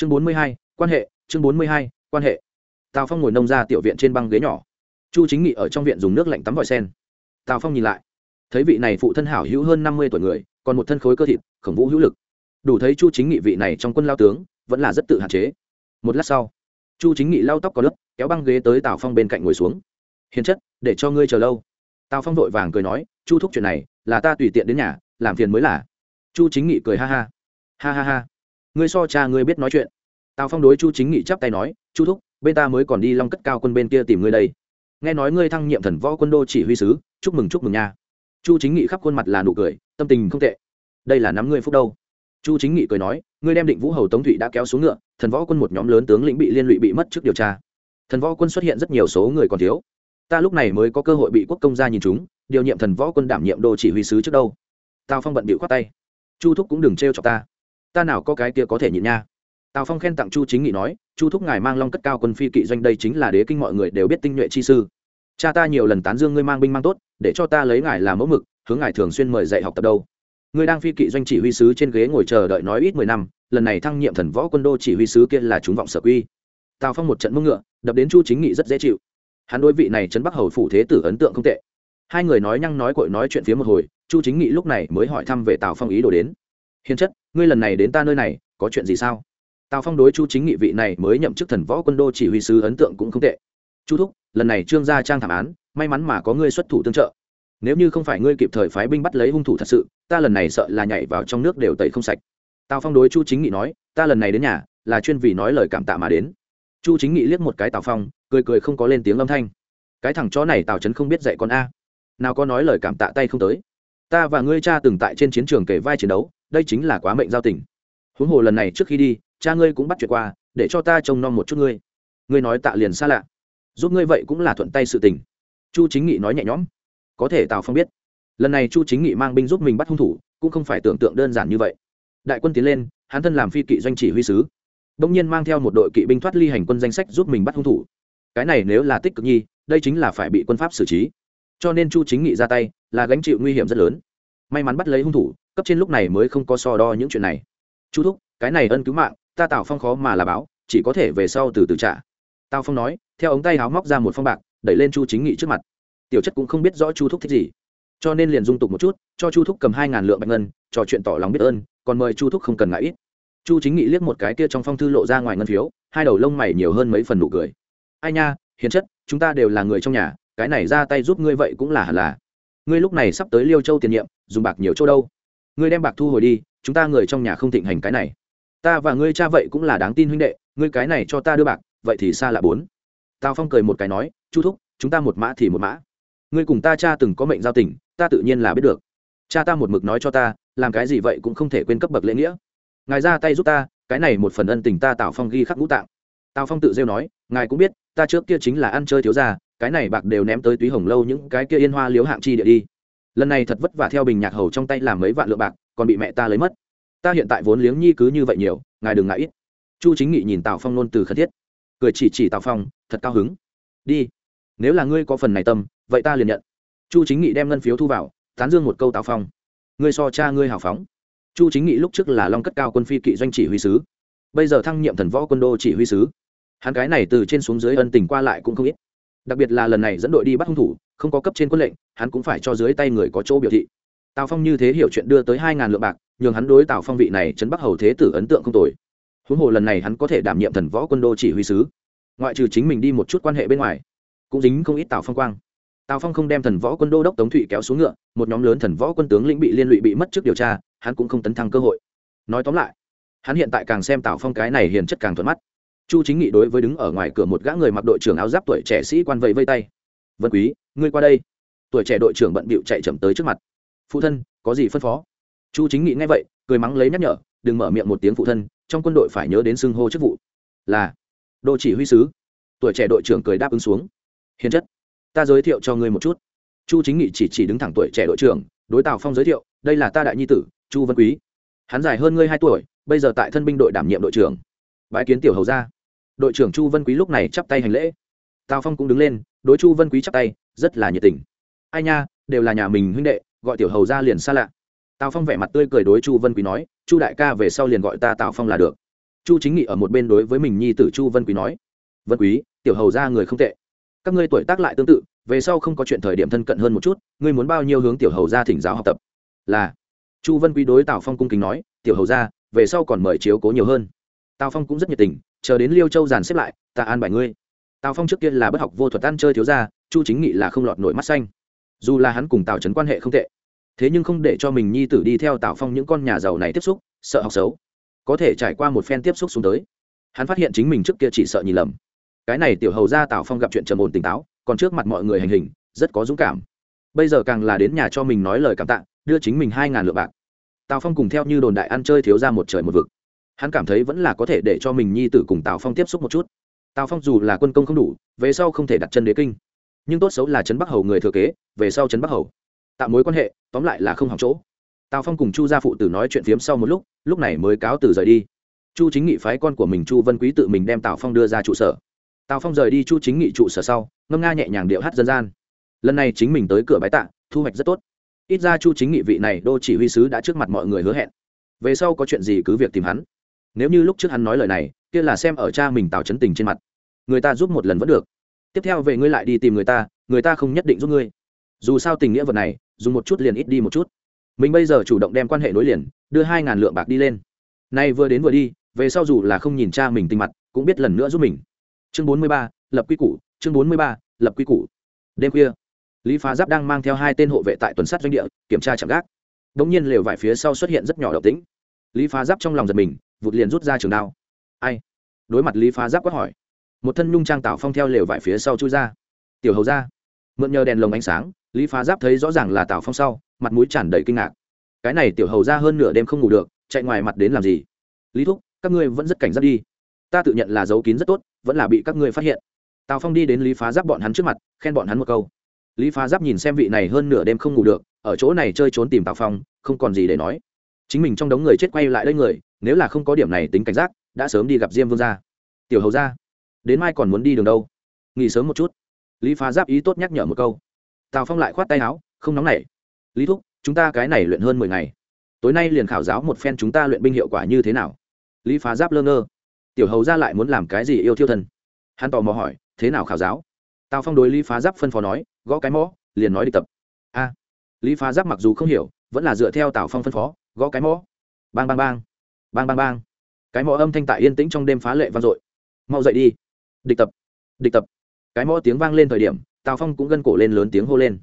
chương bốn mươi hai, quan hệ, chương bốn mươi hai, quan hệ. Tào phong ngồi nông ra tiểu viện trên băng ghế nhỏ. Chu chính nghị ở trong viện dùng nước lạnh tắm vòi sen. Tào phong nhìn lại. Thấy vị này phụ thân hảo hữu hơn năm mươi tuổi người, còn một thân khối cơ thịt, khổng vũ hữu lực. Đủ thấy chu chính nghị vị này trong quân lao tướng, vẫn là rất tự hạn chế. Một lát sau, chu chính nghị lau tóc có lớp kéo băng ghế tới tào phong bên cạnh ngồi xuống. Hiền chất, để cho ngươi chờ lâu. Tào phong vội vàng cười nói, chu thúc chuyện này, là ta tùy tiện đến nhà, làm phiền mới là. Chu chính nghị cười ha ha. Ha ha ha ngươi so cha ngươi biết nói chuyện. Tào phong đối chu chính nghị chắp tay nói, chu thúc, bên ta mới còn đi long cất cao quân bên kia tìm ngươi đây. Nghe nói ngươi thăng nhiệm thần võ quân đô chỉ huy sứ, chúc mừng chúc mừng nha. Chu chính nghị khắp khuôn mặt là nụ cười, tâm tình không tệ. Đây là nắm ngươi phúc đâu. Chu chính nghị cười nói, ngươi đem định vũ hầu tống thụy đã kéo xuống ngựa, thần võ quân một nhóm lớn tướng lĩnh bị liên lụy bị mất trước điều tra. Thần võ quân xuất hiện rất nhiều số người còn thiếu. Ta lúc này mới có cơ hội bị quốc công gia nhìn chúng, điều nhiệm thần võ quân đảm nhiệm đô chỉ huy sứ trước đâu. Tào phong bận bịu khoát tay. Chu thúc cũng đừng trêu chọc ta ta nào có cái kia có thể nhịn nha. Tào phong khen tặng chu chính nghị nói, chu thúc ngài mang long cất cao quân phi kỵ doanh đây chính là đế kinh, mọi người đều biết tinh nhuệ chi sư. Cha ta nhiều lần tán dương ngươi mang binh mang tốt, để cho ta lấy ngài làm mẫu mực, hướng ngài thường xuyên mời dạy học tập đâu. Ngươi đang phi kỵ doanh chỉ huy sứ trên ghế ngồi chờ đợi nói ít mười năm, lần này thăng nhiệm thần võ quân đô chỉ huy sứ kia là chúng vọng sở quy. Tào phong một trận mông ngựa, đập đến chu chính nghị rất dễ chịu. Hắn đối vị này trấn bắc hầu phủ thế tử ấn tượng không tệ. Hai người nói nhăng nói cội nói chuyện phía một hồi, chu chính nghị lúc này mới hỏi thăm về tào phong ý đồ đến. Hiền chất ngươi lần này đến ta nơi này, có chuyện gì sao? Tào phong đối chu chính nghị vị này mới nhậm chức thần võ quân đô chỉ huy sứ ấn tượng cũng không tệ. Chu thúc, lần này trương gia trang thảm án, may mắn mà có ngươi xuất thủ tương trợ. Nếu như không phải ngươi kịp thời phái binh bắt lấy hung thủ thật sự, ta lần này sợ là nhảy vào trong nước đều tẩy không sạch. Tào phong đối chu chính nghị nói, ta lần này đến nhà, là chuyên vì nói lời cảm tạ mà đến. Chu chính nghị liếc một cái tào phong, cười cười không có lên tiếng âm thanh. Cái thằng chó này tào trấn không biết dạy con a. Nào có nói lời cảm tạ tay không tới. Ta và ngươi cha từng tại trên chiến trường kể vai chiến đấu đây chính là quá mệnh giao tình. Huống hồ lần này trước khi đi, cha ngươi cũng bắt chuyện qua, để cho ta trông nom một chút ngươi. Ngươi nói tạ liền xa lạ. Giúp ngươi vậy cũng là thuận tay sự tình. Chu chính nghị nói nhẹ nhõm. Có thể tào phong biết, lần này chu chính nghị mang binh giúp mình bắt hung thủ, cũng không phải tưởng tượng đơn giản như vậy. Đại quân tiến lên, hắn thân làm phi kỵ doanh chỉ huy sứ. Bỗng nhiên mang theo một đội kỵ binh thoát ly hành quân danh sách giúp mình bắt hung thủ. Cái này nếu là tích cực nhi, đây chính là phải bị quân pháp xử trí. Cho nên chu chính nghị ra tay, là gánh chịu nguy hiểm rất lớn. May mắn bắt lấy hung thủ cấp trên lúc này mới không có so đo những chuyện này. Chu thúc, cái này ân cứu mạng, ta tào phong khó mà là báo, chỉ có thể về sau từ từ trả. Tào phong nói, theo ống tay háo móc ra một phong bạc, đẩy lên chu chính nghị trước mặt. Tiểu chất cũng không biết rõ chu thúc thích gì. Cho nên liền dung tục một chút, cho chu thúc cầm hai ngàn lượng bạch ngân, trò chuyện tỏ lòng biết ơn, còn mời chu thúc không cần ngại ít. Chu chính nghị liếc một cái kia trong phong thư lộ ra ngoài ngân phiếu, hai đầu lông mày nhiều hơn mấy phần nụ cười. Ai nha, hiền chất, chúng ta đều là người trong nhà, cái này ra tay giúp ngươi vậy cũng là hẳn là. Ngươi lúc này sắp tới liêu châu tiền nhiệm, dùng bạc nhiều châu đâu? Ngươi đem bạc thu hồi đi chúng ta người trong nhà không thịnh hành cái này. Ta và ngươi cha vậy cũng là đáng tin huynh đệ ngươi cái này cho ta đưa bạc vậy thì xa là bốn. Tào phong cười một cái nói chu thúc chúng ta một mã thì một mã. Ngươi cùng ta cha từng có mệnh giao tình ta tự nhiên là biết được. Cha ta một mực nói cho ta làm cái gì vậy cũng không thể quên cấp bậc lễ nghĩa. Ngài ra tay giúp ta cái này một phần ân tình ta tào phong ghi khắc ngũ tạng. Tào phong tự rêu nói ngài cũng biết ta trước kia chính là ăn chơi thiếu gia, cái này bạc đều ném tới túy hồng lâu những cái kia yên hoa liếu hạng chi địa đi lần này thật vất vả theo bình nhạc hầu trong tay làm mấy vạn lượng bạc, còn bị mẹ ta lấy mất. Ta hiện tại vốn liếng nhi cứ như vậy nhiều, ngài đừng ngại ít. Chu chính nghị nhìn tào phong nôn từ khẩn thiết. Cười chỉ chỉ tào phong, thật cao hứng. Đi. Nếu là ngươi có phần này tâm, vậy ta liền nhận. Chu chính nghị đem ngân phiếu thu vào, tán dương một câu tào phong. Ngươi so cha ngươi hào phóng. Chu chính nghị lúc trước là long cất cao quân phi kỵ doanh chỉ huy sứ. Bây giờ thăng nhiệm thần võ quân đô chỉ huy sứ. Hắn cái này từ trên xuống dưới ân tình qua lại cũng không ít. Đặc biệt là lần này dẫn đội đi bắt hung thủ không có cấp trên quân lệnh, hắn cũng phải cho dưới tay người có chỗ biểu thị. Tào phong như thế hiểu chuyện đưa tới hai ngàn lượng bạc, nhường hắn đối tào phong vị này chấn bắc hầu thế tử ấn tượng không tồi. Huống hồ lần này hắn có thể đảm nhiệm thần võ quân đô chỉ huy sứ. Ngoại trừ chính mình đi một chút quan hệ bên ngoài, cũng dính không ít tào phong quang. Tào phong không đem thần võ quân đô đốc tống thụy kéo xuống ngựa, một nhóm lớn thần võ quân tướng lĩnh bị liên lụy bị mất trước điều tra, hắn cũng không tấn thăng cơ hội. Nói tóm lại, hắn hiện tại càng xem tào phong cái này hiền chất càng thuận mắt. Chu chính nghị đối với đứng ở ngoài cửa một gã người mặc đội trưởng áo giáp tuổi trẻ sĩ quan vẫy vây tay vân quý, ngươi qua đây. Tuổi trẻ đội trưởng bận bịu chạy chậm tới trước mặt. Phụ thân, có gì phân phó? Chu chính nghị nghe vậy, cười mắng lấy nhắc nhở, đừng mở miệng một tiếng phụ thân, trong quân đội phải nhớ đến xưng hô chức vụ. Là, đô chỉ huy sứ. Tuổi trẻ đội trưởng cười đáp ứng xuống. Hiền chất, ta giới thiệu cho ngươi một chút. Chu chính nghị chỉ chỉ đứng thẳng tuổi trẻ đội trưởng, đối tào phong giới thiệu, đây là ta đại nhi tử, chu văn quý. Hắn dài hơn ngươi hai tuổi, bây giờ tại thân binh đội đảm nhiệm đội trưởng. Bãi kiến tiểu hầu ra đội trưởng chu văn quý lúc này chắp tay hành lễ. Tào phong cũng đứng lên đối chu Vân quý chắp tay, rất là nhiệt tình. Ai nha, đều là nhà mình huynh đệ, gọi tiểu hầu ra liền xa lạ. Tào phong vẻ mặt tươi cười đối chu Vân quý nói, chu đại ca về sau liền gọi ta tào phong là được. Chu chính nghị ở một bên đối với mình nhi tử chu vân quý nói, vân quý, tiểu hầu ra người không tệ. Các ngươi tuổi tác lại tương tự, về sau không có chuyện thời điểm thân cận hơn một chút, ngươi muốn bao nhiêu hướng tiểu hầu ra thỉnh giáo học tập? Là. Chu vân quý đối tào phong cung kính nói, tiểu hầu ra, về sau còn mời chiếu cố nhiều hơn. Tào phong cũng rất nhiệt tình, chờ đến liêu châu giàn xếp lại, ta an bài ngươi tào phong trước kia là bất học vô thuật ăn chơi thiếu ra chu chính nghị là không lọt nổi mắt xanh. Dù là hắn cùng tào trấn quan hệ không tệ, thế nhưng không để cho mình nhi tử đi theo tào phong những con nhà giàu này tiếp xúc, sợ học xấu. Có thể trải qua một phen tiếp xúc xuống tới, hắn phát hiện chính mình trước kia chỉ sợ nhìn lầm. Cái này tiểu hầu ra tào phong gặp chuyện trầm ổn tỉnh táo, còn trước mặt mọi người hành hình, rất có dũng cảm. Bây giờ càng là đến nhà cho mình nói lời cảm tạ, đưa chính mình hai ngàn lượng bạc. Tào phong cùng theo như đồn đại ăn chơi thiếu ra một trời một vực. Hắn cảm thấy vẫn là có thể để cho mình nhi tử cùng tào phong tiếp xúc một chút tào phong dù là quân công không đủ, về sau không thể đặt chân đế kinh. Nhưng tốt xấu là trấn bắc hầu người thừa kế, về sau trấn bắc hầu. Tạo mối quan hệ, tóm lại là không hỏng chỗ. Tào phong cùng chu gia phụ tử nói chuyện phiếm sau một lúc lúc này mới cáo từ rời đi. Chu chính nghị phái con của mình chu vân quý tự mình đem tào phong đưa ra trụ sở. Tào phong rời đi chu chính nghị trụ sở sau, ngâm nga nhẹ nhàng điệu hát dân gian. Lần này chính mình tới cửa bái tạ, thu hoạch rất tốt. Ít ra chu chính nghị vị này đô chỉ huy sứ đã trước mặt mọi người hứa hẹn. Về sau có chuyện gì cứ việc tìm hắn. Nếu như lúc trước hắn nói lời này kia là xem ở cha mình tạo chấn tình trên mặt. Người ta giúp một lần vẫn được. Tiếp theo về ngươi lại đi tìm người ta người ta không nhất định giúp ngươi. Dù sao tình nghĩa vật này, dùng một chút liền ít đi một chút. Mình bây giờ chủ động đem quan hệ nối liền, đưa hai ngàn lượng bạc đi lên. Nay vừa đến vừa đi, về sau dù là không nhìn cha mình tình mặt, cũng biết lần nữa giúp mình. Chương bốn mươi ba, lập quy củ, chương bốn mươi ba, lập quy củ. Đêm khuya, lý phá giáp đang mang theo hai tên hộ vệ tại tuần sát doanh địa, kiểm tra chạm gác. Đ ỗ n g nhiên lều vải phía sau xuất hiện rất nhỏ độc tính lý phá giáp trong lòng giật mình, vụt liền rút ra trường đao ai? Đối mặt lý phá giáp quát hỏi. Một thân nhung trang tảo phong theo lều vải phía sau chui ra. Tiểu hầu ra. Mượn nhờ đèn lồng ánh sáng, lý phá giáp thấy rõ ràng là tảo phong sau, mặt mũi tràn đầy kinh ngạc. Cái này tiểu hầu ra hơn nửa đêm không ngủ được, chạy ngoài mặt đến làm gì? Lý thúc, các ngươi vẫn rất cảnh giác đi. Ta tự nhận là dấu kín rất tốt, vẫn là bị các ngươi phát hiện. Tào phong đi đến lý phá giáp bọn hắn trước mặt, khen bọn hắn một câu. Lý phá giáp nhìn xem vị này hơn nửa đêm không ngủ được, ở chỗ này chơi trốn tìm tào phong, không còn gì để nói. Chính mình trong đống người chết quay lại đây người, nếu là không có điểm này tính cảnh giác đã sớm đi gặp diêm vương gia. Tiểu hầu gia, đến mai còn muốn đi đường đâu? Nghỉ sớm một chút. Lý phá giáp ý tốt nhắc nhở một câu. Tào phong lại khoát tay áo, không nóng nảy. Lý thúc, chúng ta cái này luyện hơn mười ngày. Tối nay liền khảo giáo một phen chúng ta luyện binh hiệu quả như thế nào? Lý phá giáp lơ ngơ. Tiểu hầu ra lại muốn làm cái gì yêu thiêu thân? Hắn tò mò hỏi, thế nào khảo giáo? Tào phong đối lý phá giáp phân phó nói, gõ cái mõ, liền nói đi tập. A. Lý phá giáp mặc dù không hiểu, vẫn là dựa theo tào phong phân phó, gõ cái mõ. Bang bang bang. Bang bang bang cái mõ âm thanh tại yên tĩnh trong đêm phá lệ vang dội. Mau dậy đi. Địch tập. Địch tập. Cái mõ tiếng vang lên thời điểm, tào phong cũng gân cổ lên lớn tiếng hô lên.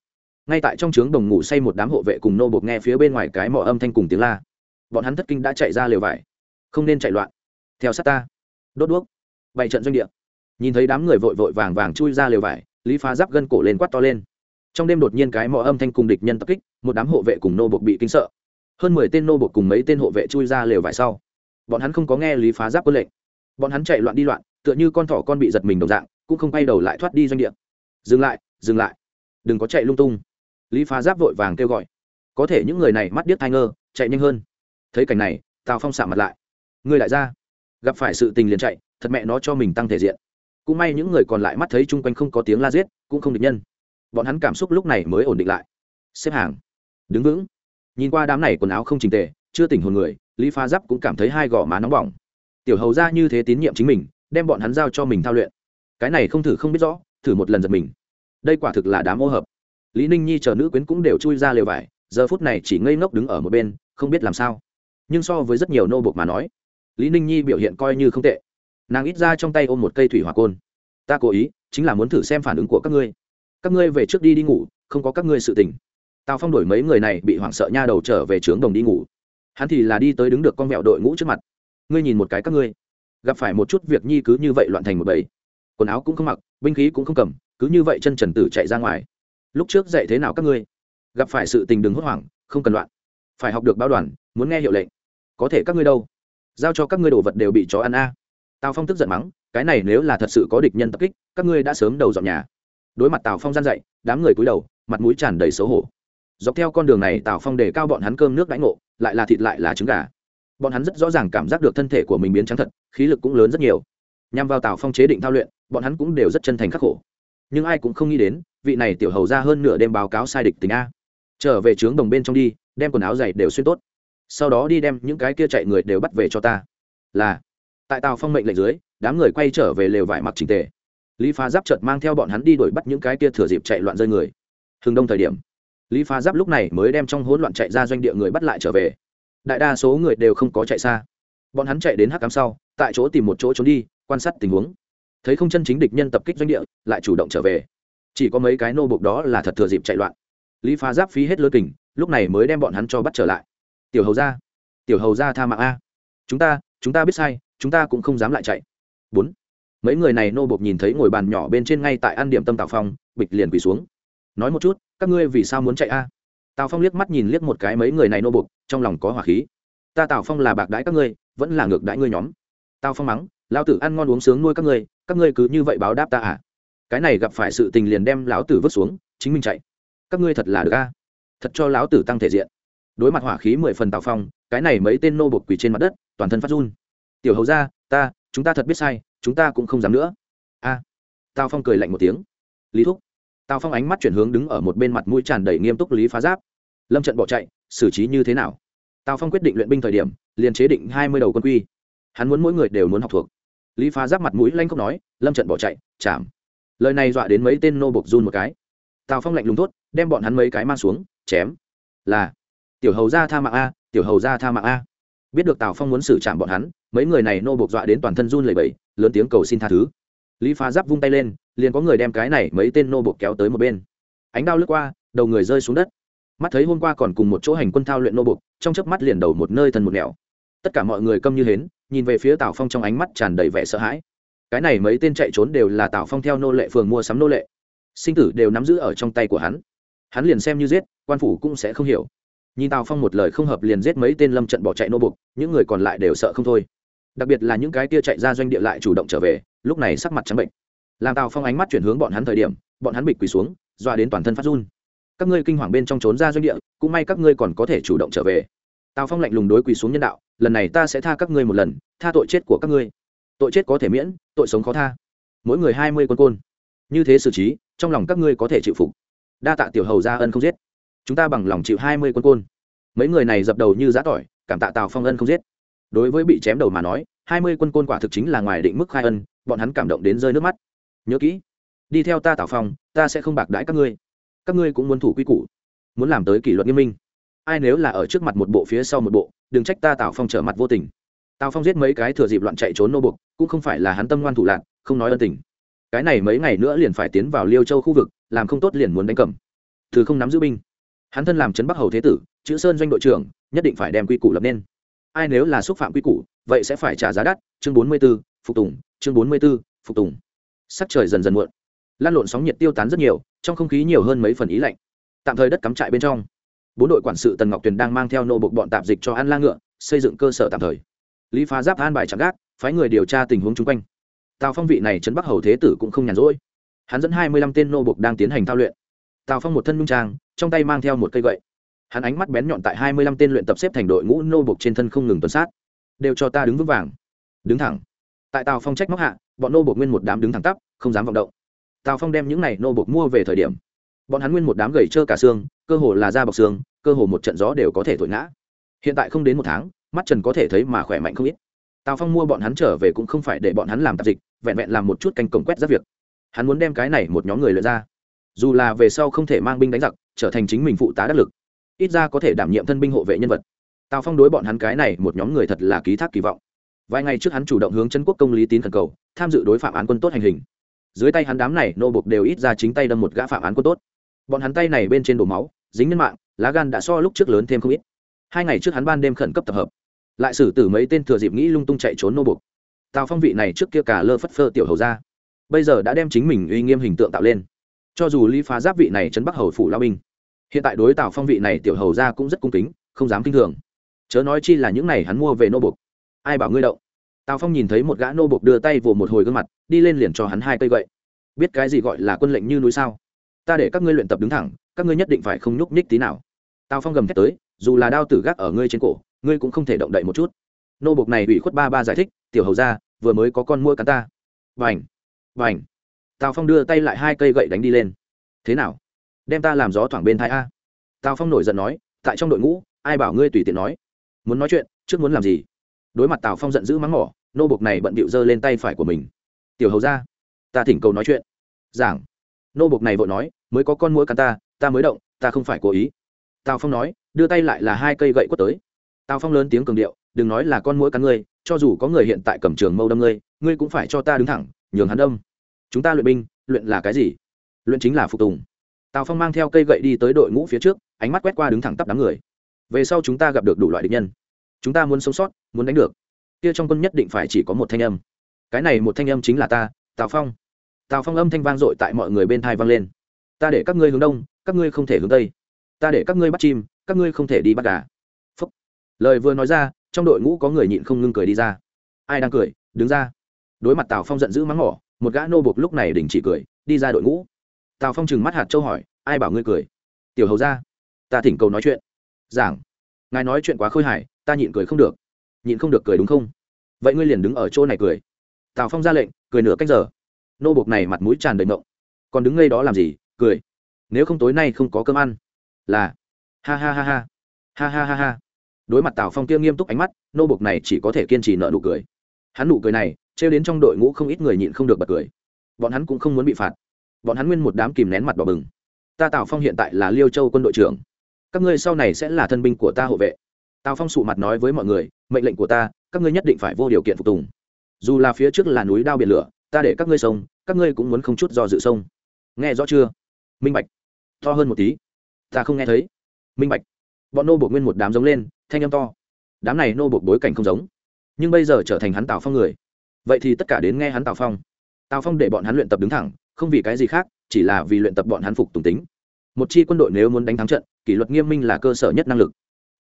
Ngay tại trong trướng đồng ngủ say một đám hộ vệ cùng nô bột nghe phía bên ngoài cái mõ âm thanh cùng tiếng la. Bọn hắn thất kinh đã chạy ra lều vải. Không nên chạy loạn. Theo sát ta. Đốt đuốc. Bày trận doanh địa. Nhìn thấy đám người vội vội vàng vàng chui ra lều vải, lý phá giáp gân cổ lên quát to lên. Trong đêm đột nhiên cái mõ âm thanh cùng địch nhân tập kích, một đám hộ vệ cùng nô bộc bị kinh sợ. Hơn mười tên nô bộc cùng mấy tên hộ vệ chui ra lều vải sau bọn hắn không có nghe lý phá giáp quân lệnh. Bọn hắn chạy loạn đi loạn, tựa như con thỏ con bị giật mình đồng dạng, cũng không bay đầu lại thoát đi doanh địa. Dừng lại dừng lại. Đừng có chạy lung tung. Lý phá giáp vội vàng kêu gọi. Có thể những người này mắt điếc thai ngơ, chạy nhanh hơn. Thấy cảnh này, tào phong xả mặt lại. Người lại ra. Gặp phải sự tình liền chạy, thật mẹ nó cho mình tăng thể diện. Cũng may những người còn lại mắt thấy chung quanh không có tiếng la giết, cũng không địch nhân. Bọn hắn cảm xúc lúc này mới ổn định lại. Xếp hàng. Đứng vững. Nhìn qua đám này quần áo không trình tề, chưa tỉnh hồn người lý pha giáp cũng cảm thấy hai gò má nóng bỏng. Tiểu hầu ra như thế tín nhiệm chính mình, đem bọn hắn giao cho mình thao luyện. Cái này không thử không biết rõ, thử một lần giật mình. Đây quả thực là đám ô hợp. Lý ninh nhi chờ nữ quyến cũng đều chui ra lều vải, giờ phút này chỉ ngây ngốc đứng ở một bên, không biết làm sao. Nhưng so với rất nhiều nô buộc mà nói, lý ninh nhi biểu hiện coi như không tệ. Nàng ít ra trong tay ôm một cây thủy hỏa côn. Ta cố ý, chính là muốn thử xem phản ứng của các ngươi. Các ngươi về trước đi đi ngủ, không có các ngươi sự tình. Tào phong đổi mấy người này bị hoảng sợ nha đầu trở về trướng đồng đi ngủ hắn thì là đi tới đứng được con mẹo đội ngũ trước mặt. Ngươi nhìn một cái các ngươi. Gặp phải một chút việc nhi cứ như vậy loạn thành một bầy. Quần áo cũng không mặc, binh khí cũng không cầm, cứ như vậy chân trần tử chạy ra ngoài. Lúc trước dạy thế nào các ngươi? Gặp phải sự tình đừng hốt hoảng, không cần loạn. Phải học được báo đoàn, muốn nghe hiệu lệnh. Có thể các ngươi đâu? Giao cho các ngươi đồ vật đều bị chó ăn a. Tào phong tức giận mắng, cái này nếu là thật sự có địch nhân tập kích, các ngươi đã sớm đầu dọn nhà. Đối mặt tào phong gian dậy đám người cúi đầu, mặt mũi tràn đầy xấu hổ. Dọc theo con đường này, tào phong để cao bọn hắn cơm nước đãi ngộ lại là thịt lại là trứng gà. Bọn hắn rất rõ ràng cảm giác được thân thể của mình biến trắng thật, khí lực cũng lớn rất nhiều. Nhằm vào tào phong chế định thao luyện, bọn hắn cũng đều rất chân thành khắc khổ. Nhưng ai cũng không nghĩ đến, vị này tiểu hầu ra hơn nửa đêm báo cáo sai địch tình a. Trở về trướng đồng bên trong đi, đem quần áo dày đều xuyên tốt. Sau đó đi đem những cái kia chạy người đều bắt về cho ta. Là, tại tào phong mệnh lệnh dưới, đám người quay trở về lều vải mặc trình tề. Lý phá giáp chợt mang theo bọn hắn đi đuổi bắt những cái kia thừa dịp chạy loạn rơi người. Hừng đông thời điểm lý phá giáp lúc này mới đem trong hỗn loạn chạy ra doanh địa người bắt lại trở về. Đại đa số người đều không có chạy xa. Bọn hắn chạy đến hắc cám sau, tại chỗ tìm một chỗ trốn đi, quan sát tình huống. Thấy không chân chính địch nhân tập kích doanh địa, lại chủ động trở về. Chỉ có mấy cái nô bục đó là thật thừa dịp chạy loạn. Lý phá giáp phí hết lơ kình, lúc này mới đem bọn hắn cho bắt trở lại. Tiểu hầu ra tiểu hầu ra tha mạng a. Chúng ta chúng ta biết sai, chúng ta cũng không dám lại chạy. Bốn. Mấy người này nô bộc nhìn thấy ngồi bàn nhỏ bên trên ngay tại ăn điểm tâm tào phong, bịch liền quỳ xuống. Nói một chút các ngươi vì sao muốn chạy a? Tào phong liếc mắt nhìn liếc một cái mấy người này nô bộc trong lòng có hỏa khí. Ta tào phong là bạc đãi các ngươi, vẫn là ngược đãi ngươi nhóm. Tào phong mắng, lão tử ăn ngon uống sướng nuôi các ngươi các ngươi cứ như vậy báo đáp ta à? Cái này gặp phải sự tình liền đem lão tử vứt xuống, chính mình chạy. Các ngươi thật là được a? Thật cho lão tử tăng thể diện. Đối mặt hỏa khí mười phần tào phong, cái này mấy tên nô bột quỳ trên mặt đất, toàn thân phát run. Tiểu hầu ra ta, chúng ta thật biết sai, chúng ta cũng không dám nữa. A. Tào phong cười lạnh một tiếng. Lý thúc tào phong ánh mắt chuyển hướng đứng ở một bên mặt mũi tràn đầy nghiêm túc lý phá giáp. Lâm trận bỏ chạy, xử trí như thế nào? Tào phong quyết định luyện binh thời điểm, liền chế định hai mươi đầu quân quy. Hắn muốn mỗi người đều muốn học thuộc. Lý phá giáp mặt mũi lanh không nói, lâm trận bỏ chạy, chạm. Lời này dọa đến mấy tên nô bộc run một cái. Tào phong lạnh lùng tốt đem bọn hắn mấy cái mang xuống, chém. Là, tiểu hầu ra tha mạng a, tiểu hầu ra tha mạng a. Biết được tào phong muốn xử trạm bọn hắn, mấy người này nô bộc dọa đến toàn thân run lẩy bẩy, lớn tiếng cầu xin tha thứ. Lý phá giáp vung tay lên liền có người đem cái này mấy tên nô bộ kéo tới một bên. Ánh đao lướt qua, đầu người rơi xuống đất. Mắt thấy hôm qua còn cùng một chỗ hành quân thao luyện nô bộc trong chớp mắt liền đầu một nơi thần một nẻo. Tất cả mọi người câm như hến, nhìn về phía tào phong trong ánh mắt tràn đầy vẻ sợ hãi. Cái này mấy tên chạy trốn đều là tào phong theo nô lệ phường mua sắm nô lệ. Sinh tử đều nắm giữ ở trong tay của hắn. Hắn liền xem như giết, quan phủ cũng sẽ không hiểu. Nhìn tào phong một lời không hợp liền giết mấy tên lâm trận bỏ chạy nô bục những người còn lại đều sợ không thôi. Đặc biệt là những cái kia chạy ra doanh địa lại chủ động trở về, lúc này sắc mặt trắng bệnh làm tào phong ánh mắt chuyển hướng bọn hắn thời điểm, bọn hắn bịch quỳ xuống dọa đến toàn thân phát run. Các ngươi kinh hoàng bên trong trốn ra doanh địa, cũng may các ngươi còn có thể chủ động trở về. Tào phong lạnh lùng đối quỳ xuống nhân đạo, lần này ta sẽ tha các ngươi một lần, tha tội chết của các ngươi. Tội chết có thể miễn, tội sống khó tha. Mỗi người hai mươi quân côn. Như thế xử trí, trong lòng các ngươi có thể chịu phục. Đa tạ tiểu hầu ra ân không giết. Chúng ta bằng lòng chịu hai mươi quân côn. Mấy người này dập đầu như giã tỏi, cảm tạ tào phong ân không giết. Đối với bị chém đầu mà nói, hai mươi quân côn quả thực chính là ngoài định mức khai ân, bọn hắn cảm động đến rơi nước mắt nhớ kỹ, đi theo ta tảo phong, ta sẽ không bạc đãi các ngươi. Các ngươi cũng muốn thủ quy củ, muốn làm tới kỷ luật nghiêm minh. Ai nếu là ở trước mặt một bộ phía sau một bộ, đừng trách ta tảo phong trở mặt vô tình. Tào phong giết mấy cái thừa dịp loạn chạy trốn nô buộc, cũng không phải là hắn tâm ngoan thủ lạc không nói ân tình. Cái này mấy ngày nữa liền phải tiến vào liêu châu khu vực, làm không tốt liền muốn đánh cầm. Thứ không nắm giữ binh. Hắn thân làm trấn bắc hầu thế tử, chữ sơn doanh đội trưởng, nhất định phải đem quy củ lập nên. Ai nếu là xúc phạm quy củ, vậy sẽ phải trả giá đắt. Chương bốn mươi b ố phục tùng, chương bốn mươi b ố phục tùng sắc trời dần dần muộn. Lan lộn sóng nhiệt tiêu tán rất nhiều, trong không khí nhiều hơn mấy phần ý lạnh. Tạm thời đất cắm trại bên trong. Bốn đội quản sự tần ngọc tuyền đang mang theo nô bộc bọn tạp dịch cho ăn la ngựa, xây dựng cơ sở tạm thời. Lý phá giáp an bài chạm gác, phái người điều tra tình huống chung quanh. Tào phong vị này trấn bắc hầu thế tử cũng không nhàn rỗi. Hắn dẫn hai mươi lăm tên nô bộc đang tiến hành thao luyện. Tào phong một thân nhung trang, trong tay mang theo một cây gậy. Hắn ánh mắt bén nhọn tại hai mươi lăm tên luyện tập xếp thành đội ngũ nô bộc trên thân không ngừng tuần sát. Đều cho ta đứng vững vàng. Đứng thẳng tại tào phong trách móc hạ, bọn nô bột nguyên một đám đứng thẳng tắp, không dám vọng động. Tào phong đem những này nô bột mua về thời điểm, bọn hắn nguyên một đám gầy trơ cả xương, cơ hồ là da bọc xương, cơ hồ một trận gió đều có thể thổi ngã. Hiện tại không đến một tháng, mắt trần có thể thấy mà khỏe mạnh không ít. Tào phong mua bọn hắn trở về cũng không phải để bọn hắn làm tạp dịch, vẹn vẹn làm một chút canh cổng quét rất việc. Hắn muốn đem cái này một nhóm người lượt ra. Dù là về sau không thể mang binh đánh giặc, trở thành chính mình phụ tá đắc lực, ít ra có thể đảm nhiệm thân binh hộ vệ nhân vật. Tào phong đối bọn hắn cái này một nhóm người thật là ký thác kỳ vọng vài ngày trước hắn chủ động hướng chân quốc công lý tín thần cầu, tham dự đối phạm án quân tốt hành hình. Dưới tay hắn đám này nô bục đều ít ra chính tay đâm một gã phạm án quân tốt. Bọn hắn tay này bên trên đổ máu, dính nhân mạng, lá gan đã so lúc trước lớn thêm không ít. Hai ngày trước hắn ban đêm khẩn cấp tập hợp. Lại xử tử mấy tên thừa dịp nghĩ lung tung chạy trốn nô bục tào phong vị này trước kia cả lơ phất phơ tiểu hầu ra, bây giờ đã đem chính mình uy nghiêm hình tượng tạo lên. Cho dù lý phá giáp vị này trấn bắc hầu phủ lao binh, hiện tại đối tào phong vị này tiểu hầu ra cũng rất cung kính, không dám kinh thường. Chớ nói chi là những này hắn mua về nô bục ai bảo ngươi đậu tào phong nhìn thấy một gã nô bục đưa tay vồ một hồi gương mặt, đi lên liền cho hắn hai cây gậy. Biết cái gì gọi là quân lệnh như núi sao? Ta để các ngươi luyện tập đứng thẳng, các ngươi nhất định phải không nhúc nhích tí nào. Tào phong gầm thét tới, dù là đao tử gác ở ngươi trên cổ, ngươi cũng không thể động đậy một chút. Nô bục này ủy khuất ba ba giải thích, tiểu hầu ra vừa mới có con mua cắn ta. Vành vành tào phong đưa tay lại hai cây gậy đánh đi lên. Thế nào? Đem ta làm gió thoảng bên thái a. Tào phong nổi giận nói, tại trong đội ngũ, ai bảo ngươi tùy tiện nói? Muốn nói chuyện, trước muốn làm gì? Đối mặt tào phong giận dữ mắng mỏ nô bộc này bận bịu giơ lên tay phải của mình tiểu hầu ra ta thỉnh cầu nói chuyện giảng nô bộc này vội nói mới có con mũi cắn ta ta mới động ta không phải cố ý tào phong nói đưa tay lại là hai cây gậy quất tới tào phong lớn tiếng cường điệu đừng nói là con mũi cắn ngươi cho dù có người hiện tại cầm trường mâu đâm ngươi ngươi cũng phải cho ta đứng thẳng nhường hắn đâm chúng ta luyện binh luyện là cái gì luyện chính là phục tùng tào phong mang theo cây gậy đi tới đội ngũ phía trước ánh mắt quét qua đứng thẳng tắp đám người về sau chúng ta gặp được đủ loại địch nhân chúng ta muốn sống sót, muốn đánh được. Kia trong quân nhất định phải chỉ có một thanh âm. Cái này một thanh âm chính là ta, tào phong. Tào phong âm thanh vang dội tại mọi người bên thai vang lên. Ta để các ngươi hướng đông, các ngươi không thể hướng tây. Ta để các ngươi bắt chim, các ngươi không thể đi bắt gà. Phúc. lời vừa nói ra, trong đội ngũ có người nhịn không ngưng cười đi ra. Ai đang cười? Đứng ra. Đối mặt tào phong giận dữ mắng mỏ, một gã nô buộc lúc này đình chỉ cười, đi ra đội ngũ. Tào phong chừng mắt hạt châu hỏi, ai bảo ngươi cười? Tiểu hầu ra. Ta thỉnh cầu nói chuyện. Giảng. Ngài nói chuyện quá khôi hài ta nhịn cười không được. Nhịn không được cười đúng không? Vậy ngươi liền đứng ở chỗ này cười. Tào phong ra lệnh, cười nửa cách giờ. Nô buộc này mặt mũi tràn đầy mộng còn đứng ngay đó làm gì? Cười. Nếu không tối nay không có cơm ăn. Là. Ha ha ha ha. Ha ha ha ha. Đối mặt tào phong kia nghiêm túc ánh mắt, nô buộc này chỉ có thể kiên trì nợ nụ cười. Hắn nụ cười này, trêu đến trong đội ngũ không ít người nhịn không được bật cười. Bọn hắn cũng không muốn bị phạt. Bọn hắn nguyên một đám kìm nén mặt đỏ bừng. Ta tào phong hiện tại là liêu châu quân đội trưởng. Các ngươi sau này sẽ là thân binh của ta hộ vệ tào phong sụ mặt nói với mọi người, mệnh lệnh của ta, các ngươi nhất định phải vô điều kiện phục tùng. Dù là phía trước là núi đao biển lửa, ta để các ngươi sông, các ngươi cũng muốn không chút do dự sông. Nghe rõ chưa? Minh bạch. To hơn một tí. Ta không nghe thấy. Minh bạch. Bọn nô buộc nguyên một đám giống lên, thanh âm to. Đám này nô buộc bối cảnh không giống. Nhưng bây giờ trở thành hắn tào phong người. Vậy thì tất cả đến nghe hắn tào phong. Tào phong để bọn hắn luyện tập đứng thẳng, không vì cái gì khác, chỉ là vì luyện tập bọn hắn phục tùng tính. Một chi quân đội nếu muốn đánh thắng trận, kỷ luật nghiêm minh là cơ sở nhất năng lực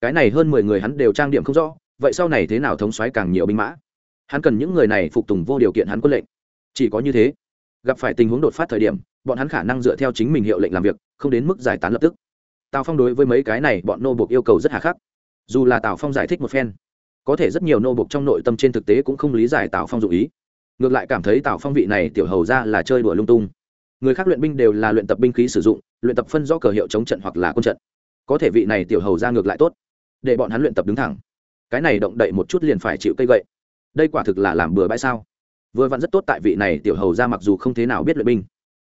cái này hơn mười người hắn đều trang điểm không rõ, vậy sau này thế nào thống xoáy càng nhiều binh mã? Hắn cần những người này phục tùng vô điều kiện hắn quân lệnh. Chỉ có như thế, gặp phải tình huống đột phát thời điểm, bọn hắn khả năng dựa theo chính mình hiệu lệnh làm việc, không đến mức giải tán lập tức. Tào phong đối với mấy cái này bọn nô buộc yêu cầu rất hà khắc. Dù là tào phong giải thích một phen, có thể rất nhiều nô buộc trong nội tâm trên thực tế cũng không lý giải tào phong dụ ý. Ngược lại cảm thấy tào phong vị này tiểu hầu ra là chơi đùa lung tung. Người khác luyện binh đều là luyện tập binh khí sử dụng, luyện tập phân rõ cờ hiệu chống trận hoặc là quân trận. Có thể vị này tiểu hầu ra ngược lại tốt để bọn hắn luyện tập đứng thẳng. Cái này động đậy một chút liền phải chịu cây gậy. Đây quả thực là làm bừa bãi sao? Vừa vặn rất tốt tại vị này tiểu hầu ra mặc dù không thế nào biết luyện binh,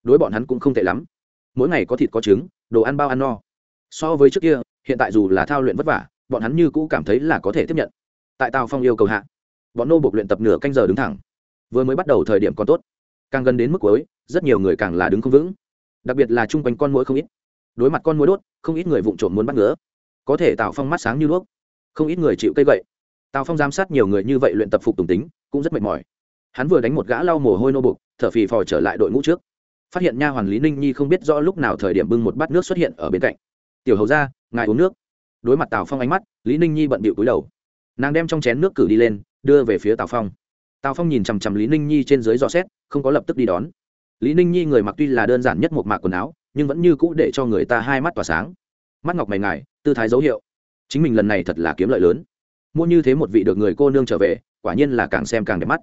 đối bọn hắn cũng không tệ lắm. Mỗi ngày có thịt có trứng, đồ ăn bao ăn no. So với trước kia, hiện tại dù là thao luyện vất vả, bọn hắn như cũ cảm thấy là có thể tiếp nhận. Tại tào phong yêu cầu hạ, bọn nô buộc luyện tập nửa canh giờ đứng thẳng. Vừa mới bắt đầu thời điểm còn tốt. Càng gần đến mức cuối, rất nhiều người càng là đứng không vững. Đặc biệt là chung quanh con mũi không ít. Đối mặt con mũi đốt, không ít người vụng trộm muốn bắt ngứa có thể tào phong mắt sáng như đuốc không ít người chịu cây gậy tào phong giám sát nhiều người như vậy luyện tập phục tùng tính cũng rất mệt mỏi hắn vừa đánh một gã lau mồ hôi nô bục thở phì phò trở lại đội ngũ trước phát hiện nha hoàn lý ninh nhi không biết rõ lúc nào thời điểm bưng một bát nước xuất hiện ở bên cạnh tiểu hầu ra ngài uống nước đối mặt tào phong ánh mắt lý ninh nhi bận bịu cúi đầu nàng đem trong chén nước cử đi lên đưa về phía tào phong tào phong nhìn chằm chằm lý ninh nhi trên dưới dò xét không có lập tức đi đón lý ninh nhi người mặc tuy là đơn giản nhất một mạc quần áo nhưng vẫn như cũ để cho người ta hai mắt tỏa sáng mắt ngọc mày ngài, tư thái dấu hiệu. Chính mình lần này thật là kiếm lợi lớn. Mua như thế một vị được người cô nương trở về, quả nhiên là càng xem càng đẹp mắt.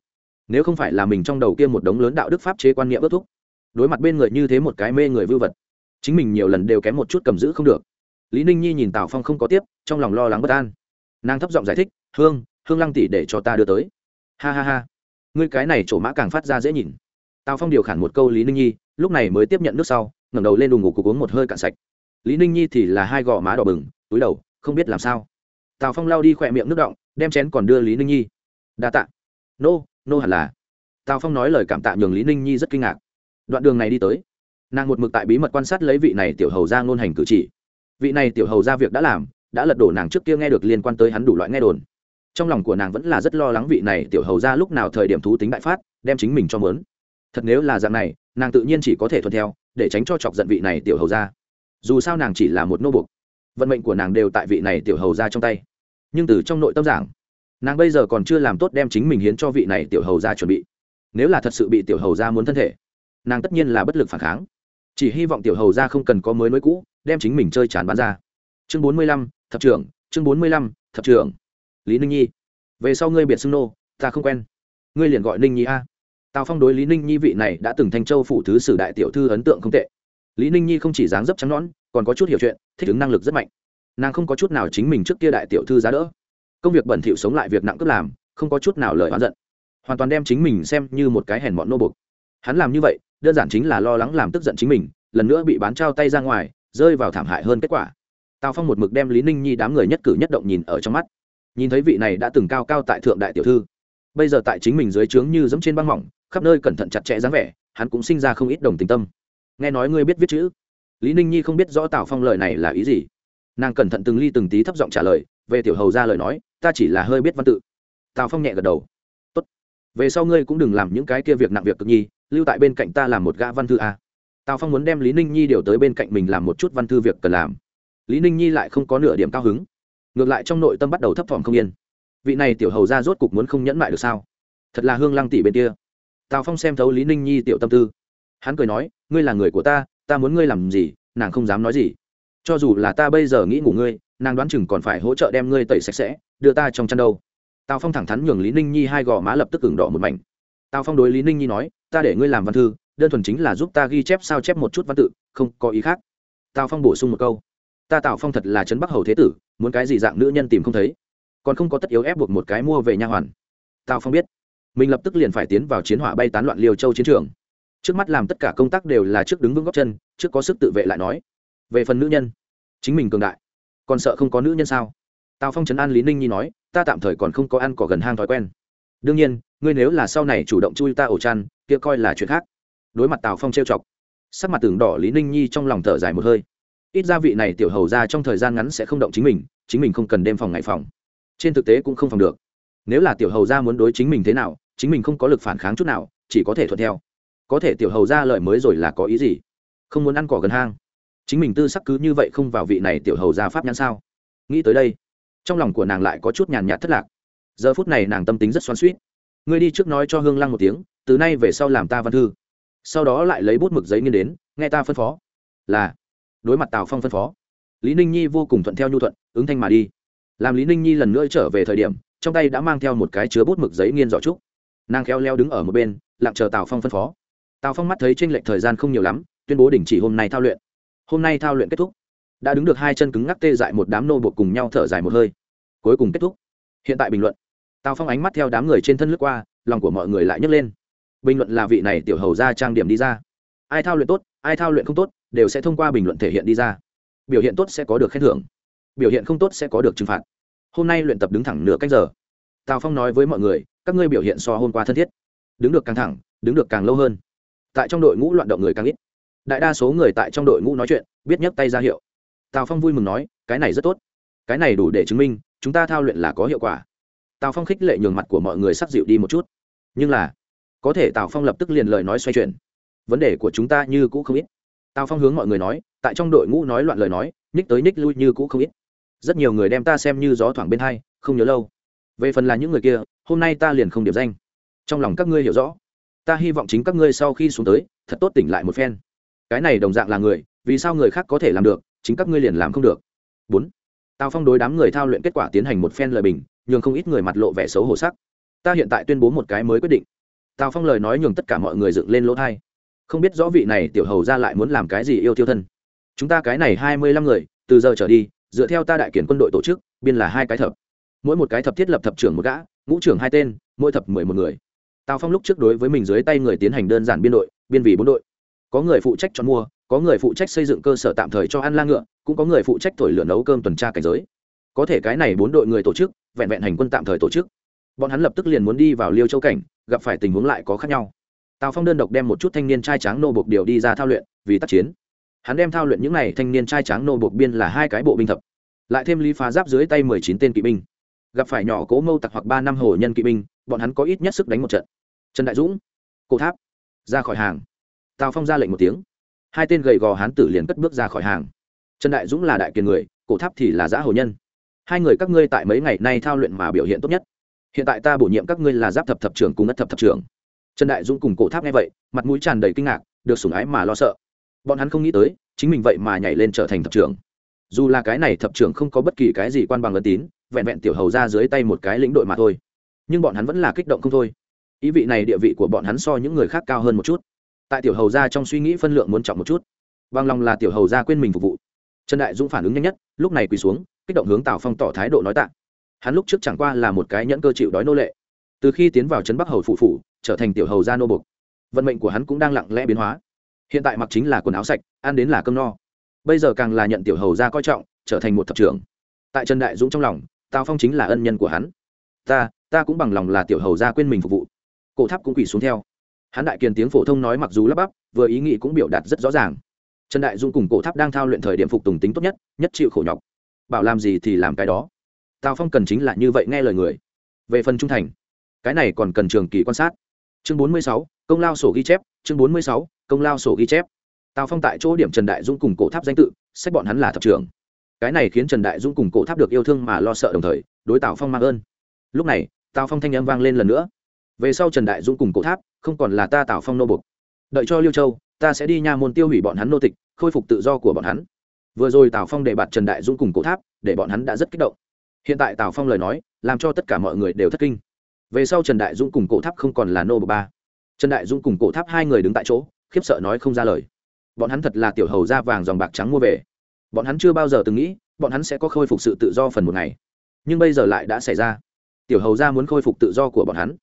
Nếu không phải là mình trong đầu kia một đống lớn đạo đức pháp chế quan niệm ước thúc, đối mặt bên người như thế một cái mê người vưu vật, chính mình nhiều lần đều kém một chút cầm giữ không được. Lý ninh nhi nhìn tào phong không có tiếp, trong lòng lo lắng bất an. Nàng thấp giọng giải thích, hương hương lăng tỷ để cho ta đưa tới. Ha ha ha, ngươi cái này trổ mã càng phát ra dễ nhìn. Tào phong điều khản một câu lý ninh nhi, lúc này mới tiếp nhận nước sau, ngẩng đầu lên đùng ngủ cục uống một hơi cạn sạch lý ninh nhi thì là hai gò má đỏ bừng, túi đầu, không biết làm sao. Tào phong lao đi khỏe miệng nước động, đem chén còn đưa lý ninh nhi. Đa tạ. Nô nô hẳn là. Tào phong nói lời cảm tạ nhường lý ninh nhi rất kinh ngạc. Đoạn đường này đi tới, nàng một mực tại bí mật quan sát lấy vị này tiểu hầu ra ngôn hành cử chỉ. Vị này tiểu hầu ra việc đã làm, đã lật đổ nàng trước kia nghe được liên quan tới hắn đủ loại nghe đồn. Trong lòng của nàng vẫn là rất lo lắng vị này tiểu hầu ra lúc nào thời điểm thú tính đại phát, đem chính mình cho mớn. Thật nếu là dạng này, nàng tự nhiên chỉ có thể thuận theo, để tránh cho chọc giận vị này tiểu hầu ra dù sao nàng chỉ là một nô bục vận mệnh của nàng đều tại vị này tiểu hầu ra trong tay. Nhưng từ trong nội tâm giảng, nàng bây giờ còn chưa làm tốt đem chính mình hiến cho vị này tiểu hầu ra chuẩn bị. Nếu là thật sự bị tiểu hầu ra muốn thân thể, nàng tất nhiên là bất lực phản kháng. Chỉ hy vọng tiểu hầu ra không cần có mới nối cũ, đem chính mình chơi chán bán ra. Chương bốn mươi lăm, thập trưởng, chương bốn mươi lăm, thập trưởng. Lý ninh nhi, về sau ngươi biệt xưng nô, ta không quen. Ngươi liền gọi ninh nhi a. Tào phong đối lý ninh nhi vị này đã từng thanh châu phụ thứ sử đại tiểu thư ấn tượng không tệ lý ninh nhi không chỉ dáng dấp trắng nõn, còn có chút hiểu chuyện, thích ứng năng lực rất mạnh. Nàng không có chút nào chính mình trước kia đại tiểu thư giá đỡ. Công việc bẩn thỉu sống lại việc nặng cướp làm, không có chút nào lời oán giận. Hoàn toàn đem chính mình xem như một cái hèn mọn nô bục hắn làm như vậy, đơn giản chính là lo lắng làm tức giận chính mình, lần nữa bị bán trao tay ra ngoài, rơi vào thảm hại hơn kết quả. Tào phong một mực đem lý ninh nhi đám người nhất cử nhất động nhìn ở trong mắt. Nhìn thấy vị này đã từng cao cao tại thượng đại tiểu thư, bây giờ tại chính mình dưới trướng như dẫm trên băng mỏng, khắp nơi cẩn thận chặt chẽ dáng vẻ, hắn cũng sinh ra không ít đồng tình tâm nghe nói ngươi biết viết chữ. Lý ninh nhi không biết rõ tào phong lời này là ý gì. Nàng cẩn thận từng ly từng tí thấp giọng trả lời, về tiểu hầu ra lời nói, ta chỉ là hơi biết văn tự. Tào phong nhẹ gật đầu. Tốt. Về sau ngươi cũng đừng làm những cái kia việc nặng việc cực nhi, lưu tại bên cạnh ta làm một gã văn thư a. Tào phong muốn đem lý ninh nhi điều tới bên cạnh mình làm một chút văn thư việc cần làm. Lý ninh nhi lại không có nửa điểm cao hứng. Ngược lại trong nội tâm bắt đầu thấp thỏm không yên. Vị này tiểu hầu ra rốt cục muốn không nhẫn mại được sao? Thật là hương lăng tỷ bên kia. Tào phong xem thấu lý ninh nhi tiểu tâm tư hắn cười nói, ngươi là người của ta ta muốn ngươi làm gì, nàng không dám nói gì. Cho dù là ta bây giờ nghĩ ngủ ngươi, nàng đoán chừng còn phải hỗ trợ đem ngươi tẩy sạch sẽ, đưa ta trong chăn đâu. Tào phong thẳng thắn nhường lý ninh nhi hai gò má lập tức cứng đỏ một mảnh. Tào phong đối lý ninh nhi nói, ta để ngươi làm văn thư, đơn thuần chính là giúp ta ghi chép sao chép một chút văn tự, không có ý khác. Tào phong bổ sung một câu, ta tào phong thật là trấn bắc hầu thế tử, muốn cái gì dạng nữ nhân tìm không thấy, còn không có tất yếu ép buộc một cái mua về nha hoàn. Tào phong biết, mình lập tức liền phải tiến vào chiến hỏa bay tán loạn liêu châu chiến trường trước mắt làm tất cả công tác đều là trước đứng vững góc chân, trước có sức tự vệ lại nói. Về phần nữ nhân, chính mình cường đại. Còn sợ không có nữ nhân sao? Tào phong trấn an lý ninh nhi nói, ta tạm thời còn không có ăn cỏ gần hang thói quen. Đương nhiên, ngươi nếu là sau này chủ động chui ta ổ chăn, kia coi là chuyện khác. Đối mặt tào phong trêu chọc, sắc mặt tường đỏ lý ninh nhi trong lòng thở dài một hơi. Ít gia vị này tiểu hầu ra trong thời gian ngắn sẽ không động chính mình chính mình không cần đêm phòng ngày phòng. Trên thực tế cũng không phòng được. Nếu là tiểu hầu ra muốn đối chính mình thế nào, chính mình không có lực phản kháng chút nào, chỉ có thể thuận theo có thể tiểu hầu ra lời mới rồi là có ý gì? Không muốn ăn cỏ gần hang. Chính mình tư sắc cứ như vậy không vào vị này tiểu hầu ra pháp nhãn sao? Nghĩ tới đây, trong lòng của nàng lại có chút nhàn nhạt thất lạc. Giờ phút này nàng tâm tính rất xoắn suýt ngươi đi trước nói cho hương lăng một tiếng, từ nay về sau làm ta văn thư. Sau đó lại lấy bút mực giấy nghiên đến, nghe ta phân phó. Là, đối mặt tào phong phân phó. Lý ninh nhi vô cùng thuận theo nhu thuận, ứng thanh mà đi. Làm lý ninh nhi lần nữa trở về thời điểm, trong tay đã mang theo một cái chứa bút mực giấy nghiên giỏ trúc. Nàng khéo leo đứng ở một bên, lặng chờ tào phong phân phó tào phong mắt thấy t r ê n lệch thời gian không nhiều lắm, tuyên bố đình chỉ hôm nay thao luyện. Hôm nay thao luyện kết thúc. Đã đứng được hai chân cứng ngắc tê dại một đám nô buộc cùng nhau thở dài một hơi. Cuối cùng kết thúc. Hiện tại bình luận. Tào phong ánh mắt theo đám người trên thân lướt qua, lòng của mọi người lại nhấc lên. Bình luận là vị này tiểu hầu ra trang điểm đi ra. Ai thao luyện tốt, ai thao luyện không tốt, đều sẽ thông qua bình luận thể hiện đi ra. Biểu hiện tốt sẽ có được khen thưởng. Biểu hiện không tốt sẽ có được trừng phạt. Hôm nay luyện tập đứng thẳng nửa cách giờ. Tào phong nói với mọi người, các ngươi biểu hiện so hôm qua thân thiết. Đứng được càng thẳng, đứng được càng lâu hơn tại trong đội ngũ loạn động người càng ít. Đại đa số người tại trong đội ngũ nói chuyện, biết nhấc tay ra hiệu. Tào phong vui mừng nói, cái này rất tốt. Cái này đủ để chứng minh, chúng ta thao luyện là có hiệu quả. Tào phong khích lệ nhường mặt của mọi người sắc dịu đi một chút. Nhưng là, có thể tào phong lập tức liền lời nói xoay chuyển. Vấn đề của chúng ta như cũ không ít. Tào phong hướng mọi người nói, tại trong đội ngũ nói loạn lời nói ních tới ních lui như cũ không ít. Rất nhiều người đem ta xem như gió thoảng bên hai, không nhớ lâu. Về phần là những người kia, hôm nay ta liền không điểm danh. Trong lòng các ngươi hiểu rõ ta hy vọng chính các ngươi sau khi xuống tới, thật tốt tỉnh lại một phen. Cái này đồng dạng là người, vì sao người khác có thể làm được, chính các ngươi liền làm không được. Bốn, tào phong đối đám người thao luyện kết quả tiến hành một phen lời bình, nhường không ít người mặt lộ vẻ xấu hổ sắc. Ta hiện tại tuyên bố một cái mới quyết định. Tào phong lời nói nhường tất cả mọi người dựng lên lỗ thai. Không biết rõ vị này tiểu hầu ra lại muốn làm cái gì yêu tiêu thân. Chúng ta cái này hai mươi lăm người, từ giờ trở đi, dựa theo ta đại kiển quân đội tổ chức, biên là hai cái thập. Mỗi một cái thập thiết lập thập trưởng một gã, ngũ trưởng hai tên, mỗi thập mười một người tào phong lúc trước đối với mình dưới tay người tiến hành đơn giản biên đội, biên vì bốn đội. Có người phụ trách chọn mua, có người phụ trách xây dựng cơ sở tạm thời cho ăn la ngựa, cũng có người phụ trách thổi lửa nấu cơm tuần tra cảnh giới. Có thể cái này bốn đội người tổ chức, vẹn vẹn hành quân tạm thời tổ chức. Bọn hắn lập tức liền muốn đi vào liêu châu cảnh, gặp phải tình huống lại có khác nhau. Tào phong đơn độc đem một chút thanh niên trai tráng nô bộc điều đi ra thao luyện, vì tác chiến. Hắn đem thao luyện những n à y thanh niên trai tráng nô bộc biên là hai cái bộ binh thập. Lại thêm lý phá giáp dưới tay mười chín tên kỵ binh. Gặp phải nhỏ cố mâu tặc hoặc ba năm hồ nhân kỵ binh bọn hắn có ít nhất sức đánh một trận. Trần đại dũng, cổ tháp, ra khỏi hàng. Tào phong ra lệnh một tiếng. Hai tên gầy gò hán tử liền cất bước ra khỏi hàng. Trần đại dũng là đại kiền người, cổ tháp thì là giã hồ nhân. Hai người các ngươi tại mấy ngày nay thao luyện mà biểu hiện tốt nhất. Hiện tại ta bổ nhiệm các ngươi là giáp thập thập trưởng cùng ất thập thập trưởng. Trần đại dũng cùng cổ tháp nghe vậy, mặt mũi tràn đầy kinh ngạc, được sủng ái mà lo sợ. Bọn hắn không nghĩ tới, chính mình vậy mà nhảy lên trở thành thập trưởng. Dù là cái này thập trưởng không có bất kỳ cái gì quan bằng ân tín, vẹn vẹn tiểu hầu ra dưới tay một cái lĩnh đội mà thôi nhưng bọn hắn vẫn là kích động không thôi. Ý vị này địa vị của bọn hắn so những người khác cao hơn một chút. Tại tiểu hầu ra trong suy nghĩ phân lượng muốn trọng một chút. Bằng lòng là tiểu hầu ra quên mình phục vụ. Trần đại dũng phản ứng nhanh nhất, lúc này quỳ xuống, kích động hướng tào phong tỏ thái độ nói tạ. Hắn lúc trước chẳng qua là một cái nhẫn cơ chịu đói nô lệ. Từ khi tiến vào trấn bắc hầu phụ phủ, trở thành tiểu hầu gia nô bục vận mệnh của hắn cũng đang lặng lẽ biến hóa. Hiện tại mặc chính là quần áo sạch, ăn đến là cơm no. Bây giờ càng là nhận tiểu hầu gia coi trọng, trở thành một thập trưởng. Tại trần đại dũng trong lòng, tào phong chính là ân nhân của hắn. Ta ta cũng bằng lòng là tiểu hầu gia quên mình phục vụ. Cổ tháp cũng quỳ xuống theo. Hắn đại kiền tiếng phổ thông nói mặc dù lắp bắp, vừa ý nghĩ cũng biểu đạt rất rõ ràng. Trần đại dung cùng cổ tháp đang thao luyện thời điểm phục tùng tính tốt nhất nhất chịu khổ nhọc. Bảo làm gì thì làm cái đó. Tào phong cần chính là như vậy nghe lời người. Về phần trung thành, cái này còn cần trường kỳ quan sát. Chương bốn mươi sáu, công lao sổ ghi chép, chương bốn mươi sáu, công lao sổ ghi chép. Tào phong tại chỗ điểm trần đại dung cùng cổ tháp danh tự, xét bọn hắn là thập trưởng. Cái này khiến trần đại dung cùng cổ tháp được yêu thương mà lo sợ đồng thời, đối tào phong mang ơn. Lúc này tào phong thanh âm vang lên lần nữa. Về sau trần đại dung cùng cổ tháp, không còn là ta tào phong nô bục đợi cho liêu châu, ta sẽ đi nha môn tiêu hủy bọn hắn nô tịch, khôi phục tự do của bọn hắn. Vừa rồi tào phong đề bạt trần đại dung cùng cổ tháp, để bọn hắn đã rất kích động. Hiện tại tào phong lời nói, làm cho tất cả mọi người đều thất kinh. Về sau trần đại dung cùng cổ tháp không còn là nô bục ba. Trần đại dung cùng cổ tháp hai người đứng tại chỗ, khiếp sợ nói không ra lời. Bọn hắn thật là tiểu hầu da vàng dòng bạc trắng mua về. Bọn hắn chưa bao giờ từng nghĩ, bọn hắn sẽ có khôi phục sự tự do phần một ngày. Nhưng bây giờ lại đã xảy ra tiểu hầu ra muốn khôi phục tự do của bọn hắn.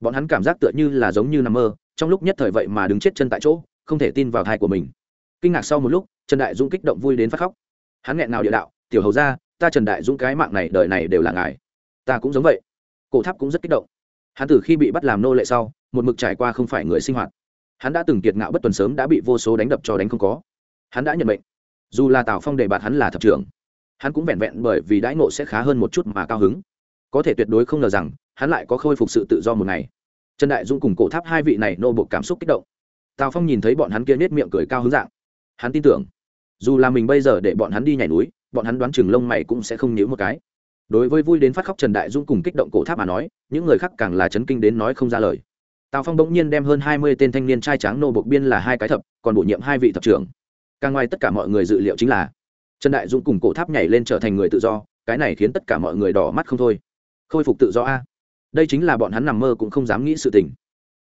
Bọn hắn cảm giác tựa như là giống như nằm mơ, trong lúc nhất thời vậy mà đứng chết chân tại chỗ, không thể tin vào thai của mình. Kinh ngạc sau một lúc, trần đại dũng kích động vui đến phát khóc. Hắn nghẹn nào địa đạo, tiểu hầu ra ta trần đại dũng cái mạng này, đời này đều là ngài. Ta cũng giống vậy. Cổ tháp cũng rất kích động. Hắn từ khi bị bắt làm nô lệ sau, một mực trải qua không phải người sinh hoạt. Hắn đã từng kiệt ngạo bất tuần sớm đã bị vô số đánh đập cho đánh không có. Hắn đã nhận bệnh dù là tào phong đề bạt hắn là thập trưởng, hắn cũng vẹn vẹn bởi vì đãi ngộ sẽ khá hơn một chút mà cao hứng có thể tuyệt đối không ngờ rằng, hắn lại có khôi phục sự tự do một ngày. Trần đại dũng cùng cổ tháp hai vị này nô bộ cảm xúc kích động. Tào phong nhìn thấy bọn hắn kia nết miệng cười cao hứng dạng. Hắn tin tưởng, dù là mình bây giờ để bọn hắn đi nhảy núi, bọn hắn đoán chừng lông mày cũng sẽ không nhíu một cái. Đối với vui đến phát khóc trần đại dũng cùng kích động cổ tháp mà nói, những người khác càng là chấn kinh đến nói không ra lời. Tào phong bỗng nhiên đem hơn hai mươi tên thanh niên trai tráng nô bộc biên là hai cái thập, còn bổ nhiệm hai vị thập trưởng. Càng ngoài tất cả mọi người dự liệu chính là, trần đại dũng cùng cổ tháp nhảy lên trở thành người tự do, cái này khiến tất cả mọi người đỏ mắt không thôi khôi phục tự do a. Đây chính là bọn hắn nằm mơ cũng không dám nghĩ sự tình.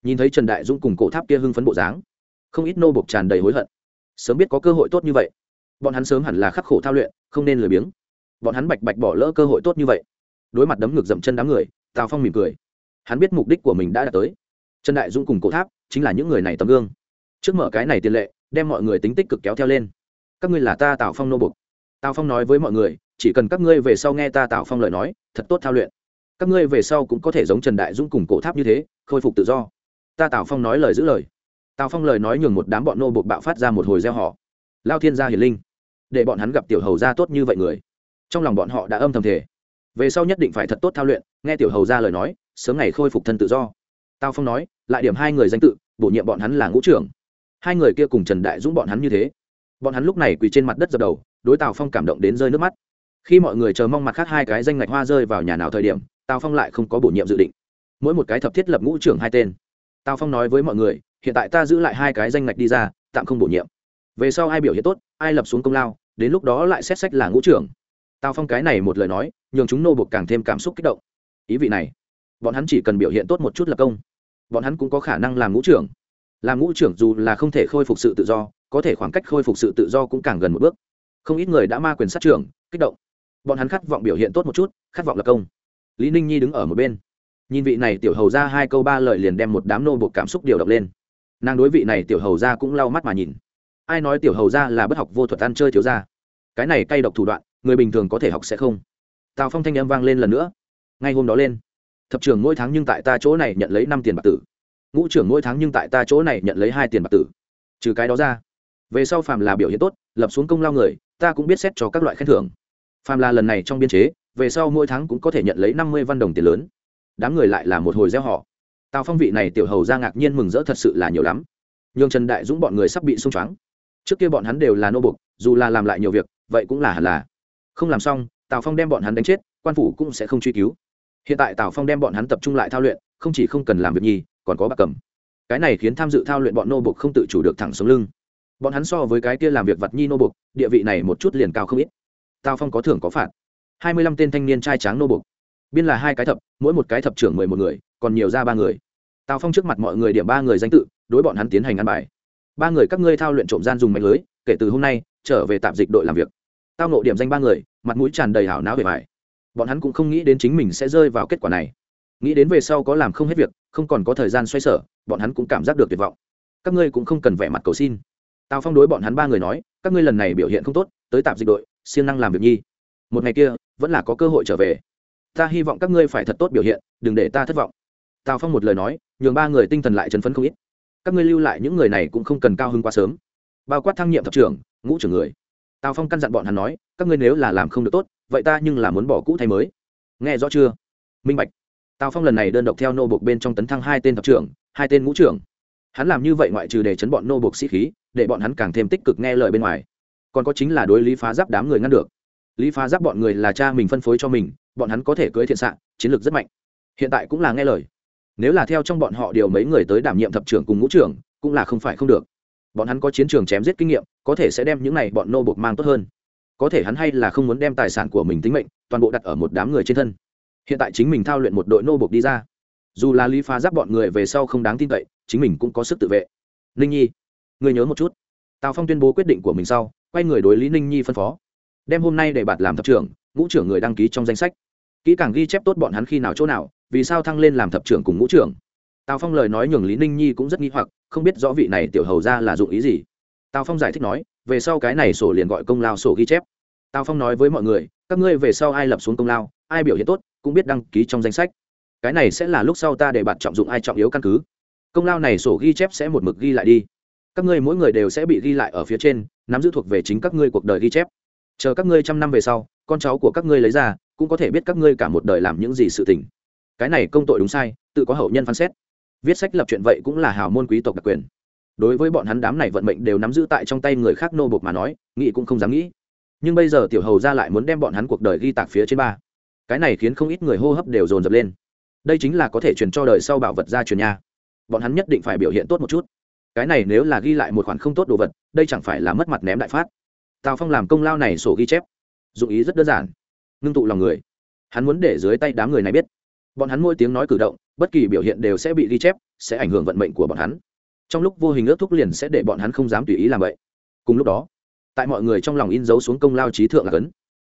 Nhìn thấy trần đại dũng cùng cổ tháp kia hưng phấn bộ dáng, không ít nô bộc tràn đầy hối hận. Sớm biết có cơ hội tốt như vậy, bọn hắn sớm hẳn là khắc khổ thao luyện, không nên lười biếng. Bọn hắn bạch bạch bỏ lỡ cơ hội tốt như vậy. Đối mặt đấm ngược dậm chân đám người, tào phong mỉm cười. Hắn biết mục đích của mình đã đạt tới. Trần đại dũng cùng cổ tháp chính là những người này tấm gương. Trước mở cái này tiền lệ, đem mọi người tính tích cực kéo theo lên. Các ngươi là ta tào phong nô bục tào phong nói với mọi người, chỉ cần các ngươi về sau nghe ta tào phong lời nói, thật tốt thao luyện các ngươi về sau cũng có thể giống trần đại dũng cùng cổ tháp như thế, khôi phục tự do. Ta tào phong nói lời giữ lời. Tào phong lời nói nhường một đám bọn nô bục bạo phát ra một hồi gieo họ lao thiên gia hiền linh. Để bọn hắn gặp tiểu hầu gia tốt như vậy người. Trong lòng bọn họ đã âm thầm thể về sau nhất định phải thật tốt thao luyện, nghe tiểu hầu gia lời nói, sớm ngày khôi phục thân tự do. Tào phong nói, lại điểm hai người danh tự, bổ nhiệm bọn hắn là ngũ trưởng. Hai người kia cùng trần đại dũng bọn hắn như thế. Bọn hắn lúc này quỳ trên mặt đất dập đầu, đối tào phong cảm động đến rơi nước mắt. Khi mọi người chờ mong mặt khác hai cái danh ngạch hoa rơi vào nhà nào thời điểm tào phong lại không có bổ nhiệm dự định. Mỗi một cái thập thiết lập ngũ trưởng hai tên. Tào phong nói với mọi người, hiện tại ta giữ lại hai cái danh ngạch đi ra, tạm không bổ nhiệm. Về sau ai biểu hiện tốt, ai lập xuống công lao, đến lúc đó lại xét sách là ngũ trưởng. Tào phong cái này một lời nói, nhường chúng nô buộc càng thêm cảm xúc kích động. Ý vị này, bọn hắn chỉ cần biểu hiện tốt một chút lập công, bọn hắn cũng có khả năng làm ngũ trưởng. Làm ngũ trưởng dù là không thể khôi phục sự tự do, có thể khoảng cách khôi phục sự tự do cũng càng gần một bước. Không ít người đã ma quyền sát trưởng, kích động. Bọn hắn khát vọng biểu hiện tốt một chút, khát vọng lập công lý ninh nhi đứng ở một bên. Nhìn vị này tiểu hầu ra hai câu ba lời liền đem một đám nô buộc cảm xúc điều động lên. Nàng đối vị này tiểu hầu ra cũng lau mắt mà nhìn. Ai nói tiểu hầu ra là bất học vô thuật ăn chơi thiếu ra cái này cay độc thủ đoạn, người bình thường có thể học sẽ không. Tào phong thanh âm vang lên lần nữa. Ngay hôm đó lên, thập trưởng mỗi tháng nhưng tại ta chỗ này nhận lấy năm tiền bạc tử. Ngũ trưởng mỗi tháng nhưng tại ta chỗ này nhận lấy hai tiền bạc tử. Trừ cái đó ra, về sau phàm là biểu hiện tốt, lập xuống công lao người, ta cũng biết xét cho các loại khen thưởng. Phàm là lần này trong biên chế về sau mỗi tháng cũng có thể nhận lấy năm mươi văn đồng tiền lớn. Đám người lại là một hồi gieo họ. Tào phong vị này tiểu hầu ra ngạc nhiên mừng rỡ thật sự là nhiều lắm. Nhường trần đại dũng bọn người sắp bị xung choáng. Trước kia bọn hắn đều là nô bục, dù là làm lại nhiều việc, vậy cũng là hẳn là. Không làm xong, tào phong đem bọn hắn đánh chết, quan phủ cũng sẽ không truy cứu. Hiện tại tào phong đem bọn hắn tập trung lại thao luyện, không chỉ không cần làm việc nhi còn có bạc cầm. Cái này khiến tham dự thao luyện bọn nô bục không tự chủ được thẳng xuống lưng. Bọn hắn so với cái kia làm việc vặt nhi nô bục, địa vị này một chút liền cao không ít. Tào phong có thưởng có phạt hai mươi lăm tên thanh niên trai tráng nô bục biên là hai cái thập, mỗi một cái thập trưởng mười một người, còn nhiều ra ba người. Tào phong trước mặt mọi người điểm ba người danh tự, đối bọn hắn tiến hành ăn bài. Ba người các ngươi thao luyện trộm gian dùng mạnh lưới, kể từ hôm nay, trở về tạm dịch đội làm việc. Tao nộ điểm danh ba người, mặt mũi tràn đầy hảo não về vải bọn hắn cũng không nghĩ đến chính mình sẽ rơi vào kết quả này. Nghĩ đến về sau có làm không hết việc, không còn có thời gian xoay sở, bọn hắn cũng cảm giác được tuyệt vọng. Các ngươi cũng không cần vẻ mặt cầu xin. Tào phong đối bọn hắn ba người nói, các ngươi lần này biểu hiện không tốt, tới tạm dịch đội, siêng năng làm việc nhi. Một ngày kia vẫn là có cơ hội trở về. Ta hy vọng các ngươi phải thật tốt biểu hiện, đừng để ta thất vọng. Tào phong một lời nói, nhường ba người tinh thần lại chấn phấn không ít. Các ngươi lưu lại những người này cũng không cần cao hơn quá sớm. Bao quát thăng nhiệm thập trưởng, ngũ trưởng người. Tào phong căn dặn bọn hắn nói, các ngươi nếu là làm không được tốt, vậy ta nhưng là muốn bỏ cũ thay mới. Nghe rõ chưa? Minh bạch. Tào phong lần này đơn độc theo nô bộc bên trong tấn thăng hai tên thập trưởng, hai tên ngũ trưởng. Hắn làm như vậy ngoại trừ để chấn bọn nô bộc sĩ khí, để bọn hắn càng thêm tích cực nghe lời bên ngoài. Còn có chính là đối lý phá giáp đám người ngăn được lý phá giáp bọn người là cha mình phân phối cho mình, bọn hắn có thể cưới thiện xạ chiến lược rất mạnh. Hiện tại cũng là nghe lời. Nếu là theo trong bọn họ điều mấy người tới đảm nhiệm thập trưởng cùng ngũ trưởng, cũng là không phải không được. Bọn hắn có chiến trường chém giết kinh nghiệm, có thể sẽ đem những này bọn nô buộc mang tốt hơn. Có thể hắn hay là không muốn đem tài sản của mình tính mệnh, toàn bộ đặt ở một đám người trên thân. Hiện tại chính mình thao luyện một đội nô buộc đi ra. Dù là lý phá giáp bọn người về sau không đáng tin cậy, chính mình cũng có sức tự vệ. Ninh nhi, người nhớ một chút. Tào phong tuyên bố quyết định của mình sau, quay người đối lý ninh nhi phân phó đem hôm nay để bạt làm thập trưởng, ngũ trưởng người đăng ký trong danh sách. Kỹ càng ghi chép tốt bọn hắn khi nào chỗ nào, vì sao thăng lên làm thập trưởng cùng ngũ trưởng. Tào phong lời nói nhường lý ninh nhi cũng rất nghi hoặc, không biết rõ vị này tiểu hầu ra là dụng ý gì. Tào phong giải thích nói, về sau cái này sổ liền gọi công lao sổ ghi chép. Tào phong nói với mọi người, các ngươi về sau ai lập xuống công lao, ai biểu hiện tốt, cũng biết đăng ký trong danh sách. Cái này sẽ là lúc sau ta để bạn trọng dụng ai trọng yếu căn cứ. Công lao này sổ ghi chép sẽ một mực ghi lại đi. Các ngươi mỗi người đều sẽ bị ghi lại ở phía trên, nắm giữ thuộc về chính các ngươi cuộc đời ghi chép chờ các ngươi trăm năm về sau, con cháu của các ngươi lấy ra, cũng có thể biết các ngươi cả một đời làm những gì sự tình. Cái này công tội đúng sai, tự có hậu nhân phán xét. Viết sách lập chuyện vậy cũng là hào môn quý tộc đặc quyền. Đối với bọn hắn đám này vận mệnh đều nắm giữ tại trong tay người khác nô bộc mà nói, nghĩ cũng không dám nghĩ. Nhưng bây giờ tiểu hầu ra lại muốn đem bọn hắn cuộc đời ghi tạc phía trên ba. Cái này khiến không ít người hô hấp đều dồn dập lên. Đây chính là có thể truyền cho đời sau bảo vật ra truyền nha. Bọn hắn nhất định phải biểu hiện tốt một chút. Cái này nếu là ghi lại một khoản không tốt đồ vật, đây chẳng phải là mất mặt ném đại phát tào phong làm công lao này sổ ghi chép. Dụng ý rất đơn giản. Ngưng tụ lòng người. Hắn muốn để dưới tay đám người này biết. Bọn hắn mỗi tiếng nói cử động, bất kỳ biểu hiện đều sẽ bị ghi chép, sẽ ảnh hưởng vận mệnh của bọn hắn. Trong lúc vô hình ước thúc liền sẽ để bọn hắn không dám tùy ý làm vậy. Cùng lúc đó, tại mọi người trong lòng in dấu xuống công lao trí thượng là cấn.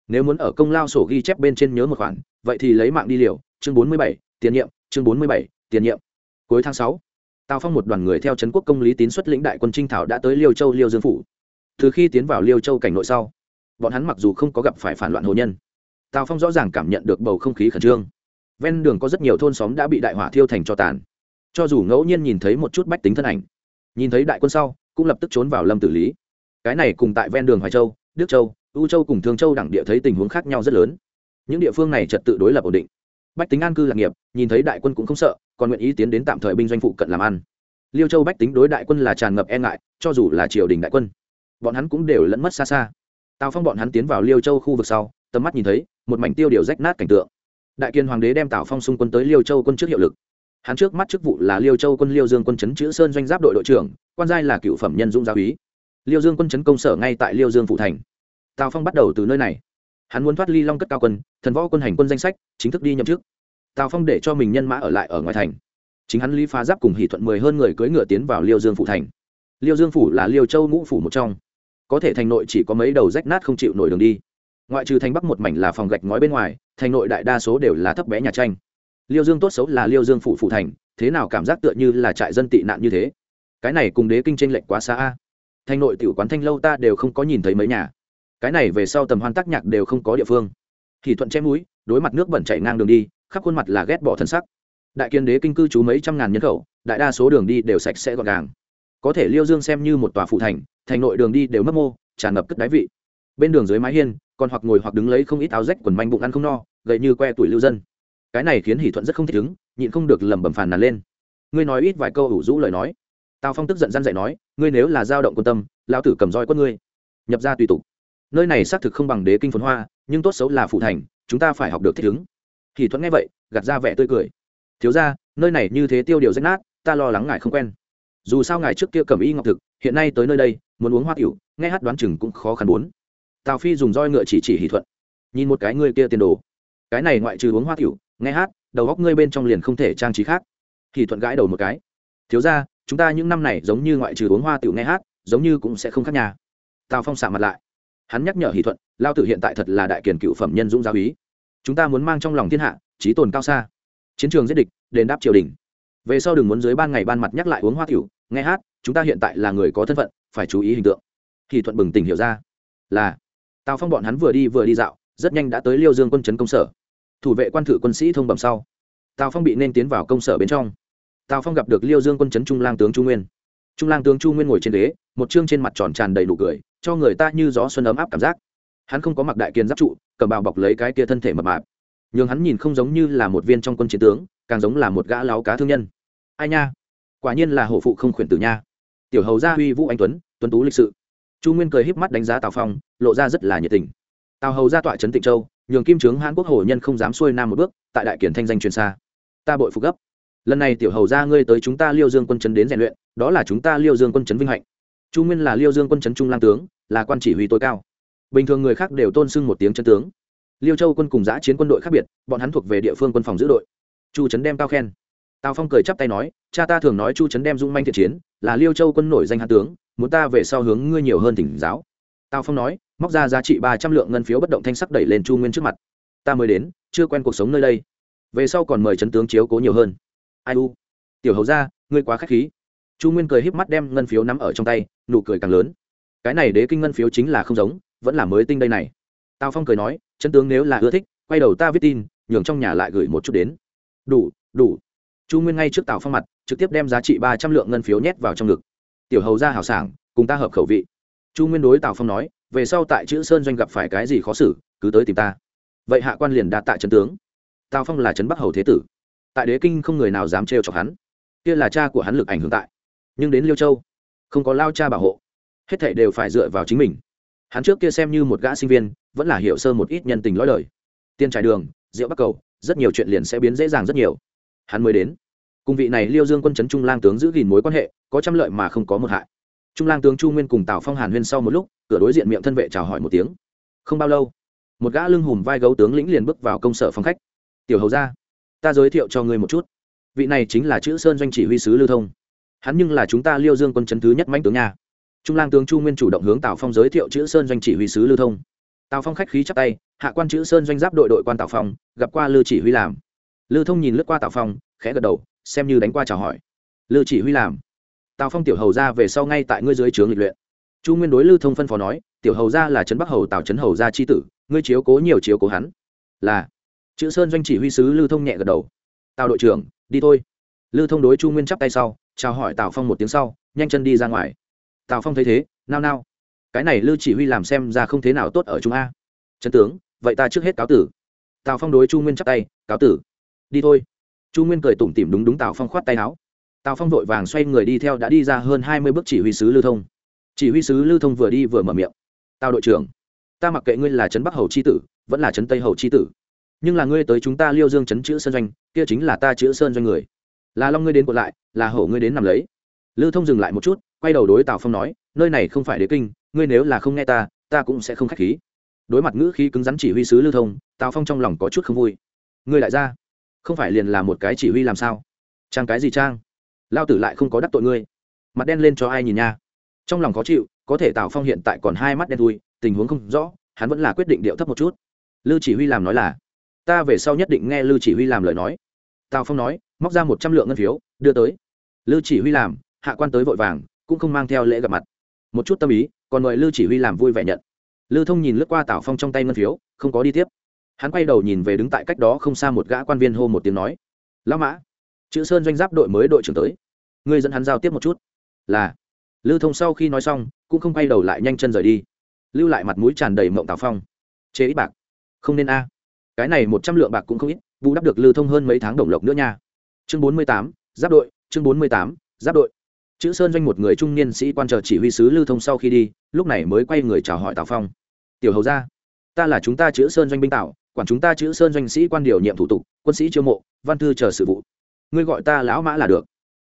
Nếu muốn ở công lao sổ ghi chép bên trên nhớ một khoản, vậy thì lấy mạng đi liều. Chương bốn mươi bảy, tiền nhiệm. Chương bốn mươi bảy, tiền nhiệm. Cuối tháng sáu, tào phong một đoàn người theo trấn quốc công lý tín xuất lĩnh đại quân trinh thảo đã tới liêu châu, liêu dương phủ từ khi tiến vào liêu châu cảnh nội sau, bọn hắn mặc dù không có gặp phải phản loạn hồ nhân, tào phong rõ ràng cảm nhận được bầu không khí khẩn trương. Ven đường có rất nhiều thôn xóm đã bị đại hỏa thiêu thành cho tàn. Cho dù ngẫu nhiên nhìn thấy một chút bách tính thân ảnh, nhìn thấy đại quân sau, cũng lập tức trốn vào lâm tử lý. Cái này cùng tại ven đường hoài châu, đức châu, u châu cùng thương châu đẳng địa thấy tình huống khác nhau rất lớn. Những địa phương này trật tự đối lập ổn định. Bách tính an cư lạc nghiệp, nhìn thấy đại quân cũng không sợ, còn nguyện ý tiến đến tạm thời binh doanh phụ cận làm ăn. Liêu châu bách tính đối đại quân là tràn ngập e ngại, cho dù là triều đình đại quân bọn hắn cũng đều lẫn mất xa xa. Tào phong bọn hắn tiến vào liêu châu khu vực sau, tầm mắt nhìn thấy, một mảnh tiêu điều rách nát cảnh tượng. Đại kiên hoàng đế đem tào phong xung quân tới liêu châu quân trước hiệu lực. Hắn trước mắt chức vụ là liêu châu quân liêu dương quân chấn chữ sơn doanh giáp đội đội trưởng, quan giai là cựu phẩm nhân dũng gia úy. Liêu dương quân chấn công sở ngay tại liêu dương phụ thành. Tào phong bắt đầu từ nơi này. Hắn muốn thoát ly long cất cao quân, thần võ quân hành quân danh sách, chính thức đi nhậm chức. Tào phong để cho mình nhân mã ở lại ở ngoài thành. Chính hắn lý phá giáp cùng hỷ thuận mười hơn người cưỡi ngựa tiến vào liêu dương phủ thành. Liêu dương phủ là liêu châu ngũ phủ một trong có thể thành nội chỉ có mấy đầu rách nát không chịu nổi đường đi. Ngoại trừ thành bắc một mảnh là phòng gạch ngói bên ngoài thành nội đại đa số đều là thấp bé nhà tranh. Liêu dương tốt xấu là liêu dương phủ phủ thành thế nào cảm giác tựa như là trại dân tị nạn như thế? Cái này cùng đế kinh tranh lệch quá xa a. Thành nội tiểu quán thanh lâu ta đều không có nhìn thấy mấy nhà. Cái này về sau tầm hoan tác nhạc đều không có địa phương. Thì thuận che mũi, đối mặt nước bẩn chảy ngang đường đi khắp khuôn mặt là ghét bỏ thân sắc. Đại kiên đế kinh cư trú mấy trăm ngàn nhân khẩu đại đa số đường đi đều sạch sẽ gọn gàng có thể liêu dương xem như một tòa phụ thành thành nội đường đi đều mất mô, tràn ngập cất đáy vị. Bên đường dưới mái hiên, còn hoặc ngồi hoặc đứng lấy không ít áo rách quần manh bụng ăn không no gậy như que tuổi lưu dân. Cái này khiến hỷ thuận rất không thích ứng, nhịn không được lẩm bẩm phàn nàn lên. Ngươi nói ít vài câu ủ rũ lời nói. Tào phong tức giận răn dạy nói, ngươi nếu là dao động quan tâm, lão tử cầm roi quất ngươi. Nhập ra tùy tục. Nơi này xác thực không bằng đế kinh phồn hoa, nhưng tốt xấu là phụ thành, chúng ta phải học được thích ứng. Hỷ thuận nghe vậy, gạt ra vẻ tươi cười. Thiếu ra nơi này như thế tiêu điều rách nát, ta lo lắng ngài không quen dù sao ngài trước kia cầm y ngọc thực, hiện nay tới nơi đây, muốn uống hoa tiểu, nghe hát đoán chừng cũng khó khăn bốn. Tào phi dùng roi ngựa chỉ chỉ hỷ thuận. Nhìn một cái ngươi kia tiền đồ. Cái này ngoại trừ uống hoa tiểu, nghe hát, đầu góc ngươi bên trong liền không thể trang trí khác. Hỷ thuận gãi đầu một cái. Thiếu ra chúng ta những năm này giống như ngoại trừ uống hoa tiểu nghe hát, giống như cũng sẽ không khác nhà. Tào phong xạ mặt lại. Hắn nhắc nhở hỷ thuận, lao tử hiện tại thật là đại kiền cựu phẩm nhân dũng giáo ý chúng ta muốn mang trong lòng thiên hạ, trí tồn cao xa. Chiến trường giết địch, đền đáp triều đình. Về sau đừng muốn dưới ban ngày ban mặt nhắc lại uống hoa tiểu nghe hát, chúng ta hiện tại là người có thân phận, phải chú ý hình tượng. Thì thuận bừng tỉnh hiểu ra, là, tào phong bọn hắn vừa đi vừa đi dạo, rất nhanh đã tới liêu dương quân chấn công sở. Thủ vệ quan thử quân sĩ thông bẩm sau. Tào phong bị nên tiến vào công sở bên trong. Tào phong gặp được liêu dương quân chấn trung lang tướng chu nguyên. Trung lang tướng chu nguyên ngồi trên ghế, một chương trên mặt tròn tràn đầy nụ cười, cho người ta như gió xuân ấm áp cảm giác. Hắn không có mặc đại kiên giáp trụ, cầm bào bọc lấy cái kia thân thể mập mạp. Nhường hắn nhìn không giống như là một viên trong quân chiến tướng, càng giống là một gã láo cá thương nhân. Ai nha? Quả nhiên là hổ phụ không khuyển tử nha. Tiểu hầu gia huy vũ anh tuấn tuấn tú lịch sự. Chu nguyên cười híp mắt đánh giá tào phong, lộ ra rất là nhiệt tình. Tào hầu gia tọa trấn tịnh châu, nhường kim trướng hãn quốc Hổ nhân không dám xuôi nam một bước, tại đại kiển thanh danh truyền xa. Ta bội phục gấp. Lần này tiểu hầu gia ngươi tới chúng ta liêu dương quân chấn đến rèn luyện, đó là chúng ta liêu dương quân chấn vinh hạnh. Chu nguyên là liêu dương quân chấn trung lang tướng, là quan chỉ huy tối cao. Bình thường người khác đều tôn sưng một tiếng chân tướng. Liêu châu quân cùng giã chiến quân đội khác biệt, bọn hắn thuộc về địa phương quân phòng giữ đội. Chu trấn đem cao khen tào phong cười chắp tay nói, cha ta thường nói chu trấn đem dung manh thiện chiến, là liêu châu quân nổi danh hạ tướng, muốn ta về sau hướng ngươi nhiều hơn thỉnh giáo. Tào phong nói, móc ra giá trị ba trăm lượng ngân phiếu bất động thanh sắc đẩy lên chu nguyên trước mặt. Ta mới đến, chưa quen cuộc sống nơi đây. Về sau còn mời chấn tướng chiếu cố nhiều hơn. Ai u? Tiểu hầu ra ngươi quá k h á c h khí. Chu nguyên cười híp mắt đem ngân phiếu nắm ở trong tay, nụ cười càng lớn. Cái này đế kinh ngân phiếu chính là không giống, vẫn là mới tinh đây này. Tào phong cười nói, chấn tướng nếu là ưa thích, quay đầu ta viết tin, nhường trong nhà lại gửi một chút đến. Đủ đủ chu nguyên ngay trước tào phong mặt, trực tiếp đem giá trị ba trăm lượng ngân phiếu nhét vào trong ngực. Tiểu hầu ra hào sảng, cùng ta hợp khẩu vị. Chu nguyên đối tào phong nói, về sau tại chữ sơn doanh gặp phải cái gì khó xử, cứ tới tìm ta. Vậy hạ quan liền đạt tại trấn tướng. Tào phong là trấn bắc hầu thế tử. Tại đế kinh không người nào dám trêu chọc hắn. Kia là cha của hắn lực ảnh hưởng tại. Nhưng đến liêu châu, không có lao cha bảo hộ. Hết thảy đều phải dựa vào chính mình. Hắn trước kia xem như một gã sinh viên, vẫn là hiểu sơ một ít nhân tình lõi lời tiền trải đường, rượu bắc cầu, rất nhiều chuyện liền sẽ biến dễ dàng rất nhiều hắn mới đến. Cùng vị này liêu dương quân chấn trung lang tướng giữ gìn mối quan hệ, có trăm lợi mà không có một hại. Trung lang tướng chu nguyên cùng tào phong hàn huyên sau một lúc, cửa đối diện miệng thân vệ chào hỏi một tiếng. Không bao lâu, một gã lưng hùm vai gấu tướng lĩnh liền bước vào công sở phòng khách. Tiểu hầu ra ta giới thiệu cho ngươi một chút. Vị này chính là chữ sơn doanh chỉ huy sứ lưu thông. Hắn nhưng là chúng ta liêu dương quân chấn thứ nhất mãnh tướng nha. Trung lang tướng chu nguyên chủ động hướng tào phong giới thiệu chữ sơn doanh chỉ huy sứ lưu thông. Tào phong khách khí chắp tay, hạ quan chữ sơn doanh giáp đội đội quan tào phong, gặp qua lưu chỉ huy làm lưu thông nhìn lướt qua tào phong, khẽ gật đầu, xem như đánh qua chào hỏi. Lưu chỉ huy làm. Tào phong tiểu hầu ra về sau ngay tại ngươi dưới trướng lịch luyện. Chu nguyên đối lưu thông phân phó nói, tiểu hầu ra là trấn bắc hầu, tào trấn hầu ra c tử, ngươi chiếu cố nhiều chiếu cố hắn. Là. Chữ sơn doanh chỉ huy sứ lưu thông nhẹ gật đầu. Tào đội trưởng, đi thôi. Lưu thông đối chu nguyên chắp tay sau, chào hỏi tào phong một tiếng sau, nhanh chân đi ra ngoài. Tào phong thấy thế, nao nao. Cái này lưu chỉ huy làm xem ra không thế nào tốt ở chúng a. Trấn tướng, vậy ta trước hết cáo tử. Tào phong đối chu nguyên chắp tay, cáo tử đi thôi. Chu nguyên cười tủm tỉm đúng đúng tào phong khoát tay áo. Tào phong vội vàng xoay người đi theo đã đi ra hơn hai mươi bước chỉ huy sứ lưu thông. Chỉ huy sứ lưu thông vừa đi vừa mở miệng. Tào đội trưởng, ta mặc kệ ngươi là trấn bắc hầu c h i tử, vẫn là trấn tây hầu c h i tử, nhưng là ngươi tới chúng ta liêu dương trấn chữ sơn doanh, kia chính là ta chữ sơn doanh người. Là long ngươi đến cột lại, là hổ ngươi đến nằm lấy. Lưu thông dừng lại một chút, quay đầu đối tào phong nói, nơi này không phải đế kinh, ngươi nếu là không nghe ta ta cũng sẽ không k h á c h khí. Đối mặt ngữ khí cứng rắn chỉ huy sứ lưu thông, tào phong trong lòng có chút không vui. Ngươi lại ra không phải liền là một cái chỉ huy làm sao? Trang cái gì trang? Lao tử lại không có đắc tội ngươi. Mặt đen lên cho ai nhìn nha? Trong lòng khó chịu, có thể tào phong hiện tại còn hai mắt đen thui, tình huống không rõ, hắn vẫn là quyết định điệu thấp một chút. Lư chỉ huy làm nói là, ta về sau nhất định nghe lư chỉ huy làm lời nói. Tào phong nói, móc ra một trăm lượng ngân phiếu, đưa tới. Lư chỉ huy làm, hạ quan tới vội vàng, cũng không mang theo lễ gặp mặt. Một chút tâm ý, còn mời lư chỉ huy làm vui vẻ nhận. Lư thông nhìn lướt qua tào phong trong tay ngân phiếu, không có đi tiếp hắn quay đầu nhìn về đứng tại cách đó không xa một gã quan viên hô một tiếng nói, lão mã. Chữ sơn doanh giáp đội mới đội trưởng tới. Ngươi dẫn hắn giao tiếp một chút. Là. Lưu thông sau khi nói xong, cũng không quay đầu lại nhanh chân rời đi. Lưu lại mặt mũi tràn đầy mộng tào phong. Chế ít bạc. Không nên a. Cái này một trăm lượng bạc cũng không ít, bù đắp được lưu thông hơn mấy tháng đồng lộc nữa nha. Chương bốn mươi tám, giáp đội, chương bốn mươi tám, giáp đội. Chữ sơn doanh một người trung niên sĩ quan chờ chỉ huy sứ lưu thông sau khi đi, lúc này mới quay người chào hỏi tào phong. Tiểu hầu ra ta là chúng ta chữ sơn doanh binh tạo quản chúng ta chữ sơn doanh sĩ quan điều nhiệm thủ tục, quân sĩ chiêu mộ, văn thư chờ sự vụ. Ngươi gọi ta lão mã là được.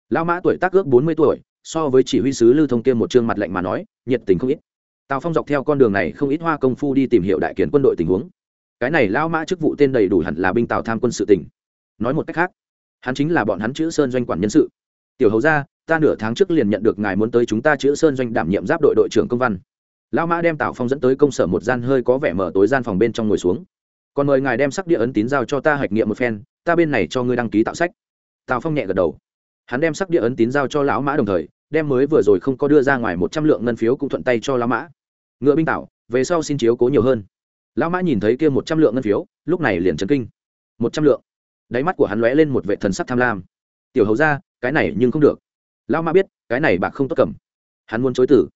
Lão mã tuổi tác ước bốn mươi tuổi, so với chỉ huy sứ lưu thông kia một trương mặt lạnh mà nói, nhiệt tình không ít. Tào phong dọc theo con đường này không ít hoa công phu đi tìm hiểu đại kiến quân đội tình huống. Cái này lão mã chức vụ tên đầy đủ hẳn là binh tào tham quân sự tỉnh nói một cách khác, hắn chính là bọn hắn chữ sơn doanh quản nhân sự. Tiểu hầu ra ta nửa tháng trước liền nhận được ngài muốn tới chúng ta chữ sơn doanh đảm nhiệm giáp đội đội trưởng công văn. Lão mã đem tào phong dẫn tới công sở một gian hơi có vẻ mở tối gian phòng bên trong ngồi xuống còn mời ngài đem sắc địa ấn tín giao cho ta hạch nghiệm một phen, ta bên này cho ngươi đăng ký tạo sách. Tào phong nhẹ gật đầu. Hắn đem sắc địa ấn tín giao cho lão mã đồng thời, đem mới vừa rồi không có đưa ra ngoài một trăm lượng ngân phiếu cũng thuận tay cho lão mã. Ngựa binh tạo, về sau xin chiếu cố nhiều hơn. Lão mã nhìn thấy kia một trăm lượng ngân phiếu, lúc này liền chấn kinh. Một trăm lượng. Đáy mắt của hắn lóe lên một vệ thần sắc tham lam. Tiểu hầu ra cái này nhưng không được. Lão mã biết, cái này bạc không tốt cầm. Hắn muốn chối tử.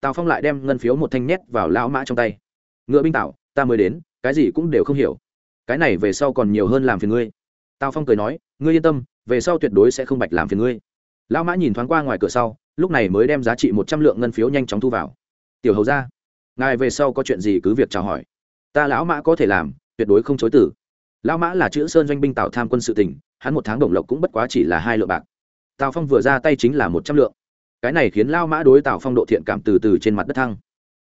Tào phong lại đem ngân phiếu một thanh nhét vào lão mã trong tay. Ngựa binh tạo, ta mới đến cái gì cũng đều không hiểu. Cái này về sau còn nhiều hơn làm phiền ngươi. Tào phong cười nói, ngươi yên tâm, về sau tuyệt đối sẽ không bạch làm phiền ngươi. Lão mã nhìn thoáng qua ngoài cửa sau, lúc này mới đem giá trị một trăm lượng ngân phiếu nhanh chóng thu vào. Tiểu hầu ra, ngài về sau có chuyện gì cứ việc chào hỏi. Ta lão mã có thể làm, tuyệt đối không chối tử lão mã là chữ sơn doanh binh tào tham quân sự tỉnh hắn một tháng đồng lộc cũng bất quá chỉ là hai lượng bạc. Tào phong vừa ra tay chính là một trăm lượng. Cái này khiến lao mã đối tào phong độ thiện cảm từ từ trên mặt đất thăng.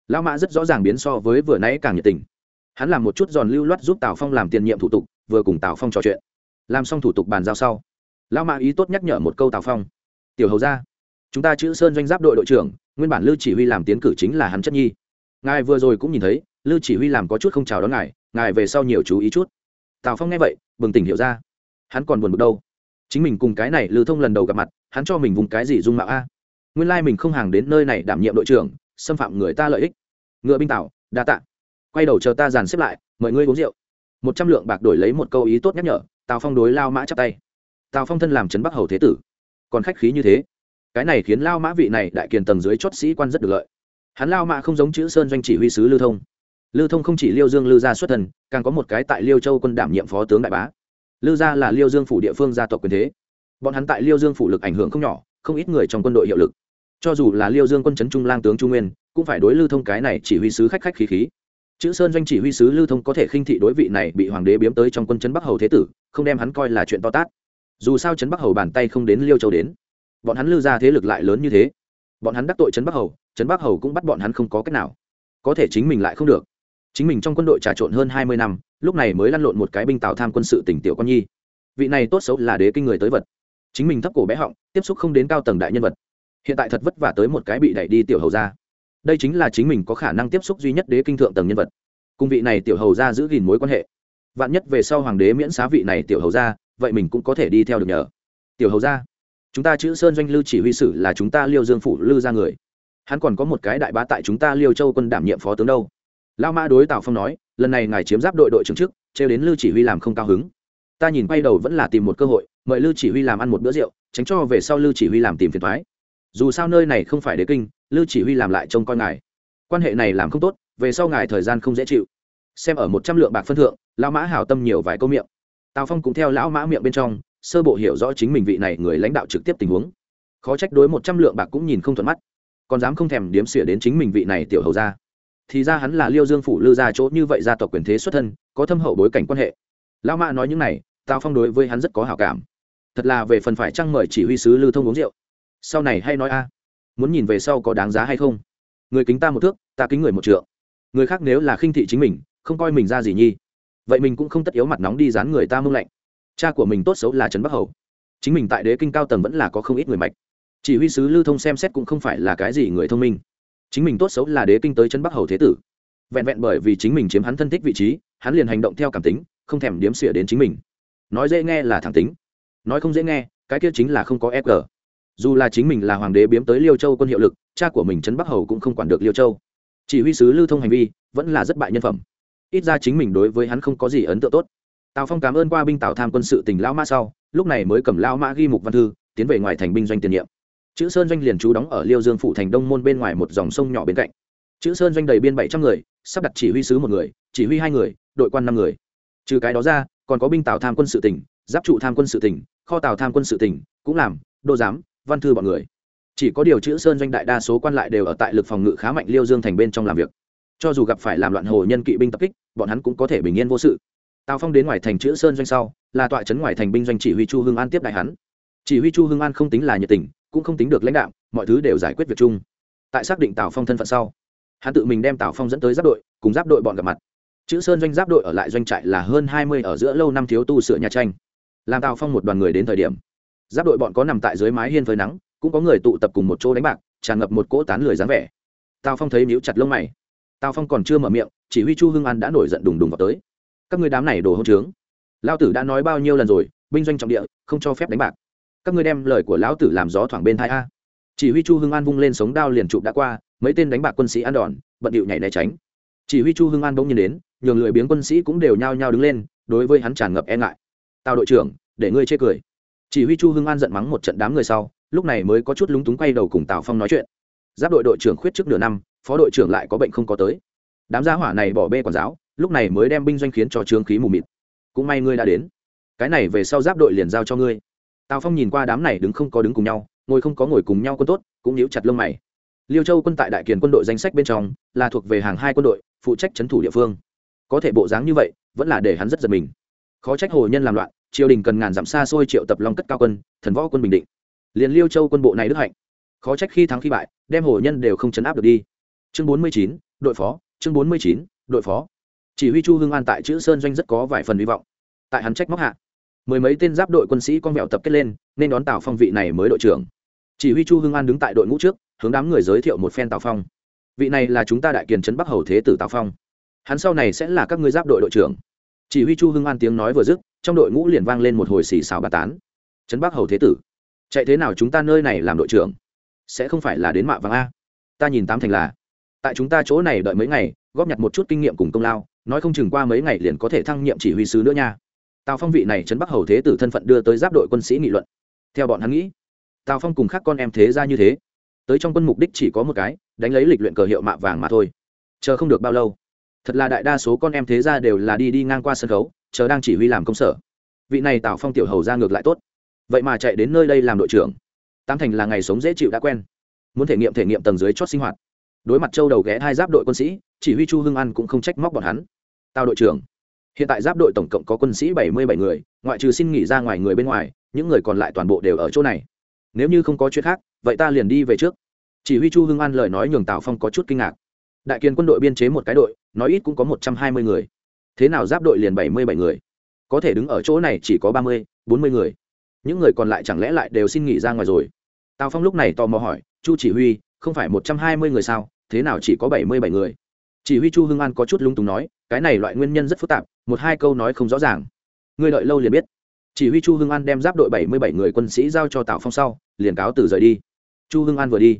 Lao mã rất rõ ràng biến so với vừa nãy càng nhiệt tình hắn làm một chút giòn lưu loát giúp tào phong làm tiền nhiệm thủ tục, vừa cùng tào phong trò chuyện. Làm xong thủ tục bàn giao sau lao mã ý tốt nhắc nhở một câu tào phong. Tiểu hầu ra chúng ta chữ sơn doanh giáp đội đội trưởng, nguyên bản lưu chỉ huy làm tiến cử chính là hắn chất nhi. Ngài vừa rồi cũng nhìn thấy lưu chỉ huy làm có chút không chào đón ngài ngài về sau nhiều chú ý chút. Tào phong nghe vậy, bừng tỉnh hiểu ra. Hắn còn buồn bực đâu? Chính mình cùng cái này lưu thông lần đầu gặp mặt, hắn cho mình vùng cái gì dung mạo a? Nguyên lai mình không hàng đến nơi này đảm nhiệm đội trưởng, xâm phạm người ta lợi ích. Ngựa binh tảo đa tạ quay đầu chờ ta dàn xếp lại, mời ngươi uống rượu. Một trăm lượng bạc đổi lấy một câu ý tốt nhắc nhở, tào phong đối lao mã chắp tay. Tào phong thân làm trấn bắc hầu thế tử. Còn khách khí như thế, cái này khiến lao mã vị này đại kiền tầng dưới chót sĩ quan rất được lợi. Hắn lao mã không giống chữ sơn doanh chỉ huy sứ lưu thông. Lưu thông không chỉ liêu dương, lưu gia xuất thần, càng có một cái tại liêu châu quân đảm nhiệm phó tướng đại bá. Lưu gia là liêu dương phủ địa phương gia tộc quyền thế. Bọn hắn tại liêu dương phủ lực ảnh hưởng không nhỏ, không ít người trong quân đội hiệu lực. Cho dù là liêu dương quân chấn trung lang tướng trung nguyên, cũng phải đối lưu thông cái này chỉ huy sứ khách khách khí khí chữ sơn doanh chỉ huy sứ lưu thông có thể khinh thị đối vị này bị hoàng đế biếm tới trong quân chấn bắc hầu thế tử, không đem hắn coi là chuyện to tát. Dù sao chấn bắc hầu bàn tay không đến liêu châu đến. Bọn hắn lưu ra thế lực lại lớn như thế. Bọn hắn đắc tội chấn bắc hầu chấn bắc hầu cũng bắt bọn hắn không có cách nào. Có thể chính mình lại không được. Chính mình trong quân đội trà trộn hơn hai mươi năm, lúc này mới lăn lộn một cái binh tào tham quân sự tỉnh tiểu con nhi. Vị này tốt xấu là đế kinh người tới vật. Chính mình thấp cổ bé họng, tiếp xúc không đến cao tầng đại nhân vật. Hiện tại thật vất vả tới một cái bị đẩy đi tiểu hầu ra đây chính là chính mình có khả năng tiếp xúc duy nhất đế kinh thượng tầng nhân vật. Cung vị này tiểu hầu ra giữ gìn mối quan hệ. Vạn nhất về sau hoàng đế miễn xá vị này tiểu hầu ra vậy mình cũng có thể đi theo được nhờ. Tiểu hầu ra chúng ta chữ sơn doanh lưu chỉ huy sử là chúng ta liêu dương phủ lưu ra người. Hắn còn có một cái đại bá tại chúng ta liêu châu quân đảm nhiệm phó tướng đâu. Lao mã đối tào phong nói, lần này ngài chiếm giáp đội đội trưởng chức, trêu đến lưu chỉ huy làm không cao hứng. Ta nhìn quay đầu vẫn là tìm một cơ hội, mời lưu chỉ huy làm ăn một bữa rượu, tránh cho về sau lưu chỉ huy làm tìm phiền thoái dù sao nơi này không phải đế kinh, lưu chỉ huy làm lại trông coi ngài. Quan hệ này làm không tốt, về sau ngài thời gian không dễ chịu. Xem ở một trăm lượng bạc phân thượng, lão mã hảo tâm nhiều vài câu miệng. Tào phong cũng theo lão mã miệng bên trong, sơ bộ hiểu rõ chính mình vị này người lãnh đạo trực tiếp tình huống. Khó trách đối một trăm lượng bạc cũng nhìn không thuận mắt. Còn dám không thèm điếm xỉa đến chính mình vị này tiểu hầu ra thì ra hắn là liêu dương phủ lư ra chỗ như vậy gia tộc quyền thế xuất thân, có thâm hậu bối cảnh quan hệ. Lão mã nói những này, tào phong đối với hắn rất có hảo cảm. Thật là về phần phải trăng mời chỉ huy sứ lưu thông uống rượu sau này hay nói a. Muốn nhìn về sau có đáng giá hay không? Người kính ta một thước, ta kính người một trượng. Người khác nếu là khinh thị chính mình, không coi mình ra gì nhi. Vậy mình cũng không tất yếu mặt nóng đi dán người ta mông lạnh. Cha của mình tốt xấu là trấn bắc hầu. Chính mình tại đế kinh cao tầng vẫn là có không ít người mạch. Chỉ huy sứ lưu thông xem xét cũng không phải là cái gì người thông minh. Chính mình tốt xấu là đế kinh tới trấn bắc hầu thế tử. Vẹn vẹn bởi vì chính mình chiếm hắn thân thích vị trí, hắn liền hành động theo cảm tính, không thèm điếm xỉa đến chính mình. Nói dễ nghe là thẳng tính. Nói không dễ nghe, cái kia chính là không có fg dù là chính mình là hoàng đế biếm tới liêu châu quân hiệu lực, cha của mình trấn bắc hầu cũng không quản được liêu châu. Chỉ huy sứ lưu thông hành vi, vẫn là rất bại nhân phẩm. Ít ra chính mình đối với hắn không có gì ấn tượng tốt. Tào phong cảm ơn qua binh tào tham quân sự tỉnh lao mã sau, lúc này mới cầm lao mã ghi mục văn thư, tiến về ngoài thành binh doanh tiền nhiệm. Chữ sơn doanh liền trú đóng ở liêu dương phủ thành đông môn bên ngoài một dòng sông nhỏ bên cạnh. Chữ sơn doanh đầy biên bảy trăm người, sắp đặt chỉ huy sứ một người, chỉ huy hai người, đội quan năm người. Trừ cái đó ra, còn có binh tào tham quân sự tỉnh, giáp trụ tham quân sự tỉnh, kho tào tham quân sự tỉnh, cũng làm, đô giám văn thư bọn người. Chỉ có điều chữ sơn doanh đại đa số quan lại đều ở tại lực phòng ngự khá mạnh liêu dương thành bên trong làm việc. Cho dù gặp phải làm loạn hồ nhân kỵ binh tập kích, bọn hắn cũng có thể bình yên vô sự. Tào phong đến ngoài thành chữ sơn doanh sau, là tọa trấn ngoài thành binh doanh chỉ huy chu hưng an tiếp đại hắn. Chỉ huy chu hưng an không tính là nhiệt tình, cũng không tính được lãnh đạo mọi thứ đều giải quyết việc chung. Tại xác định tào phong thân phận sau, hắn tự mình đem tào phong dẫn tới giáp đội, cùng giáp đội bọn gặp mặt. Chữ sơn doanh giáp đội ở lại doanh trại là hơn hai mươi ở giữa lâu năm thiếu tu sửa nhà tranh. Làm tào phong một đoàn người đến thời điểm giáp đội bọn có nằm tại dưới mái hiên phơi nắng, cũng có người tụ tập cùng một chỗ đánh bạc, tràn ngập một cỗ tán lười dáng vẻ. Tào phong thấy níu chặt lông mày. Tào phong còn chưa mở miệng, chỉ huy chu hưng an đã nổi giận đùng đùng vào tới. Các người đám này đồ hỗn trướng. Lao tử đã nói bao nhiêu lần rồi, binh doanh trọng địa, không cho phép đánh bạc. Các ngươi đem lời của lão tử làm gió thoảng bên thai a. Chỉ huy chu hưng an vung lên sống đao liền chụp đã qua, mấy tên đánh bạc quân sĩ ăn đòn, bận điệu nhảy né tránh. Chỉ huy chu hưng an bỗng nhiên đến, nhường lười biếng quân sĩ cũng đều nhao nhao đứng lên, đối với hắn tràn ngập e ngại. Tào đội trưởng, để ngươi chê cười chỉ huy chu hưng an giận mắng một trận đám người sau, lúc này mới có chút lúng túng quay đầu cùng tào phong nói chuyện. Giáp đội đội trưởng khuyết trước nửa năm, phó đội trưởng lại có bệnh không có tới. Đám gia hỏa này bỏ bê quản giáo, lúc này mới đem binh doanh khiến cho trương khí mù mịt. Cũng may ngươi đã đến. Cái này về sau giáp đội liền giao cho ngươi. Tào phong nhìn qua đám này đứng không có đứng cùng nhau, ngồi không có ngồi cùng nhau quân tốt, cũng níu chặt lông mày. Liêu châu quân tại đại kiền quân đội danh sách bên trong, là thuộc về hàng hai quân đội, phụ trách c thủ địa phương. Có thể bộ dáng như vậy, vẫn là để hắn rất giật mình. Khó trách hồ nhân làm loạn triều đình cần ngàn dặm xa xôi triệu tập long cất cao quân, thần võ quân bình định. Liền liêu châu quân bộ này đức hạnh. Khó trách khi thắng khi bại, đem hồ nhân đều không chấn áp được đi. Chương bốn mươi chín, đội phó, chương bốn mươi chín, đội phó. Chỉ huy chu hưng an tại chữ sơn doanh rất có vài phần hy vọng. Tại hắn trách móc hạ, mười mấy tên giáp đội quân sĩ con mẹo tập kết lên, nên đón tào phong vị này mới đội trưởng. Chỉ huy chu hưng an đứng tại đội ngũ trước, hướng đám người giới thiệu một phen tào phong. Vị này là chúng ta đại kiền trấn bắc hầu thế tử tào phong. Hắn sau này sẽ là các ngươi giáp đội đội trưởng chỉ huy chu hưng an tiếng nói vừa dứt, trong đội ngũ liền vang lên một hồi xì xào bà tán. Trấn bắc hầu thế tử, chạy thế nào chúng ta nơi này làm đội trưởng? Sẽ không phải là đến mạ vàng a. Ta nhìn tám thành là, tại chúng ta chỗ này đợi mấy ngày, góp nhặt một chút kinh nghiệm cùng công lao, nói không chừng qua mấy ngày liền có thể thăng nhiệm chỉ huy sứ nữa nha. Tào phong vị này trấn bắc hầu thế tử thân phận đưa tới giáp đội quân sĩ nghị luận. Theo bọn hắn nghĩ, tào phong cùng khác con em thế ra như thế. Tới trong quân mục đích chỉ có một cái, đánh lấy lịch luyện cờ hiệu mạ vàng mà thôi. Chờ không được bao lâu thật là đại đa số con em thế ra đều là đi đi ngang qua sân khấu, chờ đang chỉ huy làm công sở. Vị này tào phong tiểu hầu ra ngược lại tốt. Vậy mà chạy đến nơi đây làm đội trưởng. Tam thành là ngày sống dễ chịu đã quen. Muốn thể nghiệm thể nghiệm tầng dưới chót sinh hoạt. Đối mặt châu đầu ghé hai giáp đội quân sĩ, chỉ huy chu hưng an cũng không trách móc bọn hắn. Tào đội trưởng, hiện tại giáp đội tổng cộng có quân sĩ bảy mươi bảy người, ngoại trừ xin nghỉ ra ngoài người bên ngoài, những người còn lại toàn bộ đều ở chỗ này. Nếu như không có chuyện khác, vậy ta liền đi về trước. Chỉ huy chu hưng an lời nói nhường tào phong có chút kinh ngạc đại kiên quân đội biên chế một cái đội, nói ít cũng có một trăm hai mươi người. Thế nào giáp đội liền bảy mươi bảy người? Có thể đứng ở chỗ này chỉ có ba mươi, bốn mươi người. Những người còn lại chẳng lẽ lại đều xin nghỉ ra ngoài rồi? Tào phong lúc này tò mò hỏi, chu chỉ huy, không phải một trăm hai mươi người sao? Thế nào chỉ có bảy mươi bảy người? Chỉ huy chu hưng an có chút lung túng nói, cái này loại nguyên nhân rất phức tạp, một hai câu nói không rõ ràng. Ngươi đợi lâu liền biết. Chỉ huy chu hưng an đem giáp đội bảy mươi bảy người quân sĩ giao cho tào phong sau, liền cáo từ rời đi. Chu hưng an vừa đi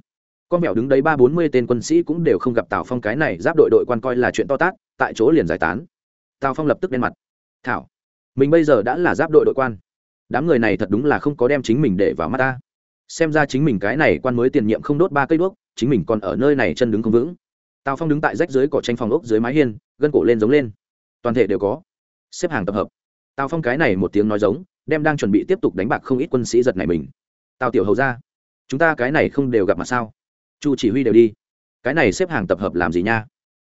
con mèo đứng đấy ba bốn mươi tên quân sĩ cũng đều không gặp tào phong cái này, giáp đội đội quan coi là chuyện to tát, tại chỗ liền giải tán. Tào phong lập tức đen mặt. Thảo, mình bây giờ đã là giáp đội đội quan. Đám người này thật đúng là không có đem chính mình để vào mắt ta. Xem ra chính mình cái này quan mới tiền nhiệm không đốt ba cây đuốc, chính mình còn ở nơi này chân đứng không vững. Tào phong đứng tại rách dưới cỏ tranh phòng ốc dưới mái hiên, gân cổ lên giống lên. Toàn thể đều có xếp hàng tập hợp. Tào phong cái này một tiếng nói giống, đem đang chuẩn bị tiếp tục đánh bạc không ít quân sĩ giật này mình. Tào tiểu hầu ra chúng ta cái này không đều gặp mặt sao? Chu chỉ huy đều đi. Cái này xếp hàng tập hợp làm gì nha?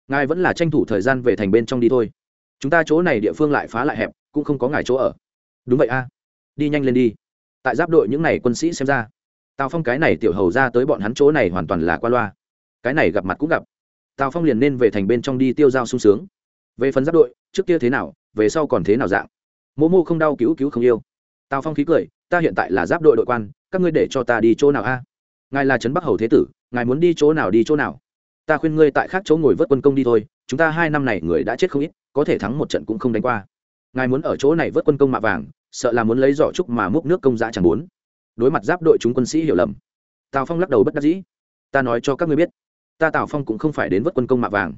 Ngài vẫn là tranh thủ thời gian về thành bên trong đi thôi. Chúng ta chỗ này địa phương lại phá lại hẹp, cũng không có ngài chỗ ở. Đúng vậy a. Đi nhanh lên đi. Tại giáp đội những n à y quân sĩ xem ra, tào phong cái này tiểu hầu ra tới bọn hắn chỗ này hoàn toàn là qua loa. Cái này gặp mặt cũng gặp. Tào phong liền nên về thành bên trong đi tiêu dao sung sướng. Về phần giáp đội, trước kia thế nào, về sau còn thế nào dạng? Mô mô không đau, cứu cứu không yêu. Tào phong khí cười, ta hiện tại là giáp đội đội quan, các ngươi để cho ta đi chỗ nào a? Ngài là trấn bắc hầu thế tử ngài muốn đi chỗ nào đi chỗ nào? Ta khuyên ngươi tại khác chỗ ngồi vớt quân công đi thôi, chúng ta hai năm này người đã chết không ít, có thể thắng một trận cũng không đánh qua. Ngài muốn ở chỗ này vớt quân công mạ vàng, sợ là muốn lấy giỏ trúc mà múc nước công giá chẳng muốn. Đối mặt giáp đội chúng quân sĩ hiểu lầm. Tào phong lắc đầu bất đắc dĩ. Ta nói cho các ngươi biết, ta tào phong cũng không phải đến vớt quân công mạ vàng.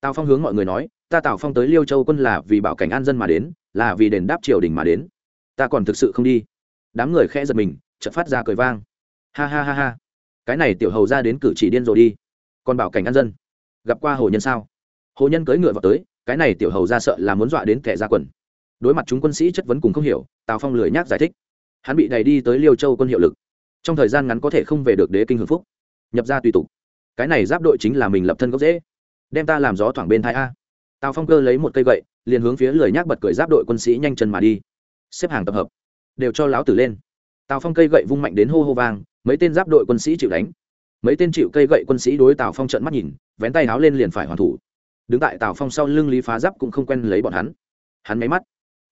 Tào phong hướng mọi người nói, ta tào phong tới liêu châu quân là vì bảo cảnh an dân mà đến, là vì đền đáp triều đình mà đến. Ta còn thực sự không đi. Đám người khẽ giật mình, chợt phát ra cười vang. Ha ha ha ha cái này tiểu hầu ra đến cử chỉ điên rồi đi. Còn bảo cảnh an dân. Gặp qua hồ nhân sao? Hồ nhân cưỡi ngựa vào tới, cái này tiểu hầu ra sợ là muốn dọa đến kẻ ra quần. Đối mặt chúng quân sĩ chất vấn cùng không hiểu, tào phong lười nhác giải thích. Hắn bị đẩy đi tới liêu châu quân hiệu lực. Trong thời gian ngắn có thể không về được đế kinh hưng phúc. Nhập ra tùy tục. Cái này giáp đội chính là mình lập thân gốc dễ. Đem ta làm gió thoảng bên thái a. Tào phong cơ lấy một cây gậy, liền hướng phía lười nhác bật cười giáp đội quân sĩ nhanh chân mà đi. Xếp hàng tập hợp. Đều cho láo tử lên. Tào phong cây gậy vung mạnh đến hô hô vang mấy tên giáp đội quân sĩ chịu đánh. Mấy tên chịu cây gậy quân sĩ đối tào phong trận mắt nhìn, vén tay háo lên liền phải hoàn thủ. Đứng tại tào phong sau lưng lý phá giáp cũng không quen lấy bọn hắn. Hắn máy mắt,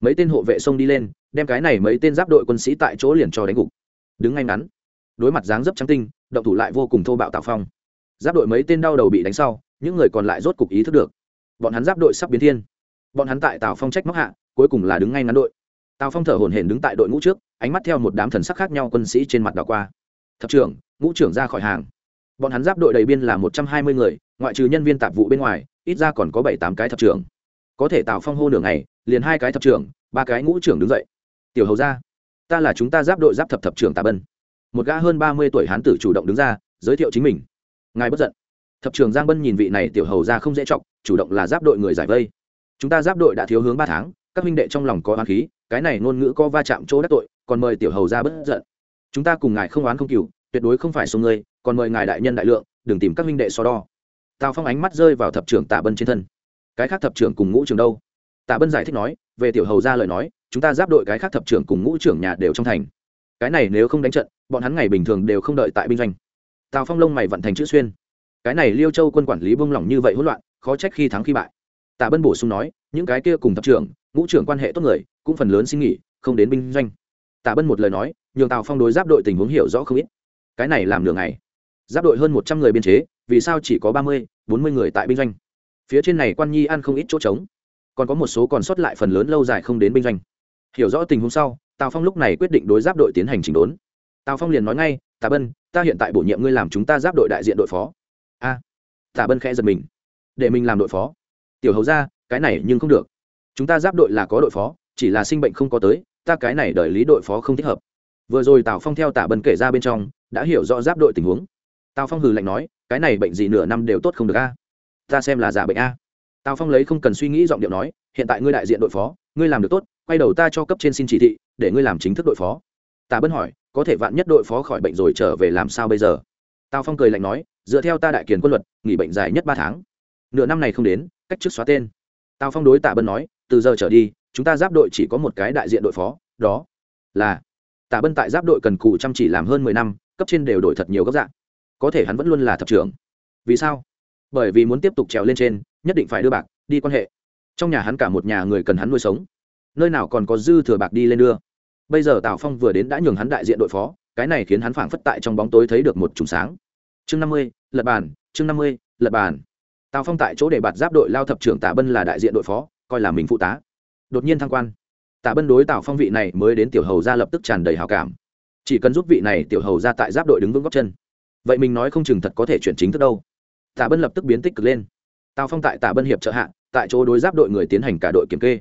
mấy tên hộ vệ xông đi lên, đem cái này mấy tên giáp đội quân sĩ tại chỗ liền cho đánh gục. Đứng ngay ngắn, đối mặt dáng dấp trắng tinh, động thủ lại vô cùng thô bạo tào phong. Giáp đội mấy tên đau đầu bị đánh sau, những người còn lại rốt cục ý thức được. Bọn hắn giáp đội sắp biến thiên. Bọn hắn tại tào phong trách móc hạ, cuối cùng là đứng ngay ngắn đội. Tào phong thở hổn hển đứng tại đội ngũ trước, ánh mắt theo một đám thần sắc khác nhau quân sĩ trên mặt đảo qua thập trưởng, ngũ trưởng ra khỏi hàng. Bọn hắn giáp đội đầy biên là một trăm hai mươi người, ngoại trừ nhân viên tạp vụ bên ngoài, ít ra còn có bảy tám cái thập trưởng. Có thể tạo phong hô nửa ngày, liền hai cái thập trưởng, ba cái ngũ trưởng đứng dậy. Tiểu hầu ra ta là chúng ta giáp đội giáp thập thập trưởng Tạ bân. Một gã hơn ba mươi tuổi hán tử chủ động đứng ra, giới thiệu chính mình. Ngài bất giận. Thập trưởng giang bân nhìn vị này tiểu hầu ra không dễ trọng chủ động là giáp đội người giải vây. Chúng ta giáp đội đã thiếu hướng ba tháng, các minh đệ trong lòng có oán khí, cái này ngôn ngữ có va chạm chỗ đắc tội, còn mời tiểu hầu ra bất giận chúng ta cùng ngài không oán không cừu, tuyệt đối không phải số người còn mời ngài đại nhân đại lượng, đừng tìm các minh đệ so đo. Tào phong ánh mắt rơi vào thập trưởng tạ bân trên thân. Cái khác thập trưởng cùng ngũ trưởng đâu? Tạ bân giải thích nói, về tiểu hầu ra lời nói, chúng ta giáp đội cái khác thập trưởng cùng ngũ trưởng nhà đều trong thành. Cái này nếu không đánh trận, bọn hắn ngày bình thường đều không đợi tại binh doanh. Tào phong lông mày vận thành chữ xuyên. Cái này liêu châu quân quản lý buông lỏng như vậy hỗn loạn, khó trách khi thắng khi bại. Tạ bân bổ sung nói, những cái kia cùng thập trưởng, ngũ trưởng quan hệ tốt người, cũng phần lớn xin nghỉ, không đến binh doanh tạ bân một lời nói nhường tào phong đối giáp đội tình huống hiểu rõ không ít. Cái này làm nửa ngày. Giáp đội hơn một trăm người biên chế vì sao chỉ có ba mươi bốn mươi người tại binh doanh? Phía trên này quan nhi ăn không ít chỗ trống. Còn có một số còn sót lại phần lớn lâu dài không đến binh doanh. Hiểu rõ tình huống sau tào phong lúc này quyết định đối giáp đội tiến hành chỉnh đốn. Tào phong liền nói ngay tà bân ta hiện tại bổ nhiệm ngươi làm chúng ta giáp đội đại diện đội phó. A. À, tà bân khẽ giật mình. Để mình làm đội phó? Tiểu hầu ra cái này nhưng không được. Chúng ta giáp đội là có đội phó chỉ là sinh bệnh không có tới ta cái này đợi lý đội phó không thích hợp. Vừa rồi tào phong theo tả bân kể ra bên trong, đã hiểu rõ giáp đội tình huống. Tào phong hừ lạnh nói, cái này bệnh gì nửa năm đều tốt không được a? Ta xem là giả bệnh a. Tào phong lấy không cần suy nghĩ giọng điệu nói, hiện tại ngươi đại diện đội phó, ngươi làm được tốt, quay đầu ta cho cấp trên xin chỉ thị, để ngươi làm chính thức đội phó. Tà bân hỏi, có thể vạn nhất đội phó khỏi bệnh rồi trở về làm sao bây giờ? Tào phong cười lạnh nói, dựa theo ta đại kiến quân luật, nghỉ bệnh dài nhất ba tháng. Nửa năm này không đến, cách chức xóa tên. Tào phong đối tạ bân nói, từ giờ trở đi chúng ta giáp đội chỉ có một cái đại diện đội phó, đó là tạ bân tại giáp đội cần cù chăm chỉ làm hơn mười năm, cấp trên đều đổi thật nhiều góc dạng. Có thể hắn vẫn luôn là thập trưởng. Vì sao? Bởi vì muốn tiếp tục trèo lên trên, nhất định phải đưa bạc, đi quan hệ. Trong nhà hắn cả một nhà người cần hắn nuôi sống. Nơi nào còn có dư thừa bạc đi lên đưa. Bây giờ tào phong vừa đến đã nhường hắn đại diện đội phó, cái này khiến hắn phảng phất tại trong bóng tối thấy được một trùng sáng. Chương năm mươi lật bàn, chương năm mươi lật bàn. Tào phong tại chỗ để bạt giáp đội lao thập trưởng tạ bân là đại diện đội phó, coi là mình phụ tá đột nhiên thăng quan. Tạ bân đối tào phong vị này mới đến tiểu hầu ra lập tức tràn đầy hào cảm. Chỉ cần giúp vị này tiểu hầu ra tại giáp đội đứng vững góc chân. Vậy mình nói không chừng thật có thể chuyển chính thức đâu. Tạ bân lập tức biến tích cực lên. Tào phong tại tạ bân hiệp trợ hạ, tại chỗ đối giáp đội người tiến hành cả đội kiểm kê.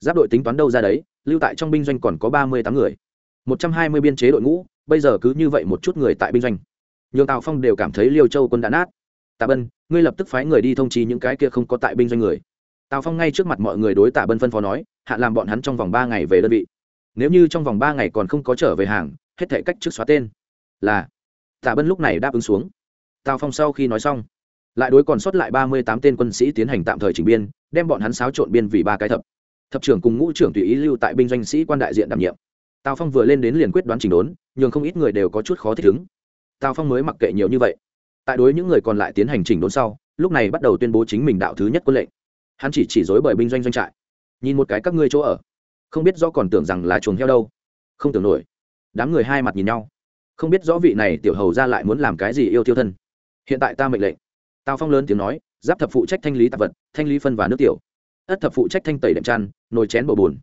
Giáp đội tính toán đâu ra đấy, lưu tại trong binh doanh còn có ba mươi tám người. Một trăm hai mươi biên chế đội ngũ, bây giờ cứ như vậy một chút người tại binh doanh. Nhường tào phong đều cảm thấy liêu châu quân đã nát. Tạ bân, ngươi lập tức phái người đi thông trì những cái kia không có tại binh doanh người. Tào phong ngay trước mặt mọi người đối tạ bân phân phó nói hạ làm bọn hắn trong vòng ba ngày về đơn vị. Nếu như trong vòng ba ngày còn không có trở về hàng, hết thể cách trước xóa tên. Là, tạ bân lúc này đáp ứng xuống. Tào phong sau khi nói xong, lại đối còn sót lại ba mươi tám tên quân sĩ tiến hành tạm thời chỉnh biên, đem bọn hắn xáo trộn biên vì ba cái thập. Thập trưởng cùng ngũ trưởng tùy ý lưu tại binh doanh sĩ quan đại diện đảm nhiệm. Tào phong vừa lên đến liền quyết đoán chỉnh đốn, nhường không ít người đều có chút khó thích ứng. Tào phong mới mặc kệ nhiều như vậy. Tại đối những người còn lại tiến hành chỉnh đốn sau, lúc này bắt đầu tuyên bố chính mình đạo thứ nhất quân lệnh. Hắn chỉ chỉ dối bởi binh doanh doanh trại nhìn một cái các ngươi chỗ ở. Không biết do còn tưởng rằng là chuồng heo đâu. Không tưởng nổi. Đám người hai mặt nhìn nhau. Không biết rõ vị này tiểu hầu ra lại muốn làm cái gì yêu tiêu thân. Hiện tại ta mệnh lệnh. Tào phong lớn tiếng nói, giáp thập phụ trách thanh lý tạp vật, thanh lý phân và nước tiểu. Ất thập phụ trách thanh tẩy đệm chăn, nồi chén bầu bùn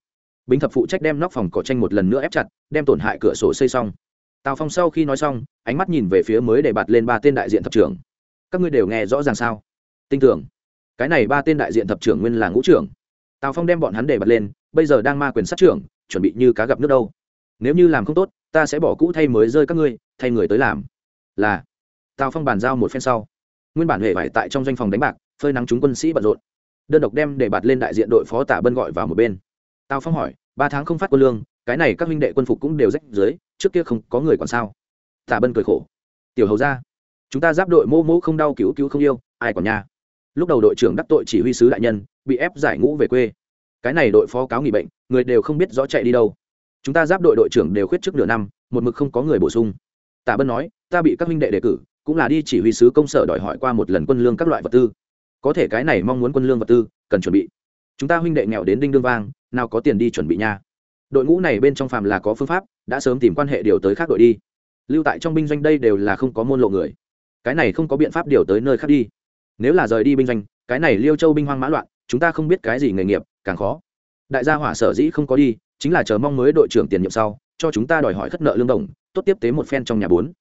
bính thập phụ trách đem nóc phòng cỏ tranh một lần nữa ép chặt, đem tổn hại cửa sổ xây xong. Tào phong sau khi nói xong, ánh mắt nhìn về phía mới để bạt lên ba tên đại diện thập trưởng. Các ngươi đều nghe rõ ràng sao? Tin tưởng. Cái này ba tên đại diện thập trưởng nguyên là ngũ trưởng tào phong đem bọn hắn để bật lên, bây giờ đang ma quyền sát trưởng, chuẩn bị như cá gặp nước đâu. Nếu như làm không tốt, ta sẽ bỏ cũ thay mới rơi các ngươi, thay người tới làm. Là. Tào phong bàn giao một phen sau. Nguyên bản hệ vải tại trong doanh phòng đánh bạc, phơi nắng chúng quân sĩ bận rộn. Đơn độc đem để bạt lên đại diện đội phó tả bân gọi vào một bên. Tào phong hỏi, ba tháng không phát quân lương, cái này các huynh đệ quân phục cũng đều rách dưới, trước kia không có người còn sao? Tả bân cười khổ. Tiểu hầu ra, chúng ta giáp đội mô mô không đau cứu cứu không yêu, ai còn nhà? Lúc đầu đội trưởng đắc tội chỉ huy sứ đại nhân, bị ép giải ngũ về quê. Cái này đội phó cáo nghỉ bệnh, người đều không biết rõ chạy đi đâu. Chúng ta giáp đội đội trưởng đều khuyết trước nửa năm, một mực không có người bổ sung. Tạ bân nói, ta bị các huynh đệ đề cử, cũng là đi chỉ huy sứ công sở đòi hỏi qua một lần quân lương các loại vật tư. Có thể cái này mong muốn quân lương vật tư, cần chuẩn bị. Chúng ta huynh đệ nghèo đến đinh đương vang, nào có tiền đi chuẩn bị nha. Đội ngũ này bên trong phàm là có phương pháp, đã sớm tìm quan hệ điều tới khác đội đi. Lưu tại trong binh doanh đây đều là không có môn lộ người. Cái này không có biện pháp điều tới nơi khác đi nếu là rời đi binh doanh, cái này liêu châu binh hoang mã loạn, chúng ta không biết cái gì nghề nghiệp, càng khó. Đại gia hỏa sở dĩ không có đi, chính là chờ mong mới đội trưởng tiền nhiệm sau, cho chúng ta đòi hỏi khất nợ lương đồng, tốt tiếp tế một phen trong nhà bốn.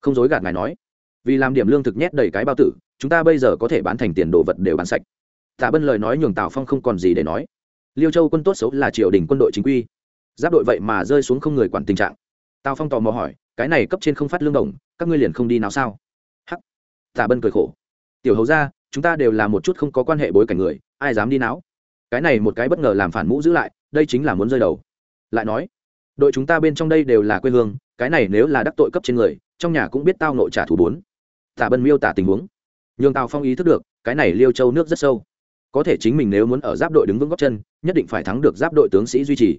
Không dối gạt ngài nói. Vì làm điểm lương thực nhét đầy cái bao tử, chúng ta bây giờ có thể bán thành tiền đồ vật đều bán sạch. Tạ bân lời nói nhường tào phong không còn gì để nói. Liêu châu quân tốt xấu là triều đình quân đội chính quy. Giáp đội vậy mà rơi xuống không người quản tình trạng. Tào phong tò mò hỏi, cái này cấp trên không phát lương đồng, các ngươi liền không đi nào sao? Hắc. Tạ bân cười khổ tiểu hầu ra chúng ta đều là một chút không có quan hệ bối cảnh người, ai dám đi não cái này một cái bất ngờ làm phản mũ giữ lại, đây chính là muốn rơi đầu. Lại nói, đội chúng ta bên trong đây đều là quê hương, cái này nếu là đắc tội cấp trên người, trong nhà cũng biết tao nội trả thù bốn. Tả bân miêu tả tình huống. Nhường tào phong ý thức được, cái này liêu châu nước rất sâu. Có thể chính mình nếu muốn ở giáp đội đứng vững góc chân, nhất định phải thắng được giáp đội tướng sĩ duy trì.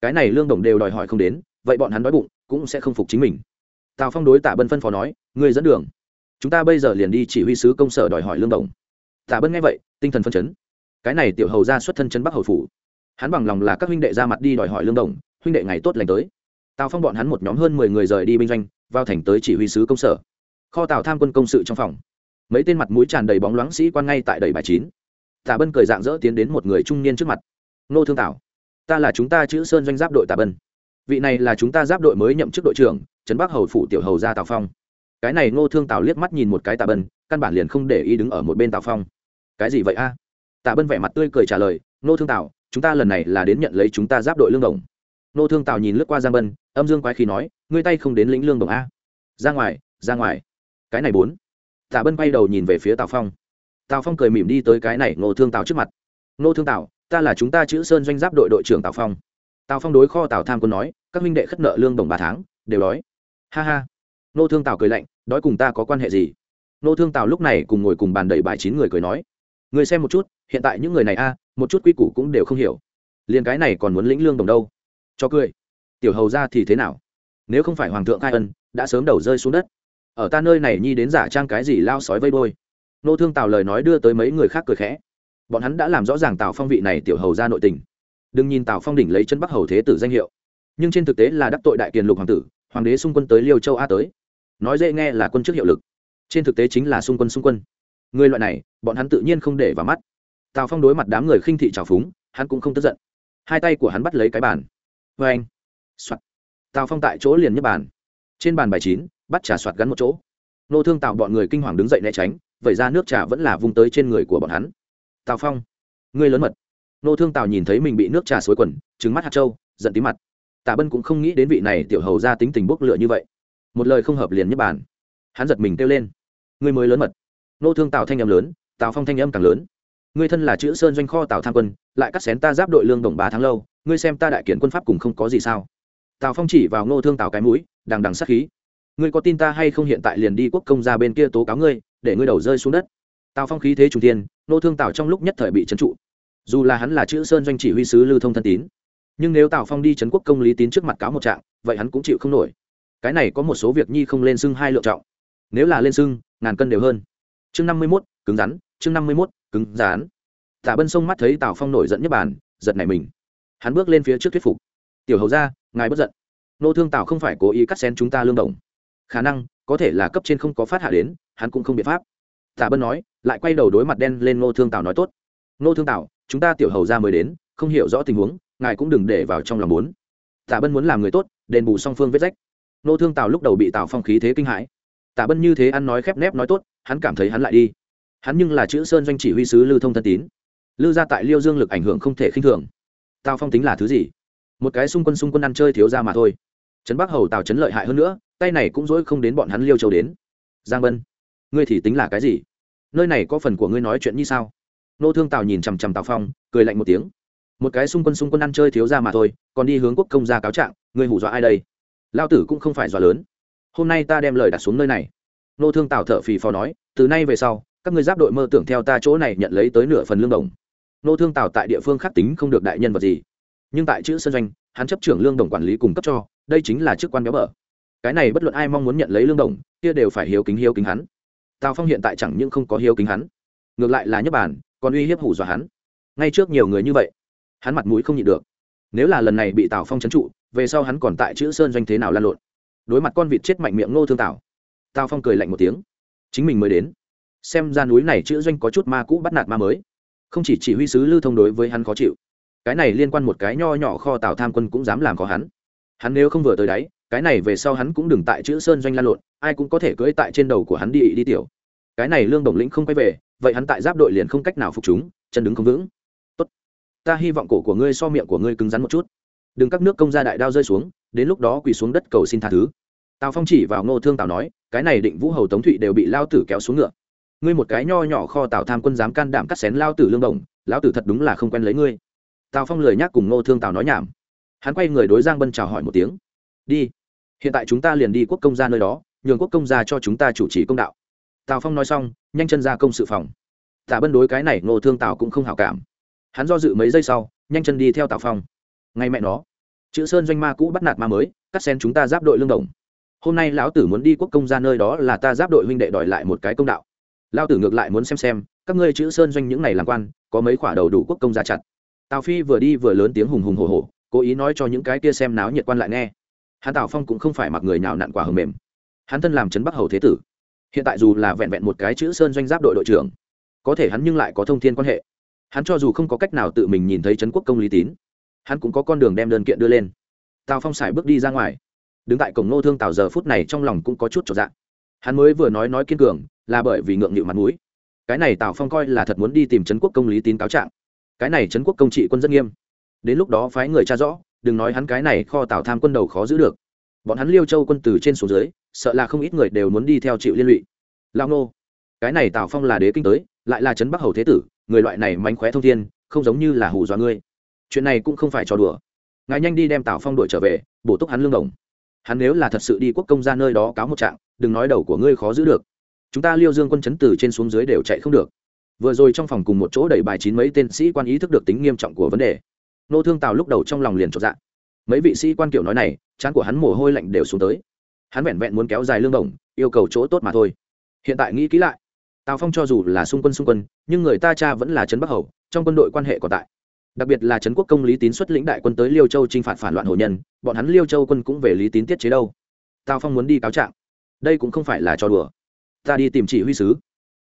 Cái này lương đồng đều đòi hỏi không đến, vậy bọn hắn đói bụng, cũng sẽ không phục chính mình. Tào phong đối tạ bân phân phó nói người dẫn đường chúng ta bây giờ liền đi chỉ huy sứ công sở đòi hỏi lương đồng. Tạ bân nghe vậy, tinh thần phân chấn. Cái này tiểu hầu ra xuất thân chân bắc hầu phủ. Hắn bằng lòng là các huynh đệ ra mặt đi đòi hỏi lương đồng, huynh đệ ngày tốt lành tới. Tào phong bọn hắn một nhóm hơn mười người rời đi binh doanh, vào thành tới chỉ huy sứ công sở. Kho tào tham quân công sự trong phòng. Mấy tên mặt mũi tràn đầy bóng loáng sĩ quan ngay tại đầy bài chín. Tả bân cười dạng dỡ tiến đến một người trung niên trước mặt. Nô thương tảo, ta là chúng ta chữ sơn doanh giáp đội tả bân. Vị này là chúng ta giáp đội mới nhậm chức đội trưởng trấn bắc hầu phủ tiểu hầu gia tào phong cái này ngô thương tào liếc mắt nhìn một cái Tạ bân căn bản liền không để ý đứng ở một bên tào phong cái gì vậy a à? bân vẻ mặt tươi cười trả lời ngô thương tào chúng ta lần này là đến nhận lấy chúng ta giáp đội lương đồng ngô thương tào nhìn lướt qua giang bân âm dương quái khí nói ngươi tay không đến lĩnh lương đồng a ra ngoài ra ngoài cái này bốn Tạ bân quay đầu nhìn về phía tào phong tào phong cười mỉm đi tới cái này ngô thương tào trước mặt ngô thương tào ta là chúng ta chữ sơn doanh giáp đội đội trưởng tào phong tào phong đối kho tào tham quân nói các minh đệ khất nợ lương đồng ba tháng đều đói ha ha nô thương tào cười lạnh, đói cùng ta có quan hệ gì? Nô thương tào lúc này cùng ngồi cùng bàn đẩy bài chín người cười nói người xem một chút, hiện tại những người này a, một chút quy củ cũng đều không hiểu. Liền cái này còn muốn lĩnh lương đồng đâu? Cho cười, tiểu hầu ra thì thế nào? Nếu không phải hoàng thượng khai ân, đã sớm đầu rơi xuống đất. Ở ta nơi này nhi đến giả trang cái gì lao sói vây đôi nô thương tào lời nói đưa tới mấy người khác cười khẽ. Bọn hắn đã làm rõ ràng tào phong vị này tiểu hầu ra nội tình. Đừng nhìn tào phong đỉnh lấy chân bắc hầu thế tử danh hiệu, nhưng trên thực tế là đắc tội đại kiền lục hoàng tử, hoàng đế xung quân tới liêu châu a tới nói dễ nghe là quân chức hiệu lực. Trên thực tế chính là xung quân xung quân. Người loại này, bọn hắn tự nhiên không để vào mắt. Tào phong đối mặt đám người khinh thị trào phúng, hắn cũng không tức giận. Hai tay của hắn bắt lấy cái bàn. Vê anh. Soạt. Tào phong tại chỗ liền nhấp bàn. Trên bàn bài chín, bắt trà soạt gắn một chỗ. Nô thương tạo bọn người kinh hoàng đứng dậy né tránh vậy ra nước trà vẫn là vung tới trên người của bọn hắn. Tào phong, ngươi lớn mật. Nô thương tào nhìn thấy mình bị nước trà xối quần trứng mắt hạt trâu giận tí mặt. Tà bân cũng không nghĩ đến vị này tiểu hầu ra tính tình bốc lửa như vậy một lời không hợp liền nhất bản, hắn giật mình kêu lên. Ngươi mới lớn mật. Nô thương tào thanh âm lớn tào phong thanh âm càng lớn. Ngươi thân là chữ sơn doanh kho tào tham quân lại cắt xén ta giáp đội lương đồng bá tháng lâu ngươi xem ta đại kiến quân pháp cùng không có gì sao. Tào phong chỉ vào nô thương tào cái mũi đằng đằng sát khí. Ngươi có tin ta hay không hiện tại liền đi quốc công ra bên kia tố cáo ngươi để ngươi đầu rơi xuống đất. Tào phong khí thế trung tiên nô thương tào trong lúc nhất thời bị trấn trụ. Dù là hắn là chữ sơn doanh chỉ huy sứ lưu thông thân tín nhưng nếu tào phong đi trấn quốc công lý tín trước mặt cáo một trạng vậy hắn cũng chịu không nổi cái này có một số việc nhi không lên xưng hai lựa trọng nếu là lên xưng ngàn cân đều hơn. Chương năm mươi mốt, cứng rắn. Chương năm mươi mốt, cứng rán tả bân sông mắt thấy tào phong nổi giận nhất bàn, giật này mình. Hắn bước lên phía trước thuyết phục. Tiểu hầu ra ngài bất giận. Nô thương tào không phải cố ý cắt xén chúng ta lương đồng. Khả năng, có thể là cấp trên không có phát hạ đến, hắn cũng không biện pháp. Tả bân nói, lại quay đầu đối mặt đen lên nô thương tào nói tốt. Nô thương tào, chúng ta tiểu hầu ra mới đến, không hiểu rõ tình huống, ngài cũng đừng để vào trong lòng muốn. Tả bân muốn làm người tốt, đền bù song phương vết rách nô thương tào lúc đầu bị tào phong khí thế kinh hãi. Tả bân như thế ăn nói khép nép nói tốt, hắn cảm thấy hắn lại đi. Hắn nhưng là chữ sơn doanh chỉ huy sứ lưu thông thân tín. Lưu ra tại liêu dương lực ảnh hưởng không thể khinh thường. Tào phong tính là thứ gì? Một cái xung quân xung quân ăn chơi thiếu ra mà thôi. Trấn bắc hầu tào trấn lợi hại hơn nữa, tay này cũng dỗi không đến bọn hắn liêu châu đến. Giang bân, ngươi thì tính là cái gì? Nơi này có phần của ngươi nói chuyện như sao? Nô thương tào nhìn chằm chằm tào phong, cười lạnh một tiếng. Một cái xung quân xung quân ăn chơi thiếu ra mà thôi, còn đi hướng quốc công ra cáo trạng, ngươi hù dọa ai đây? Lao tử cũng không phải dọa lớn. Hôm nay ta đem lời đặt xuống nơi này. Nô thương tào thở phì phò nói, từ nay về sau, các ngươi giáp đội mơ tưởng theo ta chỗ này nhận lấy tới nửa phần lương đồng. Nô thương tào tại địa phương khác tính không được đại nhân vật gì. Nhưng tại chữ sân doanh, hắn chấp trưởng lương đồng quản lý cung cấp cho, đây chính là chức quan béo bở. Cái này bất luận ai mong muốn nhận lấy lương đồng, kia đều phải hiếu kính hiếu kính hắn. Tào phong hiện tại chẳng những không có hiếu kính hắn, ngược lại là nhất bản còn uy hiếp hủ dọa hắn. Ngay trước nhiều người như vậy, hắn mặt mũi không nhịn được nếu là lần này bị tào phong trấn trụ về sau hắn còn tại chữ sơn doanh thế nào lan lộn đối mặt con vịt chết mạnh miệng ngô thương tào tào phong cười lạnh một tiếng chính mình mới đến xem ra núi này chữ doanh có chút ma cũ bắt nạt ma mới không chỉ chỉ huy sứ lưu thông đối với hắn khó chịu cái này liên quan một cái nho nhỏ kho tào tham quân cũng dám làm có hắn hắn nếu không vừa tới đáy cái này về sau hắn cũng đừng tại chữ sơn doanh lan lộn ai cũng có thể cưỡi tại trên đầu của hắn đi đi tiểu cái này lương đồng lĩnh không quay về vậy hắn tại giáp đội liền không cách nào phục chúng chân đứng không vững ta hy vọng cổ của ngươi so miệng của ngươi cứng rắn một chút. Đừng các nước công gia đại đao rơi xuống, đến lúc đó quỳ xuống đất cầu xin tha thứ. Tào phong chỉ vào ngô thương tào nói, cái này định vũ hầu tống thụy đều bị lao tử kéo xuống ngựa. Ngươi một cái nho nhỏ kho tào tham quân dám can đảm cắt xén lao tử lương đồng, lão tử thật đúng là không quen lấy ngươi. Tào phong lời nhắc cùng ngô thương tào nói nhảm. Hắn quay người đối giang bân chào hỏi một tiếng, đi, hiện tại chúng ta liền đi quốc công gia nơi đó, nhường quốc công gia cho chúng ta chủ trì công đạo. Tào phong nói xong, nhanh chân ra công sự phòng. Tả bân đối cái này ngô thương tào cũng không hảo cảm hắn do dự mấy giây sau, nhanh chân đi theo tào phong. Ngay mẹ nó. Chữ sơn doanh ma cũ bắt nạt ma mới, cắt sen chúng ta giáp đội lương đồng. Hôm nay lão tử muốn đi quốc công ra nơi đó là ta giáp đội huynh đệ đòi lại một cái công đạo. Lao tử ngược lại muốn xem xem, các ngươi chữ sơn doanh những này làm quan, có mấy khoả đầu đủ quốc công ra chặt. Tào phi vừa đi vừa lớn tiếng hùng hùng hồ hồ cố ý nói cho những cái kia xem náo nhiệt quan lại nghe. Hắn tào phong cũng không phải mặc người nào nặn quả hầm mềm. Hắn thân làm trấn bắc hầu thế tử. Hiện tại dù là vẹn vẹn một cái chữ sơn doanh giáp đội đội trưởng, có thể hắn nhưng lại có thông thiên quan hệ hắn cho dù không có cách nào tự mình nhìn thấy trấn quốc công lý tín, hắn cũng có con đường đem đơn kiện đưa lên. Tào phong xài bước đi ra ngoài, đứng tại cổng nô thương tào giờ phút này trong lòng cũng có chút trọn dạng hắn mới vừa nói nói kiên cường, là bởi vì ngượng nghịu mặt mũi. Cái này tào phong coi là thật muốn đi tìm trấn quốc công lý tín cáo trạng. Cái này trấn quốc công trị quân rất nghiêm. Đến lúc đó phái người cha rõ, đừng nói hắn cái này kho tào tham quân đầu khó giữ được. Bọn hắn liêu châu quân từ trên xuống dưới, sợ là không ít người đều muốn đi theo chịu liên lụy. Lao nô, cái này tào phong là đế kinh tới, lại là trấn bắc hầu thế tử người loại này mánh khóe thông thiên, không giống như là hù dọa ngươi. Chuyện này cũng không phải trò đùa. Ngài nhanh đi đem tào phong đội trở về, bổ túc hắn lương đồng. Hắn nếu là thật sự đi quốc công ra nơi đó cáo một trạng, đừng nói đầu của ngươi khó giữ được. Chúng ta liêu dương quân chấn từ trên xuống dưới đều chạy không được. Vừa rồi trong phòng cùng một chỗ đẩy bài chín mấy tên sĩ quan ý thức được tính nghiêm trọng của vấn đề. Nô thương tào lúc đầu trong lòng liền trọn dạ. Mấy vị sĩ quan kiểu nói này, trán của hắn mồ hôi lạnh đều xuống tới. Hắn vẹn vẹn muốn kéo dài lương đồng, yêu cầu chỗ tốt mà thôi. Hiện tại nghĩ kỹ lại tào phong cho dù là xung quân xung quân, nhưng người ta cha vẫn là trấn bắc hầu, trong quân đội quan hệ còn tại. Đặc biệt là trấn quốc công lý tín xuất lĩnh đại quân tới liêu châu t r i n h phạt phản loạn hồ nhân, bọn hắn liêu châu quân cũng về lý tín tiết chế đâu. Tào phong muốn đi cáo trạng. Đây cũng không phải là trò đùa. Ta đi tìm chỉ huy sứ.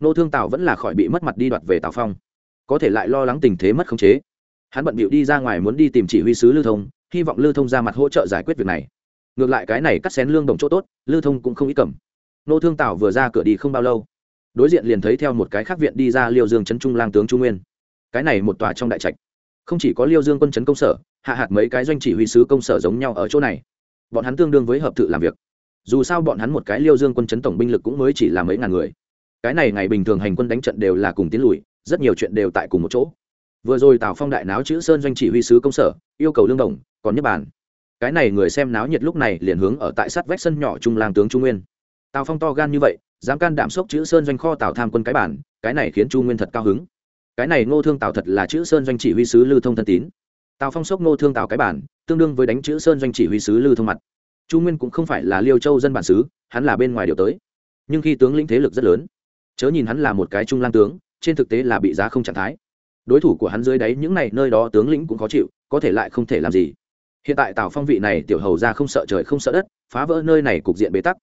Nô thương tào vẫn là khỏi bị mất mặt đi đoạt về tào phong. Có thể lại lo lắng tình thế mất khống chế. Hắn bận bịu đi ra ngoài muốn đi tìm chỉ huy sứ lưu thông, hy vọng lưu thông ra mặt hỗ trợ giải quyết việc này. Ngược lại cái này cắt xén lương đồng chỗ tốt, lưu thông cũng không ít cầm. Nô thương tào vừa ra cửa đi không bao lâu đối diện liền thấy theo một cái khác viện đi ra liêu dương trấn trung lang tướng trung nguyên. Cái này một tòa trong đại trạch. Không chỉ có liêu dương quân chấn công sở, hạ hạt mấy cái doanh chỉ huy sứ công sở giống nhau ở chỗ này. Bọn hắn tương đương với hợp thự làm việc. Dù sao bọn hắn một cái liêu dương quân chấn tổng binh lực cũng mới chỉ là mấy ngàn người. Cái này ngày bình thường hành quân đánh trận đều là cùng tiến lùi, rất nhiều chuyện đều tại cùng một chỗ. Vừa rồi tào phong đại náo chữ sơn doanh chỉ huy sứ công sở, yêu cầu lương đồng, còn nhất bản cái này người xem náo nhiệt lúc này liền hướng ở tại sát vách sân nhỏ trung lang tướng trung nguyên. Tào phong to gan như vậy dám can đảm sốc chữ sơn doanh kho tào tham quân cái bản, cái này khiến chu nguyên thật cao hứng. Cái này ngô thương tào thật là chữ sơn doanh chỉ huy sứ lưu thông thân tín. Tào phong sốc ngô thương tào cái bản, tương đương với đánh chữ sơn doanh chỉ huy sứ lưu thông mặt. Chu nguyên cũng không phải là liêu châu dân bản xứ, hắn là bên ngoài điều tới. Nhưng khi tướng lĩnh thế lực rất lớn, chớ nhìn hắn là một cái trung lang tướng, trên thực tế là bị giá không trạng thái. Đối thủ của hắn dưới đáy những này, nơi đó tướng lĩnh cũng khó chịu, có thể lại không thể làm gì. Hiện tại tào phong vị này tiểu hầu ra không sợ trời không sợ đất, phá vỡ nơi này cục diện bế tắc.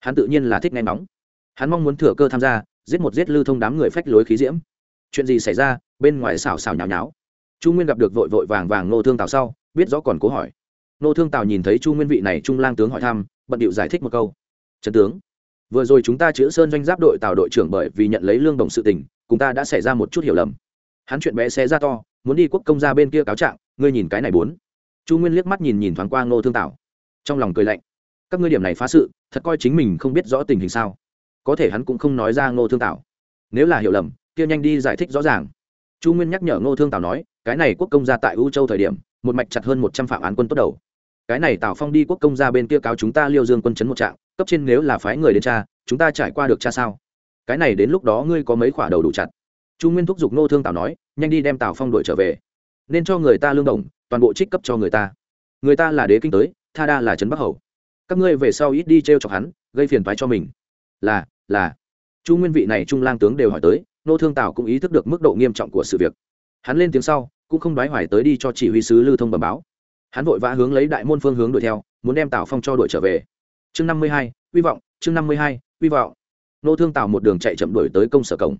Hắn tự nhiên là thích nghe nóng hắn mong muốn thừa cơ tham gia, giết một giết lưu thông đám người phách lối khí diễm. Chuyện gì xảy ra, bên ngoài xào xào nhào nháo. Chu nguyên gặp được vội vội vàng vàng nô thương tào sau, biết rõ còn cố hỏi. Nô thương tào nhìn thấy chu nguyên vị này trung lang tướng hỏi thăm, bận điệu giải thích một câu. Trần tướng, vừa rồi chúng ta chữ sơn doanh giáp đội tào đội trưởng bởi vì nhận lấy lương đồng sự tình, cùng ta đã xảy ra một chút hiểu lầm. Hắn chuyện bé xe ra to, muốn đi quốc công ra bên kia cáo trạng, ngươi nhìn cái này bốn. Chu nguyên liếc mắt nhìn nhìn thoáng qua ngô thương tào. Trong lòng cười lạnh. Các ngươi điểm này phá sự, thật coi chính mình không biết rõ tình hình sao? Có thể hắn cũng không nói ra ngô thương Tạo. nếu là hiểu lầm, kia nhanh đi giải thích rõ ràng. Chu nguyên nhắc nhở ngô thương Tạo nói, cái này quốc công ra tại u châu thời điểm, một mạch chặt hơn một trăm phạm án quân tốt đầu. Cái này tào phong đi quốc công ra bên kia cáo chúng ta liêu dương quân chấn một trạng, cấp trên nếu là phái người đến cha chúng ta trải qua được cha sao? Cái này đến lúc đó ngươi có mấy khoả đầu đủ chặt? Chu nguyên thúc giục ngô thương tào nói, nhanh đi đem tào phong đội trở về. Nên cho người ta lương đồng, toàn bộ trích cấp cho người ta. Người ta là đế kinh tới, tha đa là trấn bắc hầu. Các ngươi về sau ít đi t r e o chọc hắn, gây phiền phái cho mình. Là là, chu nguyên vị này trung lang tướng đều hỏi tới, nô thương tào cũng ý thức được mức độ nghiêm trọng của sự việc. Hắn lên tiếng sau, cũng không đoái hoài tới đi cho chỉ huy sứ lưu thông bẩm báo. Hắn vội vã hướng lấy đại môn phương hướng đuổi theo, muốn đem tào phong cho đuổi trở về. Chương năm mươi hai, hy vọng, chương năm mươi hai, hy vọng. Nô thương tào một đường chạy chậm đuổi tới công sở cổng.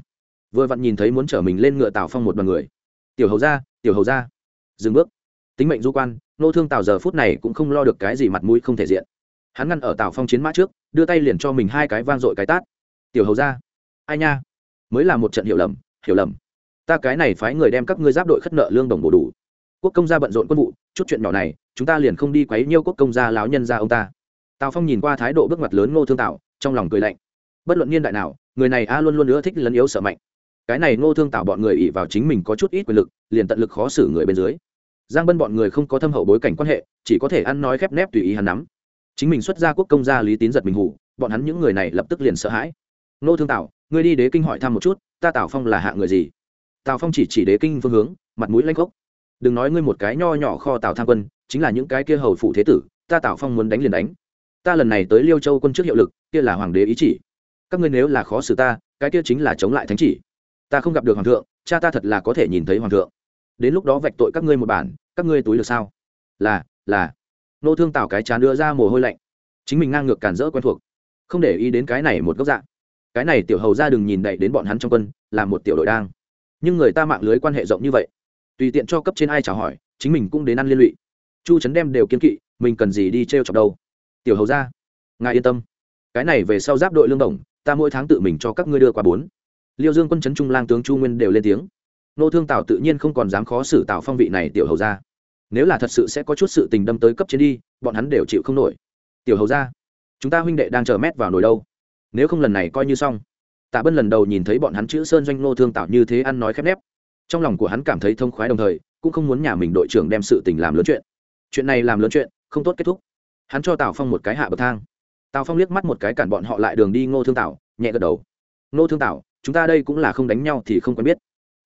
Vừa vặn nhìn thấy muốn chở mình lên ngựa tào phong một đoàn người. Tiểu hầu ra tiểu hầu ra dừng bước. Tính mệnh du quan, nô thương tào giờ phút này cũng không lo được cái gì mặt mũi không thể diện. Hắn ngăn ở tào phong chiến mã trước, đưa tay liền cho mình hai cái vang dội cái tát tiểu hầu ra. Ai nha? Mới là một trận hiểu lầm hiểu lầm. Ta cái này phái người đem các ngươi giáp đội khất nợ lương đồng bổ đủ. Quốc công gia bận rộn quân vụ, chút chuyện nhỏ này, chúng ta liền không đi quấy nhiêu quốc công gia láo nhân ra ông ta. Tào phong nhìn qua thái độ bước mặt lớn ngô thương tạo trong lòng cười lạnh. Bất luận niên đại nào, người này a luôn luôn nữa thích lấn yếu sợ mạnh. Cái này ngô thương tạo bọn người ỉ vào chính mình có chút ít quyền lực, liền tận lực khó xử người bên dưới. Giang bân bọn người không có thâm hậu bối cảnh quan hệ, chỉ có thể ăn nói khép nép tùy ý hắn nắm. Chính mình xuất ra quốc công gia lý tín giật mình hủ bọn hắn những người này lập tức liền sợ hãi nô thương tào, ngươi đi đế kinh hỏi thăm một chút ta tào phong là hạ người gì? Tào phong chỉ chỉ đế kinh phương hướng mặt mũi lanh gốc đừng nói ngươi một cái nho nhỏ kho tào tham quân chính là những cái kia hầu phụ thế tử ta tào phong muốn đánh liền đánh. Ta lần này tới liêu châu quân trước hiệu lực kia là hoàng đế ý chỉ. Các ngươi nếu là khó xử ta cái kia chính là chống lại thánh chỉ. Ta không gặp được hoàng thượng cha ta thật là có thể nhìn thấy hoàng thượng. Đến lúc đó vạch tội các ngươi một bản các ngươi túi được sao? Là là. Nô thương tào cái chán đưa ra mồ hôi lạnh. Chính mình ngang ngược cản rỡ quen thuộc. Không để ý đến cái này một góc dạng cái này tiểu hầu ra đừng nhìn đậy đến bọn hắn trong quân, là một tiểu đội đang. Nhưng người ta mạng lưới quan hệ rộng như vậy, tùy tiện cho cấp trên ai chào hỏi, chính mình cũng đến ăn liên lụy. Chu trấn đem đều kiên kỵ, mình cần gì đi t r e o chọc đâu? Tiểu hầu ra ngài yên tâm. Cái này về sau giáp đội lương đồng, ta mỗi tháng tự mình cho các ngươi đưa qua bốn. Liêu dương quân trấn trung lang tướng chu nguyên đều lên tiếng. Nô thương tào tự nhiên không còn dám khó xử tào phong vị này tiểu hầu ra nếu là thật sự sẽ có chút sự tình đâm tới cấp trên đi, bọn hắn đều chịu không nổi. Tiểu hầu ra chúng ta huynh đệ đang chờ mét vào nồi đâu? Nếu không lần này coi như xong. Tạ bân lần đầu nhìn thấy bọn hắn chữ sơn doanh nô thương tạo như thế ăn nói khép nép. Trong lòng của hắn cảm thấy thông khoái đồng thời, cũng không muốn nhà mình đội trưởng đem sự tình làm lớn chuyện. Chuyện này làm lớn chuyện, không tốt kết thúc. Hắn cho tào phong một cái hạ bậc thang. Tào phong liếc mắt một cái cản bọn họ lại đường đi ngô thương tảo, nhẹ gật đầu. Ngô thương tảo, chúng ta đây cũng là không đánh nhau thì không quen biết.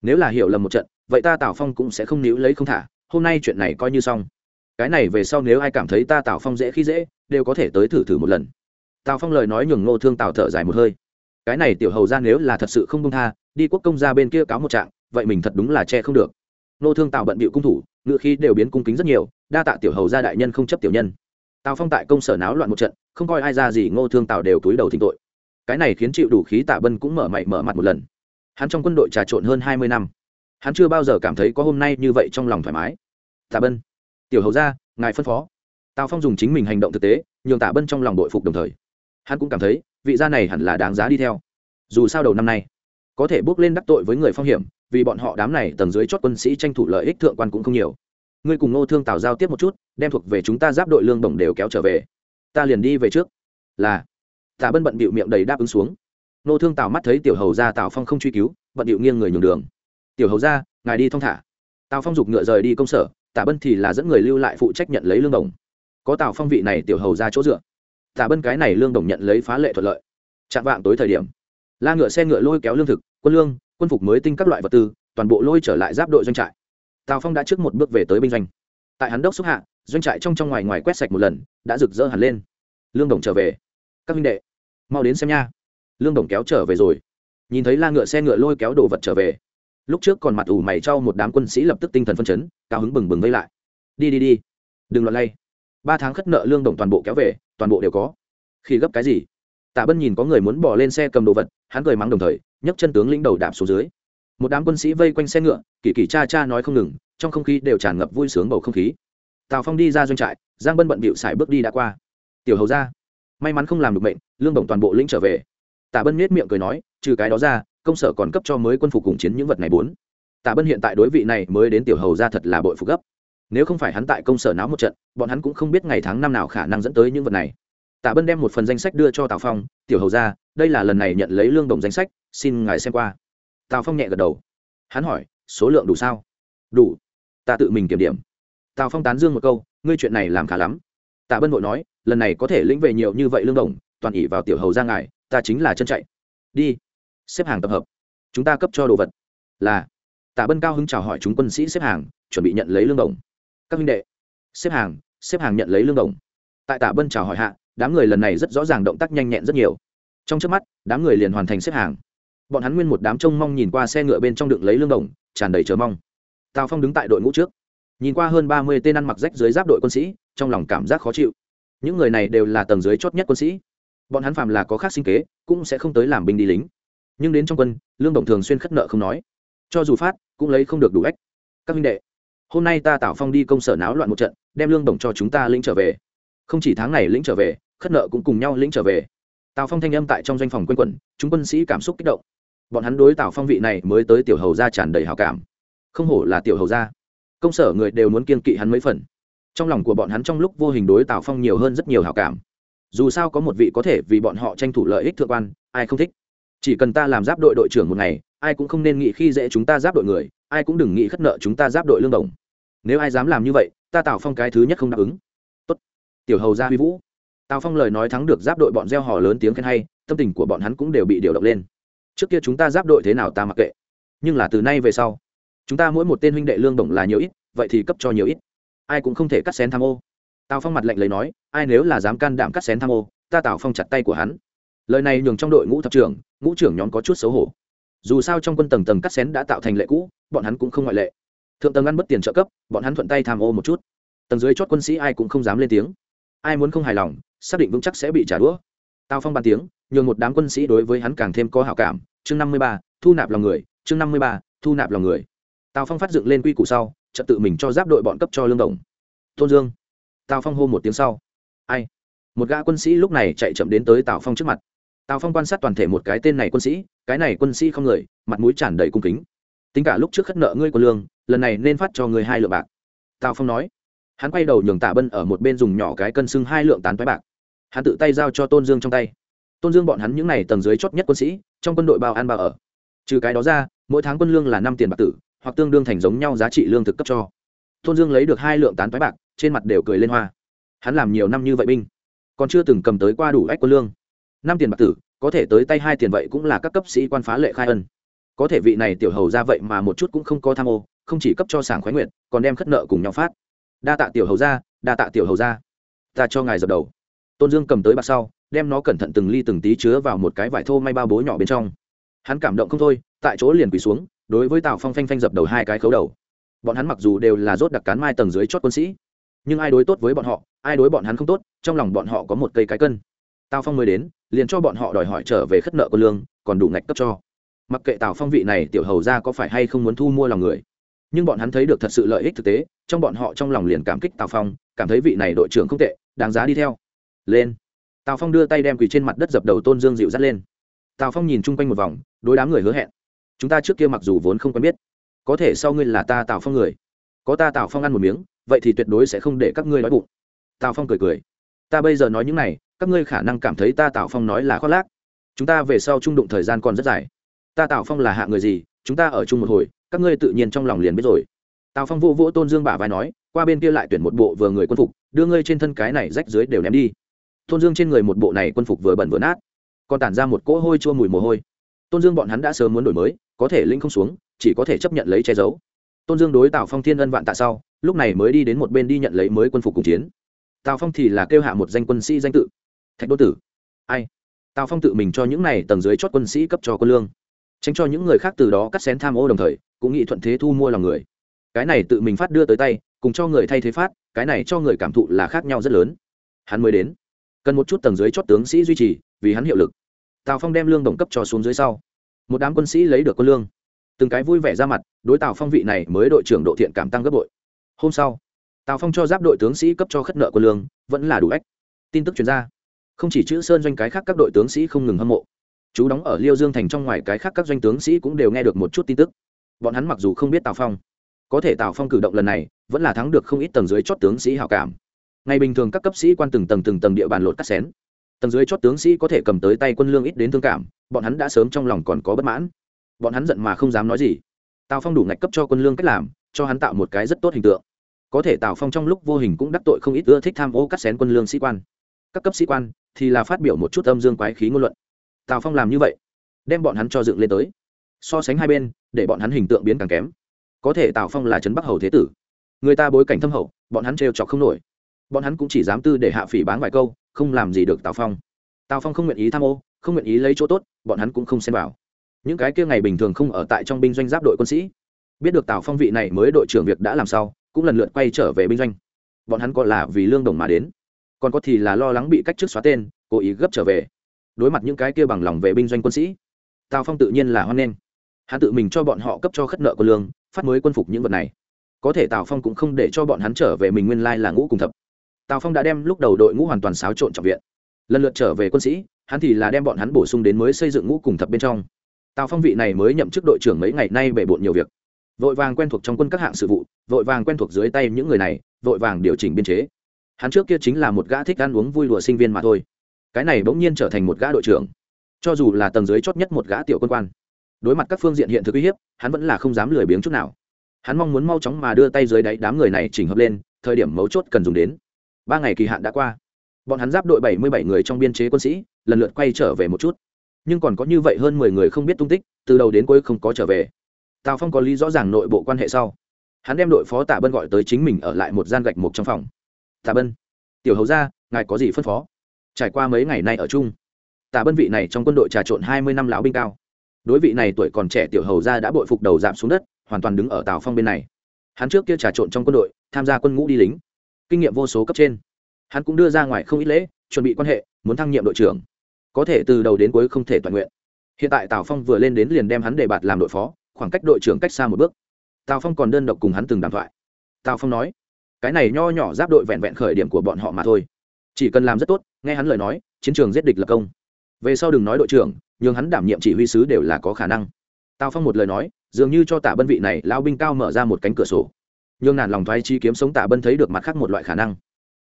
Nếu là hiểu lầm một trận, vậy ta tào phong cũng sẽ không níu lấy không thả, hôm nay chuyện này coi như xong. Cái này về sau nếu ai cảm thấy ta tào phong dễ khi dễ, đều có thể tới thử thử một lần tào phong lời nói nhường ngô thương tào thở dài một hơi. Cái này tiểu hầu ra nếu là thật sự không công tha, đi quốc công ra bên kia cáo một trạng, vậy mình thật đúng là che không được. Ngô thương tào bận bịu cung thủ ngự khí đều biến cung kính rất nhiều, đa tạ tiểu hầu ra đại nhân không chấp tiểu nhân. Tào phong tại công sở náo loạn một trận, không coi ai ra gì, ngô thương tào đều túi đầu thỉnh tội. Cái này khiến chịu đủ khí tạ bân cũng mở mày mở mặt một lần. Hắn trong quân đội trà trộn hơn hai mươi năm. Hắn chưa bao giờ cảm thấy có hôm nay như vậy trong lòng thoải mái. Tạ bân, tiểu hầu ra ngài phân phó. Tào phong dùng chính mình hành động thực tế, nhường tạ bân trong lòng đội phục đồng thời hắn cũng cảm thấy vị gia này hẳn là đáng giá đi theo. Dù sao đầu năm nay, có thể bước lên đắc tội với người phong hiểm, vì bọn họ đám này tầng dưới chót quân sĩ tranh thủ lợi ích thượng quan cũng không nhiều. Ngươi cùng ngô thương tào giao tiếp một chút, đem thuộc về chúng ta giáp đội lương bổng đều kéo trở về. Ta liền đi về trước. Là. Tà bân bận bịu miệng đầy đáp ứng xuống. Ngô thương tào mắt thấy tiểu hầu ra tào phong không truy cứu, bận bịu nghiêng người nhường đường. Tiểu hầu ra ngài đi thong thả. Tào phong giục ngựa rời đi công sở tà bân thì là dẫn người lưu lại phụ trách nhận lấy lương bổng. Có tào phong vị này tiểu hầu ra chỗ dựa tả bân cái này lương đồng nhận lấy phá lệ thuận lợi. Chạm vạng tối thời điểm, la ngựa xe ngựa lôi kéo lương thực, quân lương, quân phục mới tinh các loại vật tư, toàn bộ lôi trở lại giáp đội doanh trại. Tào phong đã trước một bước về tới binh doanh. Tại hắn đốc xúc hạ, doanh trại trong trong ngoài ngoài quét sạch một lần, đã rực rỡ hẳn lên. Lương đồng trở về. Các minh đệ, mau đến xem nha. Lương đồng kéo trở về rồi. Nhìn thấy la ngựa xe ngựa lôi kéo đồ vật trở về, lúc trước còn mặt ủ mày cho một đám quân sĩ lập tức tinh thần phân chấn, cao hứng bừng bừng vây lại. Đi đi đi. Đừng loạn lay. Ba tháng khất nợ lương đồng toàn bộ kéo về toàn bộ đều có. Khi gấp cái gì? Tạ bân nhìn có người muốn bỏ lên xe cầm đồ vật, hắn cười mắng đồng thời, nhấc chân tướng lĩnh đầu đạp xuống dưới. Một đám quân sĩ vây quanh xe ngựa, kỳ kỳ cha cha nói không ngừng, trong không khí đều tràn ngập vui sướng bầu không khí. Tào phong đi ra doanh trại, giang bân bận bịu xài bước đi đã qua. Tiểu hầu ra may mắn không làm được mệnh, lương bổng toàn bộ lĩnh trở về. Tạ bân nhếch miệng cười nói, trừ cái đó ra, công sở còn cấp cho mới quân phục cùng chiến những vật này bốn. Tạ bân hiện tại đối vị này mới đến tiểu hầu ra thật là bội phục gấp nếu không phải hắn tại công sở náo một trận, bọn hắn cũng không biết ngày tháng năm nào khả năng dẫn tới những vật này. Tạ bân đem một phần danh sách đưa cho tào phong, tiểu hầu ra đây là lần này nhận lấy lương đồng danh sách, xin ngài xem qua. Tào phong nhẹ gật đầu. Hắn hỏi, số lượng đủ sao? Đủ. Ta tự mình kiểm điểm. Tào phong tán dương một câu, ngươi chuyện này làm khá lắm. Tạ bân vội nói, lần này có thể lĩnh về nhiều như vậy lương đồng, toàn ỉ vào tiểu hầu ra ngài, ta chính là chân chạy. Đi, xếp hàng tập hợp. Chúng ta cấp cho đồ vật. Là. Tạ bân cao hứng chào hỏi chúng quân sĩ xếp hàng, chuẩn bị nhận lấy lương đồng các minh đệ, xếp hàng xếp hàng nhận lấy lương đồng. Tại tạ bân chào hỏi hạ, đám người lần này rất rõ ràng động tác nhanh nhẹn rất nhiều. Trong trước mắt, đám người liền hoàn thành xếp hàng. Bọn hắn nguyên một đám trông mong nhìn qua xe ngựa bên trong đựng lấy lương đồng, tràn đầy chờ mong. Tào phong đứng tại đội ngũ trước, nhìn qua hơn ba mươi tên ăn mặc rách dưới giáp đội quân sĩ, trong lòng cảm giác khó chịu. Những người này đều là tầng dưới chót nhất quân sĩ. Bọn hắn phàm là có khác sinh kế, cũng sẽ không tới làm binh đi lính. Nhưng đến trong quân, lương đồng thường xuyên khất nợ không nói. Cho dù phát, cũng lấy không được đủ ếch các minh đệ hôm nay ta tạo phong đi công sở náo loạn một trận, đem lương đồng cho chúng ta lĩnh trở về. Không chỉ tháng này lĩnh trở về, khất nợ cũng cùng nhau lĩnh trở về. Tào phong thanh âm tại trong doanh phòng q u a n quẩn, chúng quân sĩ cảm xúc kích động. Bọn hắn đối tào phong vị này mới tới tiểu hầu gia tràn đầy hào cảm. Không hổ là tiểu hầu gia. Công sở người đều muốn kiên kỵ hắn mấy phần. Trong lòng của bọn hắn trong lúc vô hình đối tào phong nhiều hơn rất nhiều hào cảm. Dù sao có một vị có thể vì bọn họ tranh thủ lợi ích thượng quan, ai không thích? Chỉ cần ta làm giáp đội đội trưởng một ngày, ai cũng không nên nghĩ khi dễ chúng ta giáp đội người ai cũng đừng nghĩ khất nợ chúng ta giáp đội lương đồng. Nếu ai dám làm như vậy, ta tào phong cái thứ nhất không đáp ứng. Tốt. Tiểu hầu gia huy vũ. Tào phong lời nói thắng được giáp đội bọn gieo hò lớn tiếng khen hay, tâm tình của bọn hắn cũng đều bị điều động lên. Trước kia chúng ta giáp đội thế nào ta mặc kệ. Nhưng là từ nay về sau, chúng ta mỗi một tên huynh đệ lương đồng là nhiều ít, vậy thì cấp cho nhiều ít. Ai cũng không thể cắt xén tham ô. Tào phong mặt lệnh lấy nói, ai nếu là dám can đảm cắt xén tham ô, ta tào phong chặt tay của hắn. Lời này nhường trong đội ngũ thập trưởng, ngũ trưởng nhóm có chút xấu hổ. Dù sao trong quân tầng tầng cắt xén đã tạo thành lệ cũ bọn hắn cũng không ngoại lệ. Thượng tầng ăn mất tiền trợ cấp, bọn hắn thuận tay tham ô một chút. Tầng dưới chót quân sĩ ai cũng không dám lên tiếng. Ai muốn không hài lòng, xác định vững chắc sẽ bị trả đũa. Tào phong bàn tiếng, nhường một đám quân sĩ đối với hắn càng thêm có hảo cảm. Chương năm mươi ba, thu nạp lòng người, chương năm mươi ba, thu nạp lòng người. Tào phong phát dựng lên quy củ sau, trật tự mình cho giáp đội bọn cấp cho lương đồng. Tôn dương. Tào phong hô một tiếng sau. Ai? Một gã quân sĩ lúc này chạy chậm đến tới tào phong trước mặt. Tào phong quan sát toàn thể một cái tên này quân sĩ, cái này quân sĩ không người, mặt mũi tràn đầy cung kính tính cả lúc trước khất nợ ngươi của lương, lần này nên phát cho người hai lượng bạc. Tào phong nói. Hắn quay đầu nhường tả bân ở một bên dùng nhỏ cái cân xưng hai lượng tán thoái bạc. Hắn tự tay giao cho tôn dương trong tay. Tôn dương bọn hắn những n à y tầng dưới chót nhất quân sĩ, trong quân đội bao ăn bao ở. Trừ cái đó ra, mỗi tháng quân lương là năm tiền bạc tử, hoặc tương đương thành giống nhau giá trị lương thực cấp cho. Tôn dương lấy được hai lượng tán thoái bạc, trên mặt đều cười lên hoa. Hắn làm nhiều năm như vậy binh, còn chưa từng cầm tới qua đủ ách quân lương. Năm tiền bạc tử, có thể tới tay hai tiền vậy cũng là các cấp sĩ quan phá lệ khai ân có thể vị này tiểu hầu ra vậy mà một chút cũng không có tham ô, không chỉ cấp cho sảng khoái nguyện còn đem khất nợ cùng nhau phát. Đa tạ tiểu hầu ra, đa tạ tiểu hầu ra. Ta cho ngài dập đầu. Tôn dương cầm tới bạc sau, đem nó cẩn thận từng ly từng tí chứa vào một cái vải thô may bao bố nhỏ bên trong. Hắn cảm động không thôi, tại chỗ liền quỳ xuống, đối với tào phong phanh phanh dập đầu hai cái khấu đầu. Bọn hắn mặc dù đều là rốt đặc cán mai tầng dưới chót quân sĩ, nhưng ai đối tốt với bọn họ, ai đối bọn hắn không tốt, trong lòng bọn họ có một cây cái cân. Tào phong mới đến, liền cho bọn họ đòi hỏi trở về khất nợ quân lương, còn đủ ngạch cấp cho mặc kệ tào phong vị này tiểu hầu ra có phải hay không muốn thu mua lòng người, nhưng bọn hắn thấy được thật sự lợi ích thực tế, trong bọn họ trong lòng liền cảm kích tào phong, cảm thấy vị này đội trưởng không tệ, đáng giá đi theo. Lên. Tào phong đưa tay đem quỳ trên mặt đất dập đầu tôn dương dịu dắt lên. Tào phong nhìn chung quanh một vòng, đối đám người hứa hẹn. Chúng ta trước kia mặc dù vốn không quen biết, có thể sau ngươi là ta tào phong người, có ta tào phong ăn một miếng, vậy thì tuyệt đối sẽ không để các ngươi nói bụng. Tào phong cười cười. Ta bây giờ nói những này, các ngươi khả năng cảm thấy ta tào phong nói là khoác lác. Chúng ta về sau trung đụng thời gian còn rất dài ta tào phong là hạ người gì, chúng ta ở chung một hồi, các ngươi tự nhiên trong lòng liền biết rồi. Tào phong vô vỗ tôn dương bả vai nói, qua bên kia lại tuyển một bộ vừa người quân phục, đưa ngươi trên thân cái này rách dưới đều ném đi. Tôn dương trên người một bộ này quân phục vừa bẩn vừa nát, còn tản ra một cỗ hôi chua mùi mồ hôi. Tôn dương bọn hắn đã sớm muốn đổi mới, có thể linh không xuống, chỉ có thể chấp nhận lấy che giấu. Tôn dương đối tào phong thiên ân vạn tạ sau, lúc này mới đi đến một bên đi nhận lấy mới quân phục cùng chiến. Tào phong thì là kêu hạ một danh quân sĩ danh tự. Thạch đô tử. Ai? Tào phong tự mình cho những này tầng dưới chót quân sĩ cấp cho quân lương tránh cho những người khác từ đó cắt xén tham ô đồng thời, cũng nghĩ thuận thế thu mua lòng người. Cái này tự mình phát đưa tới tay, cùng cho người thay thế phát, cái này cho người cảm thụ là khác nhau rất lớn. Hắn mới đến. Cần một chút tầng dưới chót tướng sĩ duy trì, vì hắn hiệu lực. Tào phong đem lương đồng cấp cho xuống dưới sau. Một đám quân sĩ lấy được quân lương. Từng cái vui vẻ ra mặt, đối tào phong vị này mới đội trưởng độ thiện cảm tăng gấp bội. Hôm sau, tào phong cho giáp đội tướng sĩ cấp cho khất nợ quân lương, vẫn là đủ ách. Tin tức chuyển ra. Không chỉ chữ sơn doanh cái khác các đội tướng sĩ không ngừng hâm mộ chú đóng ở liêu dương thành trong ngoài cái khác các doanh tướng sĩ cũng đều nghe được một chút tin tức. Bọn hắn mặc dù không biết tào phong, có thể tào phong cử động lần này vẫn là thắng được không ít tầng dưới chót tướng sĩ hảo cảm. Ngày bình thường các cấp sĩ quan từng tầng từng tầng địa bàn lột cắt xén. Tầng dưới chót tướng sĩ có thể cầm tới tay quân lương ít đến thương cảm, bọn hắn đã sớm trong lòng còn có bất mãn. Bọn hắn giận mà không dám nói gì. Tào phong đủ ngạch cấp cho quân lương cách làm, cho hắn tạo một cái rất tốt hình tượng. Có thể tào phong trong lúc vô hình cũng đắc tội không ít ưa thích tham ô cắt xén quân lương sĩ quan. Các cấp sĩ quan thì là phát biểu một chút âm dương quái khí ngôn luận tào phong làm như vậy, đem bọn hắn cho dựng lên tới. So sánh hai bên, để bọn hắn hình tượng biến càng kém. Có thể tào phong là trấn bắc hầu thế tử. Người ta bối cảnh thâm hậu, bọn hắn trêu chọc không nổi. Bọn hắn cũng chỉ dám tư để hạ phỉ bán vài câu, không làm gì được tào phong. Tào phong không nguyện ý tham ô, không nguyện ý lấy chỗ tốt, bọn hắn cũng không xem vào. Những cái kia ngày bình thường không ở tại trong binh doanh giáp đội quân sĩ. Biết được tào phong vị này mới đội trưởng việc đã làm sao, cũng lần lượt quay trở về binh doanh. Bọn hắn có là vì lương đồng mà đến, còn có thì là lo lắng bị cách chức xóa tên, cố ý gấp trở về đối mặt những cái kia bằng lòng về binh doanh quân sĩ. Tào phong tự nhiên là hoan nghênh. Hắn tự mình cho bọn họ cấp cho khất nợ quân lương, phát mới quân phục những vật này. Có thể tào phong cũng không để cho bọn hắn trở về mình nguyên lai là ngũ cùng thập. Tào phong đã đem lúc đầu đội ngũ hoàn toàn xáo trộn trọng viện. Lần lượt trở về quân sĩ, hắn thì là đem bọn hắn bổ sung đến mới xây dựng ngũ cùng thập bên trong. Tào phong vị này mới nhậm chức đội trưởng mấy ngày nay bể bộn nhiều việc. Vội vàng quen thuộc trong quân các hạng sự vụ, vội vàng quen thuộc dưới tay những người này, vội vàng điều chỉnh biên chế. Hắn trước kia chính là một gã thích ăn uống vui lụa sinh viên mà thôi cái này bỗng nhiên trở thành một gã đội trưởng. Cho dù là tầng dưới chót nhất một gã tiểu quân quan, đối mặt các phương diện hiện thực uy hiếp, hắn vẫn là không dám lười biếng chút nào. Hắn mong muốn mau chóng mà đưa tay dưới đáy đám người này chỉnh hợp lên, thời điểm mấu chốt cần dùng đến. Ba ngày kỳ hạn đã qua. Bọn hắn giáp đội bảy mươi bảy người trong biên chế quân sĩ, lần lượt quay trở về một chút. Nhưng còn có như vậy hơn mười người không biết tung tích, từ đầu đến cuối không có trở về. Tào phong có lý rõ ràng nội bộ quan hệ sau. Hắn đem đội phó tạ bân gọi tới chính mình ở lại một gian gạch mục trong phòng. Tạ bân, tiểu hầu ra ngài có gì phân phó? Trải qua mấy ngày nay ở chung. Tả bân vị này trong quân đội trà trộn hai mươi năm lão binh cao. Đối vị này tuổi còn trẻ tiểu hầu ra đã bội phục đầu giảm xuống đất, hoàn toàn đứng ở tào phong bên này. Hắn trước kia trà trộn trong quân đội, tham gia quân ngũ đi lính. Kinh nghiệm vô số cấp trên. Hắn cũng đưa ra ngoài không ít lễ, chuẩn bị quan hệ, muốn thăng nhiệm đội trưởng. Có thể từ đầu đến cuối không thể toàn nguyện. Hiện tại tào phong vừa lên đến liền đem hắn đề bạt làm đội phó, khoảng cách đội trưởng cách xa một bước. Tào phong còn đơn độc cùng hắn từng đàm thoại. Tào phong nói, cái này nho nhỏ giáp đội vẹn vẹn khởi điểm của bọn họ mà thôi. Chỉ cần làm rất tốt nghe hắn lời nói, chiến trường giết địch lập công. Về sau đừng nói đội trưởng nhưng hắn đảm nhiệm chỉ huy sứ đều là có khả năng. Tào phong một lời nói, dường như cho tả bân vị này lao binh cao mở ra một cánh cửa sổ. Nhưng nản lòng thoái chi kiếm sống tả bân thấy được mặt khác một loại khả năng.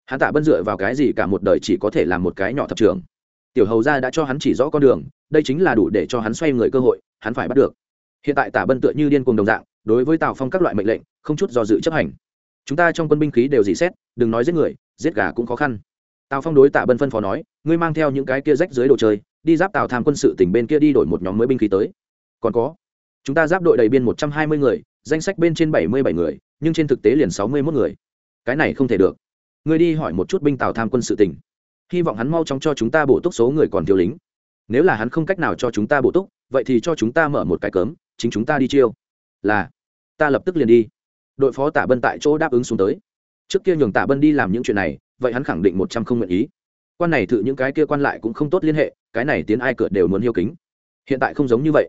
Hắn tả bân dựa vào cái gì cả một đời chỉ có thể làm một cái nhỏ thập trưởng. Tiểu hầu gia đã cho hắn chỉ rõ con đường, đây chính là đủ để cho hắn xoay người cơ hội, hắn phải bắt được. Hiện tại tả bân tựa như điên cuồng đồng dạng, đối với tào phong các loại mệnh lệnh, không chút do dự chấp hành. Chúng ta trong quân binh khí đều dì xét, đừng nói giết người, giết gà cũng khó khăn tào phong đối tạ bân phân phó nói, ngươi mang theo những cái kia rách dưới đồ chơi, đi giáp tào tham quân sự tỉnh bên kia đi đổi một nhóm mới binh khí tới. Còn có, chúng ta giáp đội đầy biên một trăm hai mươi người, danh sách bên trên bảy mươi bảy người, nhưng trên thực tế liền sáu mươi mốt người. Cái này không thể được. Ngươi đi hỏi một chút binh tào tham quân sự tỉnh. Hy vọng hắn mau chóng cho chúng ta bổ túc số người còn thiếu lính. Nếu là hắn không cách nào cho chúng ta bổ túc, vậy thì cho chúng ta mở một cái cớm chính chúng ta đi chiêu. Là, ta lập tức liền đi. Đội phó tả bân tại chỗ đáp ứng xuống tới. Trước kia nhường tả bân đi làm những chuyện này vậy hắn khẳng định một trăm không nguyện ý. Quan này thử những cái kia quan lại cũng không tốt liên hệ, cái này tiến ai cửa đều muốn hiêu kính. Hiện tại không giống như vậy.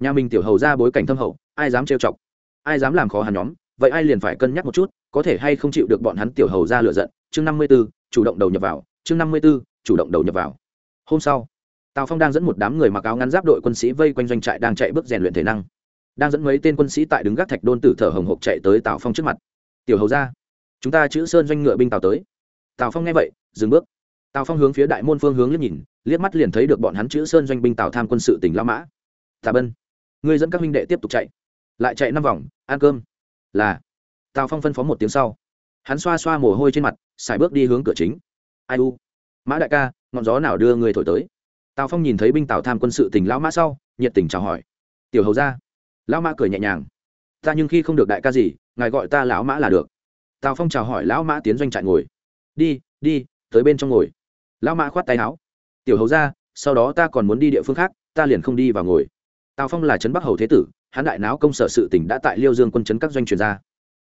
Nhà mình tiểu hầu ra bối cảnh thâm hậu, ai dám trêu chọc? Ai dám làm khó hắn nhóm? Vậy ai liền phải cân nhắc một chút, có thể hay không chịu được bọn hắn tiểu hầu ra lựa giận? Chương năm mươi b ố chủ động đầu nhập vào. Chương năm mươi b ố chủ động đầu nhập vào. Hôm sau, tào phong đang dẫn một đám người mặc áo ngắn giáp đội quân sĩ vây quanh doanh trại đang chạy bước rèn luyện thể năng. Đang dẫn mấy tên quân sĩ tại đứng gác thạch đôn tử thở hồng hộc chạy tới tào phong trước mặt. Tiểu hầu ra, chúng ta chữ sơn doanh ngựa binh tào tới tào phong nghe vậy, dừng bước. Tào phong hướng phía đại môn phương hướng liếc nhìn, liếc mắt liền thấy được bọn hắn chữ sơn doanh binh tào tham quân sự tỉnh la mã. Tà bân, ngươi dẫn các minh đệ tiếp tục chạy. Lại chạy năm vòng, ăn cơm. Là. Tào phong phân phó một tiếng sau. Hắn xoa xoa mồ hôi trên mặt xài bước đi hướng cửa chính. Ai u? Mã đại ca, ngọn gió nào đưa người thổi tới? Tào phong nhìn thấy binh tào tham quân sự tỉnh lão mã sau, nhiệt tình chào hỏi. Tiểu hầu ra lão mã cười nhẹ nhàng. Ta nhưng khi không được đại ca gì, ngài gọi ta lão mã là được. Tào phong chào hỏi lão mã tiến doanh trại ngồi đi đi, tới bên trong ngồi. Lão mã khoát tay áo. Tiểu hầu ra, sau đó ta còn muốn đi địa phương khác, ta liền không đi vào ngồi. Tào phong là trấn bắc hầu thế tử hán đại náo công sở sự tỉnh đã tại liêu dương quân chấn các doanh truyền ra.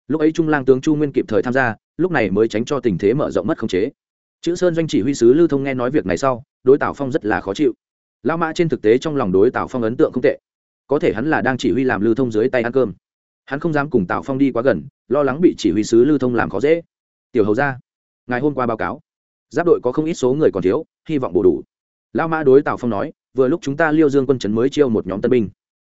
Lúc ấy trung lang tướng chu nguyên kịp thời tham gia, lúc này mới tránh cho tình thế mở rộng mất khống chế. Chữ sơn doanh chỉ huy sứ lưu thông nghe nói việc này sau, đối tào phong rất là khó chịu. Lao mã trên thực tế trong lòng đối tào phong ấn tượng không tệ. Có thể hắn là đang chỉ huy làm lưu thông dưới tay ăn cơm. Hắn không dám cùng tào phong đi quá gần, lo lắng bị chỉ huy sứ lưu thông làm khó dễ. Tiểu hầu ra ngày hôm qua báo cáo, giáp đội có không ít số người còn thiếu, hy vọng bổ đủ. Lao mã đối tào phong nói, vừa lúc chúng ta liêu dương quân trấn mới chiêu một nhóm tân binh.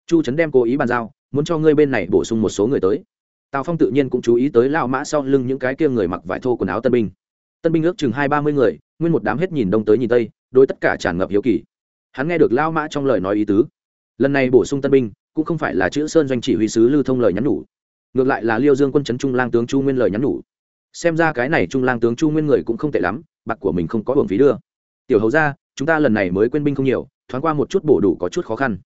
Chu trấn đem cố ý bàn giao, muốn cho ngươi bên này bổ sung một số người tới. Tào phong tự nhiên cũng chú ý tới lao mã sau lưng những cái kia người mặc vải thô quần áo tân binh. Tân binh ước chừng hai ba mươi người, nguyên một đám hết nhìn đông tới nhìn tây, đối tất cả tràn ngập hiếu kỳ. Hắn nghe được lao mã trong lời nói ý tứ, lần này bổ sung tân binh, cũng không phải là chữ sơn doanh chỉ huy sứ lưu thông lời nhắn nhủ, ngược lại là liêu dương quân chấn trung lang tướng chu nguyên lời nhắn nhủ xem ra cái này trung lang tướng chu nguyên người cũng không tệ lắm, bạc của mình không có hưởng phí đưa. Tiểu hầu ra chúng ta lần này mới quên binh không nhiều, thoáng qua một chút bổ đủ có chút khó khăn.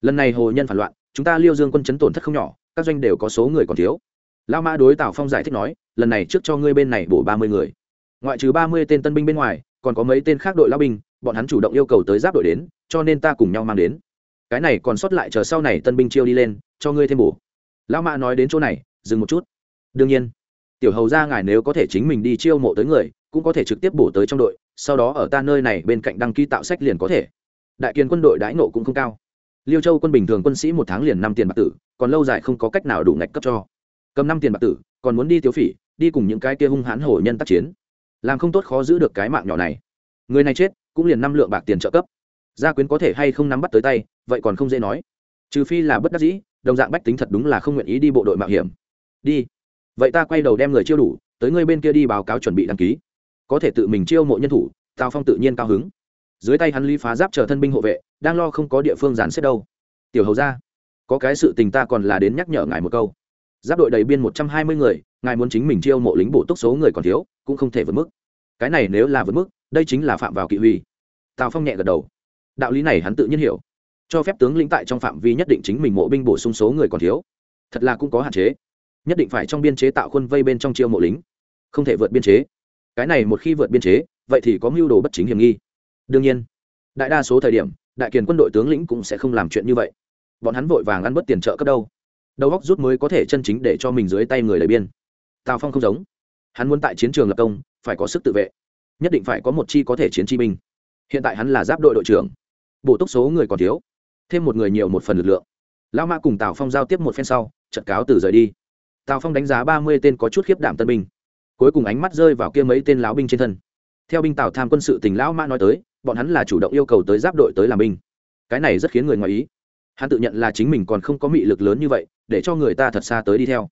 Lần này hồ nhân phản loạn, chúng ta liêu dương quân chấn tổn thất không nhỏ, các doanh đều có số người còn thiếu. Lao mã đối tào phong giải thích nói, lần này trước cho ngươi bên này bổ ba mươi người. Ngoại trừ ba mươi tên tân binh bên ngoài, còn có mấy tên khác đội lao binh, bọn hắn chủ động yêu cầu tới giáp đội đến, cho nên ta cùng nhau mang đến. Cái này còn sót lại chờ sau này tân binh chiêu đi lên, cho ngươi thêm bổ. Lão mã nói đến chỗ này, dừng một chút. Đương nhiên tiểu hầu ra ngài nếu có thể chính mình đi chiêu mộ tới người, cũng có thể trực tiếp bổ tới trong đội, sau đó ở ta nơi này bên cạnh đăng ký tạo sách liền có thể. Đại kiên quân đội đãi nộ cũng không cao. Liêu châu quân bình thường quân sĩ một tháng liền năm tiền bạc tử, còn lâu dài không có cách nào đủ ngạch cấp cho. Cầm năm tiền bạc tử, còn muốn đi tiêu phỉ, đi cùng những cái kia hung hãn hổ nhân tác chiến. Làm không tốt khó giữ được cái mạng nhỏ này. Người này chết, cũng liền năm lượng bạc tiền trợ cấp. Gia quyến có thể hay không nắm bắt tới tay, vậy còn không dễ nói. Trừ phi là bất đắc dĩ, đồng dạng bách tính thật đúng là không nguyện ý đi bộ đội mạo hiểm. Đi vậy ta quay đầu đem người chiêu đủ, tới ngươi bên kia đi báo cáo chuẩn bị đăng ký. Có thể tự mình chiêu mộ nhân thủ, tào phong tự nhiên cao hứng. Dưới tay hắn ly phá giáp chờ thân binh hộ vệ, đang lo không có địa phương dàn xếp đâu. Tiểu hầu ra, có cái sự tình ta còn là đến nhắc nhở ngài một câu. Giáp đội đầy biên một trăm hai mươi người, ngài muốn chính mình chiêu mộ lính bổ túc số người còn thiếu, cũng không thể vượt mức. Cái này nếu là vượt mức, đây chính là phạm vào kỵ huy. Tào phong nhẹ gật đầu. Đạo lý này hắn tự nhiên hiểu. Cho phép tướng lĩnh tại trong phạm vi nhất định chính mình mộ binh bổ sung số người còn thiếu. Thật là cũng có hạn chế nhất định phải trong biên chế tạo khuôn vây bên trong chiêu mộ lính, không thể vượt biên chế. Cái này một khi vượt biên chế, vậy thì có mưu đồ bất chính hiểm nghi. Đương nhiên, đại đa số thời điểm, đại kiền quân đội tướng lĩnh cũng sẽ không làm chuyện như vậy. Bọn hắn vội vàng ăn bớt tiền trợ cấp đâu. Đầu góc rút mới có thể chân chính để cho mình dưới tay người đầy biên. Tào phong không giống. Hắn muốn tại chiến trường lập công, phải có sức tự vệ. Nhất định phải có một chi có thể chiến chi binh. Hiện tại hắn là giáp đội đội trưởng. Bổ túc số người còn thiếu. Thêm một người nhiều một phần lực lượng. Lao mã cùng tào phong giao tiếp một phen sau trận cáo từ rời đi tào phong đánh giá ba mươi tên có chút khiếp đảm tân binh. Cuối cùng ánh mắt rơi vào kia mấy tên lão binh trên thân. Theo binh tào tham quân sự tỉnh lão mã nói tới, bọn hắn là chủ động yêu cầu tới giáp đội tới làm binh. Cái này rất khiến người ngoài ý. Hắn tự nhận là chính mình còn không có mị lực lớn như vậy, để cho người ta thật xa tới đi theo.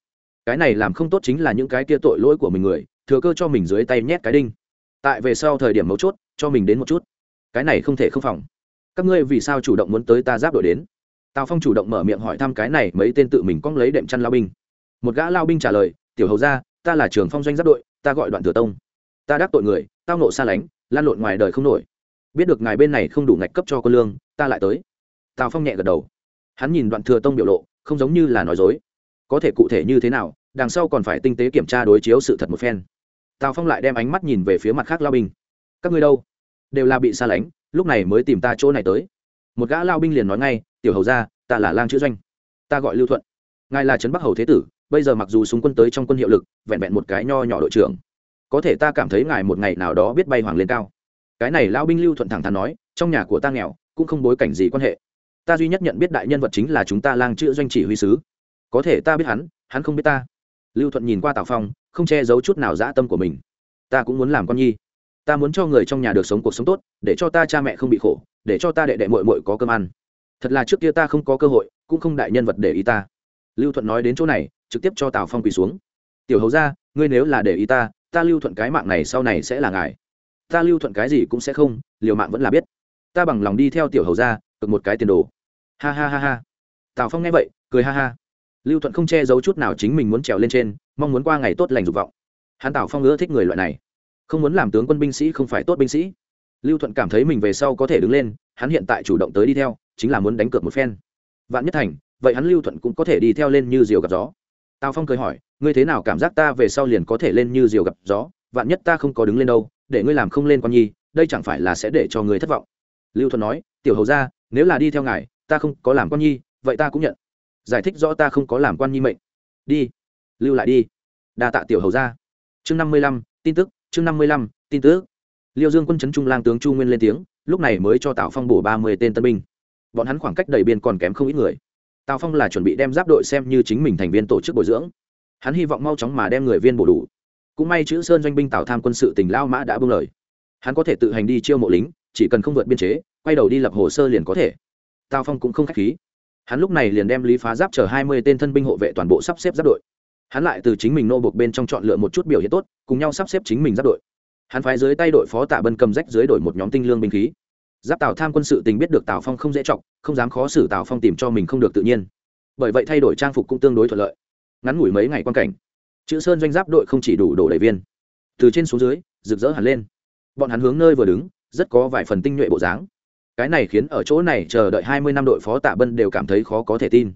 Cái này làm không tốt chính là những cái kia tội lỗi của mình người, thừa cơ cho mình dưới tay nhét cái đinh. Tại về sau thời điểm mấu chốt, cho mình đến một chút. Cái này không thể không phòng. Các ngươi vì sao chủ động muốn tới ta giáp đội đến? Tào phong chủ động mở miệng hỏi thăm cái này mấy tên tự mình cong lấy đệm chăn lao binh một gã lao binh trả lời, tiểu hầu ra ta là trưởng phong doanh giáp đội, ta gọi đoạn thừa tông. Ta đắc tội người, tao nộ xa lánh, lan lộn ngoài đời không nổi. Biết được ngài bên này không đủ ngạch cấp cho con lương, ta lại tới. Tào phong nhẹ gật đầu. Hắn nhìn đoạn thừa tông biểu lộ, không giống như là nói dối. Có thể cụ thể như thế nào, đằng sau còn phải tinh tế kiểm tra đối chiếu sự thật một phen. Tào phong lại đem ánh mắt nhìn về phía mặt khác lao binh. Các ngươi đâu? Đều là bị xa lánh, lúc này mới tìm ta chỗ này tới. Một gã lao binh liền nói ngay, tiểu hầu ra ta là lang chữ doanh. Ta gọi lưu thuận. Ngài là trấn bắc hầu thế tử bây giờ mặc dù súng quân tới trong quân hiệu lực, vẹn vẹn một cái nho nhỏ đội trưởng. Có thể ta cảm thấy ngài một ngày nào đó biết bay hoàng lên cao. Cái này lão binh lưu thuận thẳng thắn nói, trong nhà của ta nghèo, cũng không bối cảnh gì quan hệ. Ta duy nhất nhận biết đại nhân vật chính là chúng ta lang chữ doanh chỉ huy sứ. Có thể ta biết hắn hắn không biết ta. Lưu thuận nhìn qua tào phong, không che giấu chút nào dã tâm của mình. Ta cũng muốn làm con nhi. Ta muốn cho người trong nhà được sống cuộc sống tốt, để cho ta cha mẹ không bị khổ, để cho ta đệ đệ mội mội có cơm ăn. Thật là trước kia ta không có cơ hội, cũng không đại nhân vật để ý ta. Lưu thuận nói đến chỗ này trực tiếp cho tào phong quỳ xuống tiểu hầu ra ngươi nếu là để ý ta ta lưu thuận cái mạng này sau này sẽ là ngài ta lưu thuận cái gì cũng sẽ không liều mạng vẫn là biết ta bằng lòng đi theo tiểu hầu ra cực một cái tiền đồ ha ha ha ha tào phong nghe vậy cười ha ha lưu thuận không che giấu chút nào chính mình muốn trèo lên trên mong muốn qua ngày tốt lành dục vọng hắn tào phong ưa thích người loại này không muốn làm tướng quân binh sĩ không phải tốt binh sĩ lưu thuận cảm thấy mình về sau có thể đứng lên hắn hiện tại chủ động tới đi theo chính là muốn đánh cược một phen vạn nhất thành vậy hắn lưu thuận cũng có thể đi theo lên như diều gặp gió tào phong cười hỏi, ngươi thế nào cảm giác ta về sau liền có thể lên như diều gặp gió? Vạn nhất ta không có đứng lên đâu, để ngươi làm không lên con nhi, đây chẳng phải là sẽ để cho ngươi thất vọng? Lưu thuận nói, tiểu hầu ra nếu là đi theo ngài, ta không có làm con nhi, vậy ta cũng nhận. Giải thích rõ ta không có làm quan nhi mệnh. Đi. Lưu lại đi. Đa tạ tiểu hầu ra chương năm mươi lăm, tin tức, chương năm mươi lăm, tin tức. Liêu dương quân chấn trung lang tướng chu nguyên lên tiếng, lúc này mới cho tào phong bổ ba mươi tên tân binh. Bọn hắn khoảng cách đầy biên còn kém không ít người tào phong là chuẩn bị đem giáp đội xem như chính mình thành viên tổ chức bồi dưỡng. Hắn hy vọng mau chóng mà đem người viên bổ đủ. Cũng may chữ sơn doanh binh tào tham quân sự tỉnh lao mã đã bưng lời. Hắn có thể tự hành đi chiêu mộ lính, chỉ cần không vượt biên chế, quay đầu đi lập hồ sơ liền có thể. Tào phong cũng không k h á c h khí. Hắn lúc này liền đem lý phá giáp chờ hai mươi tên thân binh hộ vệ toàn bộ sắp xếp giáp đội. Hắn lại từ chính mình nô buộc bên trong chọn lựa một chút biểu hiện tốt, cùng nhau sắp xếp chính mình giáp đội. Hắn phái dưới tay đội phó tạ bân cầm rách dưới đội một nhóm tinh lương binh khí giáp tào tham quân sự tình biết được tào phong không dễ chọc, không dám khó xử tào phong tìm cho mình không được tự nhiên. Bởi vậy thay đổi trang phục cũng tương đối thuận lợi. Ngắn ngủi mấy ngày quan cảnh, chữ sơn doanh giáp đội không chỉ đủ đổ đầy viên. Từ trên xuống dưới, rực rỡ hẳn lên. Bọn hắn hướng nơi vừa đứng, rất có vài phần tinh nhuệ bộ dáng. Cái này khiến ở chỗ này chờ đợi hai mươi năm đội phó tạ bân đều cảm thấy khó có thể tin.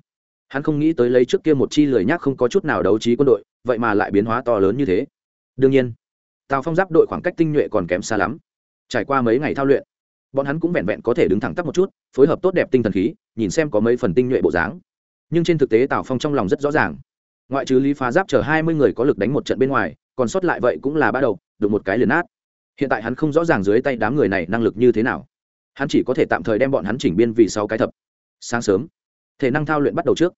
Hắn không nghĩ tới lấy trước kia một chi lười nhác không có chút nào đấu trí quân đội, vậy mà lại biến hóa to lớn như thế. Đương nhiên, tào phong giáp đội khoảng cách tinh nhuệ còn kém xa lắm. Trải qua mấy ngày thao luyện bọn hắn cũng vẹn vẹn có thể đứng thẳng tắp một chút, phối hợp tốt đẹp tinh thần khí, nhìn xem có mấy phần tinh nhuệ bộ dáng. Nhưng trên thực tế tào phong trong lòng rất rõ ràng. Ngoại trừ lý phá giáp chở hai mươi người có lực đánh một trận bên ngoài, còn sót lại vậy cũng là ba đầu được một cái liền nát. Hiện tại hắn không rõ ràng dưới tay đám người này năng lực như thế nào. Hắn chỉ có thể tạm thời đem bọn hắn chỉnh biên vì sáu cái thập. Sáng sớm, thể năng thao luyện bắt đầu trước.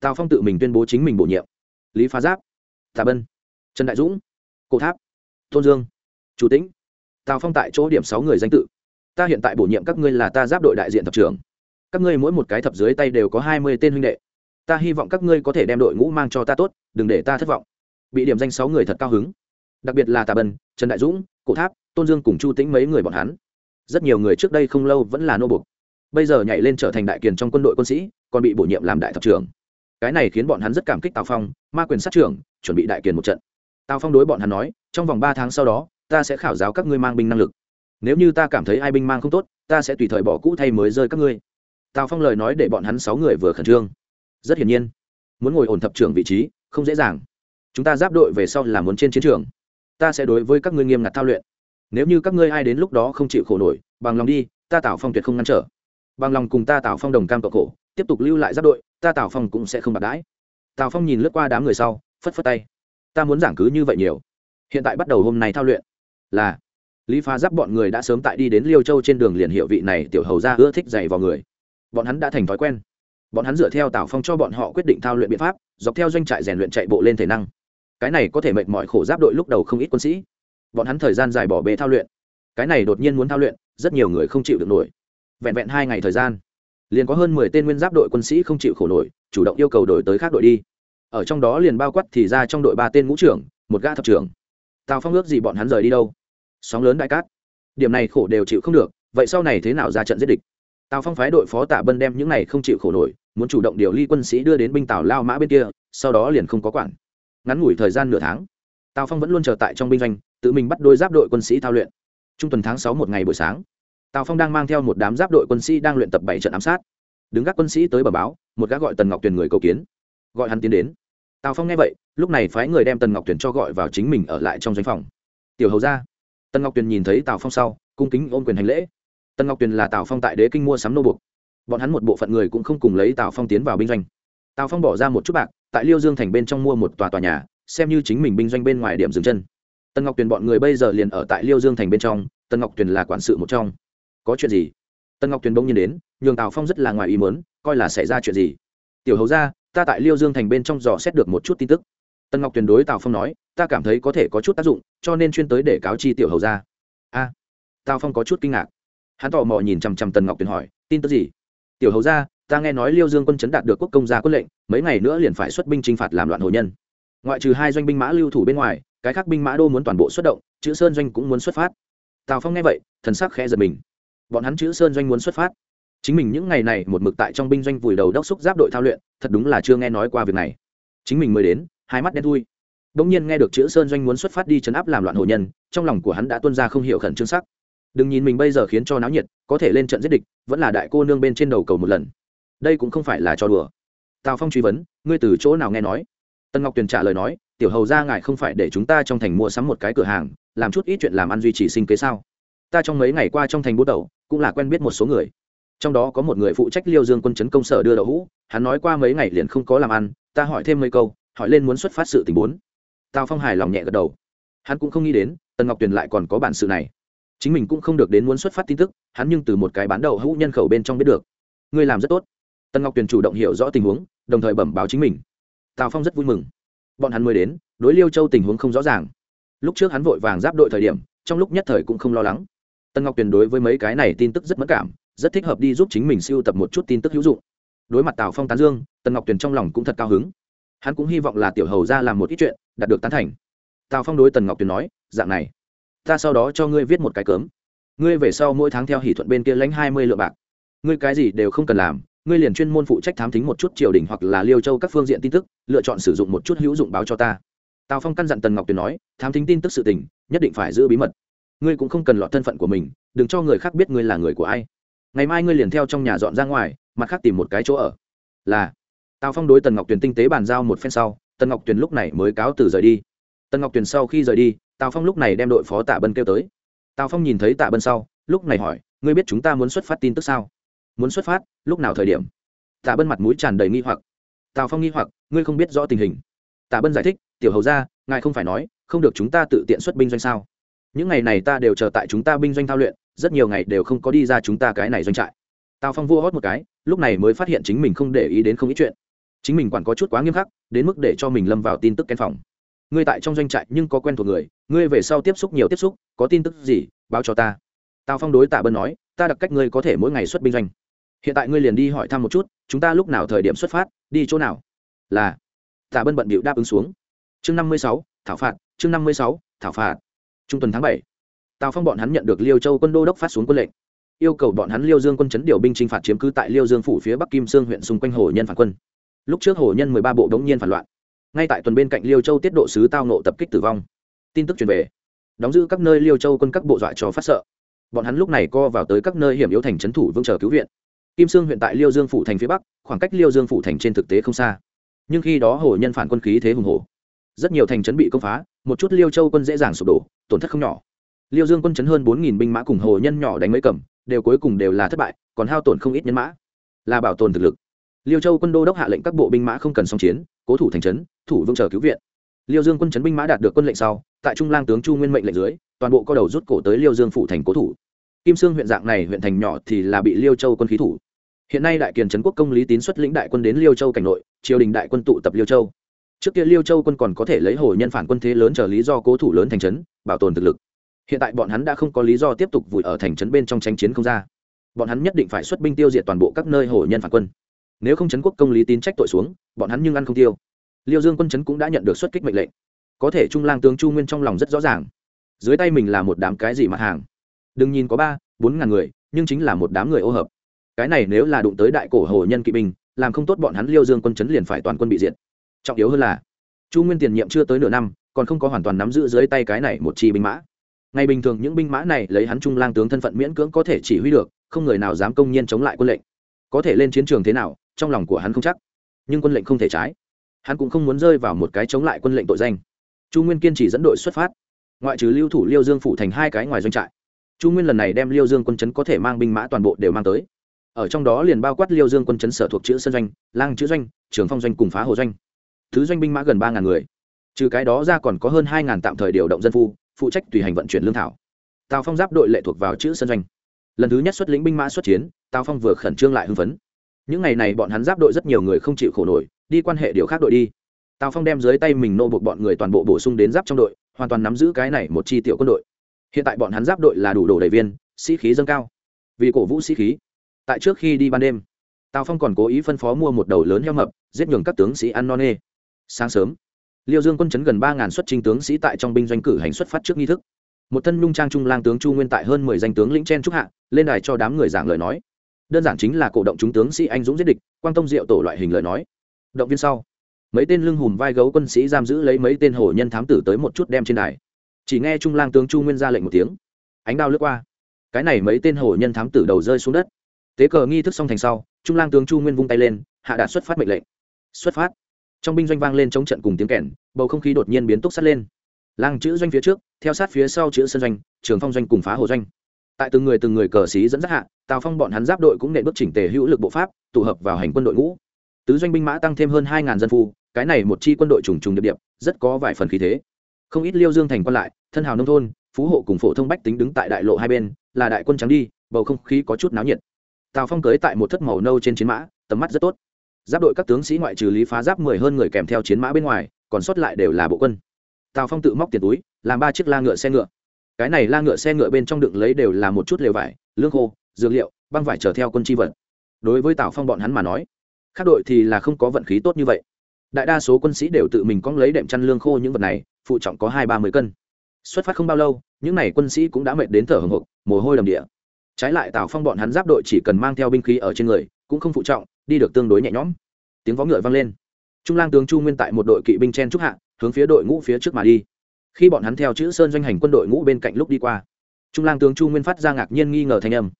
Tào phong tự mình tuyên bố chính mình bổ nhiệm. Lý phá giáp tạ bân, trần đại dũng, cổ tháp, tôn dương, chủ tĩnh. Tào phong tại chỗ điểm sáu người danh tự ta hiện tại bổ nhiệm các ngươi là ta giáp đội đại diện thập trưởng. Các ngươi mỗi một cái thập dưới tay đều có hai mươi tên huynh đệ. Ta hy vọng các ngươi có thể đem đội ngũ mang cho ta tốt đừng để ta thất vọng. Bị điểm danh sáu người thật cao hứng. Đặc biệt là tà Bần, trần đại dũng cổ tháp tôn dương cùng chu tĩnh mấy người bọn hắn. Rất nhiều người trước đây không lâu vẫn là nô bục bây giờ nhảy lên trở thành đại kiền trong quân đội quân sĩ còn bị bổ nhiệm làm đại thập trưởng. Cái này khiến bọn hắn rất cảm kích tào phong ma quyền sát trưởng chuẩn bị đại kiền một trận. Tào phong đối bọn hắn nói trong vòng ba tháng sau đó ta sẽ khảo giáo các ngươi mang binh năng lực nếu như ta cảm thấy ai binh mang không tốt, ta sẽ tùy thời bỏ cũ thay mới rơi các ngươi. Tào phong lời nói để bọn hắn sáu người vừa khẩn trương. Rất hiển nhiên, muốn ngồi ổn thập trưởng vị trí, không dễ dàng. Chúng ta giáp đội về sau là muốn trên chiến trường. Ta sẽ đối với các ngươi nghiêm ngặt thao luyện. Nếu như các ngươi ai đến lúc đó không chịu khổ nổi, bằng lòng đi, ta tào phong tuyệt không ngăn trở. Bằng lòng cùng ta tào phong đồng cam cộng khổ, tiếp tục lưu lại giáp đội, ta tào phong cũng sẽ không bạc đãi. Tào phong nhìn lướt qua đám người sau, phất phất tay. Ta muốn giảng cứ như vậy nhiều. Hiện tại bắt đầu hôm nay thao luyện. Là lý phá giáp bọn người đã sớm tại đi đến liêu châu trên đường liền hiệu vị này tiểu hầu ra ưa thích dày vào người. Bọn hắn đã thành thói quen. Bọn hắn dựa theo tào phong cho bọn họ quyết định thao luyện biện pháp, dọc theo doanh trại rèn luyện chạy bộ lên thể năng. Cái này có thể mệt mỏi khổ giáp đội lúc đầu không ít quân sĩ. Bọn hắn thời gian dài bỏ bê thao luyện. Cái này đột nhiên muốn thao luyện, rất nhiều người không chịu được nổi. Vẹn vẹn hai ngày thời gian, liền có hơn mười tên nguyên giáp đội quân sĩ không chịu khổ nổi, chủ động yêu cầu đổi tới khác đội đi. Ở trong đó liền bao quát thì ra trong đội ba tên ngũ trưởng, một gã thập trưởng. Tào phong ước gì bọn hắn rời đi đâu? Sóng lớn đại cát. Điểm này khổ đều chịu không được, vậy sau này thế nào ra trận giết địch? Tào phong phái đội phó tạ bân đem những này không chịu khổ nổi, muốn chủ động điều ly quân sĩ đưa đến binh tào lao mã bên kia, sau đó liền không có quản. Ngắn ngủi thời gian nửa tháng, tào phong vẫn luôn chờ tại trong binh doanh, tự mình bắt đôi giáp đội quân sĩ thao luyện. Trung tuần tháng sáu một ngày buổi sáng, tào phong đang mang theo một đám giáp đội quân sĩ đang luyện tập bảy trận ám sát. Đứng gác quân sĩ tới bờ báo, một gác gọi tần ngọc tuyền người cầu kiến. Gọi hắn tiến đến. Tào phong nghe vậy, lúc này phái người đem tần ngọc tuyền cho gọi vào chính mình ở lại trong doanh phòng. Tiểu hầu ra tần ngọc tuyền nhìn thấy tào phong sau, cung kính ôm quyền hành lễ. Tần ngọc tuyền là tào phong tại đế kinh mua sắm nô buộc. Bọn hắn một bộ phận người cũng không cùng lấy tào phong tiến vào binh doanh. Tào phong bỏ ra một chút bạc, tại liêu dương thành bên trong mua một tòa tòa nhà, xem như chính mình binh doanh bên ngoài điểm dừng chân. Tần ngọc tuyền bọn người bây giờ liền ở tại liêu dương thành bên trong, tần ngọc tuyền là quản sự một trong. Có chuyện gì? Tần ngọc tuyền bỗng nhiên đến, nhường tào phong rất là ngoài ý mớn coi là xảy ra chuyện gì. Tiểu hầu ra ta tại liêu dương thành bên trong dò xét được một chút tin tức tần ngọc tuyền đối tào phong nói, ta cảm thấy có thể có chút tác dụng, cho nên chuyên tới để cáo chi tiểu hầu ra a? Tào phong có chút kinh ngạc. Hắn tò mò nhìn chằm chằm tần ngọc tuyền hỏi, tin tức gì? Tiểu hầu ra ta nghe nói liêu dương quân chấn đạt được quốc công gia quân lệnh, mấy ngày nữa liền phải xuất binh chinh phạt làm loạn hồ nhân. Ngoại trừ hai doanh binh mã lưu thủ bên ngoài, cái khác binh mã đô muốn toàn bộ xuất động, chữ sơn doanh cũng muốn xuất phát. Tào phong nghe vậy, thần sắc khẽ giật mình. Bọn hắn chữ sơn doanh muốn xuất phát. Chính mình những ngày này một mực tại trong binh doanh vùi đầu đốc xúc giáp đội thao luyện, thật đúng là chưa nghe nói qua việc này. Chính mình mới đến hai mắt đen thui. Bỗng nhiên nghe được chữ sơn doanh muốn xuất phát đi chấn áp làm loạn hồ nhân, trong lòng của hắn đã tuân ra không hiểu khẩn trương sắc. Đừng nhìn mình bây giờ khiến cho náo nhiệt, có thể lên trận giết địch, vẫn là đại cô nương bên trên đầu cầu một lần. Đây cũng không phải là cho đùa. Tào phong truy vấn, ngươi từ chỗ nào nghe nói? Tân ngọc tuyền trả lời nói, tiểu hầu ra ngài không phải để chúng ta trong thành mua sắm một cái cửa hàng, làm chút ít chuyện làm ăn duy trì sinh kế sao? Ta trong mấy ngày qua trong thành bút đầu cũng là quen biết một số người. Trong đó có một người phụ trách liêu dương quân chấn công sở đưa đậu hũ, hắn nói qua mấy ngày liền không có làm ăn, ta hỏi thêm mấy câu hỏi lên muốn xuất phát sự tình bốn. Tào phong hài lòng nhẹ gật đầu. Hắn cũng không nghĩ đến, tần ngọc tuyền lại còn có bản sự này. Chính mình cũng không được đến muốn xuất phát tin tức, hắn nhưng từ một cái bán đầu hữu nhân khẩu bên trong biết được. Ngươi làm rất tốt. Tần ngọc tuyền chủ động hiểu rõ tình huống, đồng thời bẩm báo chính mình. Tào phong rất vui mừng. Bọn hắn mới đến, đối liêu châu tình huống không rõ ràng. Lúc trước hắn vội vàng giáp đội thời điểm, trong lúc nhất thời cũng không lo lắng. Tân ngọc tuyền đối với mấy cái này tin tức rất mất cảm, rất thích hợp đi giúp chính mình siêu tập một chút tin tức hữu dụng. Đối mặt tào phong tán dương tân ngọc tuyền trong lòng cũng thật cao hứng hắn cũng hy vọng là tiểu hầu ra làm một ít chuyện, đạt được tán thành. Tào phong đối tần ngọc tuyền nói, dạng này, ta sau đó cho ngươi viết một cái cớm ngươi về sau mỗi tháng theo hỷ thuận bên kia lãnh hai mươi lượng bạc. Ngươi cái gì đều không cần làm, ngươi liền chuyên môn phụ trách thám thính một chút triều đình hoặc là liêu châu các phương diện tin tức, lựa chọn sử dụng một chút hữu dụng báo cho ta. Tào phong căn dặn tần ngọc tuyền nói, thám thính tin tức sự tình, nhất định phải giữ bí mật. Ngươi cũng không cần lọt thân phận của mình, đừng cho người khác biết ngươi là người của ai. Ngày mai ngươi liền theo trong nhà dọn ra ngoài, mặt khác tìm một cái chỗ ở. Là tào phong đối tần ngọc tuyền tinh tế bàn giao một phen sau, tần ngọc tuyền lúc này mới cáo từ rời đi. Tần ngọc tuyền sau khi rời đi, tào phong lúc này đem đội phó tạ bân kêu tới. Tào phong nhìn thấy tạ bân sau, lúc này hỏi, ngươi biết chúng ta muốn xuất phát tin tức sao? Muốn xuất phát, lúc nào thời điểm? Tạ bân mặt mũi tràn đầy nghi hoặc. Tào phong nghi hoặc, ngươi không biết rõ tình hình. Tạ bân giải thích, tiểu hầu ra ngài không phải nói, không được chúng ta tự tiện xuất binh doanh sao? Những ngày này ta đều chờ tại chúng ta binh doanh thao luyện, rất nhiều ngày đều không có đi ra chúng ta cái này doanh trại. Tào phong vua hót một cái, lúc này mới phát hiện chính mình không để ý đến không ít chuyện chính mình quản có chút quá nghiêm khắc, đến mức để cho mình lâm vào tin tức kén phòng. Ngươi tại trong doanh trại nhưng có quen thuộc người, ngươi về sau tiếp xúc nhiều tiếp xúc, có tin tức gì, báo cho ta. Tào phong đối tạ bân nói, ta đặc cách ngươi có thể mỗi ngày xuất binh doanh. Hiện tại ngươi liền đi hỏi thăm một chút, chúng ta lúc nào thời điểm xuất phát, đi chỗ nào? Là, tạ bân bận bịu đáp ứng xuống. Chương năm mươi sáu, thảo phạt, chương năm mươi sáu, thảo phạt. Trung tuần tháng bảy, tào phong bọn hắn nhận được liêu châu quân đô đốc phát xuống quân lệnh. Yêu cầu bọn hắn liêu dương quân chấn điều binh chinh phạt chiếm cứ tại liêu dương phủ phía bắc kim sương huyện xung quanh hồ nhân phản quân lúc trước hồ nhân mười ba bộ đống nhiên phản loạn. Ngay tại tuần bên cạnh liêu châu tiết độ sứ tao nộ tập kích tử vong. Tin tức truyền về. Đóng giữ các nơi liêu châu quân các bộ dọa cho phát sợ. Bọn hắn lúc này co vào tới các nơi hiểm yếu thành trấn thủ vương chờ cứu viện. Kim sương huyện tại liêu dương phủ thành phía bắc, khoảng cách liêu dương phủ thành trên thực tế không xa. Nhưng khi đó hồ nhân phản quân khí thế hùng hồ rất nhiều thành trấn bị công phá, một chút liêu châu quân dễ dàng sụp đổ, tổn thất không nhỏ. Liêu dương quân chấn hơn bốn nghìn binh mã cùng hồ nhân nhỏ đánh mấy cầm, đều cuối cùng đều là thất bại, còn hao tổn không ít nhân mã. Là bảo tồn thực lực liêu châu quân đô đốc hạ lệnh các bộ binh mã không cần song chiến, cố thủ thành trấn, thủ vương chờ cứu viện. Liêu dương quân chấn binh mã đạt được quân lệnh sau, tại trung lang tướng chu nguyên mệnh lệnh dưới, toàn bộ co đầu rút cổ tới liêu dương phủ thành cố thủ. Kim sương huyện dạng này huyện thành nhỏ thì là bị liêu châu quân khí thủ. Hiện nay đại kiền trấn quốc công lý tín xuất lĩnh đại quân đến liêu châu cảnh nội, triều đình đại quân tụ tập liêu châu. Trước kia liêu châu quân còn có thể lấy hồ nhân phản quân thế lớn chờ lý do cố thủ lớn thành trấn, bảo tồn thực lực. Hiện tại bọn hắn đã không có lý do tiếp tục vùi ở thành trấn bên trong tranh chiến không ra. Bọn hắn nhất định phải xuất binh tiêu diệt toàn bộ các nơi hồ nhân phản quân nếu không trấn quốc công lý tín trách tội xuống, bọn hắn nhưng ăn không tiêu. Liêu dương quân trấn cũng đã nhận được xuất kích mệnh lệnh. Có thể trung lang tướng chu nguyên trong lòng rất rõ ràng. Dưới tay mình là một đám cái gì mặt hàng? Đừng nhìn có ba, bốn ngàn người, nhưng chính là một đám người ô hợp. Cái này nếu là đụng tới đại cổ hồ nhân kỵ binh, làm không tốt bọn hắn liêu dương quân chấn liền phải toàn quân bị diệt. Trọng yếu hơn là, chu nguyên tiền nhiệm chưa tới nửa năm, còn không có hoàn toàn nắm giữ dưới tay cái này một chi binh mã. Ngày bình thường những binh mã này lấy hắn trung lang tướng thân phận miễn cưỡng có thể chỉ huy được, không người nào dám công nhiên chống lại quân lệnh. Có thể lên chiến trường thế nào trong lòng của hắn không chắc. Nhưng quân lệnh không thể trái. Hắn cũng không muốn rơi vào một cái chống lại quân lệnh tội danh. Chu nguyên kiên trì dẫn đội xuất phát. Ngoại trừ lưu thủ liêu dương phủ thành hai cái ngoài doanh trại, chu nguyên lần này đem liêu dương quân chấn có thể mang binh mã toàn bộ đều mang tới. Ở trong đó liền bao quát liêu dương quân chấn sở thuộc chữ sân doanh, lang chữ doanh, trường phong doanh cùng phá hồ doanh. Thứ doanh binh mã gần ba ngàn người. Trừ cái đó ra còn có hơn hai ngàn tạm thời điều động dân phu, phụ trách tùy hành vận chuyển lương thảo. Tào phong giáp đội lệ thuộc vào chữ sân doanh. Lần thứ nhất xuất lĩnh binh mã xuất chiến, tào phong vừa khẩn trương lại hưng phấn những ngày này bọn hắn giáp đội rất nhiều người không chịu khổ nổi, đi quan hệ điều khác đội đi. Tào phong đem dưới tay mình nô buộc bọn người toàn bộ bổ sung đến giáp trong đội, hoàn toàn nắm giữ cái này một chi tiểu quân đội. Hiện tại bọn hắn giáp đội là đủ đồ đầy viên, sĩ khí dâng cao. Vì cổ vũ sĩ khí, tại trước khi đi ban đêm, tào phong còn cố ý phân phó mua một đầu lớn heo mập, giết nhường các tướng sĩ ăn no nê. Sáng sớm, liêu dương quân chấn gần ba ngàn xuất trinh tướng sĩ tại trong binh doanh cử hành xuất phát trước nghi thức. Một thân nhung trang trung lang tướng chu nguyên tại hơn mười danh tướng lĩnh chen trúc hạ, lên đài cho đám người giảng lời nói đơn giản chính là cổ động chúng tướng sĩ anh dũng giết địch, quang tông diệu tổ loại hình lời nói. Động viên sau, mấy tên lưng hùm vai gấu quân sĩ giam giữ lấy mấy tên hổ nhân thám tử tới một chút đem trên đài. Chỉ nghe trung lang tướng chu nguyên ra lệnh một tiếng. Ánh đao lướt qua. Cái này mấy tên hổ nhân thám tử đầu rơi xuống đất. Tế cờ nghi thức xong thành sau, trung lang tướng chu nguyên vung tay lên, hạ đạt xuất phát mệnh lệnh. Xuất phát. Trong binh doanh vang lên chống trận cùng tiếng kèn, bầu không khí đột nhiên biến túc sắt lên. Lang chữ doanh phía trước, theo sát phía sau chữ sân doanh, trường phong doanh cùng phá hồ doanh tại từng người từng người cờ xí dẫn dắt hạ, tào phong bọn hắn giáp đội cũng nệ bước chỉnh tề hữu lực bộ pháp, tụ hợp vào hành quân đội ngũ. Tứ doanh binh mã tăng thêm hơn hai ngàn dân phu, cái này một chi quân đội trùng trùng điệp điệp, rất có vài phần khí thế. Không ít liêu dương thành quan lại, thân hào nông thôn, phú hộ cùng phổ thông bách tính đứng tại đại lộ hai bên, là đại quân trắng đi, bầu không khí có chút náo nhiệt. Tào phong cưới tại một thất màu nâu trên chiến mã, tầm mắt rất tốt. Giáp đội các tướng sĩ ngoại trừ lý phá giáp mười hơn người kèm theo chiến mã bên ngoài, còn sót lại đều là bộ quân. Tào phong tự móc tiền túi, làm ba chiếc la ngựa xe ngựa cái này la ngựa xe ngựa bên trong đựng lấy đều là một chút lều vải, lương khô, dược liệu, băng vải chở theo quân chi vật. Đối với tào phong bọn hắn mà nói, khác đội thì là không có vận khí tốt như vậy. Đại đa số quân sĩ đều tự mình cóng lấy đệm chăn lương khô những vật này, phụ trọng có hai ba mươi cân. Xuất phát không bao lâu, những n à y quân sĩ cũng đã mệt đến thở hồng hộc, mồ hôi đầm địa. Trái lại tào phong bọn hắn giáp đội chỉ cần mang theo binh khí ở trên người, cũng không phụ trọng, đi được tương đối nhẹ nhõm. Tiếng vó ngựa vang lên. Trung lang tướng chu nguyên tại một đội kỵ binh chen trúc hạ, hướng phía đội ngũ phía trước mà đi khi bọn hắn theo chữ sơn doanh hành quân đội ngũ bên cạnh lúc đi qua, trung lang tướng chu nguyên phát ra ngạc nhiên nghi ngờ thanh âm.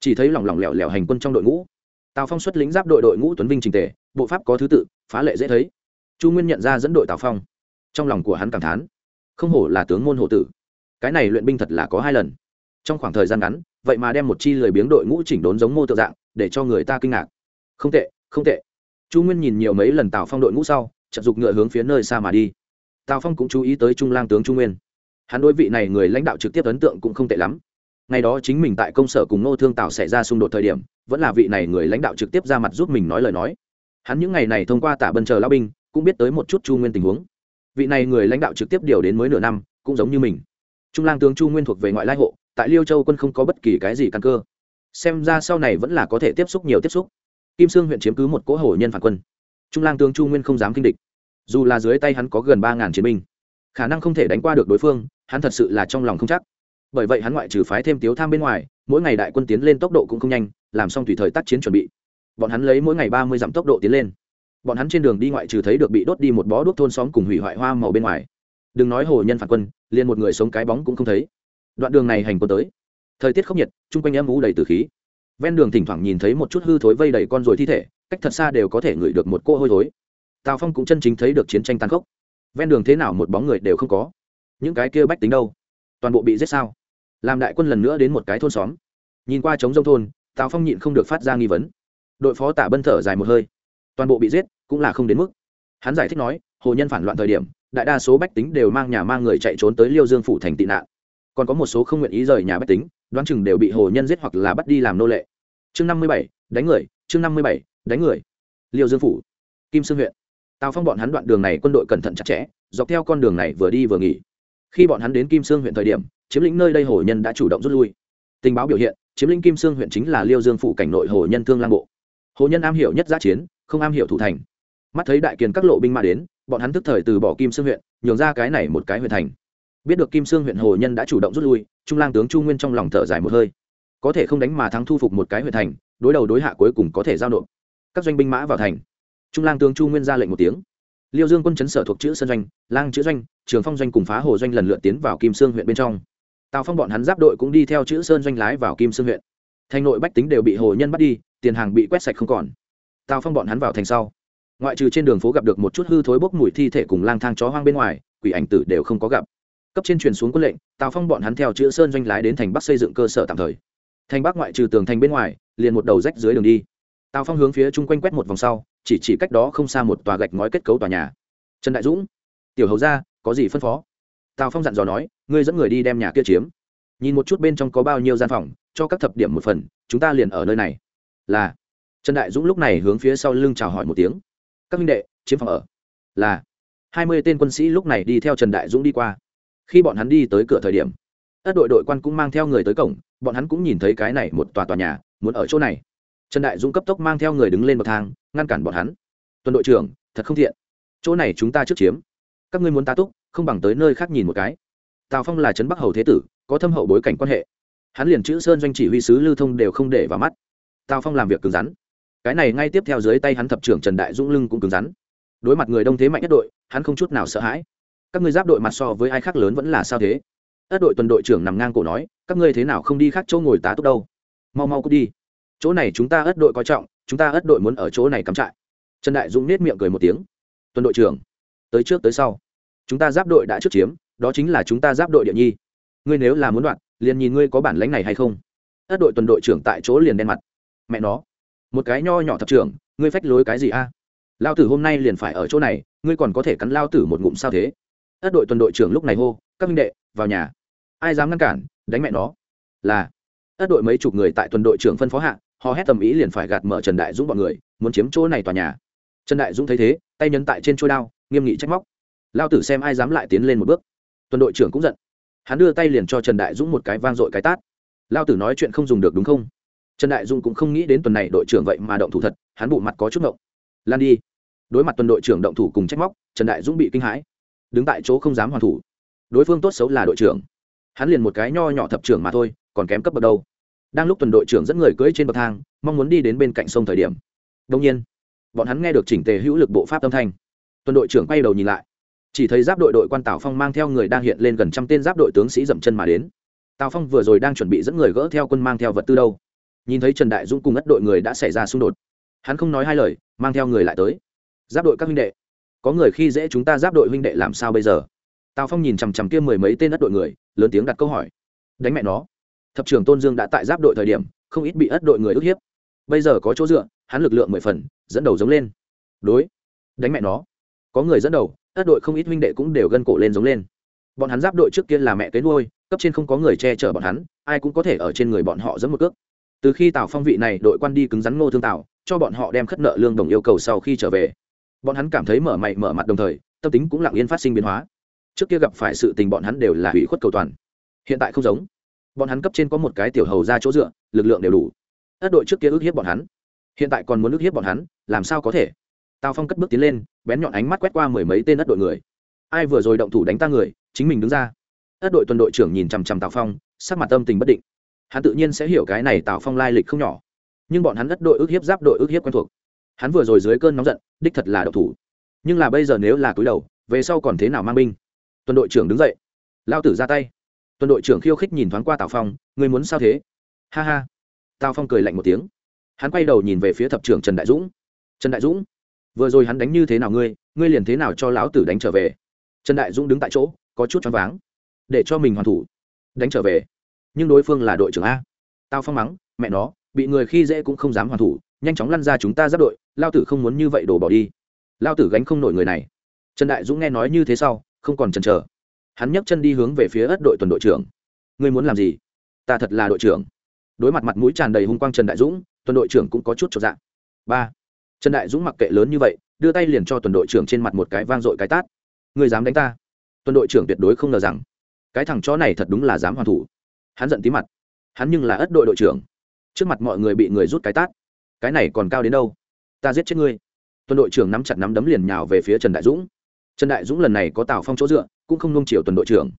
Chỉ thấy lỏng lỏng lẻo lẻo hành quân trong đội ngũ. Tào phong xuất lính giáp đội đội ngũ tuấn vinh trình tề, bộ pháp có thứ tự, phá lệ dễ thấy. Chu nguyên nhận ra dẫn đội tào phong. Trong lòng của hắn cảm thán, không hổ là tướng môn hộ tử. Cái này luyện binh thật là có hai lần. Trong khoảng thời gian ngắn, vậy mà đem một chi lười biếng đội ngũ chỉnh đốn giống mô tượng dạng, để cho người ta kinh ngạc. Không tệ không tệ. Chu nguyên nhìn nhiều mấy lần tào phong đội ngũ sau chật dục ngựa hướng phía nơi xa mà đi tào phong cũng chú ý tới trung lang tướng trung nguyên. Hắn đối vị này người lãnh đạo trực tiếp ấn tượng cũng không tệ lắm. Ngày đó chính mình tại công sở cùng nô thương tào xảy ra xung đột thời điểm, vẫn là vị này người lãnh đạo trực tiếp ra mặt giúp mình nói lời nói. Hắn những ngày này thông qua tả bân chờ lao binh, cũng biết tới một chút chu nguyên tình huống. Vị này người lãnh đạo trực tiếp điều đến mới nửa năm, cũng giống như mình. Trung lang tướng chu nguyên thuộc về ngoại lai hộ, tại liêu châu quân không có bất kỳ cái gì căn cơ. Xem ra sau này vẫn là có thể tiếp xúc nhiều tiếp xúc. Kim sương huyện chiếm cứ một cỗ hổ nhân phản quân. Trung lang tướng chu nguyên không dám kinh địch dù là dưới tay hắn có gần ba ngàn chiến binh, khả năng không thể đánh qua được đối phương, hắn thật sự là trong lòng không chắc. Bởi vậy hắn ngoại trừ phái thêm tiếu tham bên ngoài, mỗi ngày đại quân tiến lên tốc độ cũng không nhanh, làm xong tùy thời tác chiến chuẩn bị. Bọn hắn lấy mỗi ngày ba mươi dặm tốc độ tiến lên. Bọn hắn trên đường đi ngoại trừ thấy được bị đốt đi một bó đuốc thôn xóm cùng hủy hoại hoa màu bên ngoài. Đừng nói hồ nhân phản quân, liền một người sống cái bóng cũng không thấy. Đoạn đường này hành quân tới. Thời tiết khốc nhiệt, chung quanh em ú đầy từ khí. Ven đường thỉnh thoảng nhìn thấy một chút hư thối vây đầy con ruồi thi thể, cách thật xa đều có thể ngửi được một cô hôi thối tào phong cũng chân chính thấy được chiến tranh tàn khốc. Ven đường thế nào một bóng người đều không có. Những cái kia bách tính đâu? Toàn bộ bị giết sao? Làm đại quân lần nữa đến một cái thôn xóm. Nhìn qua trống rông thôn, tào phong nhịn không được phát ra nghi vấn. Đội phó tả bân thở dài một hơi. Toàn bộ bị giết, cũng là không đến mức. Hắn giải thích nói, hồ nhân phản loạn thời điểm, đại đa số bách tính đều mang nhà mang người chạy trốn tới liêu dương phủ thành tị nạn. Còn có một số không nguyện ý rời nhà bách tính, đoán chừng đều bị hồ nhân giết hoặc là bắt đi làm nô lệ. Chương năm mươi bảy, đánh người. Chương năm mươi bảy, đánh người. Liêu dương phủ. Kim sương huyện tào phong bọn hắn đoạn đường này quân đội cẩn thận chặt chẽ, dọc theo con đường này vừa đi vừa nghỉ. Khi bọn hắn đến kim sương huyện thời điểm, chiếm lĩnh nơi đây hồ nhân đã chủ động rút lui. Tình báo biểu hiện, chiếm lĩnh kim sương huyện chính là liêu dương phủ cảnh nội hồ nhân thương lang bộ. Hồ nhân am hiểu nhất giã chiến, không am hiểu thủ thành. Mắt thấy đại kiền các lộ binh mã đến, bọn hắn tức thời từ bỏ kim sương huyện, nhường ra cái này một cái huyện thành. Biết được kim sương huyện hồ nhân đã chủ động rút lui, trung lang tướng chu nguyên trong lòng thở dài một hơi. Có thể không đánh mà thắng thu phục một cái huyện thành, đối đầu đối hạ cuối cùng có thể giao nộp. Các doanh binh mã vào thành trung lang tướng chu nguyên ra lệnh một tiếng. Liêu dương quân chấn sở thuộc chữ sơn doanh, lang chữ doanh, trường phong doanh cùng phá hồ doanh lần lượt tiến vào kim sương huyện bên trong. Tào phong bọn hắn giáp đội cũng đi theo chữ sơn doanh lái vào kim sương huyện. Thành nội bách tính đều bị hồ nhân bắt đi, tiền hàng bị quét sạch không còn. Tào phong bọn hắn vào thành sau. Ngoại trừ trên đường phố gặp được một chút hư thối bốc mùi thi thể cùng lang thang chó hoang bên ngoài, quỷ ảnh tử đều không có gặp. Cấp trên truyền xuống quân lệnh, tào phong bọn hắn theo chữ sơn doanh lái đến thành bắc xây dựng cơ sở tạm thời. Thành bắc ngoại trừ tường thành bên ngoài, liền một đầu rách dưới đường đi. Tào phong hướng phía chung quanh quét một vòng sau chỉ chỉ cách đó không xa một tòa gạch ngói kết cấu tòa nhà. Trần đại dũng, tiểu hầu ra có gì phân phó? Tào phong dặn dò nói, ngươi dẫn người đi đem nhà kia chiếm. Nhìn một chút bên trong có bao nhiêu gian phòng, cho các thập điểm một phần, chúng ta liền ở nơi này. Là. Trần đại dũng lúc này hướng phía sau lưng chào hỏi một tiếng. Các minh đệ, chiếm phòng ở. Là. Hai mươi tên quân sĩ lúc này đi theo trần đại dũng đi qua. Khi bọn hắn đi tới cửa thời điểm ất đội đội quan cũng mang theo người tới cổng, bọn hắn cũng nhìn thấy cái này một tòa tòa nhà, muốn ở chỗ này trần đại dũng cấp tốc mang theo người đứng lên bậc thang, ngăn cản bọn hắn. Tuần đội trưởng, thật không thiện chỗ này chúng ta trước chiếm. Các ngươi muốn tá túc, không bằng tới nơi khác nhìn một cái. Tào phong là trấn bắc hầu thế tử, có thâm hậu bối cảnh quan hệ. Hắn liền chữ sơn doanh chỉ huy sứ lưu thông đều không để vào mắt. Tào phong làm việc cứng rắn. Cái này ngay tiếp theo dưới tay hắn thập trưởng trần đại dũng lưng cũng cứng rắn. Đối mặt người đông thế mạnh nhất đội, hắn không chút nào sợ hãi. Các ngươi giáp đội mặt so với ai khác lớn vẫn là sao thế? Ất đội tuần đội trưởng nằm ngang cổ nói, các ngươi thế nào không đi khác chỗ ngồi tá túc đâu? Mau mau cút đi chỗ này chúng ta ất đội coi trọng, chúng ta ất đội muốn ở chỗ này cắm trại. Trần đại dũng nết miệng cười một tiếng. Tuần đội trưởng, tới trước tới sau. Chúng ta giáp đội đã trước chiếm, đó chính là chúng ta giáp đội địa nhi. Ngươi nếu là muốn đoạn, liền nhìn ngươi có bản lãnh này hay không. Ất đội tuần đội trưởng tại chỗ liền đen mặt. Mẹ nó, một cái nho nhỏ thập trưởng, ngươi phách lối cái gì a? Lao tử hôm nay liền phải ở chỗ này, ngươi còn có thể cắn lao tử một ngụm sao thế? Ất đội tuần đội trưởng lúc này hô, các minh đệ, vào nhà. Ai dám ngăn cản, đánh mẹ nó. Là ất đội mấy chục người tại tuần đội trưởng phân phó hạ họ hét tầm ý liền phải gạt mở trần đại dũng bọn người, muốn chiếm chỗ này tòa nhà. Trần đại dũng thấy thế, tay nhấn tại trên trôi đao, nghiêm nghị trách móc. Lao tử xem ai dám lại tiến lên một bước. Tuần đội trưởng cũng giận. Hắn đưa tay liền cho trần đại dũng một cái vang dội cái tát. Lao tử nói chuyện không dùng được đúng không? Trần đại dũng cũng không nghĩ đến tuần này đội trưởng vậy mà động thủ thật, hắn bộ mặt có chút ngộng. Lan đi. Đối mặt tuần đội trưởng động thủ cùng trách móc, trần đại dũng bị kinh hãi. Đứng tại chỗ không dám hoàn thủ. Đối phương tốt xấu là đội trưởng. Hắn liền một cái nho nhỏ thập trưởng mà thôi, còn kém cấp bậc đâu đang lúc tuần đội trưởng dẫn người cưỡi trên bậc thang, mong muốn đi đến bên cạnh sông thời điểm. Đông nhiên, bọn hắn nghe được chỉnh tề hữu lực bộ pháp âm thanh. Tuần đội trưởng quay đầu nhìn lại, chỉ thấy giáp đội đội quan tào phong mang theo người đang hiện lên gần trăm tên giáp đội tướng sĩ dậm chân mà đến. Tào phong vừa rồi đang chuẩn bị dẫn người gỡ theo quân mang theo vật tư đâu. Nhìn thấy trần đại dũng cùng ất đội người đã xảy ra xung đột, hắn không nói hai lời, mang theo người lại tới. Giáp đội các huynh đệ, có người khi dễ chúng ta giáp đội huynh đệ làm sao bây giờ? Tào phong nhìn chằm chằm kia mười mấy tên ất đội người, lớn tiếng đặt câu hỏi. Đánh mẹ nó thập trưởng tôn dương đã tại giáp đội thời điểm, không ít bị ất đội người ức hiếp. Bây giờ có chỗ dựa, hắn lực lượng mười phần, dẫn đầu giống lên. Đối, đánh mẹ nó. Có người dẫn đầu, ất đội không ít huynh đệ cũng đều gân cổ lên giống lên. Bọn hắn giáp đội trước kia là mẹ kế nuôi, cấp trên không có người che chở bọn hắn, ai cũng có thể ở trên người bọn họ dẫn một cước. Từ khi tào phong vị này đội quan đi cứng rắn ngô thương tào, cho bọn họ đem khất nợ lương đồng yêu cầu sau khi trở về. Bọn hắn cảm thấy mở mày, mở mặt đồng thời, tâm tính cũng lặng yên phát sinh biến hóa. Trước kia gặp phải sự tình bọn hắn đều là hủy khuất cầu toàn. Hiện tại không giống bọn hắn cấp trên có một cái tiểu hầu ra chỗ dựa, lực lượng đều đủ. Ất đội trước kia ước hiếp bọn hắn. Hiện tại còn muốn ước hiếp bọn hắn, làm sao có thể? Tào phong cất bước tiến lên, bén nhọn ánh mắt quét qua mười mấy tên ất đội người. Ai vừa rồi động thủ đánh ta người, chính mình đứng ra. Ất đội tuần đội trưởng nhìn chằm chằm tào phong, sắc mặt tâm tình bất định. Hắn tự nhiên sẽ hiểu cái này tào phong lai lịch không nhỏ. Nhưng bọn hắn ất đội ước hiếp giáp đội ước hiếp quen thuộc. Hắn vừa rồi dưới cơn nóng giận, đích thật là độc thủ. Nhưng là bây giờ nếu là cúi đầu, về sau còn thế nào mang binh? Tuần đội trưởng đứng dậy. Lao tử ra tay tuần đội trưởng khiêu khích nhìn thoáng qua tào phong người muốn sao thế? Ha ha. Tào phong cười lạnh một tiếng. Hắn quay đầu nhìn về phía thập trưởng trần đại dũng. Trần đại dũng, vừa rồi hắn đánh như thế nào ngươi? Ngươi liền thế nào cho lão tử đánh trở về? Trần đại dũng đứng tại chỗ, có chút choáng váng. Để cho mình hoàn thủ, đánh trở về. Nhưng đối phương là đội trưởng a. Tao phong mắng, mẹ nó, bị người khi dễ cũng không dám hoàn thủ, nhanh chóng lăn ra chúng ta giáp đội lao tử không muốn như vậy đổ bỏ đi. Lao tử gánh không nổi người này. Trần đại dũng nghe nói như thế sau, không còn chần chờ hắn nhấc chân đi hướng về phía ất đội tuần đội trưởng. Ngươi muốn làm gì? Ta thật là đội trưởng. Đối mặt mặt mũi tràn đầy hung quang trần đại dũng, tuần đội trưởng cũng có chút cho dạng ba. Trần đại dũng mặc kệ lớn như vậy, đưa tay liền cho tuần đội trưởng trên mặt một cái vang dội cái tát. Ngươi dám đánh ta? Tuần đội trưởng tuyệt đối không ngờ rằng, cái thằng chó này thật đúng là dám hoàn thủ. Hắn giận tí mặt. Hắn nhưng là ất đội đội trưởng. Trước mặt mọi người bị người rút cái tát. Cái này còn cao đến đâu? Ta giết chết ngươi. Tuần đội trưởng nắm chặt nắm đấm liền nhào về phía trần đại dũng trần đại dũng lần này có tào phong chỗ dựa, cũng không nung chiều tuần đội trưởng.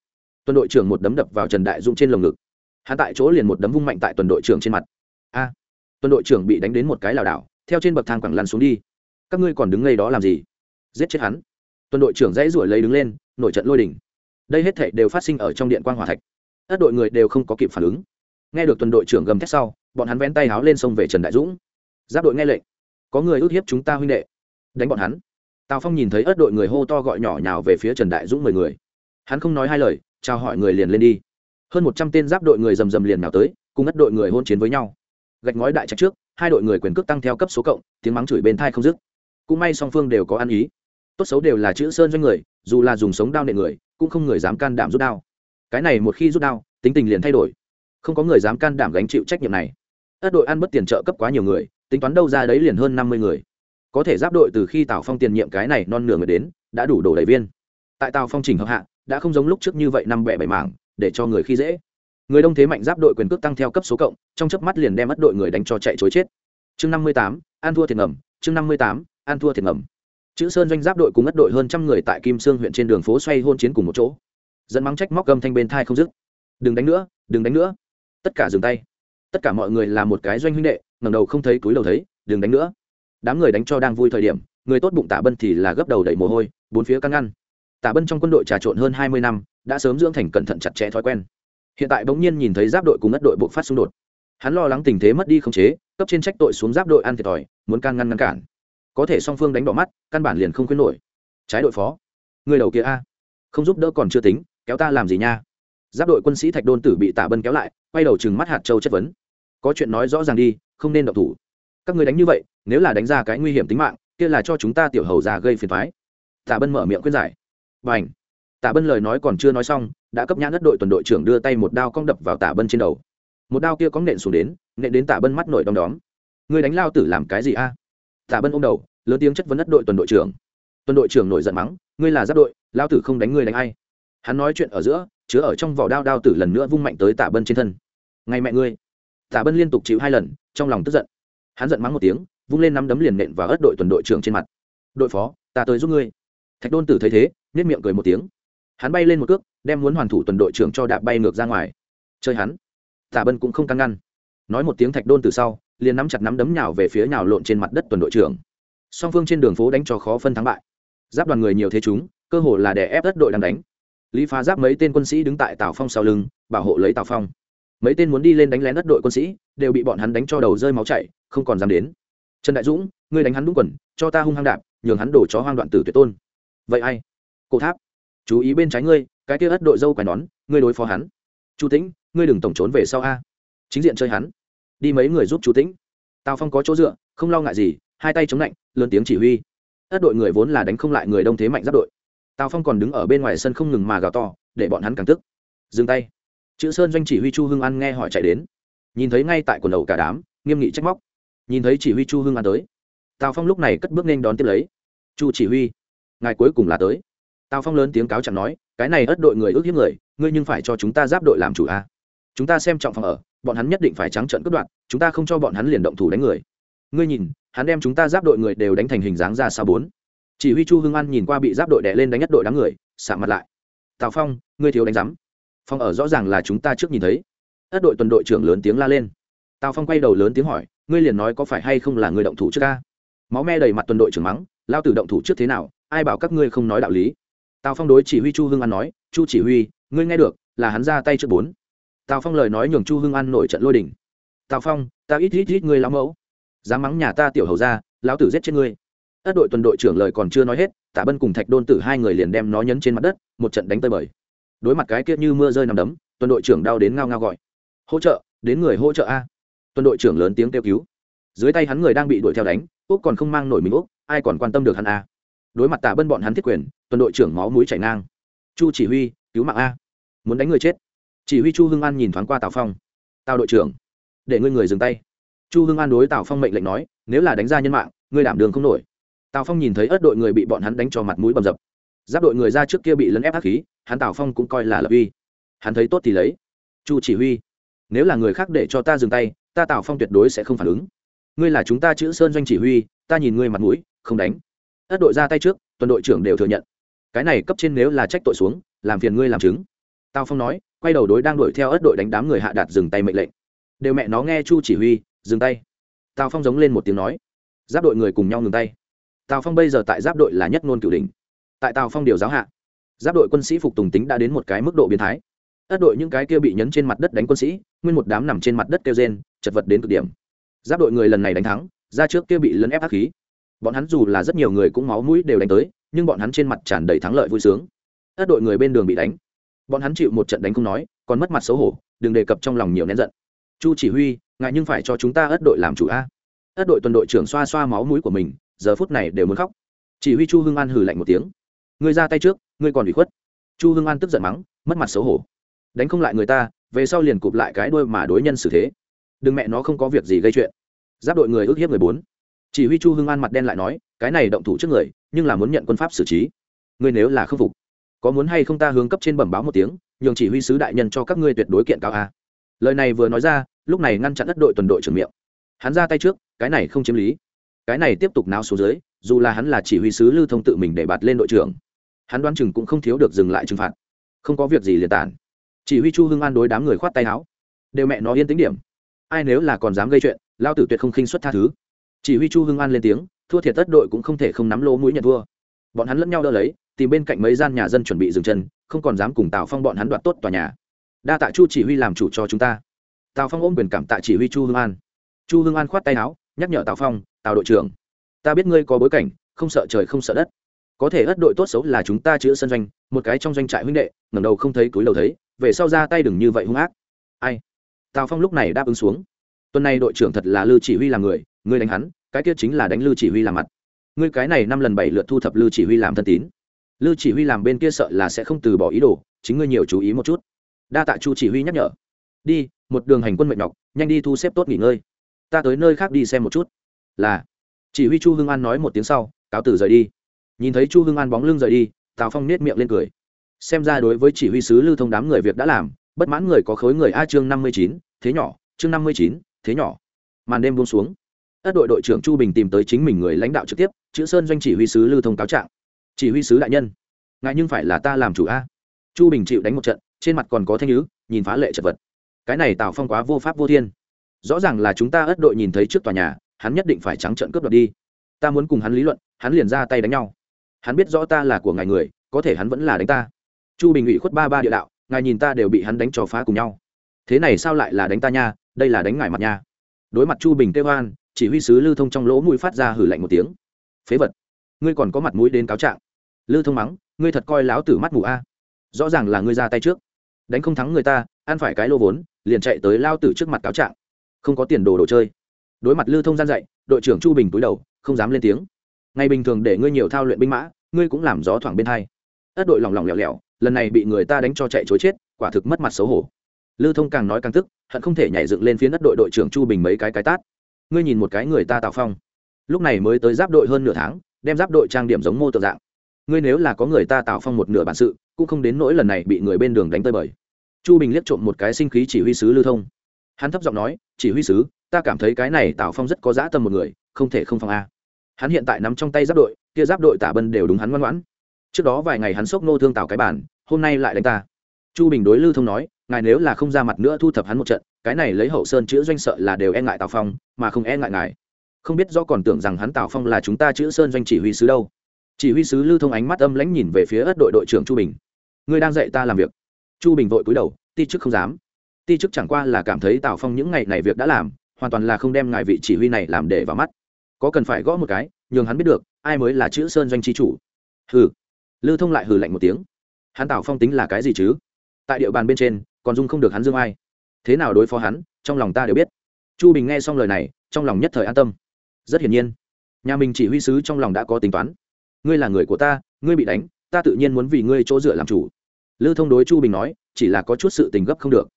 Tuần đội trưởng một đấm đập vào trần đại dũng trên lồng ngực. Hắn tại chỗ liền một đấm vung mạnh tại tuần đội trưởng trên mặt. A! Tuần đội trưởng bị đánh đến một cái lảo đảo, theo trên bậc thang quẳng lăn xuống đi. Các ngươi còn đứng ngay đó làm gì? Giết chết hắn. Tuần đội trưởng dãy ruổi lấy đứng lên, nổi trận lôi đình. đây hết thảy đều phát sinh ở trong điện quan hòa thạch. Tất đội người đều không có kịp phản ứng. Nghe được tuần đội trưởng gầm thét sau, bọn hắn vén tay háo lên sông về trần đại dũng. Giáp đội nghe lệnh. Có người ước hiếp chúng ta huynh đệ. Đánh bọn hắn tào phong nhìn thấy ớt đội người hô to gọi nhỏ nhào về phía trần đại dũng mười người. Hắn không nói hai lời, chào hỏi người liền lên đi. Hơn một trăm tên giáp đội người rầm rầm liền nào tới, cùng ất đội người hôn chiến với nhau. Gạch ngói đại trạch trước, hai đội người quyền cước tăng theo cấp số cộng, tiếng mắng chửi bên thai không dứt. Cũng may song phương đều có ăn ý. Tốt xấu đều là chữ sơn doanh người, dù là dùng sống đao nệ người, cũng không người dám can đảm rút đao. Cái này một khi rút đao, tính tình liền thay đổi. Không có người dám can đảm gánh chịu trách nhiệm này. Ất đội ăn bất tiền trợ cấp quá nhiều người, tính toán đâu ra đấy liền hơn năm mươi người có thể giáp đội từ khi tào phong tiền nhiệm cái này non nửa người đến, đã đủ đổ đầy viên. Tại tào phong trình hợp hạ, đã không giống lúc trước như vậy năm bẻ bảy mảng, để cho người khi dễ. Người đông thế mạnh giáp đội quyền cước tăng theo cấp số cộng, trong chớp mắt liền đem mất đội người đánh cho chạy chối chết. Chương năm mươi tám an thua thiệt ngầm. Chương năm mươi tám an thua thiệt ngầm. Chữ sơn doanh giáp đội cùng ất đội hơn trăm người tại kim sương huyện trên đường phố xoay hôn chiến cùng một chỗ. Dẫn mắng trách móc gầm thanh bên thai không dứt. Đừng đánh nữa, đừng đánh nữa. Tất cả dừng tay. Tất cả mọi người là một cái doanh huynh đệ, ngẩng đầu không thấy túi đầu thấy, đừng đánh nữa đám người đánh cho đang vui thời điểm, người tốt bụng tả bân thì là gấp đầu đẩy mồ hôi, bốn phía căng ngăn. Tả bân trong quân đội trà trộn hơn hai mươi năm, đã sớm dưỡng thành cẩn thận chặt chẽ thói quen. Hiện tại bỗng nhiên nhìn thấy giáp đội cùng ất đội buộc phát xung đột. Hắn lo lắng tình thế mất đi khống chế, cấp trên trách tội xuống giáp đội ăn thiệt thòi, muốn can ngăn ngăn cản. Có thể song phương đánh bỏ mắt, căn bản liền không khuyến nổi. Trái đội phó, người đầu kia a, không giúp đỡ còn chưa tính, kéo ta làm gì nha? Giáp đội quân sĩ thạch đôn tử bị tả bân kéo lại, quay đầu chừng mắt hạt châu chất vấn. Có chuyện nói rõ ràng đi, không nên độc thủ các người đánh như vậy, nếu là đánh ra cái nguy hiểm tính mạng, kia là cho chúng ta tiểu hầu già gây phiền thoái Tạ bân mở miệng khuyên giải. B à n h tạ bân lời nói còn chưa nói xong, đã cấp nhãn đất đội tuần đội trưởng đưa tay một đao cong đập vào Tạ bân trên đầu. Một đao kia có nện xuống đến, nện đến Tạ bân mắt nổi đom đóm. Người đánh lao tử làm cái gì a? Tạ bân ôm đầu, lớn tiếng chất vấn đất đội tuần đội trưởng. Tuần đội trưởng nổi giận mắng, ngươi là giáp đội, lao tử không đánh ngươi đánh ai. Hắn nói chuyện ở giữa, chứa ở trong vỏ đao đao tử lần nữa vung mạnh tới Tạ bân trên thân. Ngay mẹ ngươi! Tạ bân liên tục chịu hai lần, trong lòng tức giận hắn giận mắng một tiếng, vung lên nắm đấm liền nện vào ớt đội tuần đội trưởng trên mặt. Đội phó, ta tới giúp ngươi. Thạch đôn tử thấy thế nhét miệng cười một tiếng. Hắn bay lên một cước, đem muốn hoàn thủ tuần đội trưởng cho đạp bay ngược ra ngoài. Chơi hắn. Tả bân cũng không căng ngăn. Nói một tiếng thạch đôn từ sau, liền nắm chặt nắm đấm nhào về phía nhào lộn trên mặt đất tuần đội trưởng. Song phương trên đường phố đánh cho khó phân thắng bại. Giáp đoàn người nhiều thế chúng, cơ hồ là để ép đất đội đang đánh. Lý phá giáp mấy tên quân sĩ đứng tại tào phong sau lưng, bảo hộ lấy tào phong mấy tên muốn đi lên đánh lén đất đội quân sĩ, đều bị bọn hắn đánh cho đầu rơi máu chảy, không còn dám đến. Trần đại dũng, ngươi đánh hắn đúng quần, cho ta hung hăng đạp, nhường hắn đổ chó hoang đoạn tử tuyệt tôn. Vậy ai? Cổ tháp, chú ý bên trái ngươi, cái kia ất đội dâu quải nón, ngươi đối phó hắn. Chu tĩnh, ngươi đừng tổng trốn về sau a. Chính diện chơi hắn. Đi mấy người giúp chú tĩnh. Tào phong có chỗ dựa, không lo ngại gì, hai tay chống lạnh, lớn tiếng chỉ huy. Ất đội người vốn là đánh không lại người đông thế mạnh giáp đội. Tào phong còn đứng ở bên ngoài sân không ngừng mà gào to, để bọn hắn càng tức. Dừng tay chữ sơn doanh chỉ huy chu hưng an nghe hỏi chạy đến. Nhìn thấy ngay tại quần đầu cả đám, nghiêm nghị trách móc. Nhìn thấy chỉ huy chu hưng an tới, tào phong lúc này cất bước nên đón tiếp lấy. Chu chỉ huy, ngài cuối cùng là tới. Tào phong lớn tiếng cáo chẳng nói, cái này ất đội người ước hiếp người, ngươi nhưng phải cho chúng ta giáp đội làm chủ a. Chúng ta xem trọng phòng ở, bọn hắn nhất định phải trắng trận cướp đoạt, chúng ta không cho bọn hắn liền động thủ đánh người. Ngươi nhìn, hắn đem chúng ta giáp đội người đều đánh thành hình dáng ra sao bốn. Chỉ huy chu hưng an nhìn qua bị giáp đội đè lên đánh nhất đội đám người xả mặt lại. Tào phong, ngươi thiếu đánh giám phòng ở rõ ràng là chúng ta trước nhìn thấy. Ất đội tuần đội trưởng lớn tiếng la lên. Tào phong quay đầu lớn tiếng hỏi, ngươi liền nói có phải hay không là người động thủ trước ca máu me đầy mặt tuần đội trưởng mắng, lao tử động thủ trước thế nào, ai bảo các ngươi không nói đạo lý? Tào phong đối chỉ huy chu hưng an nói, chu chỉ huy, ngươi nghe được, là hắn ra tay trước bốn. Tào phong lời nói nhường chu hưng an nổi trận lôi đình. Tào phong, ta ít ít ít ngươi lão mẫu. Dám mắng nhà ta tiểu hầu ra lão tử giết chết ngươi. Ất đội tuần đội trưởng lời còn chưa nói hết tả bân cùng thạch đôn tử hai người liền đem nó nhấn trên mặt đất, một trận đánh tơi bời đối mặt cái kia như mưa rơi nằm đấm, tuần đội trưởng đau đến ngao ngao gọi. Hỗ trợ, đến người hỗ trợ a. Tuần đội trưởng lớn tiếng kêu cứu. Dưới tay hắn người đang bị đuổi theo đánh, úc còn không mang nổi mình úc, ai còn quan tâm được hắn a? Đối mặt tạ bân bọn hắn thiết quyền, tuần đội trưởng máu mũi chảy ngang. Chu chỉ huy, cứu mạng a. Muốn đánh người chết. Chỉ huy chu hưng an nhìn thoáng qua tào phong. Tào đội trưởng, để ngươi người dừng tay. Chu hưng an đối tào phong mệnh lệnh nói, nếu là đánh ra nhân mạng, ngươi đảm đường không nổi. Tào phong nhìn thấy ớt đội người bị bọn hắn đánh cho mặt mũi bầm dập giáp đội người ra trước kia bị lấn ép ác khí, hắn tào phong cũng coi là lập uy. Hắn thấy tốt thì lấy. Chu chỉ huy, nếu là người khác để cho ta dừng tay, ta tào phong tuyệt đối sẽ không phản ứng. Ngươi là chúng ta chữ sơn doanh chỉ huy, ta nhìn ngươi mặt mũi, không đánh. Ất đội ra tay trước, tuần đội trưởng đều thừa nhận. Cái này cấp trên nếu là trách tội xuống, làm phiền ngươi làm chứng. Tào phong nói, quay đầu đối đang đuổi theo ất đội đánh đám người hạ đạt dừng tay mệnh lệnh. Đều mẹ nó nghe chu chỉ huy, dừng tay. Tào phong giống lên một tiếng nói. Giáp đội người cùng nhau ngừng tay. Tào phong bây giờ tại giáp đội là nhất ngôn cửu đình tại tào phong điều giáo hạ giáp đội quân sĩ phục tùng tính đã đến một cái mức độ biến thái ất đội những cái kia bị nhấn trên mặt đất đánh quân sĩ nguyên một đám nằm trên mặt đất kêu rên chật vật đến cực điểm giáp đội người lần này đánh thắng ra trước kia bị lấn ép ác khí bọn hắn dù là rất nhiều người cũng máu mũi đều đánh tới nhưng bọn hắn trên mặt tràn đầy thắng lợi vui sướng ất đội người bên đường bị đánh bọn hắn chịu một trận đánh không nói còn mất mặt xấu hổ đừng đề cập trong lòng nhiều nén giận chu chỉ huy ngại nhưng phải cho chúng ta ất đội làm chủ a ất đội tuần đội trưởng xoa xoa máu mũi của mình giờ phút này đều muốn khóc chỉ huy chu hưng an hừ lạnh một tiếng ngươi ra tay trước, ngươi còn bị khuất. Chu hưng an tức giận mắng, mất mặt xấu hổ. Đánh không lại người ta, về sau liền cụp lại cái đuôi mà đối nhân xử thế. Đừng mẹ nó không có việc gì gây chuyện. Giáp đội người ước hiếp người bốn. Chỉ huy chu hưng an mặt đen lại nói, cái này động thủ trước người, nhưng là muốn nhận quân pháp xử trí. Ngươi nếu là khâm phục, có muốn hay không ta hướng cấp trên bẩm báo một tiếng, nhường chỉ huy sứ đại nhân cho các ngươi tuyệt đối kiện cao a. Lời này vừa nói ra, lúc này ngăn chặn đất đội tuần đội trưởng miệng. Hắn ra tay trước, cái này không chiếm lý. Cái này tiếp tục náo xuống dưới, dù là hắn là chỉ huy sứ lưu thông tự mình để bạt lên đội trưởng hắn đoán chừng cũng không thiếu được dừng lại trừng phạt. Không có việc gì liền tản. Chỉ huy chu hưng an đối đám người khoát tay áo. Đều mẹ nó yên tính điểm. Ai nếu là còn dám gây chuyện, lao tử tuyệt không khinh xuất tha thứ. Chỉ huy chu hưng an lên tiếng, thua thiệt tất đội cũng không thể không nắm lỗ mũi nhận thua. Bọn hắn lẫn nhau đỡ lấy, tìm bên cạnh mấy gian nhà dân chuẩn bị dừng chân, không còn dám cùng tào phong bọn hắn đoạt tốt tòa nhà. Đa tạ chu chỉ huy làm chủ cho chúng ta. Tào phong ôm quyền cảm tạ chỉ huy chu hương an. Chu hương an khoát tay áo, nhắc nhở tào phong, tào đội trưởng, ta biết ngươi có bối cảnh, không sợ trời không sợ đất có thể ất đội tốt xấu là chúng ta chữa sân doanh, một cái trong doanh trại huynh đệ, ngẩng đầu không thấy túi đầu thấy, về sau ra tay đừng như vậy hung ác. Ai? Tào phong lúc này đáp ứng xuống. Tuần này đội trưởng thật là lư chỉ huy làm người ngươi đánh hắn, cái kia chính là đánh lư chỉ huy làm mặt. Ngươi cái này năm lần bảy lượt thu thập lư chỉ huy làm thân tín. Lư chỉ huy làm bên kia sợ là sẽ không từ bỏ ý đồ, chính ngươi nhiều chú ý một chút. Đa tạ chu chỉ huy nhắc nhở. Đi, một đường hành quân mệt nhọc, nhanh đi thu xếp tốt nghỉ ngơi. Ta tới nơi khác đi xem một chút. Là. Chỉ huy chu hưng an nói một tiếng sau, cáo tử rời đi nhìn thấy chu hưng an bóng lưng rời đi, tào phong nết miệng lên cười. Xem ra đối với chỉ huy sứ lưu thông đám người việc đã làm, bất mãn người có khối người a chương năm mươi chín, thế nhỏ, chương năm mươi chín, thế nhỏ. Màn đêm buông xuống. Ất đội đội trưởng chu bình tìm tới chính mình người lãnh đạo trực tiếp, chữ sơn doanh chỉ huy sứ lưu thông cáo trạng. Chỉ huy sứ đại nhân ngại nhưng phải là ta làm chủ a. Chu bình chịu đánh một trận, trên mặt còn có thanh nhứ nhìn phá lệ chật vật. Cái này tạo phong quá vô pháp vô thiên. Rõ ràng là chúng ta ất đội nhìn thấy trước tòa nhà, hắn nhất định phải trắng trận cướp đoạt đi. Ta muốn cùng hắn lý luận, hắn liền ra tay đánh nhau hắn biết rõ ta là của ngài người, có thể hắn vẫn là đánh ta. Chu bình ủy khuất ba ba địa đạo, ngài nhìn ta đều bị hắn đánh trò phá cùng nhau. Thế này sao lại là đánh ta nha, đây là đánh ngài mặt nha. Đối mặt chu bình tê hoan chỉ huy sứ lưu thông trong lỗ mũi phát ra hử lạnh một tiếng. Phế vật, ngươi còn có mặt mũi đến cáo trạng. Lưu thông mắng, ngươi thật coi láo tử mắt mù a. Rõ ràng là ngươi ra tay trước. Đánh không thắng người ta, ăn phải cái lô vốn, liền chạy tới lao tử trước mặt cáo trạng. Không có tiền đồ đồ chơi. Đối mặt lưu thông gian dạy, đội trưởng chu bình túi đầu, không dám lên tiếng. Ngày bình thường để ngươi nhiều thao luyện binh mã ngươi cũng làm gió thoảng bên hai. Ất đội lỏng lỏng lẻo lẻo, lần này bị người ta đánh cho chạy chối chết, quả thực mất mặt xấu hổ. Lưu thông càng nói càng tức, hận không thể nhảy dựng lên phía đất đội đội trưởng chu bình mấy cái cái tát. Ngươi nhìn một cái người ta tào phong. Lúc này mới tới giáp đội hơn nửa tháng, đem giáp đội trang điểm giống mô tượng dạng. Ngươi nếu là có người ta tạo phong một nửa bản sự, cũng không đến nỗi lần này bị người bên đường đánh tơi bời. Chu bình liếc trộm một cái sinh khí chỉ huy sứ lưu thông. Hắn thấp giọng nói, chỉ huy sứ, ta cảm thấy cái này tạo phong rất có dã tâm một người, không thể không phong a. Hắn hiện tại nắm trong tay giáp đội kia giáp đội tả bân đều đúng hắn ngoan ngoãn. Trước đó vài ngày hắn sốc nô thương tạo cái bản hôm nay lại đánh ta. Chu bình đối lưu thông nói, ngài nếu là không ra mặt nữa thu thập hắn một trận, cái này lấy hậu sơn chữ doanh sợ là đều e ngại tào phong, mà không e ngại ngài. Không biết do còn tưởng rằng hắn tào phong là chúng ta chữ sơn doanh chỉ huy sứ đâu. Chỉ huy sứ lưu thông ánh mắt âm lãnh nhìn về phía ất đội đội trưởng chu bình. Ngươi đang dạy ta làm việc. Chu bình vội cúi đầu, ti chức không dám. Ti chức chẳng qua là cảm thấy tào phong những ngày này việc đã làm, hoàn toàn là không đem ngài vị chỉ huy này làm để vào mắt. Có cần phải gõ một cái, nhường hắn biết được ai mới là chữ sơn doanh chi chủ? Hừ. Lư thông lại hừ lạnh một tiếng. Hắn tào phong tính là cái gì chứ? Tại địa bàn bên trên, còn dung không được hắn dương ai. Thế nào đối phó hắn, trong lòng ta đều biết. Chu bình nghe xong lời này, trong lòng nhất thời an tâm. Rất hiển nhiên, nhà mình chỉ huy sứ trong lòng đã có tính toán. Ngươi là người của ta, ngươi bị đánh, ta tự nhiên muốn vì ngươi chỗ dựa làm chủ. Lư thông đối chu bình nói, chỉ là có chút sự tình gấp không được.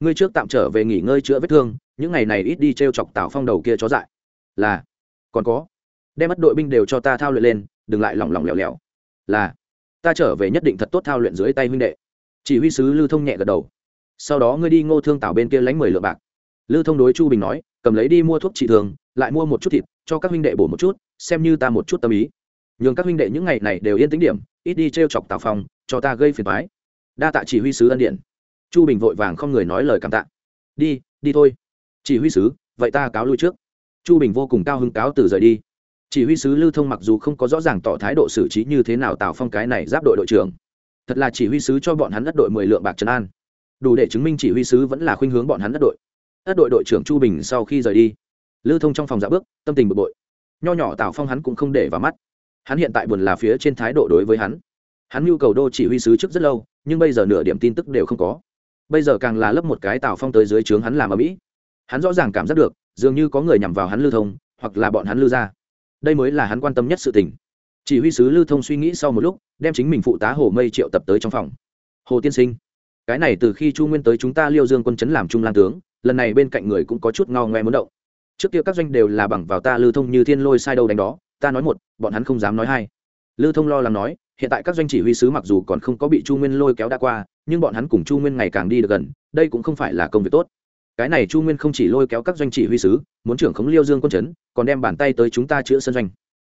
Ngươi trước tạm trở về nghỉ ngơi chữa vết thương, những ngày này ít đi t r e o chọc tào phong đầu kia chó dại. Là, còn có đem mất đội binh đều cho ta thao luyện lên, đừng lại lỏng lỏng lẻo lẻo. Là, ta trở về nhất định thật tốt thao luyện dưới tay huynh đệ. Chỉ huy sứ lưu thông nhẹ gật đầu. Sau đó ngươi đi ngô thương tảo bên kia lánh mười lượng bạc. Lưu thông đối chu bình nói, cầm lấy đi mua thuốc trị thường, lại mua một chút thịt, cho các huynh đệ bổ một chút, xem như ta một chút tâm ý. Nhường các huynh đệ những ngày này đều yên tĩnh điểm, ít đi t r e o chọc tào phong, cho ta gây phiền thoái đa tạ chỉ huy sứ ân điện. Chu bình vội vàng không người nói lời cảm tạ. Đi đi thôi. Chỉ huy sứ, vậy ta cáo lui trước. Chu bình vô cùng cao hứng cáo từ rời đi chỉ huy sứ lưu thông mặc dù không có rõ ràng tỏ thái độ xử trí như thế nào tào phong cái này giáp đội đội trưởng, thật là chỉ huy sứ cho bọn hắn đất đội mười lượng bạc trấn an. Đủ để chứng minh chỉ huy sứ vẫn là khuynh hướng bọn hắn đất đội. Đất đội đội trưởng chu bình sau khi rời đi, lưu thông trong phòng giả bước, tâm tình bực bội. Nho nhỏ tào phong hắn cũng không để vào mắt. Hắn hiện tại buồn là phía trên thái độ đối với hắn. Hắn nhu cầu đô chỉ huy sứ trước rất lâu, nhưng bây giờ nửa điểm tin tức đều không có. Bây giờ càng là lấp một cái tào phong tới dưới trướng hắn làm ở mỹ. Hắn rõ ràng cảm giác được, dường như có người nhằm vào hắn lưu thông, hoặc là bọn hắn lưu ra đây mới là hắn quan tâm nhất sự tình. Chỉ huy sứ lưu thông suy nghĩ sau một lúc, đem chính mình phụ tá hồ mây triệu tập tới trong phòng. Hồ tiên sinh, cái này từ khi chu nguyên tới chúng ta liêu dương quân chấn làm trung lan tướng, lần này bên cạnh người cũng có chút ngao ngoe muốn động. Trước kia các doanh đều là bằng vào ta lưu thông như thiên lôi sai đâu đánh đó, ta nói một, bọn hắn không dám nói hai. Lưu thông lo lắng nói, hiện tại các doanh chỉ huy sứ mặc dù còn không có bị chu nguyên lôi kéo đã qua, nhưng bọn hắn cùng chu nguyên ngày càng đi được gần, đây cũng không phải là công việc tốt. Cái này chu nguyên không chỉ lôi kéo các doanh chỉ huy sứ muốn trưởng khống liêu dương quân chấn, còn đem bàn tay tới chúng ta chữa sơn doanh.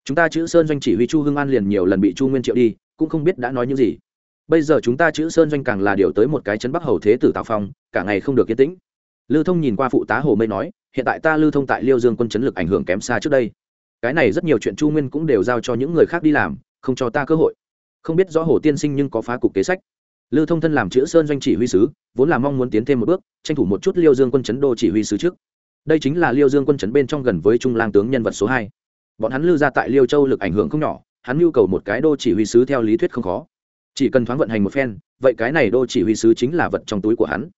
Chúng ta chữ sơn doanh chỉ huy chu hưng an liền nhiều lần bị chu nguyên triệu đi, cũng không biết đã nói những gì. Bây giờ chúng ta chữ sơn doanh càng là điều tới một cái chấn bắc hầu thế tử tào phong, cả ngày không được yên tĩnh. Lưu thông nhìn qua phụ tá hồ mây nói, hiện tại ta lưu thông tại liêu dương quân chấn lực ảnh hưởng kém xa trước đây. Cái này rất nhiều chuyện chu nguyên cũng đều giao cho những người khác đi làm, không cho ta cơ hội. Không biết rõ hồ tiên sinh nhưng có phá cục kế sách. Lưu thông thân làm chữ sơn doanh chỉ huy sứ, vốn là mong muốn tiến thêm một bước, tranh thủ một chút liêu dương quân chấn đô chỉ huy sứ trước đây chính là liêu dương quân chấn bên trong gần với trung lang tướng nhân vật số hai. Bọn hắn lưu ra tại liêu châu lực ảnh hưởng không nhỏ, hắn nhu cầu một cái đô chỉ huy sứ theo lý thuyết không khó. Chỉ cần thoáng vận hành một phen, vậy cái này đô chỉ huy sứ chính là vật trong túi của hắn.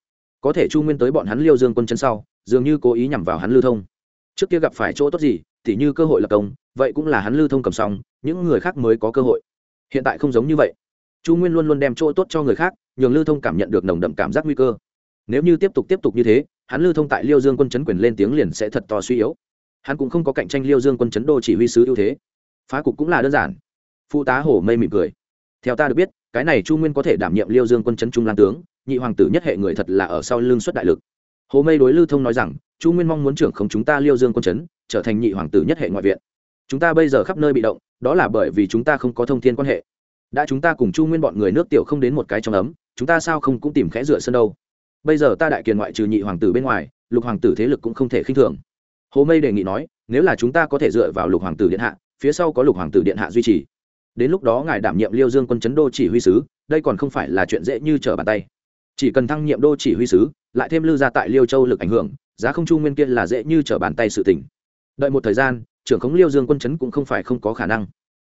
Có thể chu nguyên tới bọn hắn liêu dương quân chân sau, dường như cố ý nhằm vào hắn lưu thông. Trước kia gặp phải chỗ tốt gì, thì như cơ hội lập công, vậy cũng là hắn lưu thông cầm xong, những người khác mới có cơ hội. Hiện tại không giống như vậy. Chu nguyên luôn luôn đem chỗ tốt cho người khác, nhường lưu thông cảm nhận được nồng đậm cảm giác nguy cơ. Nếu như tiếp tục tiếp tục như thế hắn lưu thông tại liêu dương quân chấn quyền lên tiếng liền sẽ thật to suy yếu. Hắn cũng không có cạnh tranh liêu dương quân chấn đô chỉ huy sứ ưu thế. Phá cục cũng là đơn giản. Phụ tá hổ mây mỉm cười. Theo ta được biết, cái này chu nguyên có thể đảm nhiệm liêu dương quân chấn trung lan tướng, nhị hoàng tử nhất hệ người thật là ở sau lưng xuất đại lực. Hồ mây đối lưu thông nói rằng, chu nguyên mong muốn trưởng không chúng ta liêu dương quân chấn, trở thành nhị hoàng tử nhất hệ ngoại viện. Chúng ta bây giờ khắp nơi bị động, đó là bởi vì chúng ta không có thông thiên quan hệ. Đã chúng ta cùng chu nguyên bọn người nước tiểu không đến một cái trong ấm, chúng ta sao không cũng tìm khẽ rửa sân đâu? Bây giờ ta đại kiền ngoại trừ nhị hoàng tử bên ngoài, lục hoàng tử thế lực cũng không thể khinh thường. Hồ mây đề nghị nói, nếu là chúng ta có thể dựa vào lục hoàng tử điện hạ, phía sau có lục hoàng tử điện hạ duy trì. Đến lúc đó ngài đảm nhiệm liêu dương quân chấn đô chỉ huy sứ, đây còn không phải là chuyện dễ như trở bàn tay. Chỉ cần thăng nhiệm đô chỉ huy sứ, lại thêm lưu ra tại liêu châu lực ảnh hưởng, giá không chu nguyên kiên là dễ như trở bàn tay sự tỉnh đợi một thời gian, trưởng khống liêu dương quân chấn cũng không phải không có khả năng.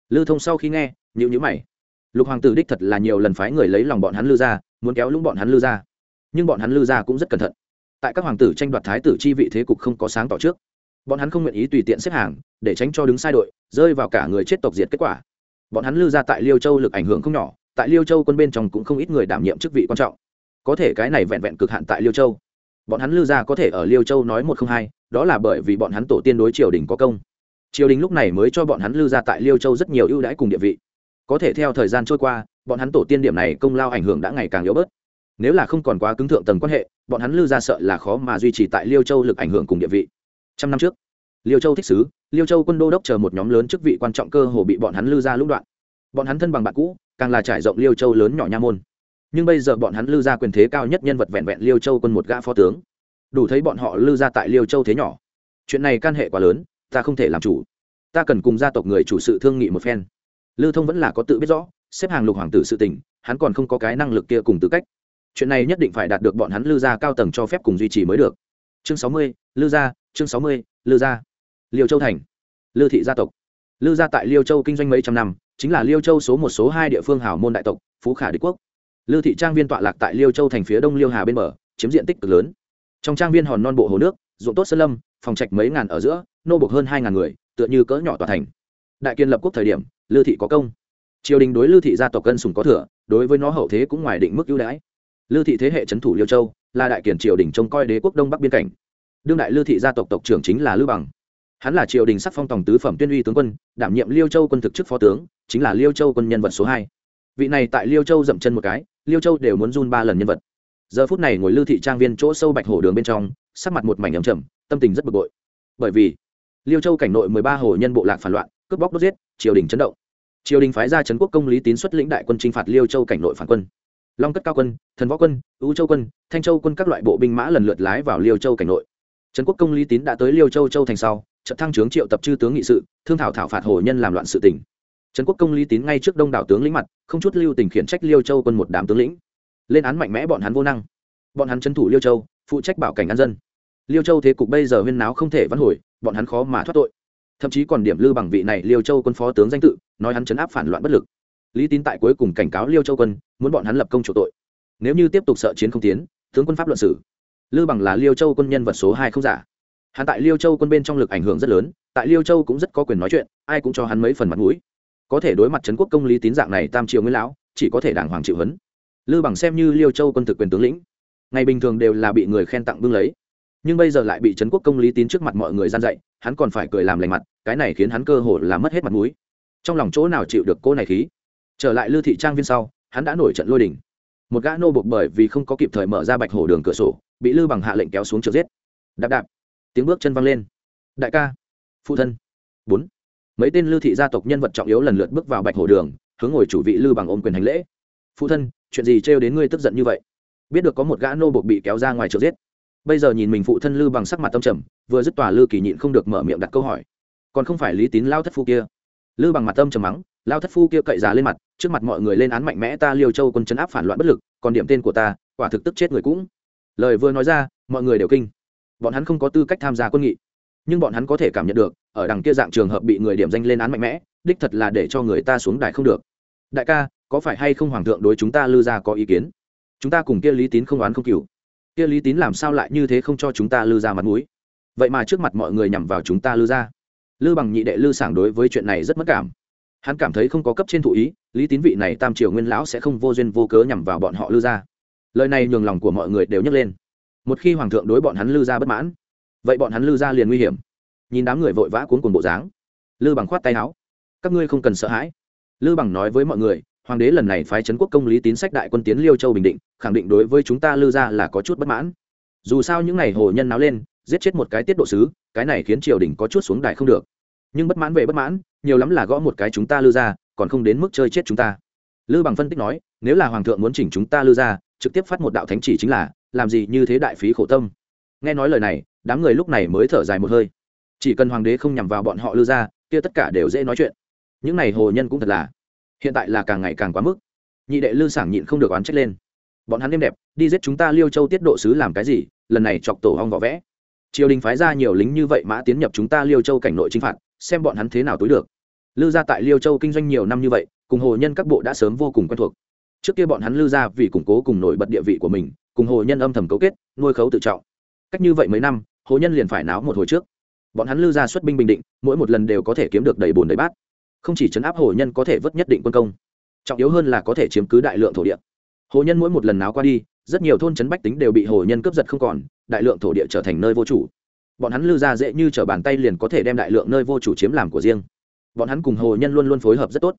Lưu thông sau khi nghe nhịu nhữ mày. Lục hoàng tử đích thật là nhiều lần phái người lấy lòng bọn hắn lưu ra muốn kéo lũng bọn hắn lưu ra nhưng bọn hắn lư gia cũng rất cẩn thận. Tại các hoàng tử tranh đoạt thái tử chi vị thế cục không có sáng tỏ trước, bọn hắn không nguyện ý tùy tiện xếp hàng, để tránh cho đứng sai đội, rơi vào cả người chết tộc diệt kết quả. Bọn hắn lư ra tại liêu châu lực ảnh hưởng không nhỏ, tại liêu châu quân bên trong cũng không ít người đảm nhiệm chức vị quan trọng. Có thể cái này vẹn vẹn cực hạn tại liêu châu. Bọn hắn lư ra có thể ở liêu châu nói một không hai, đó là bởi vì bọn hắn tổ tiên đối triều đình có công. Triều đình lúc này mới cho bọn hắn lư ra tại liêu châu rất nhiều ưu đãi cùng địa vị. Có thể theo thời gian trôi qua, bọn hắn tổ tiên điểm này công lao ảnh hưởng đã ngày càng yếu bớt nếu là không còn quá cứng thượng tầng quan hệ, bọn hắn lư ra sợ là khó mà duy trì tại liêu châu lực ảnh hưởng cùng địa vị. Trăm năm trước, liêu châu thích sứ, liêu châu quân đô đốc chờ một nhóm lớn chức vị quan trọng cơ hồ bị bọn hắn lư ra lũng đoạn. Bọn hắn thân bằng bạn cũ, càng là trải rộng liêu châu lớn nhỏ nha môn. Nhưng bây giờ bọn hắn lư ra quyền thế cao nhất nhân vật vẹn vẹn liêu châu quân một gã phó tướng. Đủ thấy bọn họ lư ra tại liêu châu thế nhỏ. Chuyện này can hệ quá lớn, ta không thể làm chủ. Ta cần cùng gia tộc người chủ sự thương nghị một phen. Lư thông vẫn là có tự biết rõ, xếp hàng lục hoàng tử sự tình, hắn còn không có cái năng lực kia cùng tư cách chuyện này nhất định phải đạt được bọn hắn lư gia cao tầng cho phép cùng duy trì mới được. Chương sáu mươi, lư gia, chương sáu mươi, lư gia. Liêu châu thành, lư thị gia tộc. Lư gia tại liêu châu kinh doanh mấy trăm năm, chính là liêu châu số một số hai địa phương hảo môn đại tộc, phú khả đế quốc. Lư thị trang viên tọa lạc tại liêu châu thành phía đông liêu hà bên bờ, chiếm diện tích cực lớn. Trong trang viên hòn non bộ hồ nước, ruộng tốt sơn lâm, phòng trạch mấy ngàn ở giữa, nô bộc hơn hai ngàn người, tựa như cỡ nhỏ tòa thành. Đại kiên lập quốc thời điểm, lư thị có công. Triều đình đối lư thị gia tộc cân sùng có thừa, đối với nó hậu thế cũng ngoài định mức ưu đãi lư thị thế hệ trấn thủ liêu châu, là đại kiển triều đình trông coi đế quốc đông bắc biên cảnh. Đương đại lư thị gia tộc tộc trưởng chính là lư bằng. Hắn là triều đình sắc phong tổng tứ phẩm tuyên uy tướng quân, đảm nhiệm liêu châu quân thực chức phó tướng, chính là liêu châu quân nhân vật số hai. Vị này tại liêu châu dậm chân một cái, liêu châu đều muốn run ba lần nhân vật. Giờ phút này ngồi lư thị trang viên chỗ sâu bạch hổ đường bên trong, sắc mặt một mảnh ấm trầm, tâm tình rất bực bội. Bởi vì, liêu châu cảnh nội mười ba hồ nhân bộ lạc phản loạn, cướp bóc đốt giết, triều đình chấn động. Triều đình phái ra trấn quốc công lý tín xuất lĩnh đại quân chinh phạt liêu châu cảnh nội phản quân long cất cao quân, thần võ quân ưu châu quân, thanh châu quân các loại bộ binh mã lần lượt lái vào liêu châu cảnh nội. Trần quốc công lý tín đã tới liêu châu châu thành sau trận thăng trướng triệu tập chư tướng nghị sự, thương thảo thảo phạt hồ nhân làm loạn sự tỉnh Trần quốc công lý tín ngay trước đông đảo tướng lĩnh mặt, không chút lưu tình khiển trách liêu châu quân một đám tướng lĩnh. Lên án mạnh mẽ bọn hắn vô năng. Bọn hắn trấn thủ liêu châu, phụ trách bảo cảnh an dân. Liêu châu thế cục bây giờ huyên náo không thể vãn hồi, bọn hắn khó mà thoát tội. Thậm chí còn điểm lư bằng vị này liêu châu quân phó tướng danh tự, nói hắn chấn áp phản loạn bất lực lý tín tại cuối cùng cảnh cáo liêu châu quân, muốn bọn hắn lập công chủ tội. Nếu như tiếp tục sợ chiến không tiến, tướng quân pháp luận sử lư bằng là liêu châu quân nhân vật số hai không giả. Hắn tại liêu châu quân bên trong lực ảnh hưởng rất lớn, tại liêu châu cũng rất có quyền nói chuyện, ai cũng cho hắn mấy phần mặt mũi. Có thể đối mặt trấn quốc công lý tín dạng này tam triều nguyên lão, chỉ có thể đàng hoàng chịu hấn lư bằng xem như liêu châu quân thực quyền tướng lĩnh. Ngày bình thường đều là bị người khen tặng bưng lấy. Nhưng bây giờ lại bị trấn quốc công lý tín trước mặt mọi người gian dạy, hắn còn phải cười làm lành mặt, cái này khiến hắn cơ hồ là mất hết mặt mũi. Trong lòng chỗ nào chịu được cô này khí? Trở lại lưu thị trang viên sau, hắn đã nổi trận lôi đình. Một gã nô buộc bởi vì không có kịp thời mở ra bạch hổ đường cửa sổ, bị lư bằng hạ lệnh kéo xuống trượt giết. Đạp đạp. Tiếng bước chân văng lên. Đại ca. Phụ thân. Bốn. Mấy tên lưu thị gia tộc nhân vật trọng yếu lần lượt bước vào bạch hổ đường, hướng ngồi chủ vị lư bằng ôm quyền hành lễ. Phụ thân, chuyện gì trêu đến ngươi tức giận như vậy? Biết được có một gã nô buộc bị kéo ra ngoài trượt giết. Bây giờ nhìn mình phụ thân lư bằng sắc mặt tâm trầm, vừa dứt tòa lư kỳ nhịn không được mở miệng đặt câu hỏi. Còn không phải lý tín lao thất phu kia? Lư bằng mặt tâm trầm mắng lao thất phu kia cậy già lên mặt, trước mặt mọi người lên án mạnh mẽ ta liêu châu quân chấn áp phản loạn bất lực, còn điểm tên của ta, quả thực tức chết người cũng. Lời vừa nói ra, mọi người đều kinh. Bọn hắn không có tư cách tham gia quân nghị. Nhưng bọn hắn có thể cảm nhận được, ở đằng kia dạng trường hợp bị người điểm danh lên án mạnh mẽ, đích thật là để cho người ta xuống đài không được. Đại ca, có phải hay không hoàng thượng đối chúng ta lư ra có ý kiến? Chúng ta cùng kia lý tín không oán không cừu. Kia lý tín làm sao lại như thế không cho chúng ta lư ra mặt mũi? Vậy mà trước mặt mọi người nhằm vào chúng ta lư ra lư bằng nhị đệ lư sảng đối với chuyện này rất mất cảm hắn cảm thấy không có cấp trên thụ ý, lý tín vị này tam triều nguyên lão sẽ không vô duyên vô cớ nhằm vào bọn họ lư ra lời này nhường lòng của mọi người đều nhấc lên. Một khi hoàng thượng đối bọn hắn lư ra bất mãn, vậy bọn hắn lư ra liền nguy hiểm. Nhìn đám người vội vã cuốn cuồng bộ dáng, lư bằng khoát tay áo. Các ngươi không cần sợ hãi. Lư bằng nói với mọi người, hoàng đế lần này phái trấn quốc công lý tín sách đại quân tiến liêu châu bình định, khẳng định đối với chúng ta lư ra là có chút bất mãn. Dù sao những ngày hồ nhân náo lên, giết chết một cái tiết độ sứ, cái này khiến triều đình có chút xuống đài không được. Nhưng bất mãn về bất mãn nhiều lắm là gõ một cái chúng ta lư ra, còn không đến mức chơi chết chúng ta. Lư bằng phân tích nói, nếu là hoàng thượng muốn chỉnh chúng ta lư ra, trực tiếp phát một đạo thánh chỉ chính là, làm gì như thế đại phí khổ tâm. Nghe nói lời này, đám người lúc này mới thở dài một hơi. Chỉ cần hoàng đế không nhằm vào bọn họ lư ra, kia tất cả đều dễ nói chuyện. Những này hồ nhân cũng thật là, hiện tại là càng ngày càng quá mức. Nhị đệ lư sảng nhịn không được oán trách lên. Bọn hắn êm đẹp, đi giết chúng ta liêu châu tiết độ sứ làm cái gì, lần này chọc tổ hong võ vẽ. Triều đình phái ra nhiều lính như vậy mã tiến nhập chúng ta liêu châu cảnh nội chính phạt xem bọn hắn thế nào tối được. Lư gia tại liêu châu kinh doanh nhiều năm như vậy, cùng hồ nhân các bộ đã sớm vô cùng quen thuộc. Trước kia bọn hắn lư gia vì củng cố cùng nổi bật địa vị của mình, cùng hồ nhân âm thầm cấu kết, nuôi khấu tự trọng. Cách như vậy mấy năm, hồ nhân liền phải náo một hồi trước. Bọn hắn lư gia xuất binh bình định, mỗi một lần đều có thể kiếm được đầy bồn đầy bát. Không chỉ chấn áp hồ nhân có thể vớt nhất định quân công, trọng yếu hơn là có thể chiếm cứ đại lượng thổ địa. Hồ nhân mỗi một lần náo qua đi, rất nhiều thôn trấn bách tính đều bị hồ nhân cướp giật không còn, đại lượng thổ địa trở thành nơi vô chủ bọn hắn lư ra dễ như t r ở bàn tay liền có thể đem đại lượng nơi vô chủ chiếm làm của riêng. Bọn hắn cùng hồ nhân luôn luôn phối hợp rất tốt.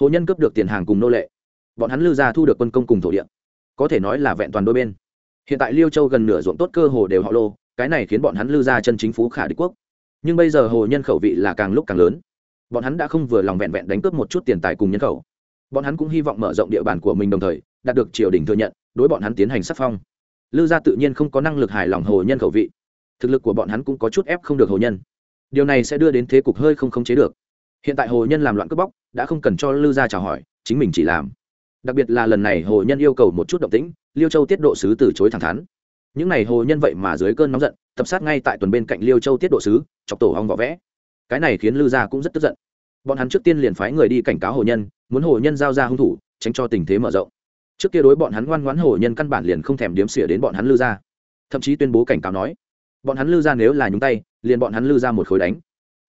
Hồ nhân cướp được tiền hàng cùng nô lệ. Bọn hắn lư gia thu được quân công cùng thổ địa. Có thể nói là vẹn toàn đôi bên. Hiện tại liêu châu gần nửa ruộng tốt cơ hồ đều họ lô, cái này khiến bọn hắn lư gia chân chính phú khả đế quốc. Nhưng bây giờ hồ nhân khẩu vị là càng lúc càng lớn. Bọn hắn đã không vừa lòng vẹn vẹn đánh cướp một chút tiền tài cùng nhân khẩu. Bọn hắn cũng hy vọng mở rộng địa bàn của mình đồng thời, đạt được triều đình thừa nhận, đối bọn hắn tiến hành sắc phong. Lư gia tự nhiên không có năng lực hài lòng hồ nhân khẩu vị thực lực của bọn hắn cũng có chút ép không được hồ nhân. Điều này sẽ đưa đến thế cục hơi không khống chế được. Hiện tại hồ nhân làm loạn cướp bóc, đã không cần cho lư gia chào hỏi, chính mình chỉ làm. Đặc biệt là lần này hồ nhân yêu cầu một chút động tĩnh, liêu châu tiết độ sứ từ chối thẳng thắn. Những n à y hồ nhân vậy mà dưới cơn nóng giận, tập sát ngay tại tuần bên cạnh liêu châu tiết độ sứ, chọc tổ hong võ vẽ. Cái này khiến lư gia cũng rất tức giận. Bọn hắn trước tiên liền phái người đi cảnh cáo hồ nhân, muốn hồ nhân giao ra hung thủ, tránh cho tình thế mở rộng. Trước kia đối bọn hắn ngoan ngoãn, hồ nhân căn bản liền không thèm điếm xỉa đến bọn hắn lư gia. Thậm chí tuyên bố cảnh cáo nói bọn hắn lư gia nếu là nhúng tay, liền bọn hắn lư gia một khối đánh.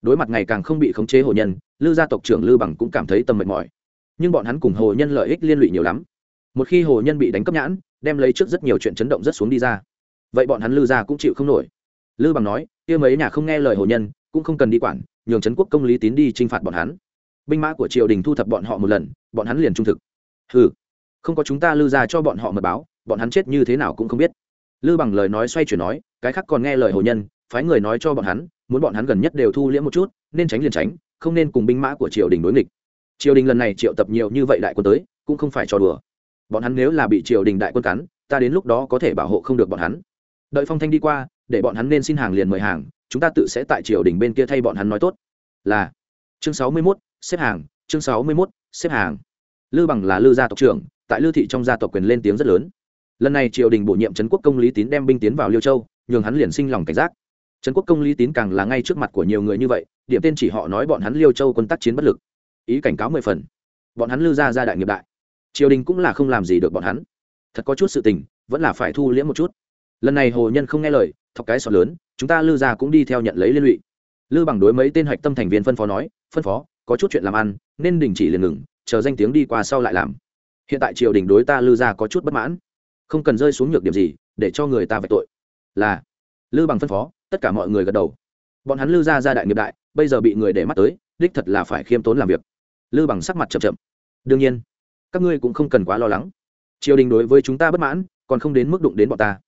Đối mặt ngày càng không bị khống chế hồ nhân, lư gia tộc trưởng lư bằng cũng cảm thấy tâm mệt mỏi. Nhưng bọn hắn cùng hồ nhân lợi ích liên lụy nhiều lắm. Một khi hồ nhân bị đánh cấp nhãn, đem lấy trước rất nhiều chuyện chấn động rất xuống đi ra. Vậy bọn hắn lư gia cũng chịu không nổi. Lư bằng nói, kia mấy nhà không nghe lời hồ nhân, cũng không cần đi quản, nhường trấn quốc công lý tín đi t r i n h phạt bọn hắn. Binh mã của triều đình thu thập bọn họ một lần, bọn hắn liền trung thực. Ừ không có chúng ta lư gia cho bọn họ mật báo, bọn hắn chết như thế nào cũng không biết lư bằng lời nói xoay chuyển nói cái khác còn nghe lời hồ nhân phái người nói cho bọn hắn muốn bọn hắn gần nhất đều thu liễm một chút nên tránh liền tránh không nên cùng binh mã của triều đình đối nghịch. Triều đình lần này triệu tập nhiều như vậy đại quân tới cũng không phải cho đùa. Bọn hắn nếu là bị triều đình đại quân cắn ta đến lúc đó có thể bảo hộ không được bọn hắn. Đợi phong thanh đi qua để bọn hắn nên xin hàng liền mời hàng chúng ta tự sẽ tại triều đình bên kia thay bọn hắn nói tốt. Là chương sáu mươi 61, xếp hàng chương sáu mươi 61, xếp hàng. Lư bằng là lư gia tộc trưởng tại lư thị trong gia tộc quyền lên tiếng rất lớn lần này triều đình bổ nhiệm trấn quốc công lý tín đem binh tiến vào liêu châu, nhường hắn liền sinh lòng cảnh giác. Trấn quốc công lý tín càng là ngay trước mặt của nhiều người như vậy, điểm tên chỉ họ nói bọn hắn liêu châu quân tác chiến bất lực. Ý cảnh cáo mười phần. Bọn hắn lư gia gia đại nghiệp đại. Triều đình cũng là không làm gì được bọn hắn. Thật có chút sự tình, vẫn là phải thu liễm một chút. Lần này hồ nhân không nghe lời, thọc cái sọt lớn, chúng ta lư ra cũng đi theo nhận lấy liên lụy. Lư bằng đối mấy tên hạch tâm thành viên phân phó nói, phân phó, có chút chuyện làm ăn, nên đình chỉ liền ngừng, chờ danh tiếng đi qua sau lại làm. Hiện tại triều đình đối ta lư ra có chút bất mãn không cần rơi xuống nhược điểm gì để cho người ta vạch tội. Là, lư bằng phân phó, tất cả mọi người gật đầu. Bọn hắn lư ra ra đại nghiệp đại, bây giờ bị người để mắt tới, đích thật là phải khiêm tốn làm việc. Lư bằng sắc mặt chậm chậm. Đương nhiên, các ngươi cũng không cần quá lo lắng. Triều đình đối với chúng ta bất mãn, còn không đến mức đụng đến bọn ta.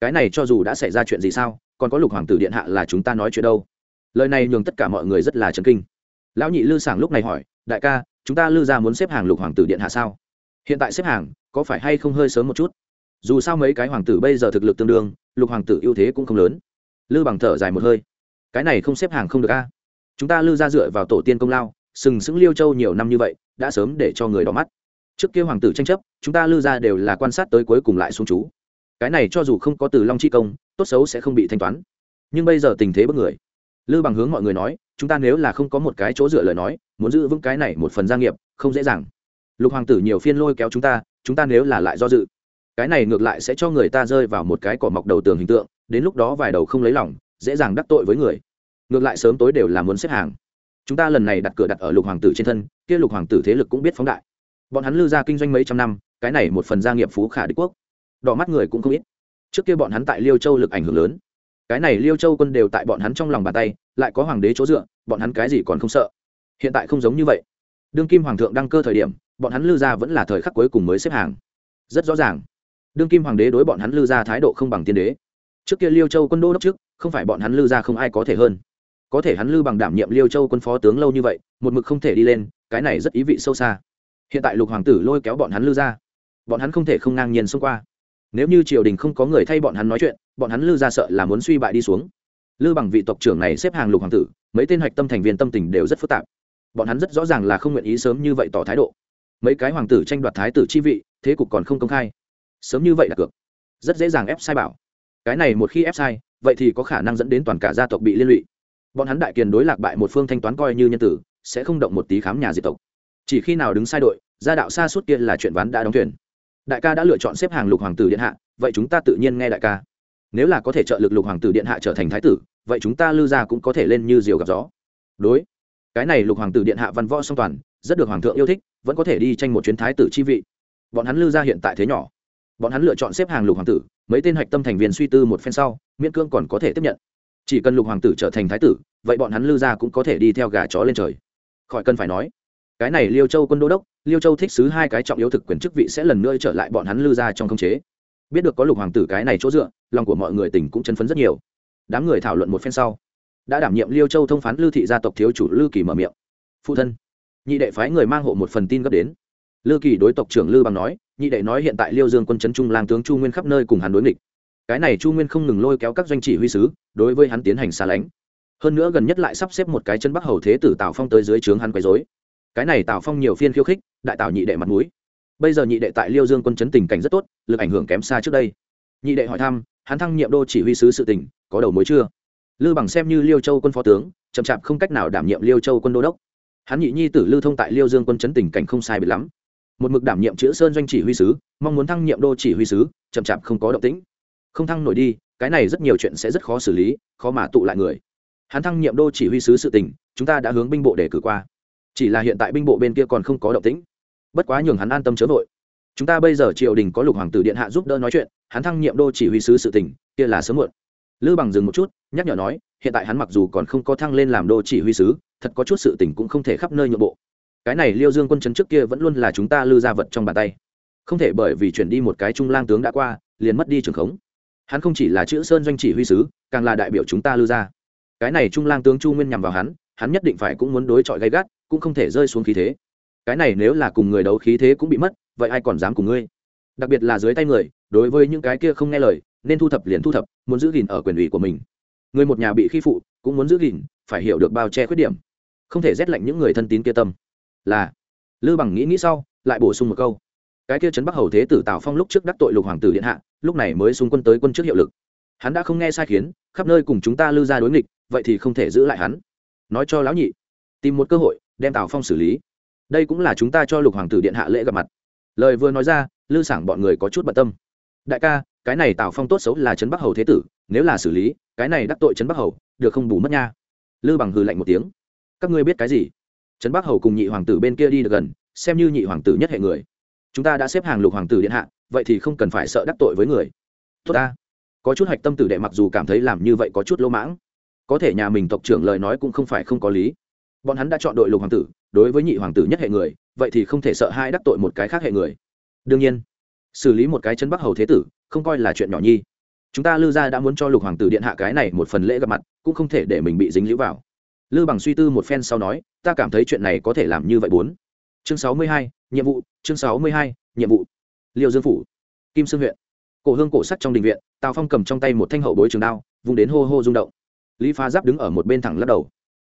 Cái này cho dù đã xảy ra chuyện gì sao, còn có lục hoàng tử điện hạ là chúng ta nói chuyện đâu. Lời này nhường tất cả mọi người rất là chấn kinh. Lão nhị lư sảng lúc này hỏi, đại ca, chúng ta lư ra muốn xếp hàng lục hoàng tử điện hạ sao? Hiện tại xếp hàng, có phải hay không hơi sớm một chút? Dù sao mấy cái hoàng tử bây giờ thực lực tương đương, lục hoàng tử ưu thế cũng không lớn. Lư bằng thở dài một hơi. Cái này không xếp hàng không được a. Chúng ta lư ra dựa vào tổ tiên công lao, sừng sững liêu châu nhiều năm như vậy, đã sớm để cho người đỏ mắt. Trước kia hoàng tử tranh chấp, chúng ta lư ra đều là quan sát tới cuối cùng lại xuống chú. Cái này cho dù không có từ long chi công, tốt xấu sẽ không bị thanh toán. Nhưng bây giờ tình thế bất người. Lư bằng hướng mọi người nói, chúng ta nếu là không có một cái chỗ dựa lời nói, muốn giữ vững cái này một phần gia nghiệp, không dễ dàng. Lục hoàng tử nhiều phiên lôi kéo chúng ta chúng ta nếu là lại do dự cái này ngược lại sẽ cho người ta rơi vào một cái cỏ mọc đầu tường hình tượng, đến lúc đó vài đầu không lấy lòng, dễ dàng đắc tội với người. Ngược lại sớm tối đều là muốn xếp hàng. Chúng ta lần này đặt cửa đặt ở lục hoàng tử trên thân, kia lục hoàng tử thế lực cũng biết phóng đại. Bọn hắn lư ra kinh doanh mấy trăm năm, cái này một phần gia nghiệp phú khả đế quốc. Đỏ mắt người cũng không ít. Trước kia bọn hắn tại liêu châu lực ảnh hưởng lớn. Cái này liêu châu quân đều tại bọn hắn trong lòng bàn tay, lại có hoàng đế chỗ dựa, bọn hắn cái gì còn không sợ. Hiện tại không giống như vậy. Đương kim hoàng thượng đăng cơ thời điểm, bọn hắn lư ra vẫn là thời khắc cuối cùng mới xếp hàng. Rất rõ ràng đương kim hoàng đế đối bọn hắn lư ra thái độ không bằng tiên đế. Trước kia liêu châu quân đô đốc trước, không phải bọn hắn lư ra không ai có thể hơn. Có thể hắn lư bằng đảm nhiệm liêu châu quân phó tướng lâu như vậy, một mực không thể đi lên, cái này rất ý vị sâu xa. Hiện tại lục hoàng tử lôi kéo bọn hắn lư ra bọn hắn không thể không ngang nhiên xông qua. Nếu như triều đình không có người thay bọn hắn nói chuyện, bọn hắn lư ra sợ là muốn suy bại đi xuống. Lư bằng vị tộc trưởng này xếp hàng lục hoàng tử, mấy tên hạch tâm thành viên tâm tình đều rất phức tạp. Bọn hắn rất rõ ràng là không nguyện ý sớm như vậy tỏ thái độ. Mấy cái hoàng tử tranh đoạt thái tử chi vị, thế cục còn không công khai sớm như vậy là cược. Rất dễ dàng ép sai bảo. Cái này một khi ép sai, vậy thì có khả năng dẫn đến toàn cả gia tộc bị liên lụy. Bọn hắn đại kiền đối lạc bại một phương thanh toán coi như nhân tử, sẽ không động một tí khám nhà diệt tộc. Chỉ khi nào đứng sai đội, gia đạo xa suốt kia là chuyện ván đã đóng thuyền. Đại ca đã lựa chọn xếp hàng lục hoàng tử điện hạ, vậy chúng ta tự nhiên nghe đại ca. Nếu là có thể trợ lực lục hoàng tử điện hạ trở thành thái tử, vậy chúng ta lư ra cũng có thể lên như diều gặp gió. Đối, cái này lục hoàng tử điện hạ văn võ song toàn, rất được hoàng thượng yêu thích, vẫn có thể đi tranh một chuyến thái tử chi vị. Bọn hắn lư ra hiện tại thế nhỏ bọn hắn lựa chọn xếp hàng lục hoàng tử, mấy tên hạch tâm thành viên suy tư một phen sau, miễn cương còn có thể tiếp nhận. Chỉ cần lục hoàng tử trở thành thái tử, vậy bọn hắn lư ra cũng có thể đi theo gà chó lên trời. Khỏi cần phải nói, cái này liêu châu quân đô đốc, liêu châu thích sứ hai cái trọng yếu thực quyền chức vị sẽ lần nữa trở lại bọn hắn lư ra trong khống chế. Biết được có lục hoàng tử cái này chỗ dựa, lòng của mọi người tỉnh cũng chân phấn rất nhiều. Đám người thảo luận một phen sau, đã đảm nhiệm liêu châu thông phán lư thị gia tộc thiếu chủ lư kỳ mở miệng. Phụ thân, nhị đệ phái người mang hộ một phần tin gấp đến lưu kỳ đối tộc trưởng lưu bằng nói, nhị đệ nói hiện tại liêu dương quân chấn trung lang tướng chu nguyên khắp nơi cùng hắn đối nghịch. Cái này chu nguyên không ngừng lôi kéo các doanh chỉ huy sứ, đối với hắn tiến hành xa lánh. Hơn nữa gần nhất lại sắp xếp một cái chân bắc hầu thế tử tào phong tới dưới trướng hắn quấy dối cái này tào phong nhiều phiên khiêu khích, đại tào nhị đệ mặt mũi. Bây giờ nhị đệ tại liêu dương quân chấn tình cảnh rất tốt, lực ảnh hưởng kém xa trước đây. Nhị đệ hỏi thăm, hắn thăng nhiệm đô chỉ huy sứ sự tỉnh có đầu mối chưa? Lư bằng xem như liêu châu quân phó tướng, chậm chạp không cách nào đảm nhiệm liêu châu quân đô đốc. Hắn nhị nhi tử lưu thông tại liêu dương quân chấn tình cảnh không sai biệt lắm một mực đảm nhiệm chữ sơn doanh chỉ huy sứ, mong muốn thăng nhiệm đô chỉ huy sứ, chậm chạp không có động tĩnh. Không thăng nổi đi, cái này rất nhiều chuyện sẽ rất khó xử lý, khó mà tụ lại người. Hắn thăng nhiệm đô chỉ huy sứ sự tình, chúng ta đã hướng binh bộ để cử qua. Chỉ là hiện tại binh bộ bên kia còn không có động tĩnh. Bất quá nhường hắn an tâm chớ vội. Chúng ta bây giờ triều đình có lục hoàng tử điện hạ giúp đỡ nói chuyện, hắn thăng nhiệm đô chỉ huy sứ sự tình, kia là sớm muộn. Lư bằng dừng một chút, nhắc nhở nói, hiện tại hắn mặc dù còn không có thăng lên làm đô chỉ huy sứ, thật có chút sự tình cũng không thể khắp nơi nhượng bộ cái này liêu dương quân chấn trước kia vẫn luôn là chúng ta lư ra vật trong bàn tay. Không thể bởi vì chuyển đi một cái trung lang tướng đã qua, liền mất đi trường khống. Hắn không chỉ là chữ sơn doanh chỉ huy sứ, càng là đại biểu chúng ta lư ra cái này trung lang tướng chu nguyên nhằm vào hắn hắn nhất định phải cũng muốn đối chọi gay gắt, cũng không thể rơi xuống khí thế. Cái này nếu là cùng người đấu khí thế cũng bị mất, vậy ai còn dám cùng ngươi? Đặc biệt là dưới tay người, đối với những cái kia không nghe lời, nên thu thập liền thu thập, muốn giữ gìn ở quyền ủy của mình. Người một nhà bị khi phụ, cũng muốn giữ gìn, phải hiểu được bao che khuyết điểm. Không thể rét lạnh những người thân tín kia tâm là, lư bằng nghĩ nghĩ sau, lại bổ sung một câu. Cái kia trấn bắc hầu thế tử tào phong lúc trước đắc tội lục hoàng tử điện hạ, lúc này mới xung quân tới quân trước hiệu lực. Hắn đã không nghe sai khiến, khắp nơi cùng chúng ta lư ra đối nghịch, vậy thì không thể giữ lại hắn. Nói cho lão nhị, tìm một cơ hội, đem tào phong xử lý. Đây cũng là chúng ta cho lục hoàng tử điện hạ lễ gặp mặt. Lời vừa nói ra, lư sảng bọn người có chút bận tâm. Đại ca, cái này tào phong tốt xấu là trấn bắc hầu thế tử, nếu là xử lý, cái này đắc tội trấn bắc hầu, được không bù mất nha. Lư bằng hừ lạnh một tiếng. Các ngươi biết cái gì? Trấn bắc hầu cùng nhị hoàng tử bên kia đi được gần, xem như nhị hoàng tử nhất hệ người. Chúng ta đã xếp hàng lục hoàng tử điện hạ, vậy thì không cần phải sợ đắc tội với người. Tốt ta. Có chút hạch tâm tử đệ mặc dù cảm thấy làm như vậy có chút lỗ mãng. Có thể nhà mình tộc trưởng lời nói cũng không phải không có lý. Bọn hắn đã chọn đội lục hoàng tử, đối với nhị hoàng tử nhất hệ người, vậy thì không thể sợ hai đắc tội một cái khác hệ người. Đương nhiên, xử lý một cái chân bắc hầu thế tử, không coi là chuyện nhỏ nhi. Chúng ta lư gia đã muốn cho lục hoàng tử điện hạ cái này một phần lễ gặp mặt, cũng không thể để mình bị dính lũ vào lư bằng suy tư một phen sau nói, ta cảm thấy chuyện này có thể làm như vậy bốn. Chương sáu mươi hai, nhiệm vụ, chương sáu mươi hai, nhiệm vụ. Liêu dương phủ, kim sương huyện. Cổ hương cổ sắt trong đình viện, tào phong cầm trong tay một thanh hậu bối trường đao vùng đến hô hô rung động. Lý phá giáp đứng ở một bên thẳng lắc đầu.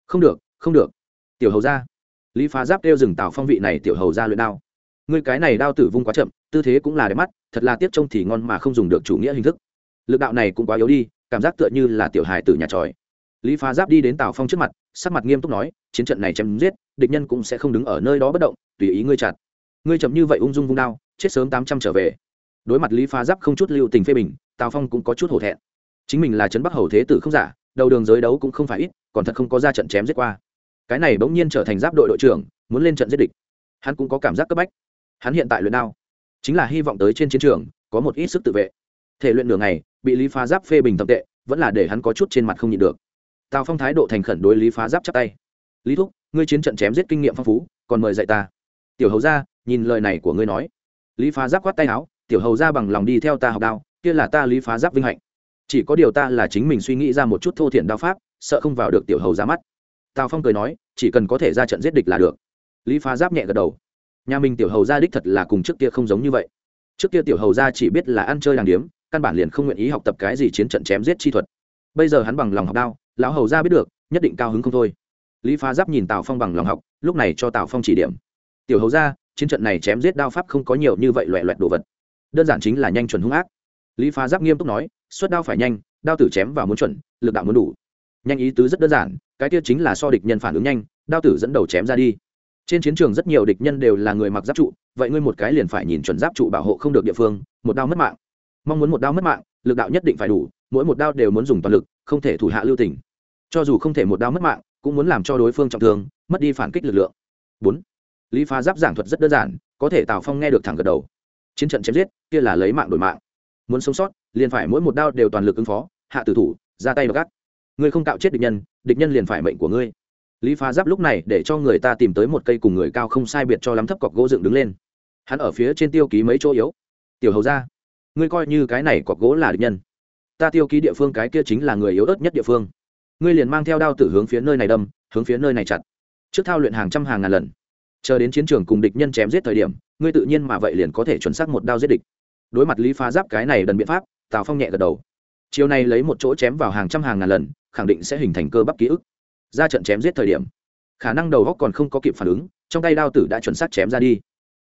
Không được không được. Tiểu hầu ra lý phá giáp kêu dừng tào phong vị này tiểu hầu ra luyện đao. Người cái này đao tử vung quá chậm, tư thế cũng là đẹp mắt, thật là tiếp trông thì ngon mà không dùng được chủ nghĩa hình thức. Lực đạo này cũng quá yếu đi, cảm giác tựa như là tiểu hài tử nhà tròi lý phá giáp đi đến tào phong trước mặt, sắc mặt nghiêm túc nói, chiến trận này chém giết, địch nhân cũng sẽ không đứng ở nơi đó bất động, tùy ý ngươi chặt. Ngươi chậm như vậy ung dung vung đao, chết sớm tám trăm trở về. Đối mặt lý phá giáp không chút lưu tình phê bình, tào phong cũng có chút hổ thẹn. Chính mình là trấn bắc hầu thế tử không giả, đầu đường giới đấu cũng không phải ít, còn thật không có ra trận chém giết qua. Cái này bỗng nhiên trở thành giáp đội đội trưởng, muốn lên trận giết địch. Hắn cũng có cảm giác cấp bách. Hắn hiện tại luyện đao, chính là hy vọng tới trên chiến trường, có một ít sức tự vệ. Thể luyện đường này bị lý phá giáp phê bình thậm tệ, vẫn là để hắn có chút trên mặt không nhịn được tào phong thái độ thành khẩn đối lý phá giáp chắp tay. Lý thúc, ngươi chiến trận chém giết kinh nghiệm phong phú, còn mời dạy ta. Tiểu hầu ra nhìn lời này của ngươi nói. Lý phá giáp quát tay áo, tiểu hầu ra bằng lòng đi theo ta học đao kia là ta lý phá giáp vinh hạnh. Chỉ có điều ta là chính mình suy nghĩ ra một chút thô thiển đao pháp, sợ không vào được tiểu hầu ra mắt. Tào phong cười nói, chỉ cần có thể ra trận giết địch là được. Lý phá giáp nhẹ gật đầu. Nhà mình tiểu hầu ra đích thật là cùng trước kia không giống như vậy. Trước kia tiểu hầu ra chỉ biết là ăn chơi đàng điếm, căn bản liền không nguyện ý học tập cái gì chiến trận chém giết chi thuật. Bây giờ hắn bằng lòng học đao lão hầu ra biết được, nhất định cao hứng không thôi. Lý phá giáp nhìn tào phong bằng lòng học, lúc này cho tào phong chỉ điểm. Tiểu hầu ra, chiến trận này chém giết đao pháp không có nhiều như vậy loẹ loẹt đồ vật. Đơn giản chính là nhanh chuẩn hung ác. Lý phá giáp nghiêm túc nói, xuất đao phải nhanh, đao tử chém vào muốn chuẩn, lực đạo muốn đủ. Nhanh ý tứ rất đơn giản, cái kia chính là so địch nhân phản ứng nhanh, đao tử dẫn đầu chém ra đi. Trên chiến trường rất nhiều địch nhân đều là người mặc giáp trụ, vậy ngươi một cái liền phải nhìn chuẩn giáp trụ bảo hộ không được địa phương, một đao mất mạng. Mong muốn một đao mất mạng, lực đạo nhất định phải đủ, mỗi một đao đều muốn dùng toàn lực không thể thủ hạ lưu tình. Cho dù không thể một đao mất mạng, cũng muốn làm cho đối phương trọng thương, mất đi phản kích lực lượng. Bốn, lý phá giáp giảng thuật rất đơn giản, có thể tào phong nghe được thẳng gật đầu. Chiến trận chém giết, kia là lấy mạng đổi mạng. Muốn sống sót, liền phải mỗi một đao đều toàn lực ứng phó, hạ tử thủ, ra tay và gắt. Ngươi không tạo chết địch nhân địch nhân liền phải mệnh của ngươi. Lý phá giáp lúc này để cho người ta tìm tới một cây cùng người cao không sai biệt cho lắm thấp cọc gỗ dựng đứng lên. Hắn ở phía trên tiêu ký mấy chỗ yếu. Tiểu hầu ra, ngươi coi như cái này cọc gỗ là địch nhân ta tiêu ký địa phương cái kia chính là người yếu ớt nhất địa phương. Ngươi liền mang theo đao tử hướng phía nơi này đâm, hướng phía nơi này chặt. Trước thao luyện hàng trăm hàng ngàn lần. Chờ đến chiến trường cùng địch nhân chém giết thời điểm, ngươi tự nhiên mà vậy liền có thể chuẩn xác một đao giết địch. Đối mặt lý phá giáp cái này đần biện pháp, tào phong nhẹ gật đầu. Chiều này lấy một chỗ chém vào hàng trăm hàng ngàn lần, khẳng định sẽ hình thành cơ bắp ký ức. Ra trận chém giết thời điểm, khả năng đầu góc còn không có kịp phản ứng, trong tay đao tử đã chuẩn xác chém ra đi.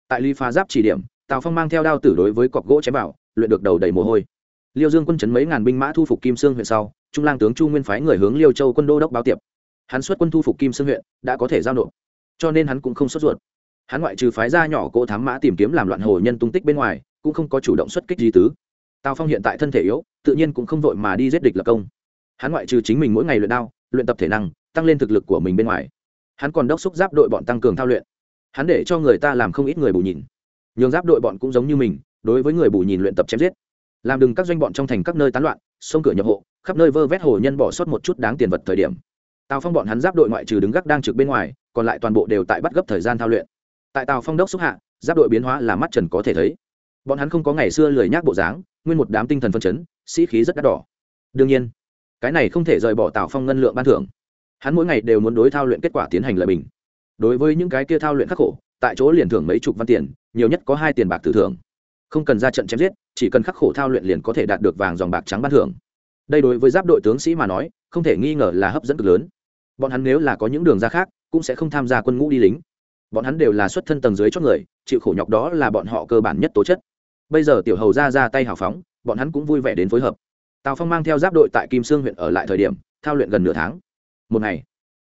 Tại lý phá giáp chỉ điểm, tào phong mang theo đao tử đối với cọc gỗ chém vào, luyện được đầu đầy mồ hôi liêu dương quân chấn mấy ngàn binh mã thu phục kim sương huyện sau, trung lang tướng chu nguyên phái người hướng liêu châu quân đô đốc báo tiệp. Hắn xuất quân thu phục kim sương huyện, đã có thể giao nộp. Cho nên hắn cũng không sốt ruột. Hắn ngoại trừ phái ra nhỏ cỗ thám mã tìm kiếm làm loạn hồ nhân tung tích bên ngoài, cũng không có chủ động xuất kích di tứ. Tào phong hiện tại thân thể yếu, tự nhiên cũng không vội mà đi giết địch lập công. Hắn ngoại trừ chính mình mỗi ngày luyện đao, luyện tập thể năng, tăng lên thực lực của mình bên ngoài. Hắn còn đốc xúc giáp đội bọn tăng cường thao luyện. Hắn để cho người ta làm không ít người bù nhìn. Nhường giáp đội bọn cũng giống như mình, đối với người bù nhìn luyện tập chém giết làm đừng các doanh bọn trong thành các nơi tán loạn, sông cửa nhập hộ, khắp nơi vơ vét hồ nhân bỏ sót một chút đáng tiền vật thời điểm. Tào phong bọn hắn giáp đội ngoại trừ đứng gác đang trực bên ngoài, còn lại toàn bộ đều tại bắt gấp thời gian thao luyện. Tại tào phong đốc xúc hạ, giáp đội biến hóa là mắt trần có thể thấy. Bọn hắn không có ngày xưa lười nhác bộ dáng, nguyên một đám tinh thần phân chấn, sĩ khí rất đắt đỏ. Đương nhiên, cái này không thể rời bỏ tào phong ngân lượng ban thưởng. Hắn mỗi ngày đều muốn đối thao luyện kết quả tiến hành lợi bình. Đối với những cái kia thao luyện khắc khổ, tại chỗ liền thưởng mấy chục văn tiền, nhiều nhất có hai tiền bạc tử thưởng không cần ra trận chém giết, chỉ cần khắc khổ thao luyện liền có thể đạt được vàng dòng bạc trắng ban thưởng. Đây đối với giáp đội tướng sĩ mà nói, không thể nghi ngờ là hấp dẫn cực lớn. Bọn hắn nếu là có những đường ra khác, cũng sẽ không tham gia quân ngũ đi lính. Bọn hắn đều là xuất thân tầng dưới cho người, chịu khổ nhọc đó là bọn họ cơ bản nhất tố chất. Bây giờ tiểu hầu ra ra tay hào phóng, bọn hắn cũng vui vẻ đến phối hợp. Tào phong mang theo giáp đội tại kim sương huyện ở lại thời điểm, thao luyện gần nửa tháng. Một ngày,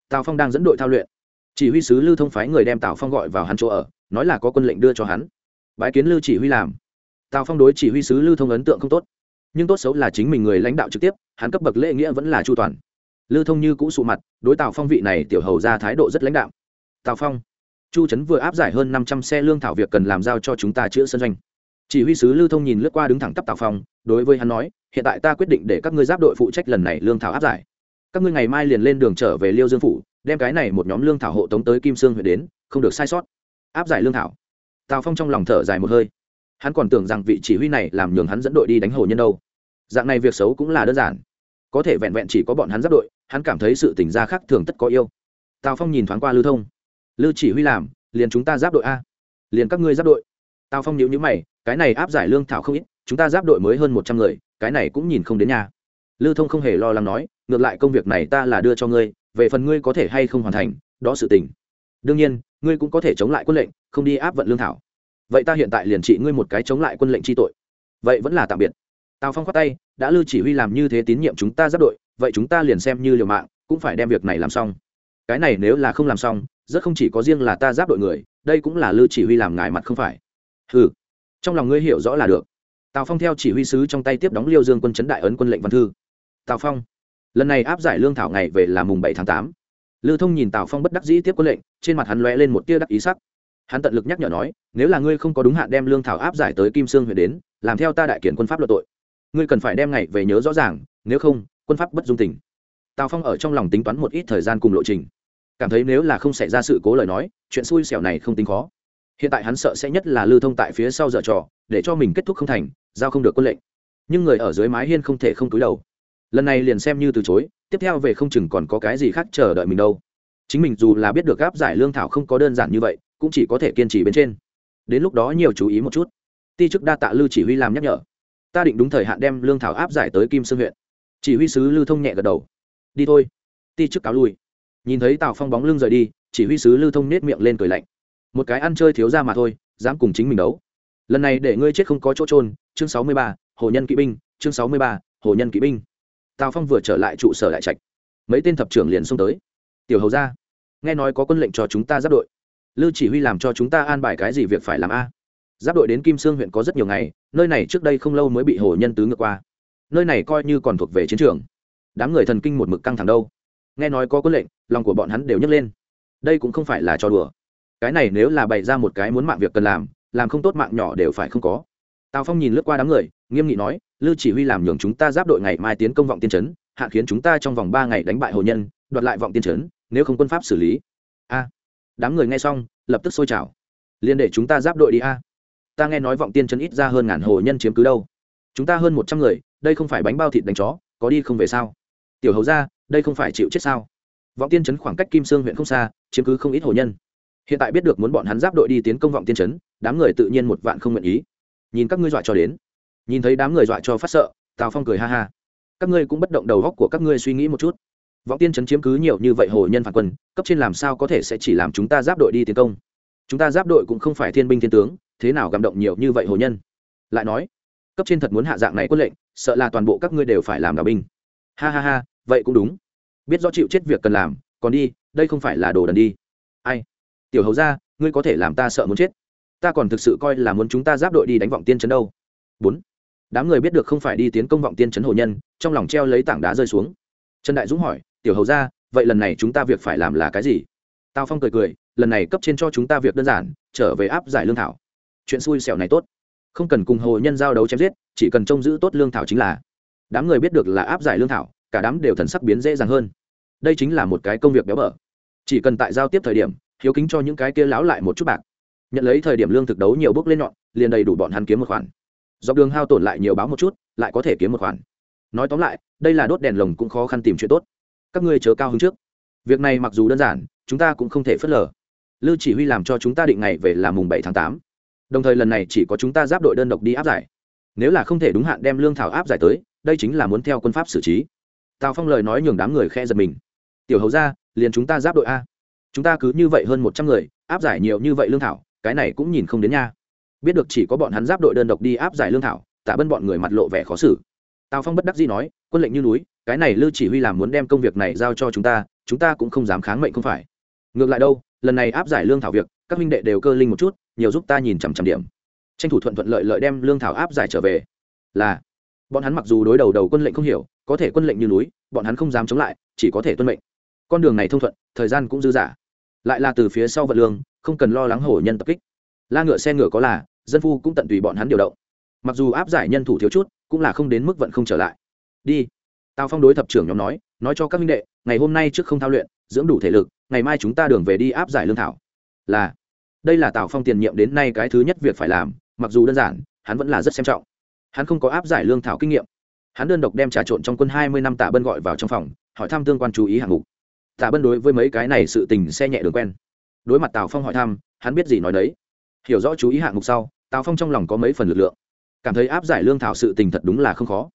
tào phong đang dẫn đội thao luyện. Chỉ huy sứ lưu thông phái người đem tào phong gọi vào hắn chỗ ở, nói là có quân lệnh đưa cho hắn. Bái kiến lưu chỉ huy làm tào phong đối chỉ huy sứ lưu thông ấn tượng không tốt. Nhưng tốt xấu là chính mình người lãnh đạo trực tiếp, hắn cấp bậc lễ nghĩa vẫn là chu toàn. Lưu thông như cũ sụ mặt, đối tào phong vị này tiểu hầu ra thái độ rất lãnh đạo. Tào phong, chu trấn vừa áp giải hơn năm trăm xe lương thảo việc cần làm giao cho chúng ta chữa sân doanh. Chỉ huy sứ lưu thông nhìn lướt qua đứng thẳng tắp tào phong, đối với hắn nói, hiện tại ta quyết định để các ngươi giáp đội phụ trách lần này lương thảo áp giải. Các ngươi ngày mai liền lên đường trở về liêu dương phủ, đem cái này một nhóm lương thảo hộ tống tới kim sương huyện đến, không được sai sót. Áp giải lương thảo. Tào phong trong lòng thở dài một hơi hắn còn tưởng rằng vị chỉ huy này làm nhường hắn dẫn đội đi đánh hồ nhân đâu. Dạng này việc xấu cũng là đơn giản. Có thể vẹn vẹn chỉ có bọn hắn giáp đội, hắn cảm thấy sự tỉnh ra khác thường tất có yêu. Tào phong nhìn thoáng qua lưu thông. Lưu chỉ huy làm, liền chúng ta giáp đội a. Liền các ngươi giáp đội. Tào phong nhíu nhíu mày, cái này áp giải lương thảo không ít, chúng ta giáp đội mới hơn một trăm người, cái này cũng nhìn không đến nhà. Lưu thông không hề lo lắng nói, ngược lại công việc này ta là đưa cho ngươi, về phần ngươi có thể hay không hoàn thành, đó sự tình. Đương nhiên, ngươi cũng có thể chống lại quân lệnh, không đi áp vận lương thảo vậy ta hiện tại liền trị ngươi một cái chống lại quân lệnh chi tội. Vậy vẫn là tạm biệt. Tào phong khoát tay, đã lưu chỉ huy làm như thế tín nhiệm chúng ta giáp đội, vậy chúng ta liền xem như liều mạng, cũng phải đem việc này làm xong. Cái này nếu là không làm xong, rất không chỉ có riêng là ta giáp đội người, đây cũng là lưu chỉ huy làm ngài mặt không phải. Ừ trong lòng ngươi hiểu rõ là được. Tào phong theo chỉ huy sứ trong tay tiếp đóng liêu dương quân chấn đại ấn quân lệnh văn thư. Tào phong, lần này áp giải lương thảo ngày về là mùng bảy tháng tám. Lưu thông nhìn tào phong bất đắc dĩ tiếp quân lệnh, trên mặt hắn lóe lên một tia đắc ý sắc hắn tận lực nhắc nhở nói, nếu là ngươi không có đúng hạn đem lương thảo áp giải tới kim sương huyện đến, làm theo ta đại kiển quân pháp luật tội. Ngươi cần phải đem ngày về nhớ rõ ràng, nếu không, quân pháp bất dung tình. Tào phong ở trong lòng tính toán một ít thời gian cùng lộ trình. Cảm thấy nếu là không xảy ra sự cố lời nói, chuyện xui xẻo này không tính khó. Hiện tại hắn sợ sẽ nhất là lưu thông tại phía sau dở trò, để cho mình kết thúc không thành, giao không được quân lệnh. Nhưng người ở dưới mái hiên không thể không túi đầu. Lần này liền xem như từ chối, tiếp theo về không chừng còn có cái gì khác chờ đợi mình đâu. Chính mình dù là biết được gáp giải lương thảo không có đơn giản như vậy cũng chỉ có thể kiên trì bên trên. Đến lúc đó nhiều chú ý một chút. Ti chức đa tạ lưu chỉ huy làm nhắc nhở. Ta định đúng thời hạn đem lương thảo áp giải tới kim sương huyện. Chỉ huy sứ lưu thông nhẹ gật đầu. Đi thôi. Ti chức cáo lui. Nhìn thấy tào phong bóng lưng rời đi, chỉ huy sứ lưu thông nết miệng lên cười lạnh. Một cái ăn chơi thiếu ra mà thôi, dám cùng chính mình đấu. Lần này để ngươi chết không có chỗ trôn chương sáu mươi ba, hồ nhân kỵ binh, chương sáu mươi ba, hồ nhân kỵ binh. Tào phong vừa trở lại trụ sở đại trạch. Mấy tên thập trưởng liền xông tới. Tiểu hầu ra, nghe nói có quân lệnh cho chúng ta giáp đội lưu chỉ huy làm cho chúng ta an bài cái gì việc phải làm a? Giáp đội đến kim sương huyện có rất nhiều ngày, nơi này trước đây không lâu mới bị hồ nhân tứ ngược qua. Nơi này coi như còn thuộc về chiến trường. Đám người thần kinh một mực căng thẳng đâu. Nghe nói có quân lệnh, lòng của bọn hắn đều nhấc lên. Đây cũng không phải là trò đùa. Cái này nếu là bày ra một cái muốn mạng việc cần làm làm không tốt mạng nhỏ đều phải không có. Tào phong nhìn lướt qua đám người, nghiêm nghị nói lưu chỉ huy làm nhường chúng ta giáp đội ngày mai tiến công vọng tiên trấn, hạ khiến chúng ta trong vòng ba ngày đánh bại hồ nhân, đoạt lại vọng tiên trấn, nếu không quân pháp xử lý. A đám người nghe xong, lập tức sôi trào. Liền để chúng ta giáp đội đi a. Ta nghe nói vọng tiên chân ít ra hơn ngàn hồ nhân chiếm cứ đâu. Chúng ta hơn một trăm người, đây không phải bánh bao thịt đánh chó, có đi không về sao? Tiểu hầu ra đây không phải chịu chết sao? Vọng tiên trấn khoảng cách kim sương huyện không xa, chiếm cứ không ít hồ nhân. Hiện tại biết được muốn bọn hắn giáp đội đi tiến công vọng tiên trấn, đám người tự nhiên một vạn không nguyện ý. Nhìn các ngươi dọa cho đến. Nhìn thấy đám người dọa cho phát sợ, tào phong cười ha ha. Các ngươi cũng bất động đầu góc của các ngươi suy nghĩ một chút vọng tiên trấn chiếm cứ nhiều như vậy hồ nhân phản quân, cấp trên làm sao có thể sẽ chỉ làm chúng ta giáp đội đi tiến công? Chúng ta giáp đội cũng không phải thiên binh thiên tướng, thế nào gặm động nhiều như vậy hồ nhân? Lại nói, cấp trên thật muốn hạ dạng này quân lệnh, sợ là toàn bộ các ngươi đều phải làm đạo binh. Ha ha ha, vậy cũng đúng. Biết rõ chịu chết việc cần làm, còn đi, đây không phải là đồ đần đi. Ai? Tiểu hầu ra ngươi có thể làm ta sợ muốn chết. Ta còn thực sự coi là muốn chúng ta giáp đội đi đánh vọng tiên trấn đâu. Bốn. Đám người biết được không phải đi tiến công vọng tiên trấn hồ nhân, trong lòng treo lấy tảng đá rơi xuống. Trần đại dũng hỏi tiểu hầu ra, vậy lần này chúng ta việc phải làm là cái gì? Tào phong cười cười, lần này cấp trên cho chúng ta việc đơn giản, trở về áp giải lương thảo. Chuyện xui xẻo này tốt. Không cần cùng hồ nhân giao đấu chém giết, chỉ cần trông giữ tốt lương thảo chính là. Đám người biết được là áp giải lương thảo, cả đám đều thần sắc biến dễ dàng hơn. Đây chính là một cái công việc béo bở. Chỉ cần tại giao tiếp thời điểm, hiếu kính cho những cái kia láo lại một chút bạc. Nhận lấy thời điểm lương thực đấu nhiều bước lên nhọn, liền đầy đủ bọn hắn kiếm một khoản. Dọc đường hao tổn lại nhiều báo một chút, lại có thể kiếm một khoản. Nói tóm lại, đây là đốt đèn lồng cũng khó khăn tìm chuyện tốt các ngươi chớ cao hứng trước. Việc này mặc dù đơn giản, chúng ta cũng không thể phớt lờ. Lư chỉ huy làm cho chúng ta định ngày về là mùng bảy tháng tám. Đồng thời lần này chỉ có chúng ta giáp đội đơn độc đi áp giải. Nếu là không thể đúng hạn đem lương thảo áp giải tới, đây chính là muốn theo quân pháp xử trí. Tào phong lời nói nhường đám người khe giật mình. Tiểu hầu ra, liền chúng ta giáp đội a. Chúng ta cứ như vậy hơn một trăm người, áp giải nhiều như vậy lương thảo, cái này cũng nhìn không đến nha. Biết được chỉ có bọn hắn giáp đội đơn độc đi áp giải lương thảo, tạ bân bọn người mặt lộ vẻ khó xử. Tào phong bất đắc dĩ nói, quân lệnh như núi cái này lư chỉ huy làm muốn đem công việc này giao cho chúng ta chúng ta cũng không dám kháng mệnh không phải. Ngược lại đâu, lần này áp giải lương thảo việc, các minh đệ đều cơ linh một chút, nhiều giúp ta nhìn chằm chằm điểm. Tranh thủ thuận thuận lợi lợi đem lương thảo áp giải trở về. Là, bọn hắn mặc dù đối đầu đầu quân lệnh không hiểu, có thể quân lệnh như núi, bọn hắn không dám chống lại, chỉ có thể tuân mệnh. Con đường này thông thuận, thời gian cũng dư dả. Lại là từ phía sau vận lương, không cần lo lắng hổ nhân tập kích. La ngựa xe ngựa có là, dân phu cũng tận tùy bọn hắn điều động. Mặc dù áp giải nhân thủ thiếu chút, cũng là không đến mức vận không trở lại. Đi tào phong đối thập trưởng nhóm nói nói cho các minh đệ, ngày hôm nay trước không thao luyện, dưỡng đủ thể lực, ngày mai chúng ta đường về đi áp giải lương thảo. Là, đây là tào phong tiền nhiệm đến nay cái thứ nhất việc phải làm, mặc dù đơn giản, hắn vẫn là rất xem trọng. Hắn không có áp giải lương thảo kinh nghiệm. Hắn đơn độc đem trà trộn trong quân hai mươi năm tạ bân gọi vào trong phòng, hỏi thăm tương quan chú ý hạng mục. Tạ bân đối với mấy cái này sự tình xe nhẹ đường quen. Đối mặt tào phong hỏi thăm, hắn biết gì nói đấy. Hiểu rõ chú ý hạng mục sau, tào phong trong lòng có mấy phần lực lượng. Cảm thấy áp giải lương thảo sự tình thật đúng là không khó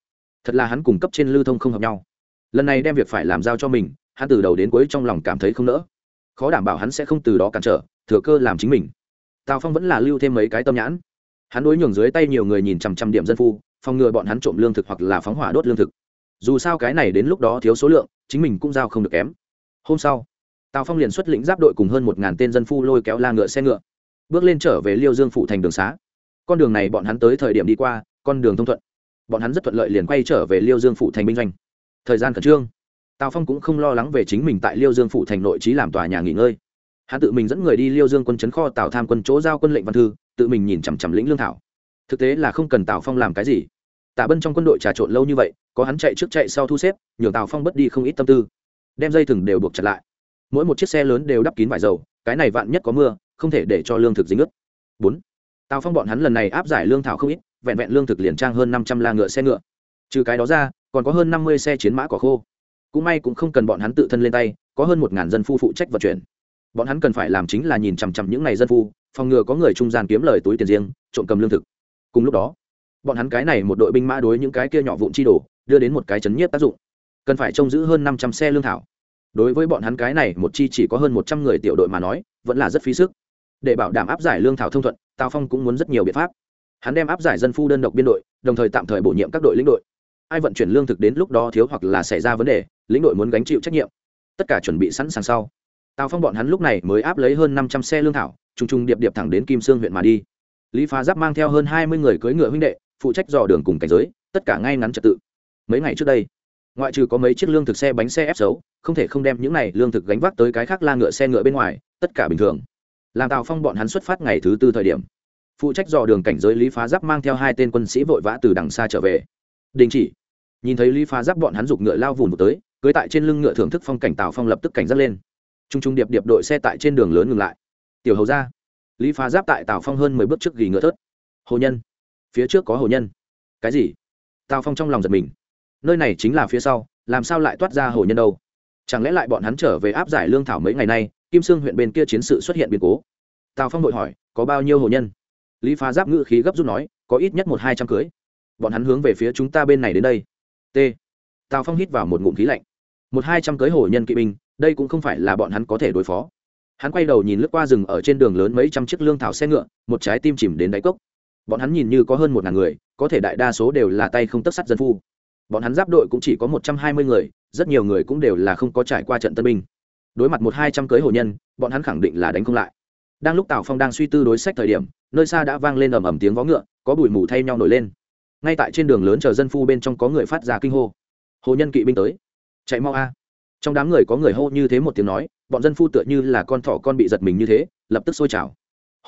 thật là hắn cung cấp trên lưu thông không hợp nhau. Lần này đem việc phải làm giao cho mình, hắn từ đầu đến cuối trong lòng cảm thấy không nỡ. Khó đảm bảo hắn sẽ không từ đó cản trở, thừa cơ làm chính mình. Tào phong vẫn là lưu thêm mấy cái tâm nhãn. Hắn đối nhường dưới tay nhiều người nhìn chằm chằm điểm dân phu, phòng ngừa bọn hắn trộm lương thực hoặc là phóng hỏa đốt lương thực. Dù sao cái này đến lúc đó thiếu số lượng, chính mình cũng giao không được kém. Hôm sau, tào phong liền xuất lĩnh giáp đội cùng hơn một ngàn tên dân phu lôi kéo la ngựa xe ngựa. Bước lên trở về liêu dương phụ thành đường xá. Con đường này bọn hắn tới thời điểm đi qua, con đường thông thuận bọn hắn rất thuận lợi liền quay trở về liêu dương phủ thành binh doanh. Thời gian khẩn trương. Tào phong cũng không lo lắng về chính mình tại liêu dương phủ thành nội trí làm tòa nhà nghỉ ngơi. Hắn tự mình dẫn người đi liêu dương quân chấn kho tào tham quân chỗ giao quân lệnh văn thư, tự mình nhìn chằm chằm lĩnh lương thảo. Thực tế là không cần tào phong làm cái gì. Tả bân trong quân đội trà trộn lâu như vậy, có hắn chạy trước chạy sau thu xếp, nhường tào phong bất đi không ít tâm tư. Đem dây thừng đều buộc chặt lại. Mỗi một chiếc xe lớn đều đắp kín vải dầu, cái này vạn nhất có mưa, không thể để cho lương thực dính ướt. Bốn, tào phong bọn hắn lần này áp giải lương thảo không ít vẹn vẹn lương thực liền trang hơn năm trăm la ngựa xe ngựa. Trừ cái đó ra, còn có hơn năm mươi xe chiến mã cỏ khô. Cũng may cũng không cần bọn hắn tự thân lên tay, có hơn một ngàn dân phu phụ trách vận chuyển. Bọn hắn cần phải làm chính là nhìn chằm chằm những ngày dân phu, phòng ngừa có người trung gian kiếm lời túi tiền riêng, trộm cầm lương thực. Cùng lúc đó, bọn hắn cái này một đội binh mã đối những cái kia nhỏ vụn chi đổ đưa đến một cái chấn nhiếp tác dụng. Cần phải trông giữ hơn năm trăm xe lương thảo. Đối với bọn hắn cái này một chi chỉ có hơn một trăm người tiểu đội mà nói, vẫn là rất phí sức. Để bảo đảm áp giải lương thảo thông thuận, tào phong cũng muốn rất nhiều biện pháp hắn đem áp giải dân phu đơn độc biên đội, đồng thời tạm thời bổ nhiệm các đội lĩnh đội. Ai vận chuyển lương thực đến lúc đó thiếu hoặc là xảy ra vấn đề, lĩnh đội muốn gánh chịu trách nhiệm. Tất cả chuẩn bị sẵn sàng sau. Tào phong bọn hắn lúc này mới áp lấy hơn năm trăm xe lương thảo t r ù n g t r ù n g điệp điệp thẳng đến kim sương huyện mà đi. Lý phá giáp mang theo hơn hai mươi người cưỡi ngựa huynh đệ, phụ trách dò đường cùng cảnh giới, tất cả ngay ngắn trật tự. Mấy ngày trước đây, ngoại trừ có mấy chiếc lương thực xe bánh xe ép xấu, không thể không đem những này lương thực gánh vác tới cái khác la ngựa xe ngựa bên ngoài, tất cả bình thường. Làm tào phong bọn hắn xuất phát ngày thứ tư thời điểm phụ trách dò đường cảnh giới lý phá giáp mang theo hai tên quân sĩ vội vã từ đằng xa trở về. Đình chỉ. Nhìn thấy lý phá giáp bọn hắn giục ngựa lao vùn một tới, cưới tại trên lưng ngựa thưởng thức phong cảnh tào phong lập tức cảnh giác lên. T r u n g t r u n g điệp điệp đội xe tại trên đường lớn ngừng lại. Tiểu hầu ra lý phá giáp tại tào phong hơn mười bước trước ghi ngựa thớt. Hồ nhân. Phía trước có hồ nhân. Cái gì? Tào phong trong lòng giật mình. Nơi này chính là phía sau, làm sao lại toát ra hồ nhân đâu? Chẳng lẽ lại bọn hắn trở về áp giải lương thảo mấy ngày nay, kim sương huyện bên kia chiến sự xuất hiện biến cố? Tào phong vội hỏi, có bao nhiêu hồ nhân? Lý phá giáp ngữ khí gấp rút nói, có ít nhất một hai trăm cưới. Bọn hắn hướng về phía chúng ta bên này đến đây. T. Tào phong hít vào một ngụm khí lạnh. Một hai trăm cưới hồ nhân kỵ binh, đây cũng không phải là bọn hắn có thể đối phó. Hắn quay đầu nhìn lướt qua rừng ở trên đường lớn mấy trăm chiếc lương thảo xe ngựa, một trái tim chìm đến đáy cốc. Bọn hắn nhìn như có hơn một ngàn người, có thể đại đa số đều là tay không tất sắt dân phu. Bọn hắn giáp đội cũng chỉ có một trăm hai mươi người, rất nhiều người cũng đều là không có trải qua trận tân binh. Đối mặt một hai trăm cưới hồ nhân, bọn hắn khẳng định là đánh không lại đang lúc tào phong đang suy tư đối sách thời điểm nơi xa đã vang lên ầm ầm tiếng vó ngựa có bụi mù thay nhau nổi lên. Ngay tại trên đường lớn chờ dân phu bên trong có người phát ra kinh hô. Hồ nhân kỵ binh tới. Chạy mau a. Trong đám người có người hô như thế một tiếng nói bọn dân phu tựa như là con thỏ con bị giật mình như thế lập tức sôi trào.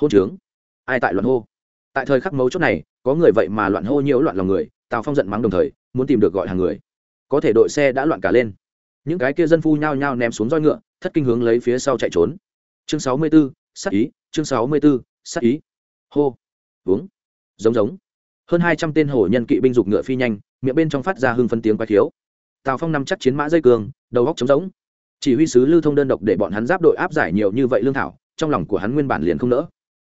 Hôn trướng. Ai tại loạn hô? Tại thời khắc mấu chốt này có người vậy mà loạn hô nhiễu loạn lòng người tào phong giận mắng đồng thời muốn tìm được gọi hàng người. Có thể đội xe đã loạn cả lên. Những cái kia dân phu nhao nhao ném xuống roi ngựa thất kinh hướng lấy phía sau chạy trốn. Chương sáu mươi 64, sắc ý chương sáu mươi 64, sắc ý. Hô. Uống. Giống giống. Hơn hai trăm tên hổ nhân kỵ binh dục ngựa phi nhanh miệng bên trong phát ra hưng phân tiếng quái thiếu tào phong nằm chắc chiến mã dây cường đầu góc trống giống chỉ huy sứ lưu thông đơn độc để bọn hắn giáp đội áp giải nhiều như vậy lương thảo trong lòng của hắn nguyên bản liền không nỡ.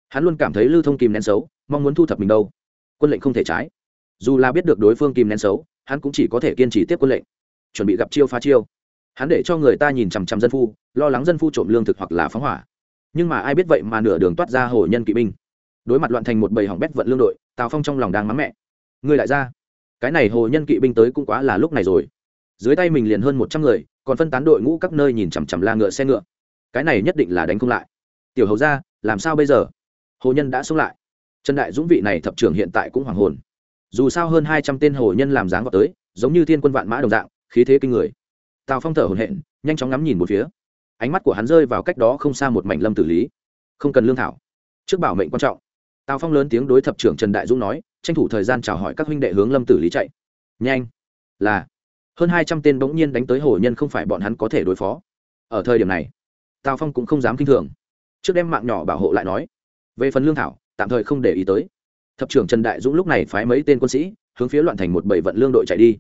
Hắn luôn cảm thấy lưu thông kìm nén xấu mong muốn thu thập mình đâu. Quân lệnh không thể trái. Dù là biết được đối phương kìm nén xấu hắn cũng chỉ có thể kiên trì tiếp quân lệnh. Chuẩn bị gặp chiêu phá chiêu. Hắn để cho người ta nhìn chằm chằm dân phu lo lắng dân phu trộm lương thực hoặc là phóng hỏa nhưng mà ai biết vậy mà nửa đường toát ra hổ nhân kỵ binh. Đối mặt loạn thành một bầy hỏng bét vận lương đội, tào phong trong lòng đang mắng mẹ. Người lại ra. Cái này hồ nhân kỵ binh tới cũng quá là lúc này rồi. Dưới tay mình liền hơn một trăm người, còn phân tán đội ngũ các nơi nhìn chằm chằm la ngựa xe ngựa. Cái này nhất định là đánh không lại. Tiểu hầu ra, làm sao bây giờ? Hồ nhân đã sống lại. Trần đại dũng vị này thập trưởng hiện tại cũng hoàng hồn. Dù sao hơn hai trăm tên hồ nhân làm dáng vào tới, giống như thiên quân vạn mã đồng dạng, khí thế kinh người. Tào phong thở hồn hện nhanh chóng ngắm nhìn một phía ánh mắt của hắn rơi vào cách đó không xa một mảnh lâm tử lý. Không cần lương thảo. Trước bảo mệnh quan trọng. Tào phong lớn tiếng đối thập trưởng trần đại dũng nói, tranh thủ thời gian chào hỏi các huynh đệ hướng lâm tử lý chạy. Nhanh. Là. Hơn hai trăm tên bỗng nhiên đánh tới hồ nhân không phải bọn hắn có thể đối phó. Ở thời điểm này, tào phong cũng không dám k i n h thường. Trước đem mạng nhỏ bảo hộ lại nói, về phần lương thảo, tạm thời không để ý tới. Thập trưởng trần đại dũng lúc này phái mấy tên quân sĩ, hướng phía loạn thành một bảy vận lương đội chạy đi.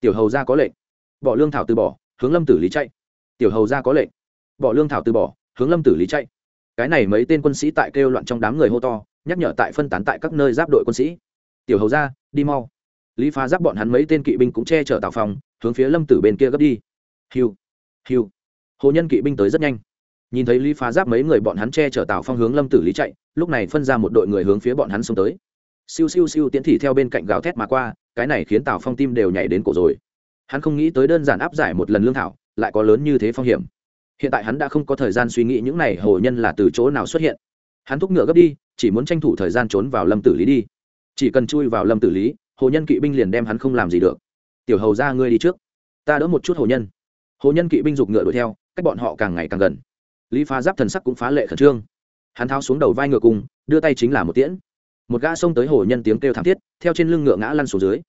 Tiểu hầu ra có lệnh. Bỏ lương thảo từ bỏ, hướng lâm tử lý chạy. Tiểu hầu ra có lệnh bỏ lương thảo từ bỏ, hướng lâm tử lý chạy. Cái này mấy tên quân sĩ tại kêu loạn trong đám người hô to, nhắc nhở tại phân tán tại các nơi giáp đội quân sĩ. Tiểu hầu ra, đi mau. Lý phá giáp bọn hắn mấy tên kỵ binh cũng che chở tào phong hướng phía lâm tử bên kia gấp đi. Hiu hiu. Hồ nhân kỵ binh tới rất nhanh. Nhìn thấy lý phá giáp mấy người bọn hắn che chở tào phong hướng lâm tử lý chạy, lúc này phân ra một đội người hướng phía bọn hắn xông tới. Siêu siêu siêu tiến thị theo bên cạnh gào thét mà qua, cái này khiến tào phong tim đều nhảy đến cổ rồi. Hắn không nghĩ tới đơn giản áp giải một lần lương thảo, lại có lớn như thế phong hiểm hiện tại hắn đã không có thời gian suy nghĩ những này hồ nhân là từ chỗ nào xuất hiện. Hắn thúc ngựa gấp đi, chỉ muốn tranh thủ thời gian trốn vào lâm tử lý đi. Chỉ cần chui vào lâm tử lý, hồ nhân kỵ binh liền đem hắn không làm gì được. Tiểu hầu ra ngươi đi trước, ta đỡ một chút hồ nhân. Hồ nhân kỵ binh giục ngựa đuổi theo, cách bọn họ càng ngày càng gần. Lý phá giáp thần sắc cũng phá lệ khẩn trương. Hắn tháo xuống đầu vai ngựa cùng, đưa tay chính là một tiễn. Một gã xông tới hồ nhân tiếng kêu thảm thiết, theo trên lưng ngựa ngã lăn xuống dưới.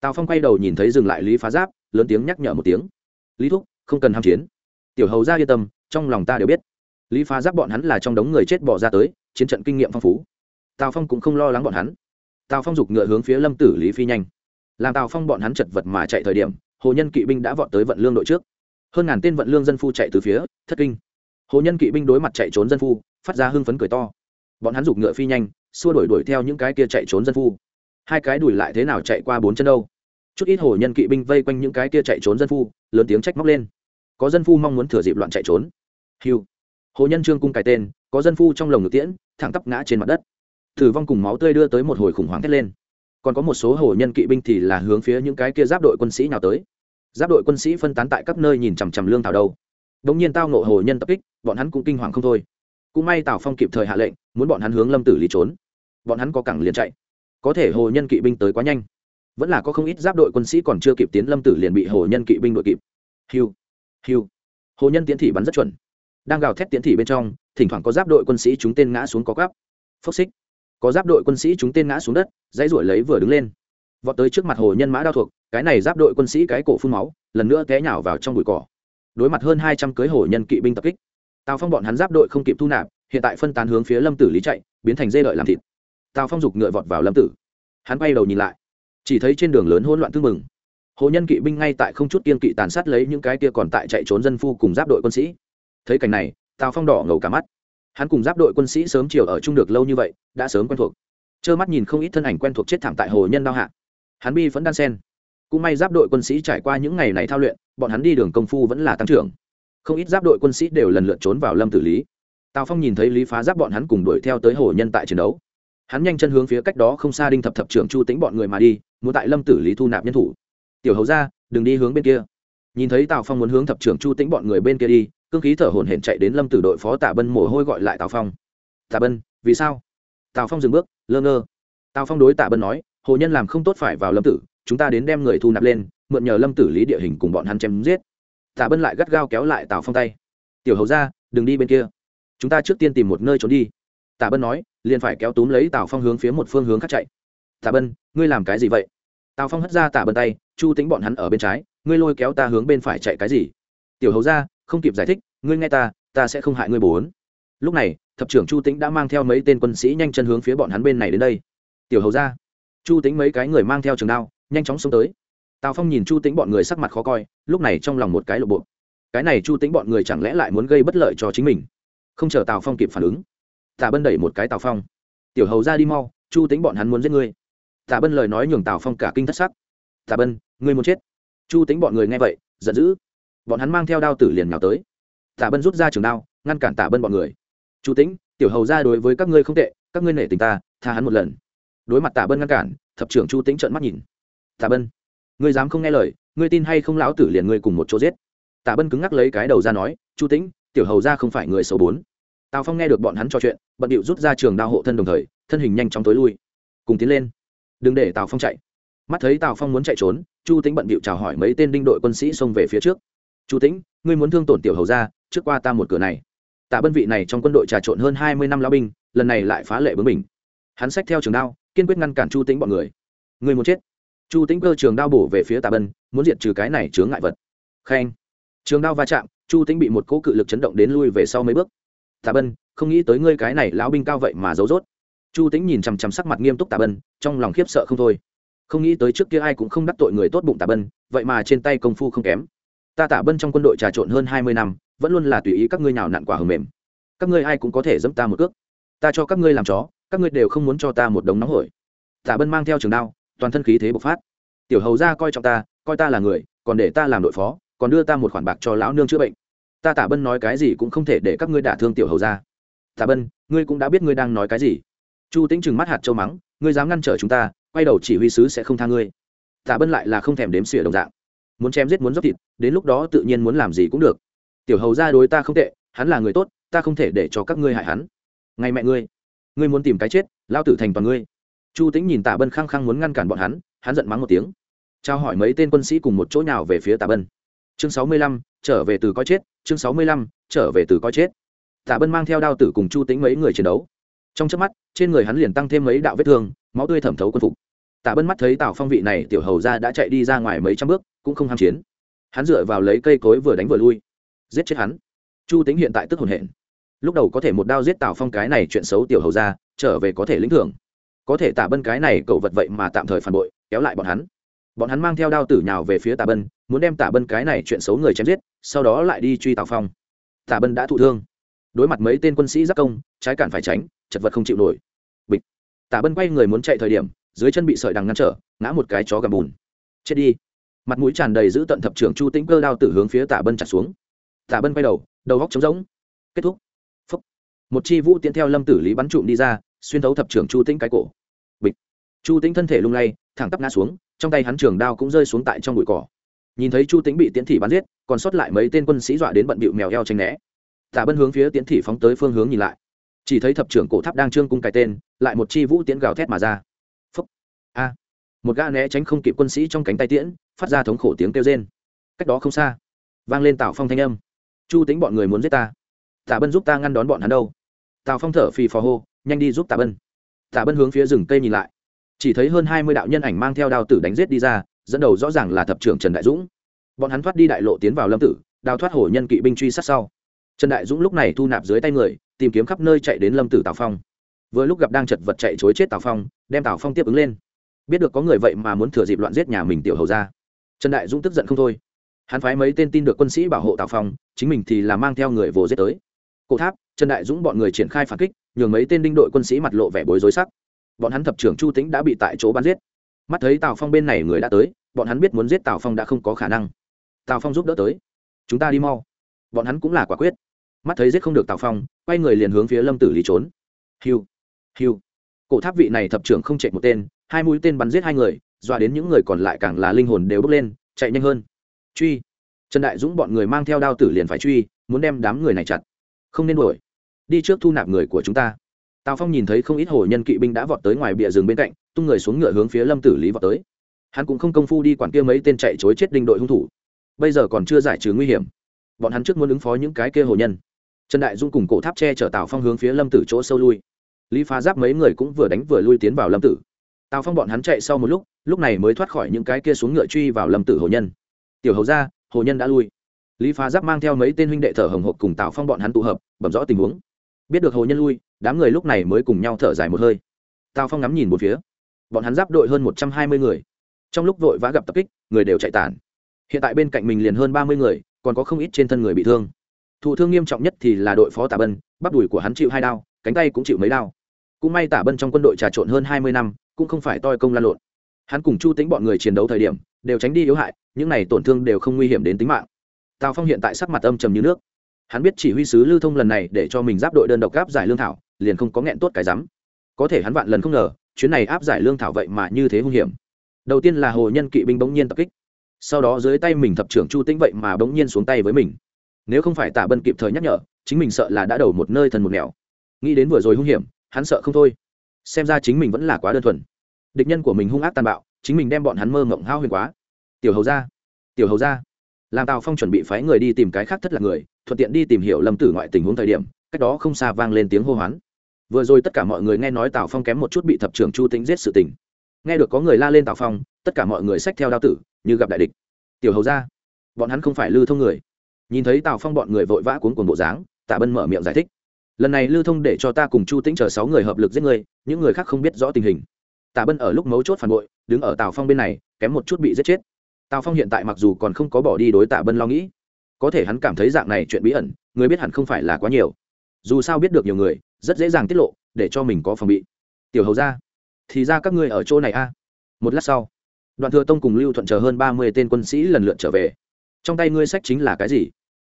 Tào phong quay đầu nhìn thấy dừng lại lý phá giáp, lớn tiếng nhắc nhở một tiếng. Lý thúc, không cần ham chiến tiểu hầu ra yên tâm, trong lòng ta đều biết. Lý phá giáp bọn hắn là trong đống người chết bỏ ra tới, chiến trận kinh nghiệm phong phú. Tào phong cũng không lo lắng bọn hắn. Tào phong giục ngựa hướng phía lâm tử lý phi nhanh. Làm tào phong bọn hắn chật vật mà chạy thời điểm, hồ nhân kỵ binh đã vọt tới vận lương đội trước. Hơn ngàn tên vận lương dân phu chạy từ phía, thất kinh. Hồ nhân kỵ binh đối mặt chạy trốn dân phu, phát ra hưng phấn cười to. Bọn hắn giục ngựa phi nhanh, xua đuổi đuổi theo những cái kia chạy trốn dân phu. Hai cái đuổi lại thế nào chạy qua bốn chân đâu? Chút ít hồ nhân kỵ binh vây quanh những cái kia chạy trốn dân phu, lớn tiếng trách móc lên có dân phu mong muốn thừa dịp loạn chạy trốn. Hiu hồ nhân trương cung cài tên, có dân phu trong lồng ngực tiễn, thẳng tắp ngã trên mặt đất. Thử vong cùng máu tươi đưa tới một hồi khủng hoảng thét lên. Còn có một số hồ nhân kỵ binh thì là hướng phía những cái kia giáp đội quân sĩ nào tới. Giáp đội quân sĩ phân tán tại các nơi nhìn chằm chằm lương thảo đâu đống nhiên tao nộ hồ nhân tập kích, bọn hắn cũng kinh hoàng không thôi. Cũng may tào phong kịp thời hạ lệnh, muốn bọn hắn hướng lâm tử lý trốn. Bọn hắn có cẳng liền chạy. Có thể hồ nhân kỵ binh tới quá nhanh. Vẫn là có không ít giáp đội quân sĩ còn chưa kịp tiến lâm tử liền bị hồ nhân kỵ binh đội kịp. Hiu hiu hồ nhân tiến thị bắn rất chuẩn. Đang gào thét tiến thị bên trong, thỉnh thoảng có giáp đội quân sĩ chúng tên ngã xuống có gắp phốc xích. Có giáp đội quân sĩ chúng tên ngã xuống đất, dãy ruổi lấy vừa đứng lên. Vọt tới trước mặt hồ nhân mã đao thuộc, cái này giáp đội quân sĩ cái cổ phun máu, lần nữa té nhào vào trong bụi cỏ. Đối mặt hơn hai trăm cưới hồ nhân kỵ binh tập kích. Tào phong bọn hắn giáp đội không kịp thu nạp, hiện tại phân tán hướng phía lâm tử lý chạy, biến thành dê đợi làm thịt. Tào phong giục ngựa vọt vào lâm tử. Hắn quay đầu nhìn lại, chỉ thấy trên đường lớn hỗn loạn tương mừng hồ nhân kỵ binh ngay tại không chút kiên kỵ tàn sát lấy những cái kia còn tại chạy trốn dân phu cùng giáp đội quân sĩ. Thấy cảnh này, tào phong đỏ ngầu cả mắt. Hắn cùng giáp đội quân sĩ sớm chiều ở chung được lâu như vậy, đã sớm quen thuộc. Trơ mắt nhìn không ít thân ảnh quen thuộc chết thảm tại hồ nhân đao hạ. Hắn bi vẫn đan sen. Cũng may giáp đội quân sĩ trải qua những ngày này thao luyện, bọn hắn đi đường công phu vẫn là tăng trưởng. Không ít giáp đội quân sĩ đều lần lượt trốn vào lâm tử lý. Tào phong nhìn thấy lý phá giáp bọn hắn cùng đuổi theo tới hồ nhân tại chiến đấu. Hắn nhanh chân hướng phía cách đó không xa đinh thập thập trưởng chu tính bọn người mà đi, muốn tại lâm tử lý thu nạp nhân thủ tiểu hầu ra, đừng đi hướng bên kia. Nhìn thấy tào phong muốn hướng thập trưởng chu Tĩnh bọn người bên kia đi, cương khí thở hổn hển chạy đến lâm tử đội phó tạ bân mồ hôi gọi lại tào phong. Tạ bân, vì sao? Tào phong dừng bước, lơ ngơ. Tào phong đối tạ bân nói, hồ nhân làm không tốt phải vào lâm tử, chúng ta đến đem người thu nạp lên, mượn nhờ lâm tử lý địa hình cùng bọn hắn chém giết. Tạ bân lại gắt gao kéo lại tào phong tay. Tiểu hầu ra, đừng đi bên kia. Chúng ta trước tiên tìm một nơi trốn đi. Tạ bân nói, liền phải kéo túm lấy tào phong hướng phía một phương hướng khác chạy. Tạ bân, ngươi làm cái gì vậy? Tào phong hất ra tạ bần tay, chu tính bọn hắn ở bên trái, ngươi lôi kéo ta hướng bên phải chạy cái gì? Tiểu hầu ra không kịp giải thích, ngươi nghe ta ta sẽ không hại ngươi bốn. Lúc này, thập trưởng chu tính đã mang theo mấy tên quân sĩ nhanh chân hướng phía bọn hắn bên này đến đây. Tiểu hầu ra chu tính mấy cái người mang theo trường đao, nhanh chóng xông tới. Tào phong nhìn chu tính bọn người sắc mặt khó coi, lúc này trong lòng một cái lộ bộ. Cái này chu tính bọn người chẳng lẽ lại muốn gây bất lợi cho chính mình? Không chờ tào phong kịp phản ứng tà bân đẩy một cái tào phong. Tiểu hầu ra đi mau, chu tính bọn hắn muốn giết ngươi tà bân lời nói nhường tào phong cả kinh thất sắc. Tà bân, ngươi muốn chết. Chu tính bọn người nghe vậy, giận dữ. Bọn hắn mang theo đao tử liền nhào tới. Tà bân rút ra trường đao, ngăn cản tà bân bọn người. Chu tính tiểu hầu ra đối với các ngươi không tệ, các ngươi nể tình ta, tha hắn một lần. Đối mặt tà bân ngăn cản, thập trưởng chu tính trợn mắt nhìn. Tà bân, ngươi dám không nghe lời, ngươi tin hay không lão tử liền ngươi cùng một chỗ giết. Tà bân cứng ngắc lấy cái đầu ra nói, chu tính tiểu hầu ra không phải người xấu bốn. Tào phong nghe được bọn hắn trò chuyện, bận điệu rút ra trường đao hộ thân đồng thời, thân hình nhanh chóng tối lui. Cùng tiến lên đừng để tào phong chạy mắt thấy tào phong muốn chạy trốn chu tính bận điệu chào hỏi mấy tên đinh đội quân sĩ xông về phía trước chu tính ngươi muốn thương tổn tiểu hầu ra trước qua ta một cửa này tạ bân vị này trong quân đội trà trộn hơn hai mươi năm lao binh lần này lại phá lệ bướng mình hắn xách theo trường đao kiên quyết ngăn cản chu tính bọn người người muốn chết chu tính cơ trường đao bổ về phía tạ bân muốn diệt trừ cái này chướng ngại vật khen trường đao va chạm chu tính bị một cỗ cự lực chấn động đến lui về sau mấy bước tạ bân không nghĩ tới ngươi cái này lão binh cao vậy mà giấu rốt chu Tĩnh nhìn chằm chằm sắc mặt nghiêm túc tạ bân, trong lòng khiếp sợ không thôi. Không nghĩ tới trước kia ai cũng không đắc tội người tốt bụng tạ bân, vậy mà trên tay công phu không kém. Ta tạ bân trong quân đội trà trộn hơn hai mươi năm, vẫn luôn là tùy ý các ngươi nào nặn quả hầm mềm. Các ngươi ai cũng có thể dẫm ta một cước. Ta cho các ngươi làm chó, các ngươi đều không muốn cho ta một đống nóng hổi. Tạ bân mang theo trường đao, toàn thân khí thế bộc phát. Tiểu hầu ra coi trọng ta, coi ta là người, còn để ta làm đội phó, còn đưa ta một khoản bạc cho lão nương chữa bệnh. Ta tả bân nói cái gì cũng không thể để các ngươi đả thương tiểu hầu ra tả bân, ngươi cũng đã biết ngươi đang nói cái gì chu tính chừng mắt hạt châu mắng, ngươi dám ngăn trở chúng ta, quay đầu chỉ huy sứ sẽ không tha ngươi. Tạ bân lại là không thèm đếm xỉa đồng dạng. Muốn chém giết muốn dốc thịt, đến lúc đó tự nhiên muốn làm gì cũng được. Tiểu hầu ra đối ta không tệ, hắn là người tốt, ta không thể để cho các ngươi hại hắn. Ngay mẹ ngươi ngươi muốn tìm cái chết lao tử thành toàn ngươi. Chu tính nhìn tạ bân khăng khăng muốn ngăn cản bọn hắn hắn giận mắng một tiếng. Trao hỏi mấy tên quân sĩ cùng một chỗ nào về phía tạ bân. Chương sáu mươi lăm, trở về từ coi chết, chương sáu mươi lăm, trở về từ coi chết. Tạ bân mang theo đao tử cùng chu tính mấy người chiến đấu trong chớp mắt, trên người hắn liền tăng thêm mấy đạo vết thương, máu tươi thẩm thấu quân phục. Tạ bân mắt thấy tào phong vị này tiểu hầu ra đã chạy đi ra ngoài mấy trăm bước, cũng không ham chiến. Hắn dựa vào lấy cây cối vừa đánh vừa lui. Giết chết hắn. Chu tính hiện tại tức hồn hển. Lúc đầu có thể một đao giết tào phong cái này chuyện xấu tiểu hầu ra trở về có thể lĩnh thưởng. Có thể tạ bân cái này cậu vật vậy mà tạm thời phản bội, kéo lại bọn hắn. Bọn hắn mang theo đao tử nhào về phía tạ bân, muốn đem tạ bân cái này chuyện xấu người chém giết, sau đó lại đi truy tào phong. Tạ bân đã thụ thương. Đối mặt mấy tên quân sĩ giáp công, trái cản phải tránh chật vật không chịu nổi. Bịch. Tạ bân quay người muốn chạy thời điểm, dưới chân bị sợi đằng ngăn trở, ngã một cái chó gầm bùn. Chết đi. Mặt mũi tràn đầy giữ tận thập trưởng chu tĩnh cơ đao tử hướng phía tạ bân chặt xuống. Tạ bân quay đầu đầu góc trống rỗng. Kết thúc. Phúc. một chi vũ tiến theo lâm tử lý bắn trụm đi ra, xuyên thấu thập trưởng chu tĩnh cái cổ. Bịch. Chu tĩnh thân thể lung lay, thẳng tắp ngã xuống, trong tay hắn trường đao cũng rơi xuống tại trong bụi cỏ. Nhìn thấy chu Tĩnh bị tiến thị bắn giết, còn sót lại mấy tên quân sĩ dọa đến bận bịu mèo eo tranh né. Tả bân hướng phía tiến thị phóng tới phương hướng nhìn lại chỉ thấy thập trưởng cổ tháp đang trương cung cái tên, lại một chi vũ tiễn gào thét mà ra. Phúc. A. Một gã né tránh không kịp quân sĩ trong cánh tay tiễn, phát ra thống khổ tiếng kêu rên. Cách đó không xa, vang lên tào phong thanh âm. Chu tính bọn người muốn giết ta. Tả bân giúp ta ngăn đón bọn hắn đâu? Tào phong thở phì phò hô, nhanh đi giúp tả bân. Tả bân hướng phía rừng cây nhìn lại. Chỉ thấy hơn hai mươi đạo nhân ảnh mang theo đao tử đánh giết đi ra, dẫn đầu rõ ràng là thập trưởng trần đại dũng. Bọn hắn thoát đi đại lộ tiến vào lâm tử, đào thoát hổ nhân kỵ binh truy sát sau. Trần đại dũng lúc này thu nạp dưới tay người tìm kiếm khắp nơi chạy đến lâm tử tào phong. Vừa lúc gặp đang chật vật chạy chối chết tào phong, đem tào phong tiếp ứng lên. Biết được có người vậy mà muốn thừa dịp loạn giết nhà mình tiểu hầu ra trần đại dũng tức giận không thôi. Hắn phái mấy tên tin được quân sĩ bảo hộ tào phong, chính mình thì là mang theo người vồ giết tới. Cổ tháp, trần đại dũng bọn người triển khai phản kích, nhường mấy tên đinh đội quân sĩ mặt lộ vẻ bối rối sắc. Bọn hắn thập trưởng chu tính đã bị tại chỗ bắn giết. Mắt thấy tào phong bên này người đã tới, bọn hắn biết muốn giết tào phong đã không có khả năng. Tào phong giúp đỡ tới. Chúng ta đi mau. Bọn hắn cũng là quả quyết mắt thấy giết không được tào phong, quay người liền hướng phía lâm tử lý trốn. Hiu hiu. Cổ tháp vị này thập trưởng không chạy một tên, hai mũi tên bắn giết hai người, dọa đến những người còn lại càng là linh hồn đều bước lên, chạy nhanh hơn. Truy. Trần đại dũng bọn người mang theo đao tử liền phải truy, muốn đem đám người này chặt. Không nên đuổi. Đi trước thu nạp người của chúng ta. Tào phong nhìn thấy không ít hồ nhân kỵ binh đã vọt tới ngoài bìa rừng bên cạnh, tung người xuống ngựa hướng phía lâm tử lý vọt tới. Hắn cũng không công phu đi quản kia mấy tên chạy chối chết đinh đội hung thủ. Bây giờ còn chưa giải trừ nguy hiểm. Bọn hắn trước muốn ứng phó những cái kia hồ nhân trần đại dung cùng cổ tháp tre chở tào phong hướng phía lâm tử chỗ sâu lui. Lý phá giáp mấy người cũng vừa đánh vừa lui tiến vào lâm tử. Tào phong bọn hắn chạy sau một lúc lúc này mới thoát khỏi những cái kia xuống ngựa truy vào lâm tử hồ nhân. Tiểu hầu ra hồ nhân đã lui. Lý phá giáp mang theo mấy tên huynh đệ thở hồng hộc cùng tào phong bọn hắn tụ hợp, bẩm rõ tình huống. Biết được hồ nhân lui, đám người lúc này mới cùng nhau thở dài một hơi. Tào phong ngắm nhìn một phía. Bọn hắn giáp đội hơn một trăm hai mươi người. Trong lúc vội vã gặp tập kích, người đều chạy tản. Hiện tại bên cạnh mình liền hơn ba mươi người, còn có không ít trên thân người bị thương thụ thương nghiêm trọng nhất thì là đội phó tả bân, bắp đùi của hắn chịu hai đao cánh tay cũng chịu mấy đao cũng may tả bân trong quân đội trà trộn hơn hai mươi năm, cũng không phải toi công lan lộn. Hắn cùng chu tính bọn người chiến đấu thời điểm, đều tránh đi yếu hại, những này tổn thương đều không nguy hiểm đến tính mạng. Tào phong hiện tại sắc mặt âm trầm như nước. Hắn biết chỉ huy sứ lưu thông lần này để cho mình giáp đội đơn độc áp giải lương thảo, liền không có nghẹn tốt cái rắm. Có thể hắn vạn lần không ngờ, chuyến này áp giải lương thảo vậy mà như thế hung hiểm. Đầu tiên là hồ nhân kỵ binh bỗng nhiên tập kích. Sau đó dưới tay mình thập trưởng chu tĩnh vậy mà bỗng nhiên xuống tay với mình nếu không phải tạ bân kịp thời nhắc nhở, chính mình sợ là đã đầu một nơi thần một nẻo. Nghĩ đến vừa rồi hung hiểm, hắn sợ không thôi. Xem ra chính mình vẫn là quá đơn thuần. Địch nhân của mình hung ác tàn bạo, chính mình đem bọn hắn mơ mộng hao huyền quá. Tiểu hầu ra tiểu hầu ra làm tào phong chuẩn bị phái người đi tìm cái khác thất lạc người, thuận tiện đi tìm hiểu lâm tử ngoại tình huống thời điểm, cách đó không xa vang lên tiếng hô hoán. Vừa rồi tất cả mọi người nghe nói tào phong kém một chút bị thập trưởng chu tính giết sự tình. Nghe được có người la lên tào phong, tất cả mọi người xách theo đao tử, như gặp đại địch. Tiểu hầu ra bọn hắn không phải lưu thông người nhìn thấy tào phong bọn người vội vã cuốn cuồng bộ dáng, tạ bân mở miệng giải thích. Lần này lưu thông để cho ta cùng chu tĩnh chờ sáu người hợp lực giết người, những người khác không biết rõ tình hình. Tạ bân ở lúc mấu chốt phản bội, đứng ở tào phong bên này, kém một chút bị giết chết. Tào phong hiện tại mặc dù còn không có bỏ đi đối tạ bân lo nghĩ, có thể hắn cảm thấy dạng này chuyện bí ẩn, người biết hẳn không phải là quá nhiều. Dù sao biết được nhiều người, rất dễ dàng tiết lộ, để cho mình có phòng bị. Tiểu hầu ra thì ra các ngươi ở chỗ này a. Một lát sau, đoạn thừa tông cùng lưu thuận chờ hơn ba mươi tên quân sĩ lần lượt trở về trong tay ngươi sách chính là cái gì?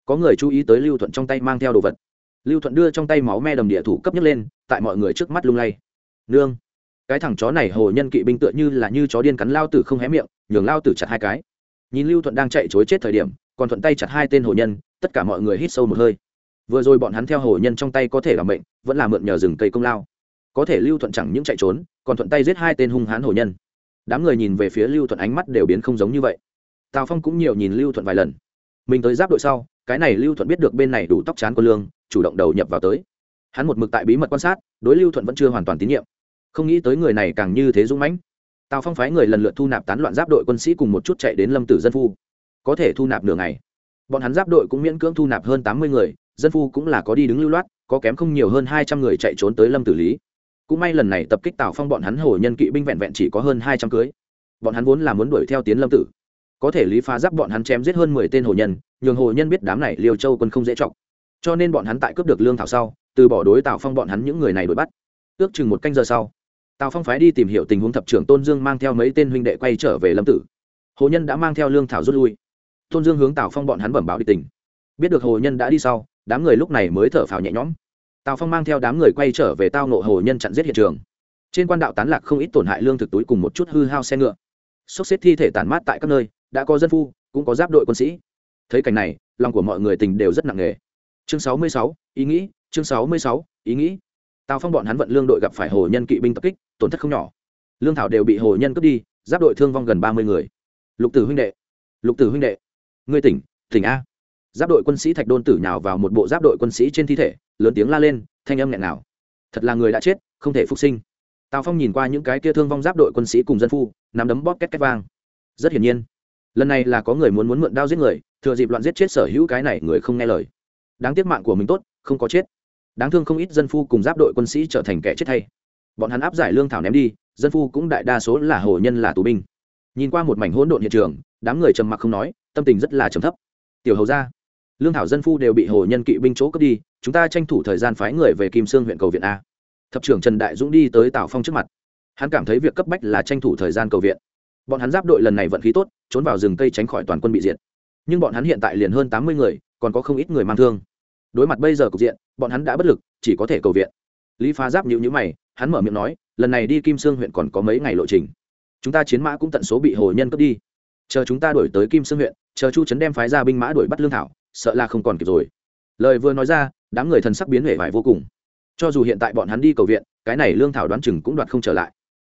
Có người chú ý tới lưu thuận trong tay mang theo đồ vật. Lưu thuận đưa trong tay máu me đầm địa thủ cấp nhấc lên, tại mọi người trước mắt lung lay. Nương, cái thằng chó này hồ nhân kỵ binh tựa như là như chó điên cắn lao tử không hé miệng, nhường lao tử chặt hai cái. Nhìn lưu thuận đang chạy chối chết thời điểm, còn thuận tay chặt hai tên hồ nhân, tất cả mọi người hít sâu một hơi. Vừa rồi bọn hắn theo hồ nhân trong tay có thể làm bệnh vẫn là mượn nhờ rừng cây công lao. Có thể lưu thuận chẳng những chạy trốn, còn thuận tay giết hai tên hung hãn hồ nhân. Đám người nhìn về phía lưu thuận ánh mắt đều biến không giống như vậy tào phong cũng nhiều nhìn lưu thuận vài lần. Mình tới giáp đội sau, cái này lưu thuận biết được bên này đủ tóc chán quân lương, chủ động đầu nhập vào tới. Hắn một mực tại bí mật quan sát, đối lưu thuận vẫn chưa hoàn toàn tín nhiệm. Không nghĩ tới người này càng như thế dũng mãnh. Tào phong phái người lần lượt thu nạp tán loạn giáp đội quân sĩ cùng một chút chạy đến lâm tử dân phu. Có thể thu nạp nửa ngày. Bọn hắn giáp đội cũng miễn cưỡng thu nạp hơn tám mươi người, dân phu cũng là có đi đứng lưu loát, có kém không nhiều hơn hai trăm người chạy trốn tới lâm tử lý. Cũng may lần này tập kích tào phong bọn hắn hồ nhân kỵ binh vẹn vẹn chỉ có hơn hai trăm cưới. Bọn hắn vốn là muốn đuổi theo tiến lâm tử có thể lý phá giáp bọn hắn chém giết hơn mười tên hồ nhân, nhường hồ nhân biết đám này liêu châu quân không dễ chọc. Cho nên bọn hắn tại cướp được lương thảo sau, từ bỏ đối tào phong bọn hắn những người này đuổi bắt. Ước chừng một canh giờ sau, tào phong phái đi tìm hiểu tình huống thập trưởng tôn dương mang theo mấy tên huynh đệ quay trở về lâm tử. Hồ nhân đã mang theo lương thảo rút lui. Tôn dương hướng tào phong bọn hắn bẩm báo đi tình. Biết được hồ nhân đã đi sau, đám người lúc này mới thở phào nhẹ nhõm. Tào phong mang theo đám người quay trở về tao nộ hồ nhân chặn giết hiện trường. Trên quan đạo tán lạc không ít tổn hại lương thực túi cùng một chút hư hao xe ngựa. Xốc xếp thi thể tàn mát tại các nơi đã có dân phu, cũng có giáp đội quân sĩ. Thấy cảnh này, lòng của mọi người tình đều rất nặng nề. Chương sáu mươi sáu, ý nghĩ, chương sáu mươi sáu, ý nghĩ. Tào phong bọn hắn vận lương đội gặp phải hồ nhân kỵ binh tập kích, tổn thất không nhỏ. Lương thảo đều bị hồ nhân cướp đi, giáp đội thương vong gần ba mươi người. Lục tử huynh đệ, lục tử huynh đệ, ngươi tỉnh tỉnh a. Giáp đội quân sĩ thạch đôn tử nhào vào một bộ giáp đội quân sĩ trên thi thể, lớn tiếng la lên, thanh âm nghẹn nào thật là người đã chết, không thể phục sinh. Tào phong nhìn qua những cái kia thương vong giáp đội quân sĩ cùng dân phu, nắm đấm bóp két két vang. Rất hiển nhiên lần này là có người muốn muốn mượn đao giết người, thừa dịp loạn giết chết sở hữu cái này người không nghe lời. Đáng tiếc mạng của mình tốt, không có chết. Đáng thương không ít dân phu cùng giáp đội quân sĩ trở thành kẻ chết thay. Bọn hắn áp giải lương thảo ném đi, dân phu cũng đại đa số là hồ nhân là tù binh. Nhìn qua một mảnh hỗn độn hiện trường, đám người trầm mặc không nói, tâm tình rất là trầm thấp. Tiểu hầu ra lương thảo dân phu đều bị hồ nhân kỵ binh chỗ cướp đi, chúng ta tranh thủ thời gian phái người về kim sương huyện cầu viện a. Thập trưởng trần đại dũng đi tới tào phong trước mặt. Hắn cảm thấy việc cấp bách là tranh thủ thời gian cầu viện bọn hắn giáp đội lần này vận khí tốt, trốn vào rừng cây tránh khỏi toàn quân bị diệt. Nhưng bọn hắn hiện tại liền hơn tám mươi người, còn có không ít người mang thương. Đối mặt bây giờ cục diện, bọn hắn đã bất lực, chỉ có thể cầu viện. Lý phá giáp nhịu nhữ mày, hắn mở miệng nói, lần này đi kim sương huyện còn có mấy ngày lộ trình. Chúng ta chiến mã cũng tận số bị hồ nhân cướp đi. Chờ chúng ta đổi tới kim sương huyện, chờ chu trấn đem phái ra binh mã đuổi bắt lương thảo, sợ là không còn kịp rồi. Lời vừa nói ra, đám người thần sắc biến hể vải vô cùng. Cho dù hiện tại bọn hắn đi cầu viện, cái này lương thảo đoán chừng cũng đoạt không trở lại.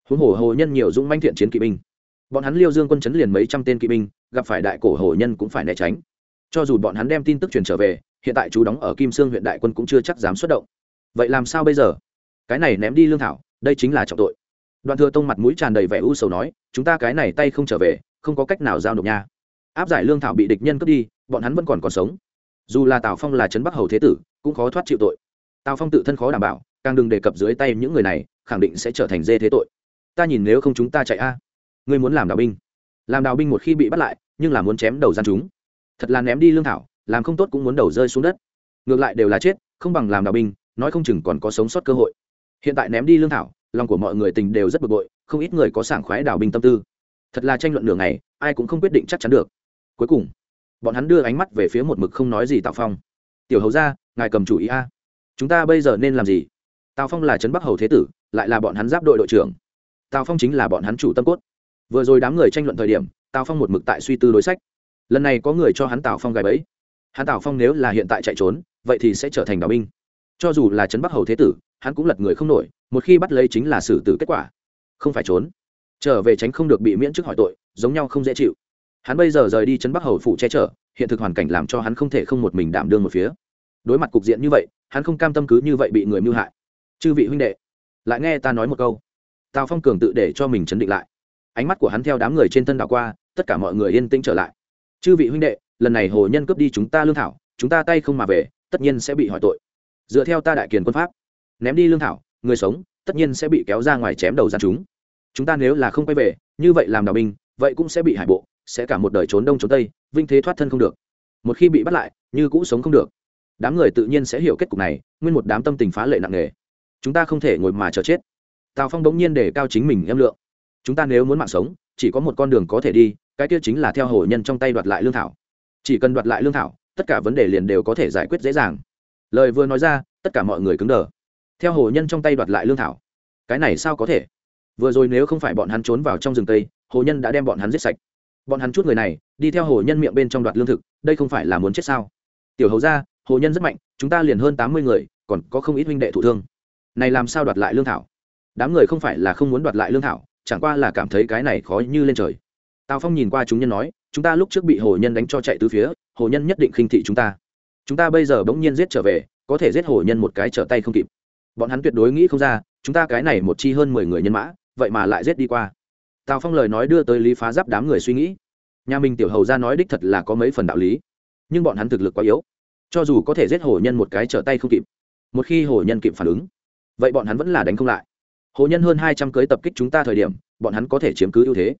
Huống hồ hồ nhân nhiều dũng manh thiện chiến kỵ binh bọn hắn liêu dương quân chấn liền mấy trăm tên kỵ binh, gặp phải đại cổ hồ nhân cũng phải né tránh. Cho dù bọn hắn đem tin tức truyền trở về, hiện tại chú đóng ở kim sương huyện đại quân cũng chưa chắc dám xuất động. Vậy làm sao bây giờ? Cái này ném đi lương thảo, đây chính là trọng tội. Đoàn thừa tông mặt mũi tràn đầy vẻ u sầu nói, chúng ta cái này tay không trở về, không có cách nào giao nộp nha. Áp giải lương thảo bị địch nhân cướp đi, bọn hắn vẫn còn còn sống. Dù là tào phong là trấn bắc hầu thế tử, cũng khó thoát chịu tội. Tào phong tự thân khó đảm bảo, càng đừng đề cập dưới tay những người này, khẳng định sẽ trở thành dê thế tội. Ta nhìn nếu không chúng ta chạy a ngươi muốn làm đào binh. Làm đào binh một khi bị bắt lại, nhưng là muốn chém đầu gian chúng. Thật là ném đi lương thảo, làm không tốt cũng muốn đầu rơi xuống đất. Ngược lại đều là chết, không bằng làm đào binh, nói không chừng còn có sống sót cơ hội. Hiện tại ném đi lương thảo, lòng của mọi người tình đều rất bực bội, không ít người có sảng khoái đào binh tâm tư. Thật là tranh luận đường này ai cũng không quyết định chắc chắn được. Cuối cùng, bọn hắn đưa ánh mắt về phía một mực không nói gì tào phong. Tiểu hầu ra ngài cầm chủ ý a. Chúng ta bây giờ nên làm gì? Tào phong là trấn bắc hầu thế tử, lại là bọn hắn giáp đội đội trưởng. Tào phong chính là bọn hắn chủ tâm cốt vừa rồi đám người tranh luận thời điểm, tào phong một mực tại suy tư đối sách. Lần này có người cho hắn tào phong gài bẫy. Hắn tào phong nếu là hiện tại chạy trốn, vậy thì sẽ trở thành đào binh. Cho dù là trấn bắc hầu thế tử, hắn cũng lật người không nổi, một khi bắt lấy chính là xử tử kết quả. Không phải trốn, trở về tránh không được bị miễn chức hỏi tội, giống nhau không dễ chịu. Hắn bây giờ rời đi trấn bắc hầu phủ che chở, hiện thực hoàn cảnh làm cho hắn không thể không một mình đảm đương một phía. Đối mặt cục diện như vậy, hắn không cam tâm cứ như vậy bị người mưu hại. Chư vị huynh đệ, lại nghe ta nói một câu. Tào phong cường tự để cho mình chấn định lại ánh mắt của hắn theo đám người trên thân đảo qua, tất cả mọi người yên tĩnh trở lại. Chư vị huynh đệ, lần này hồ nhân cướp đi chúng ta lương thảo, chúng ta tay không mà về, tất nhiên sẽ bị hỏi tội. Dựa theo ta đại kiền quân pháp, ném đi lương thảo, người sống, tất nhiên sẽ bị kéo ra ngoài chém đầu ra chúng. Chúng ta nếu là không quay về, như vậy làm đào binh, vậy cũng sẽ bị hải bộ, sẽ cả một đời trốn đông trốn tây, vinh thế thoát thân không được. Một khi bị bắt lại, như cũ sống không được. Đám người tự nhiên sẽ hiểu kết cục này, nguyên một đám tâm tình phá lệ nặng nề. Chúng ta không thể ngồi mà chờ chết. Tào phong đống nhiên để cao chính mình em lượng chúng ta nếu muốn mạng sống, chỉ có một con đường có thể đi, cái kia chính là theo hồ nhân trong tay đoạt lại lương thảo. Chỉ cần đoạt lại lương thảo, tất cả vấn đề liền đều có thể giải quyết dễ dàng. Lời vừa nói ra, tất cả mọi người cứng đờ. Theo hồ nhân trong tay đoạt lại lương thảo, cái này sao có thể? Vừa rồi nếu không phải bọn hắn trốn vào trong rừng tây, hồ nhân đã đem bọn hắn giết sạch. Bọn hắn chút người này, đi theo hồ nhân miệng bên trong đoạt lương thực, đây không phải là muốn chết sao? Tiểu hầu ra hồ nhân rất mạnh, chúng ta liền hơn tám mươi người, còn có không ít huynh đệ thụ thương. Này làm sao đoạt lại lương thảo? Đám người không phải là không muốn đoạt lại lương thảo chẳng qua là cảm thấy cái này khó như lên trời. Tào phong nhìn qua chúng nhân nói, chúng ta lúc trước bị hồ nhân đánh cho chạy từ phía, hồ nhân nhất định khinh thị chúng ta. Chúng ta bây giờ bỗng nhiên giết trở về, có thể giết hồ nhân một cái trở tay không kịp. Bọn hắn tuyệt đối nghĩ không ra, chúng ta cái này một chi hơn mười người nhân mã, vậy mà lại giết đi qua. Tào phong lời nói đưa tới lý phá giáp đám người suy nghĩ. Nhà mình tiểu hầu ra nói đích thật là có mấy phần đạo lý, nhưng bọn hắn thực lực quá yếu. Cho dù có thể giết hồ nhân một cái trở tay không kịp, một khi hồ nhân kịp phản ứng, vậy bọn hắn vẫn là đánh không lại hồ nhân hơn hai trăm cưới tập kích chúng ta thời điểm, bọn hắn có thể chiếm cứ ưu thế.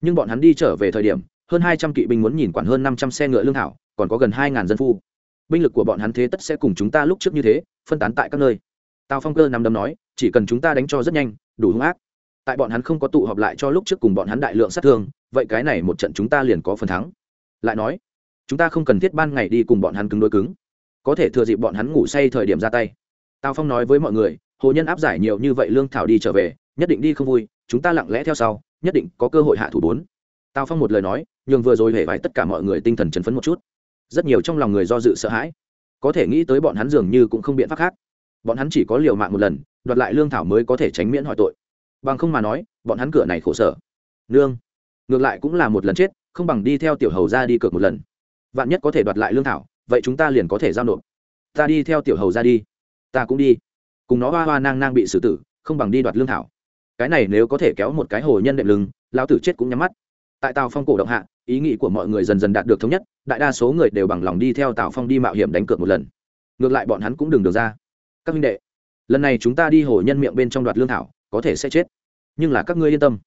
Nhưng bọn hắn đi trở về thời điểm, hơn hai trăm kỵ binh muốn nhìn quản hơn năm trăm xe ngựa lương thảo, còn có gần hai ngàn dân phu. Binh lực của bọn hắn thế tất sẽ cùng chúng ta lúc trước như thế, phân tán tại các nơi. Tào phong cơ nằm đấm nói, chỉ cần chúng ta đánh cho rất nhanh, đủ hung ác. Tại bọn hắn không có tụ họp lại cho lúc trước cùng bọn hắn đại lượng sát thương, vậy cái này một trận chúng ta liền có phần thắng. Lại nói, chúng ta không cần thiết ban ngày đi cùng bọn hắn cứng đối cứng. Có thể thừa dịp bọn hắn ngủ say thời điểm ra tay. Tào phong nói với mọi người hồ nhân áp giải nhiều như vậy lương thảo đi trở về, nhất định đi không vui, chúng ta lặng lẽ theo sau, nhất định có cơ hội hạ thủ bốn. Tào phong một lời nói, nhường vừa rồi hề vải tất cả mọi người tinh thần chấn phấn một chút. Rất nhiều trong lòng người do dự sợ hãi. Có thể nghĩ tới bọn hắn dường như cũng không biện pháp khác. Bọn hắn chỉ có liều mạng một lần, đoạt lại lương thảo mới có thể tránh miễn hỏi tội. Bằng không mà nói, bọn hắn cửa này khổ sở. Nương, ngược lại cũng là một lần chết, không bằng đi theo tiểu hầu ra đi cược một lần. Vạn nhất có thể đoạt lại lương thảo, vậy chúng ta liền có thể giao nộp. Ta đi theo tiểu hầu ra đi. Ta cũng đi cùng nó hoa hoa nang nang bị xử tử, không bằng đi đoạt lương thảo. Cái này nếu có thể kéo một cái hồ nhân đệm lưng, lão tử chết cũng nhắm mắt. Tại tàu phong cổ động hạ, ý nghĩ của mọi người dần dần đạt được thống nhất, đại đa số người đều bằng lòng đi theo tào phong đi mạo hiểm đánh cược một lần. Ngược lại bọn hắn cũng đừng được ra. Các minh đệ, lần này chúng ta đi hồ nhân miệng bên trong đoạt lương thảo, có thể sẽ chết. Nhưng là các ngươi yên tâm,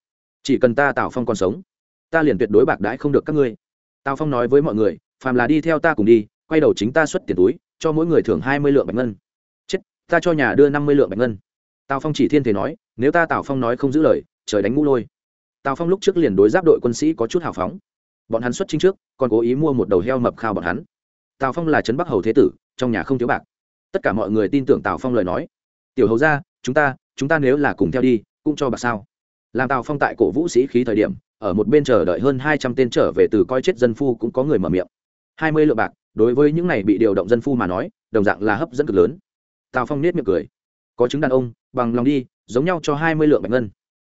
chỉ cần ta tào phong còn sống, ta liền tuyệt đối bạc đãi không được các ngươi. Tào phong nói với mọi người, phàm là đi theo ta cùng đi, quay đầu chính ta xuất tiền túi, cho mỗi người thưởng hai mươi lượng bạch ngân ta cho nhà đưa năm mươi lượng bạch ngân. Tào phong chỉ thiên thể nói, nếu ta tào phong nói không giữ lời, trời đánh ngũ lôi. Tào phong lúc trước liền đối giáp đội quân sĩ có chút hào phóng. Bọn hắn xuất chính trước, còn cố ý mua một đầu heo mập khao bọn hắn. Tào phong là trấn bắc hầu thế tử, trong nhà không thiếu bạc. Tất cả mọi người tin tưởng tào phong lời nói. Tiểu hầu ra chúng ta chúng ta nếu là cùng theo đi, cũng cho bạc sao? Làm tào phong tại cổ vũ sĩ khí thời điểm, ở một bên chờ đợi hơn hai trăm tên trở về từ coi chết dân phu cũng có người mở miệng. Hai mươi lượng bạc, đối với những này bị điều động dân phu mà nói, đồng dạng là hấp dẫn cực lớn tào phong nết miệng cười. Có chứng đàn ông, bằng lòng đi, giống nhau cho hai mươi lượng bạch ngân.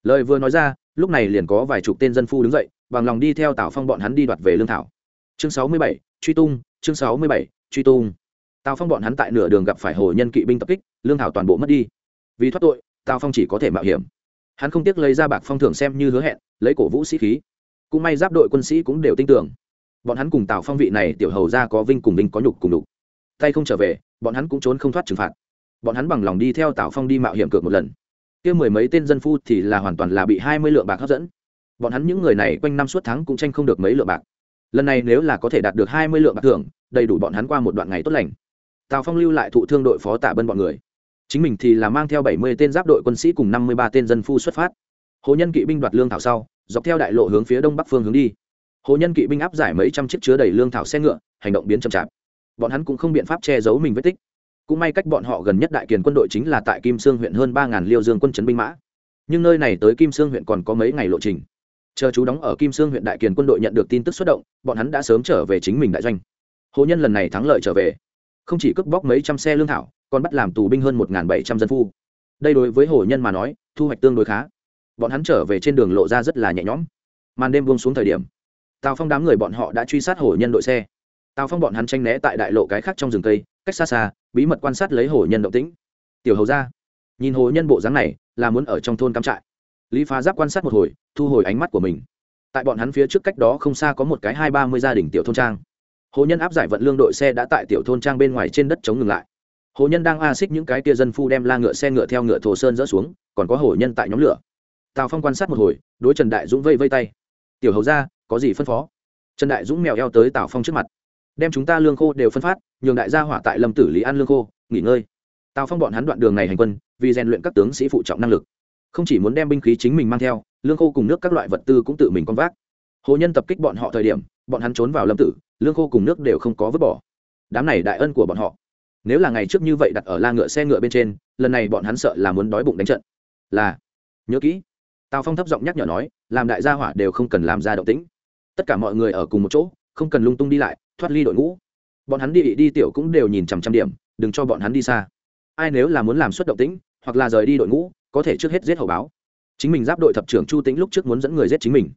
Lời vừa nói ra, lúc này liền có vài chục tên dân phu đứng dậy, bằng lòng đi theo tào phong bọn hắn đi đoạt về lương thảo. Chương sáu mươi bảy, truy tung, chương sáu mươi bảy, truy tung. Tào phong bọn hắn tại nửa đường gặp phải hồ nhân kỵ binh tập kích, lương thảo toàn bộ mất đi. Vì thoát tội, tào phong chỉ có thể mạo hiểm. Hắn không tiếc lấy ra bạc phong thưởng xem như hứa hẹn, lấy cổ vũ sĩ khí. Cũng may giáp đội quân sĩ cũng đều tin tưởng. Bọn hắn cùng tào phong vị này tiểu hầu ra có vinh cùng vinh có nhục cùng đục tay không trở về, bọn hắn cũng trốn không thoát trừng phạt bọn hắn bằng lòng đi theo tào phong đi mạo hiểm cược một lần. Kia mười mấy tên dân phu thì là hoàn toàn là bị hai mươi lượng bạc hấp dẫn. Bọn hắn những người này quanh năm suốt tháng cũng tranh không được mấy lượng bạc. Lần này nếu là có thể đạt được hai mươi lượng bạc thưởng, đầy đủ bọn hắn qua một đoạn ngày tốt lành. Tào phong lưu lại thụ thương đội phó tả bân bọn người. Chính mình thì là mang theo bảy mươi tên giáp đội quân sĩ cùng năm mươi ba tên dân phu xuất phát. Hồ nhân kỵ binh đoạt lương thảo sau, dọc theo đại lộ hướng phía đông bắc phương hướng đi. Hồ nhân kỵ binh áp giải mấy trăm chiếc chứa đầy lương thảo xe ngựa, hành động biến chậm chạp. Bọn hắn cũng không biện pháp che giấu mình vết tích cũng may cách bọn họ gần nhất đại kiền quân đội chính là tại kim sương huyện hơn ba ngàn liêu dương quân chấn binh mã. Nhưng nơi này tới kim sương huyện còn có mấy ngày lộ trình. Chờ chú đóng ở kim sương huyện đại kiền quân đội nhận được tin tức xuất động, bọn hắn đã sớm trở về chính mình đại doanh. Hồ nhân lần này thắng lợi trở về. Không chỉ cướp bóc mấy trăm xe lương thảo, còn bắt làm tù binh hơn một bảy trăm dân phu. Đây đối với hồ nhân mà nói, thu hoạch tương đối khá. Bọn hắn trở về trên đường lộ ra rất là nhẹ nhõm. Màn đêm buông xuống thời điểm, tào phong đám người bọn họ đã truy sát hồ nhân đội xe. Tào phong bọn hắn tranh né tại đại lộ cái khác trong rừng cây cách xa xa, bí mật quan sát lấy hồ nhân động tĩnh. Tiểu hầu ra nhìn hồ nhân bộ dáng này, là muốn ở trong thôn cắm trại. Lý phá giáp quan sát một hồi, thu hồi ánh mắt của mình. Tại bọn hắn phía trước cách đó không xa có một cái hai ba mươi gia đình tiểu thôn trang. Hồ nhân áp giải vận lương đội xe đã tại tiểu thôn trang bên ngoài trên đất chống ngừng lại. Hồ nhân đang a xích những cái tia dân phu đem la ngựa xe ngựa theo ngựa thổ sơn dỡ xuống, còn có hồ nhân tại nhóm lửa. Tào phong quan sát một hồi, đối trần đại dũng vây vây tay. Tiểu hầu ra có gì phân phó? Trần đại dũng mèo eo tới tào phong trước mặt đem chúng ta lương khô đều phân phát, nhường đại gia hỏa tại lâm tử lý ăn lương khô, nghỉ ngơi. Tào phong bọn hắn đoạn đường này hành quân, vì rèn luyện các tướng sĩ phụ trọng năng lực. Không chỉ muốn đem binh khí chính mình mang theo, lương khô cùng nước các loại vật tư cũng tự mình con vác. Hồ nhân tập kích bọn họ thời điểm, bọn hắn trốn vào lâm tử, lương khô cùng nước đều không có vứt bỏ. Đám này đại ân của bọn họ. Nếu là ngày trước như vậy đặt ở la ngựa xe ngựa bên trên, lần này bọn hắn sợ là muốn đói bụng đánh trận. Là, nhớ kỹ. Tào phong thấp giọng nhắc nhở nói, làm đại gia hỏa đều không cần làm ra động tĩnh. Tất cả mọi người ở cùng một chỗ, không cần lung tung đi lại thoát ly đội ngũ. Bọn hắn đi đi tiểu cũng đều nhìn chằm chằm điểm, đừng cho bọn hắn đi xa. Ai nếu là muốn làm xuất động tĩnh, hoặc là rời đi đội ngũ, có thể trước hết giết hậu báo. Chính mình giáp đội thập trưởng chu tĩnh lúc trước muốn dẫn người giết chính mình.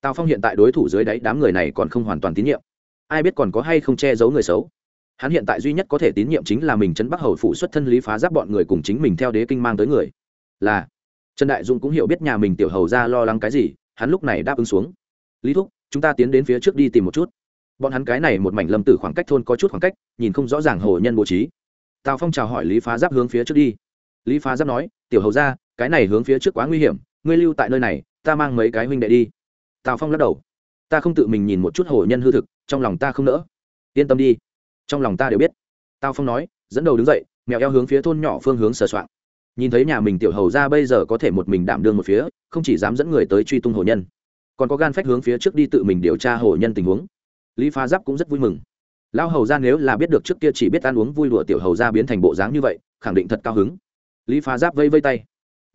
Tào phong hiện tại đối thủ dưới đáy đám người này còn không hoàn toàn tín nhiệm. Ai biết còn có hay không che giấu người xấu. Hắn hiện tại duy nhất có thể tín nhiệm chính là mình trấn bắc hầu phụ xuất thân lý phá giáp bọn người cùng chính mình theo đế kinh mang tới người. Là, trần đại dung cũng hiểu biết nhà mình tiểu hầu ra lo lắng cái gì, hắn lúc này đáp ứng xuống. Lý thúc, chúng ta tiến đến phía trước đi tìm một chút bọn hắn cái này một mảnh lâm tử khoảng cách thôn có chút khoảng cách, nhìn không rõ ràng hồ nhân bố trí. Tào phong chào hỏi lý phá giáp hướng phía trước đi. Lý phá giáp nói, tiểu hầu ra cái này hướng phía trước quá nguy hiểm, ngươi lưu tại nơi này, ta mang mấy cái huynh đệ đi. Tào phong lắc đầu. Ta không tự mình nhìn một chút hồ nhân hư thực, trong lòng ta không nỡ. Yên tâm đi, trong lòng ta đều biết. Tào phong nói, dẫn đầu đứng dậy, mèo eo hướng phía thôn nhỏ phương hướng sờ soạn nhìn thấy nhà mình tiểu hầu ra bây giờ có thể một mình đảm đương một phía, không chỉ dám dẫn người tới truy tung hồ nhân, còn có gan phách hướng phía trước đi tự mình điều tra hồ nhân tình huống lý phá giáp cũng rất vui mừng. Lão hầu ra nếu là biết được trước kia chỉ biết ăn uống vui đùa tiểu hầu ra biến thành bộ dáng như vậy, khẳng định thật cao hứng. Lý phá giáp vây vây tay.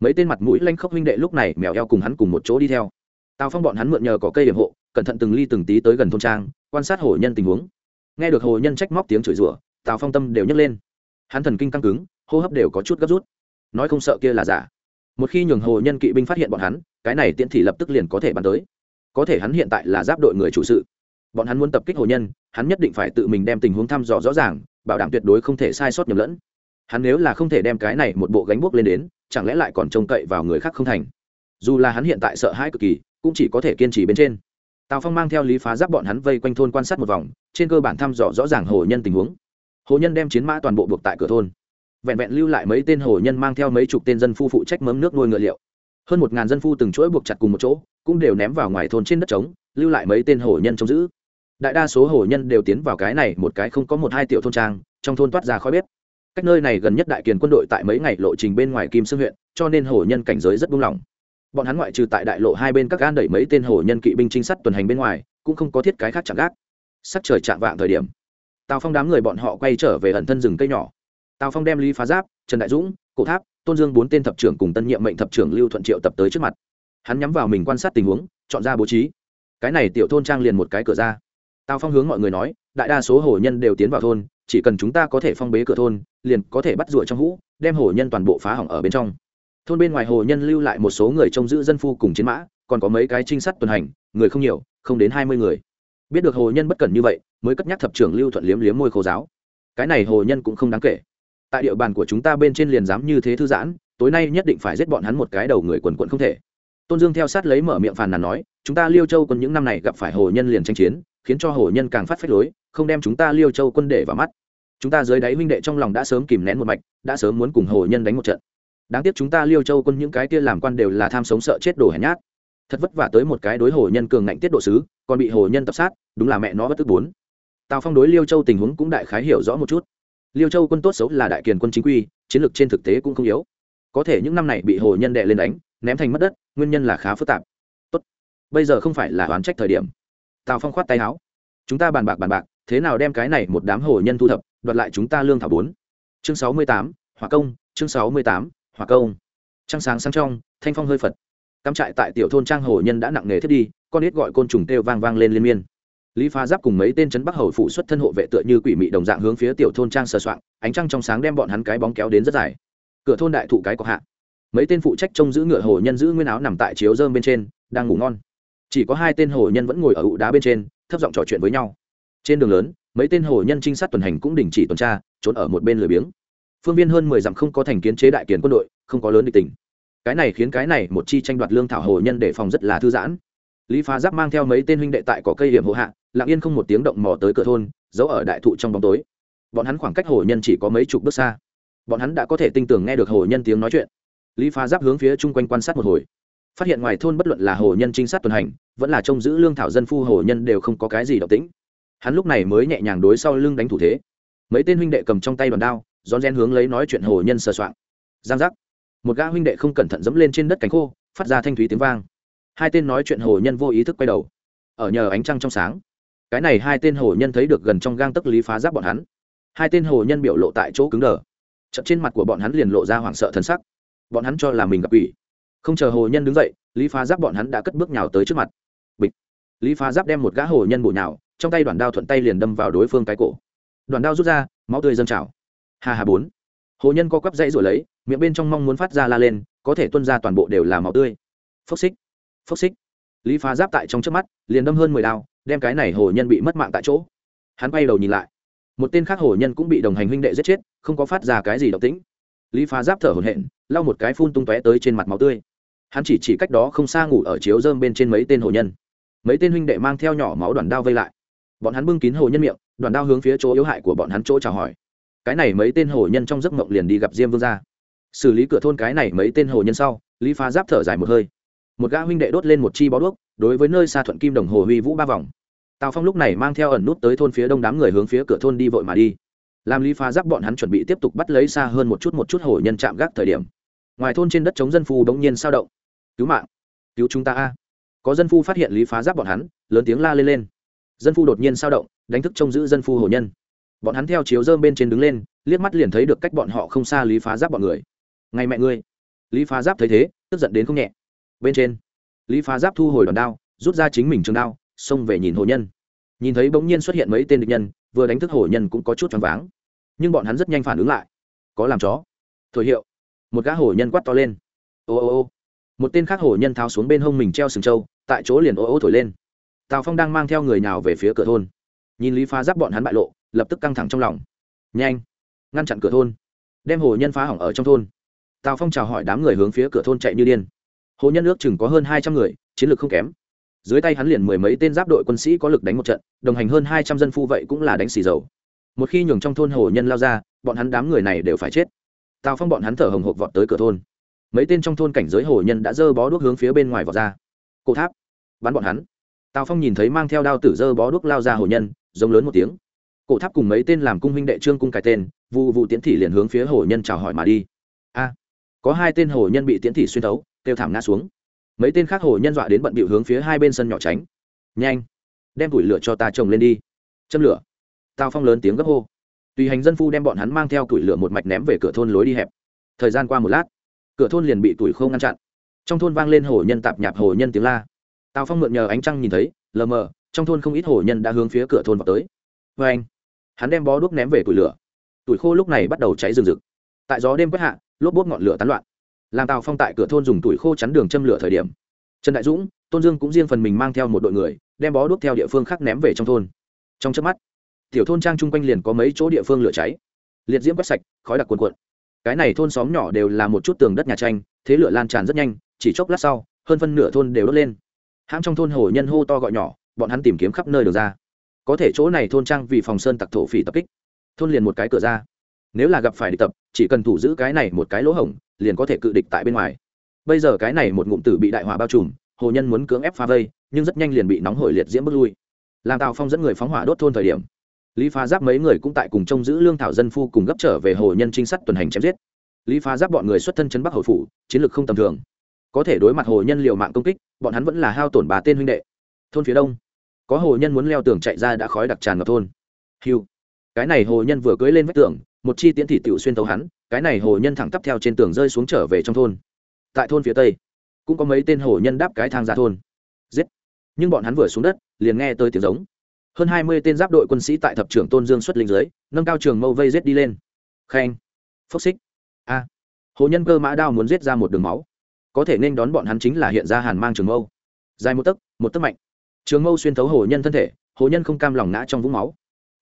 Mấy tên mặt mũi lanh khốc huynh đệ lúc này mèo eo cùng hắn cùng một chỗ đi theo. Tào phong bọn hắn mượn nhờ có cây điểm hộ, cẩn thận từng ly từng tí tới gần thôn trang, quan sát hồ nhân tình huống. Nghe được hồ nhân trách móc tiếng chửi rủa, tào phong tâm đều nhấc lên. Hắn thần kinh căng cứng, hô hấp đều có chút gấp rút. Nói không sợ kia là giả. Một khi nhường hồ nhân kỵ binh phát hiện bọn hắn, cái này tiễn thị lập tức liền có thể bắn tới. Có thể hắn hiện tại là giáp đội người chủ sự bọn hắn muốn tập kích hồ nhân, hắn nhất định phải tự mình đem tình huống thăm dò rõ ràng, bảo đảm tuyệt đối không thể sai sót nhầm lẫn. Hắn nếu là không thể đem cái này một bộ gánh bốc lên đến, chẳng lẽ lại còn trông cậy vào người khác không thành? Dù là hắn hiện tại sợ hãi cực kỳ, cũng chỉ có thể kiên trì bên trên. Tào phong mang theo lý phá giáp bọn hắn vây quanh thôn quan sát một vòng, trên cơ bản thăm dò rõ ràng hồ nhân tình huống. Hồ nhân đem chiến mã toàn bộ buộc tại cửa thôn. Vẹn vẹn lưu lại mấy tên hồ nhân mang theo mấy chục tên dân phu phụ trách mấm nước nuôi ngựa liệu. Hơn một ngàn dân phu từng chuỗi buộc chặt cùng một chỗ, cũng đều ném vào ngoài thôn trên đất trống, lưu lại mấy tên hồ nhân trông giữ đại đa số hồ nhân đều tiến vào cái này một cái không có một hai tiểu thôn trang, trong thôn toát ra khói bếp. Cách nơi này gần nhất đại kiền quân đội tại mấy ngày lộ trình bên ngoài kim sương huyện, cho nên hồ nhân cảnh giới rất buông lỏng. Bọn hắn ngoại trừ tại đại lộ hai bên các gan đẩy mấy tên hồ nhân kỵ binh trinh sát tuần hành bên ngoài, cũng không có thiết cái khác chạm gác. Sắc trời chạm vạng thời điểm, tào phong đám người bọn họ quay trở về ẩn thân rừng cây nhỏ. Tào phong đem lý phá giáp, trần đại dũng, cổ tháp, tôn dương bốn tên thập trưởng cùng tân nhiệm mệnh thập trưởng lưu thuận triệu tập tới trước mặt. Hắn nhắm vào mình quan sát tình huống, chọn ra bố trí. Cái này tiểu thôn trang liền một cái cửa ra tào phong hướng mọi người nói, đại đa số hồ nhân đều tiến vào thôn, chỉ cần chúng ta có thể phong bế cửa thôn, liền có thể bắt rụa trong hũ, đem hồ nhân toàn bộ phá hỏng ở bên trong. Thôn bên ngoài hồ nhân lưu lại một số người trông giữ dân phu cùng chiến mã, còn có mấy cái trinh sát tuần hành, người không nhiều, không đến hai mươi người. Biết được hồ nhân bất cẩn như vậy, mới cất nhắc thập trưởng lưu thuận liếm liếm môi khô giáo. Cái này hồ nhân cũng không đáng kể. Tại địa bàn của chúng ta bên trên liền dám như thế thư giãn, tối nay nhất định phải giết bọn hắn một cái đầu người quần quận không thể. Tôn dương theo sát lấy mở miệng phàn nàn nói, chúng ta liêu châu còn những năm này gặp phải hồ nhân liền tranh chiến khiến cho hồ nhân càng phát phách lối, không đem chúng ta liêu châu quân để vào mắt. Chúng ta dưới đáy huynh đệ trong lòng đã sớm kìm nén một mạch, đã sớm muốn cùng hồ nhân đánh một trận. Đáng tiếc chúng ta liêu châu quân những cái kia làm quan đều là tham sống sợ chết đồ hèn nhát. Thật vất vả tới một cái đối hồ nhân cường ngạnh tiết độ sứ, còn bị hồ nhân tập sát, đúng là mẹ nó bất tức bốn. Tào phong đối liêu châu tình huống cũng đại khái hiểu rõ một chút. Liêu châu quân tốt xấu là đại kiền quân chính quy, chiến lược trên thực tế cũng không yếu. Có thể những năm này bị hồ nhân đệ lên đánh, ném thành mất đất, nguyên nhân là khá phức tạp. Tốt, bây giờ không phải là oán trách thời điểm tào phong khoát tay áo chúng ta bàn bạc bàn bạc thế nào đem cái này một đám hồ nhân thu thập đoạt lại chúng ta lương thảo bốn chương sáu mươi tám hỏa công chương sáu mươi tám hỏa công trăng sáng sáng trong thanh phong hơi phật cắm trại tại tiểu thôn trang hồ nhân đã nặng nề thiết đi con ít gọi côn trùng kêu vang vang lên liên miên lý phá giáp cùng mấy tên trấn bắc hầu phụ xuất thân hộ vệ tựa như quỷ mị đồng dạng hướng phía tiểu thôn trang sờ soạng ánh trăng trong sáng đem bọn hắn cái bóng kéo đến rất dài cửa thôn đại thụ cái có hạ mấy tên phụ trách trông giữ ngựa hồ nhân giữ nguyên áo nằm tại chiếu dơm bên trên đang ngủ ngon chỉ có hai tên hồ nhân vẫn ngồi ở ụ đá bên trên, thấp giọng trò chuyện với nhau. Trên đường lớn, mấy tên hồ nhân trinh sát tuần hành cũng đình chỉ tuần tra, trốn ở một bên lười biếng. Phương viên hơn mười dặm không có thành kiến chế đại kiến quân đội, không có lớn địch tình cái này khiến cái này một chi tranh đoạt lương thảo hồ nhân để phòng rất là thư giãn. Lý phá giáp mang theo mấy tên huynh đệ tại có cây hiểm hộ hạ, lặng yên không một tiếng động mò tới cửa thôn, giấu ở đại thụ trong bóng tối. Bọn hắn khoảng cách hồ nhân chỉ có mấy chục bước xa. Bọn hắn đã có thể tinh tường nghe được hồ nhân tiếng nói chuyện. Lý phá giáp hướng phía chung quanh quan sát một hồi phát hiện ngoài thôn bất luận là hồ nhân trinh sát tuần hành, vẫn là trông giữ lương thảo dân phu hồ nhân đều không có cái gì động tĩnh. Hắn lúc này mới nhẹ nhàng đối sau lưng đánh thủ thế. Mấy tên huynh đệ cầm trong tay đòn đao, rón rén hướng lấy nói chuyện hồ nhân sờ soạng. Giang giác. Một gã huynh đệ không cẩn thận dẫm lên trên đất cánh khô, phát ra thanh thúy tiếng vang. Hai tên nói chuyện hồ nhân vô ý thức quay đầu. Ở nhờ ánh trăng trong sáng. Cái này hai tên hồ nhân thấy được gần trong gang tấc lý phá giáp bọn hắn. Hai tên hồ nhân biểu lộ tại chỗ cứng đờ. Chậm trên mặt của bọn hắn liền lộ ra hoảng sợ thân sắc. Bọn hắn cho là mình gặp ủy không chờ hồ nhân đứng dậy, lý phá giáp bọn hắn đã cất bước nhào tới trước mặt. Bịch. Lý phá giáp đem một gã hồ nhân bụi nhào, trong tay đoàn đao thuận tay liền đâm vào đối phương cái cổ. Đoàn đao rút ra, máu tươi dâng trào. Hà hà bốn. Hồ nhân co quắp dãy rồi lấy, miệng bên trong mong muốn phát ra la lên, có thể tuân ra toàn bộ đều là máu tươi. Phốc xích. Phốc xích. Lý phá giáp tại trong trước mắt, liền đâm hơn mười đao, đem cái này hồ nhân bị mất mạng tại chỗ. Hắn bay đầu nhìn lại. Một tên khác hồ nhân cũng bị đồng hành huynh đệ giết chết, không có phát ra cái gì động tĩnh. Lý phá giáp thở hổn hển, lau một cái phun tung tóe tới trên mặt máu tươi hắn chỉ chỉ cách đó không xa ngủ ở chiếu dơm bên trên mấy tên hồ nhân. Mấy tên huynh đệ mang theo nhỏ máu đoàn đao vây lại. Bọn hắn bưng kín hồ nhân miệng, đoàn đao hướng phía chỗ yếu hại của bọn hắn chỗ chào hỏi. Cái này mấy tên hồ nhân trong giấc mộng liền đi gặp diêm vương gia. Xử lý cửa thôn cái này mấy tên hồ nhân sau, lý phá giáp thở dài một hơi. Một gã huynh đệ đốt lên một chi bó đuốc, đối với nơi xa thuận kim đồng hồ huy vũ ba vòng. Tào phong lúc này mang theo ẩn nút tới thôn phía đông đám người hướng phía cửa thôn đi vội mà đi. Làm lý phá giáp bọn hắn chuẩn bị tiếp tục bắt lấy xa hơn một chút một chút hồ nhân chạm gác thời điểm. Ngoài thôn trên đất chống dân phu bỗng nhiên sao động cứu mạng, cứu chúng ta a. Có dân phu phát hiện lý phá giáp bọn hắn, lớn tiếng la lên lên. Dân phu đột nhiên sao động, đánh thức trông giữ dân phu hồ nhân. Bọn hắn theo chiếu dơm bên trên đứng lên, liếc mắt liền thấy được cách bọn họ không xa lý phá giáp bọn người. Ngày mẹ ngươi. Lý phá giáp thấy thế, tức giận đến không nhẹ. Bên trên, lý phá giáp thu hồi đòn đao, rút ra chính mình trường đao, xông về nhìn hồ nhân. Nhìn thấy bỗng nhiên xuất hiện mấy tên địch nhân, vừa đánh thức hồ nhân cũng có chút choáng váng. Nhưng bọn hắn rất nhanh phản ứng lại. Có làm chó. Thổi hiệu. Một gã hồ nhân quát to lên. Ô ô ô một tên khác hồ nhân tháo xuống bên hông mình treo sừng trâu, tại chỗ liền ô ô thổi lên. Tào phong đang mang theo người nào về phía cửa thôn. Nhìn lý phá giáp bọn hắn bại lộ, lập tức căng thẳng trong lòng. Nhanh, ngăn chặn cửa thôn, đem hồ nhân phá hỏng ở trong thôn. Tào phong chào hỏi đám người hướng phía cửa thôn chạy như điên. Hồ nhân ước chừng có hơn hai trăm người, chiến lược không kém. Dưới tay hắn liền mười mấy tên giáp đội quân sĩ có lực đánh một trận, đồng hành hơn hai trăm dân phu vậy cũng là đánh xì dầu. Một khi nhường trong thôn hồ nhân lao ra, bọn hắn đám người này đều phải chết. Tào phong bọn hắn thở hồng hộc vọt tới cửa thôn mấy tên trong thôn cảnh giới hồ nhân đã dơ bó đuốc hướng phía bên ngoài vào ra. Cổ tháp. Bắn bọn hắn. Tào phong nhìn thấy mang theo đao tử dơ bó đuốc lao ra hồ nhân, giống lớn một tiếng. Cổ tháp cùng mấy tên làm cung huynh đệ trương cung cài tên, vụ vụ tiến thị liền hướng phía hồ nhân chào hỏi mà đi. A, có hai tên hồ nhân bị tiến thị xuyên thấu, kêu thảm ngã xuống. Mấy tên khác hồ nhân dọa đến bận bịu hướng phía hai bên sân nhỏ tránh. Nhanh, đem củi lửa cho ta trồng lên đi. Châm lửa. Tào phong lớn tiếng gấp hô. Tùy hành dân phu đem bọn hắn mang theo củi lửa một mạch ném về cửa thôn lối đi hẹp. Thời gian qua một lát cửa thôn liền bị tuổi khô ngăn chặn. Trong thôn vang lên hổ nhân tạp nhạp hổ nhân tiếng la. Tào phong mượn nhờ ánh trăng nhìn thấy, lờ mờ, trong thôn không ít hổ nhân đã hướng phía cửa thôn vào tới. Vê anh, hắn đem bó đuốc ném về củi lửa. Tuổi khô lúc này bắt đầu cháy rừng rực. Tại gió đêm quét hạ, lốp bốt ngọn lửa tán loạn. Làm tào phong tại cửa thôn dùng tuổi khô chắn đường châm lửa thời điểm, trần đại dũng, tôn dương cũng riêng phần mình mang theo một đội người, đem bó đuốc theo địa phương khác ném về trong thôn. Trong trước mắt, tiểu thôn trang chung quanh liền có mấy chỗ địa phương lửa cháy. Liệt diễm quét sạch, khói đặc cuồn cuộn cái này thôn xóm nhỏ đều là một chút tường đất nhà tranh, thế lửa lan tràn rất nhanh, chỉ chốc lát sau, hơn phân nửa thôn đều đốt lên. Hãng trong thôn hồ nhân hô to gọi nhỏ, bọn hắn tìm kiếm khắp nơi được ra. Có thể chỗ này thôn trang vì phòng sơn tặc thổ phỉ tập kích. Thôn liền một cái cửa ra. Nếu là gặp phải địch tập, chỉ cần thủ giữ cái này một cái lỗ hổng, liền có thể cự địch tại bên ngoài. Bây giờ cái này một ngụm tử bị đại hỏa bao trùm, hồ nhân muốn cưỡng ép phá vây, nhưng rất nhanh liền bị nóng hổi liệt diễm bước lui. Làm tào phong dẫn người phóng hỏa đốt thôn thời điểm lý phá giáp mấy người cũng tại cùng trông giữ lương thảo dân phu cùng gấp trở về hồ nhân trinh sát tuần hành chém giết. Lý phá giáp bọn người xuất thân chấn bắc hồi phủ, chiến lược không tầm thường. Có thể đối mặt hồ nhân liều mạng công kích, bọn hắn vẫn là hao tổn bà tên huynh đệ. Thôn phía đông, có hồ nhân muốn leo tường chạy ra đã khói đặc tràn ngập thôn. Hiu cái này hồ nhân vừa cưới lên vách tường, một chi tiễn thị tiểu xuyên tấu hắn, cái này hồ nhân thẳng tắp theo trên tường rơi xuống trở về trong thôn. Tại thôn phía tây, cũng có mấy tên hồ nhân đáp cái thang ra thôn. Giết. Nhưng bọn hắn vừa xuống đất, liền nghe tới tiếng giống hơn hai mươi tên giáp đội quân sĩ tại thập trưởng tôn dương xuất linh dưới, nâng cao trường mâu vây giết đi lên. Khen. Phốc xích. A. Hồ nhân cơ mã đao muốn giết ra một đường máu. Có thể nên đón bọn hắn chính là hiện ra hàn mang trường mâu. Dài một tấc một tấc mạnh. Trường mâu xuyên thấu hồ nhân thân thể, hồ nhân không cam lòng ngã trong vũng máu.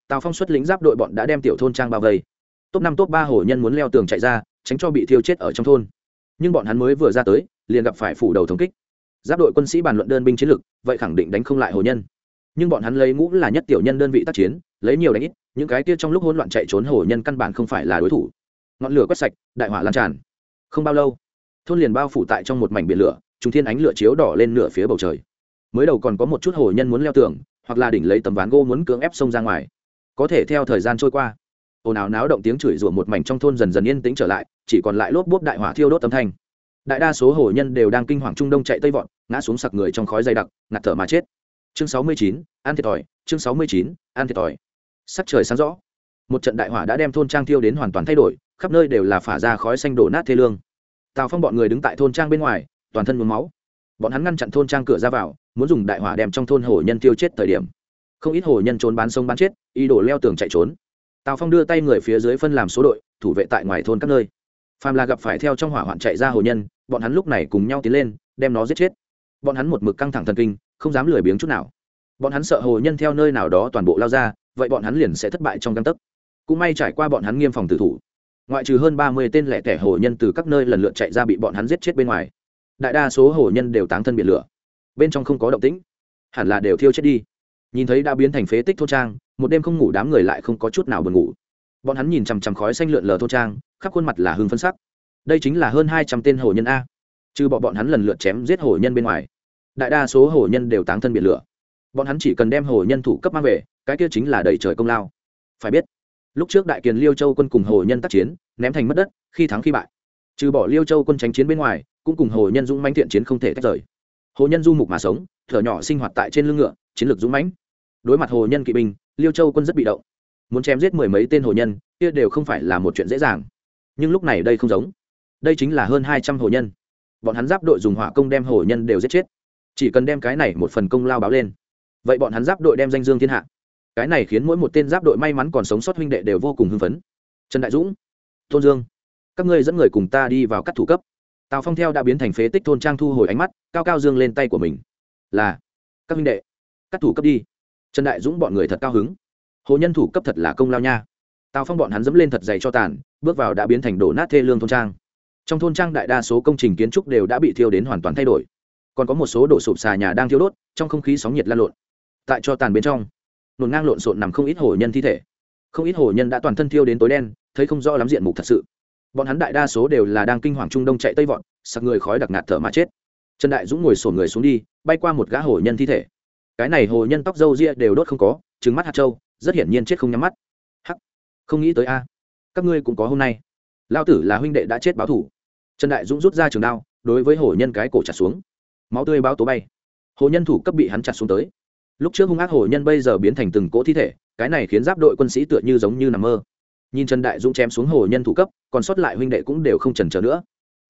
Tào phong xuất lính giáp đội bọn đã đem tiểu thôn trang bao vây. Top năm, top ba hồ nhân muốn leo tường chạy ra, tránh cho bị thiêu chết ở trong thôn. Nhưng bọn hắn mới vừa ra tới, liền gặp phải phủ đầu thống kích. Giáp đội quân sĩ bàn luận đơn binh chiến lược, vậy khẳng định đánh không lại hồ nhân nhưng bọn hắn lấy ngũ là nhất tiểu nhân đơn vị tác chiến, lấy nhiều đánh ít, những cái kia trong lúc hỗn loạn chạy trốn hổ nhân căn bản không phải là đối thủ. Ngọn lửa quét sạch, đại hỏa lan tràn. Không bao lâu, thôn liền bao phủ tại trong một mảnh biển lửa chúng thiên ánh lửa chiếu đỏ lên nửa phía bầu trời. Mới đầu còn có một chút hổ nhân muốn leo tường, hoặc là đỉnh lấy tấm ván gỗ muốn cưỡng ép sông ra ngoài. Có thể theo thời gian trôi qua, ồn ào náo động tiếng chửi rủa một mảnh trong thôn dần dần yên tĩnh trở lại, chỉ còn lại lốp bốp đại hỏa thiêu đốt âm thanh. Đại đa số hổ nhân đều đang kinh hoàng trung đông chạy tây vọt, ngã xuống sặc người trong khói dày đặc, ngạt thở mà chết chương sáu mươi chín, ăn thiệt thòi, chương sáu mươi chín, ăn thiệt thòi. Sắc trời sáng rõ. Một trận đại hỏa đã đem thôn trang thiêu đến hoàn toàn thay đổi, khắp nơi đều là phả ra khói xanh đổ nát thê lương. Tào phong bọn người đứng tại thôn trang bên ngoài, toàn thân nhuốm máu. Bọn hắn ngăn chặn thôn trang cửa ra vào, muốn dùng đại hỏa đem trong thôn hồ nhân tiêu chết thời điểm. Không ít hồ nhân trốn bán sông bán chết y đổ leo tường chạy trốn. Tào phong đưa tay người phía dưới phân làm số đội, thủ vệ tại ngoài thôn các nơi. Phàm là gặp phải theo trong hỏa hoạn chạy ra hồ nhân, bọn hắn lúc này cùng nhau tiến lên, đem nó giết chết. Bọn hắn một mực căng thẳng thần kinh không dám lười biếng chút nào. Bọn hắn sợ hồ nhân theo nơi nào đó toàn bộ lao ra, vậy bọn hắn liền sẽ thất bại trong căn tấc. Cũng may trải qua bọn hắn nghiêm phòng tử thủ. Ngoại trừ hơn ba mươi tên lẻ tẻ hồ nhân từ các nơi lần lượt chạy ra bị bọn hắn giết chết bên ngoài, đại đa số hồ nhân đều táng thân biển lửa. Bên trong không có động tĩnh, hẳn là đều thiêu chết đi. Nhìn thấy đã biến thành phế tích thôn trang, một đêm không ngủ đám người lại không có chút nào buồn ngủ. Bọn hắn nhìn chằm chằm khói xanh lượn lờ thôn trang, khắp khuôn mặt là hưng phân sắc. Đây chính là hơn hai trăm tên hồ nhân a. Trừ bọn bọn hắn lần lượt chém giết hồ nhân bên ngoài đại đa số hồ nhân đều táng thân biển lửa. Bọn hắn chỉ cần đem hồ nhân thủ cấp mang về, cái kia chính là đầy trời công lao. Phải biết, lúc trước đại kiền liêu châu quân cùng hồ nhân tác chiến, ném thành mất đất, khi thắng khi bại. Trừ bỏ liêu châu quân tránh chiến bên ngoài, cũng cùng hồ nhân dũng mãnh thiện chiến không thể tách rời. Hồ nhân du mục mà sống, thở nhỏ sinh hoạt tại trên lưng ngựa, chiến lược dũng mãnh. Đối mặt hồ nhân kỵ binh, liêu châu quân rất bị động. Muốn chém giết mười mấy tên hồ nhân, kia đều không phải là một chuyện dễ dàng. Nhưng lúc này đây không giống. Đây chính là hơn hai trăm hồ nhân. Bọn hắn giáp đội dùng hỏa công đem hồ nhân đều giết chết chỉ cần đem cái này một phần công lao báo lên. Vậy bọn hắn giáp đội đem danh dương thiên hạ. Cái này khiến mỗi một tên giáp đội may mắn còn sống sót huynh đệ đều vô cùng hưng phấn. Trần đại dũng, tôn dương, các ngươi dẫn người cùng ta đi vào cắt thủ cấp. Tào phong theo đã biến thành phế tích thôn trang thu hồi ánh mắt, cao cao dương lên tay của mình. Là, các huynh đệ cắt thủ cấp đi. Trần đại dũng bọn người thật cao hứng. Hồ nhân thủ cấp thật là công lao nha. Tào phong bọn hắn dẫm lên thật dày cho tàn, bước vào đã biến thành đổ nát thê lương thôn trang. Trong thôn trang đại đa số công trình kiến trúc đều đã bị thiêu đến hoàn toàn thay đổi còn có một số đổ sụp xà nhà đang thiêu đốt, trong không khí sóng nhiệt lan lộn. Tại cho tàn bên trong nổn ngang lộn xộn nằm không ít hổ nhân thi thể. Không ít hổ nhân đã toàn thân thiêu đến tối đen, thấy không rõ lắm diện mục thật sự. Bọn hắn đại đa số đều là đang kinh hoàng trung đông chạy tây vọt, sặc người khói đặc nạt thở mà chết. Trần đại dũng ngồi sổn người xuống đi, bay qua một gã hổ nhân thi thể. Cái này hổ nhân tóc râu ria đều đốt không có trứng mắt hạt trâu rất hiển nhiên chết không nhắm mắt. Hắc, không nghĩ tới a, các ngươi cũng có hôm nay. Lao tử là huynh đệ đã chết báo thủ. Trần đại dũng rút ra trường đao, đối với hổ nhân cái cổ trả xuống máu tươi báo tố bay. Hồ nhân thủ cấp bị hắn chặt xuống tới. Lúc trước hung ác hồ nhân bây giờ biến thành từng cỗ thi thể, cái này khiến giáp đội quân sĩ tựa như giống như nằm mơ. Nhìn trần đại dũng chém xuống hồ nhân thủ cấp, còn sót lại huynh đệ cũng đều không trần trở nữa.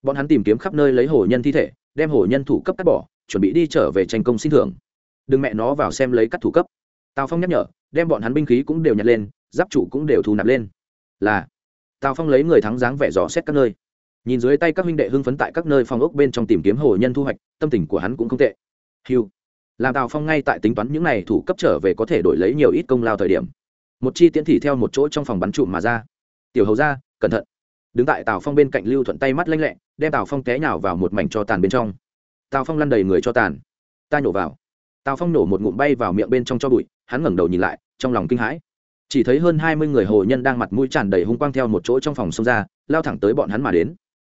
Bọn hắn tìm kiếm khắp nơi lấy hồ nhân thi thể, đem hồ nhân thủ cấp cắt bỏ, chuẩn bị đi trở về tranh công xin thưởng. Đừng mẹ nó vào xem lấy cắt thủ cấp. Tào phong nhắc nhở, đem bọn hắn binh khí cũng đều nhặt lên, giáp trụ cũng đều thu nạp lên. Là, tào phong lấy người thắng dáng vẻ dò xét các nơi nhìn dưới tay các huynh đệ hưng phấn tại các nơi phòng ốc bên trong tìm kiếm hồ nhân thu hoạch, tâm tình của hắn cũng không tệ. Hiu làm tào phong ngay tại tính toán những n à y thủ cấp trở về có thể đổi lấy nhiều ít công lao thời điểm. Một chi tiễn thị theo một chỗ trong phòng bắn trụm mà ra. Tiểu hầu ra, cẩn thận. Đứng tại tào phong bên cạnh lưu thuận tay mắt lanh lẹ, đem tào phong té nhào vào một mảnh cho tàn bên trong. Tào phong lăn đầy người cho tàn. Ta nhổ vào. Tào phong nổ một ngụm bay vào miệng bên trong cho bụi, hắn ngẩng đầu nhìn lại, trong lòng kinh hãi. Chỉ thấy hơn hai mươi người hồ nhân đang mặt mũi tràn đầy hung quang theo một chỗ trong phòng xông ra, lao thẳng tới bọn hắn mà đến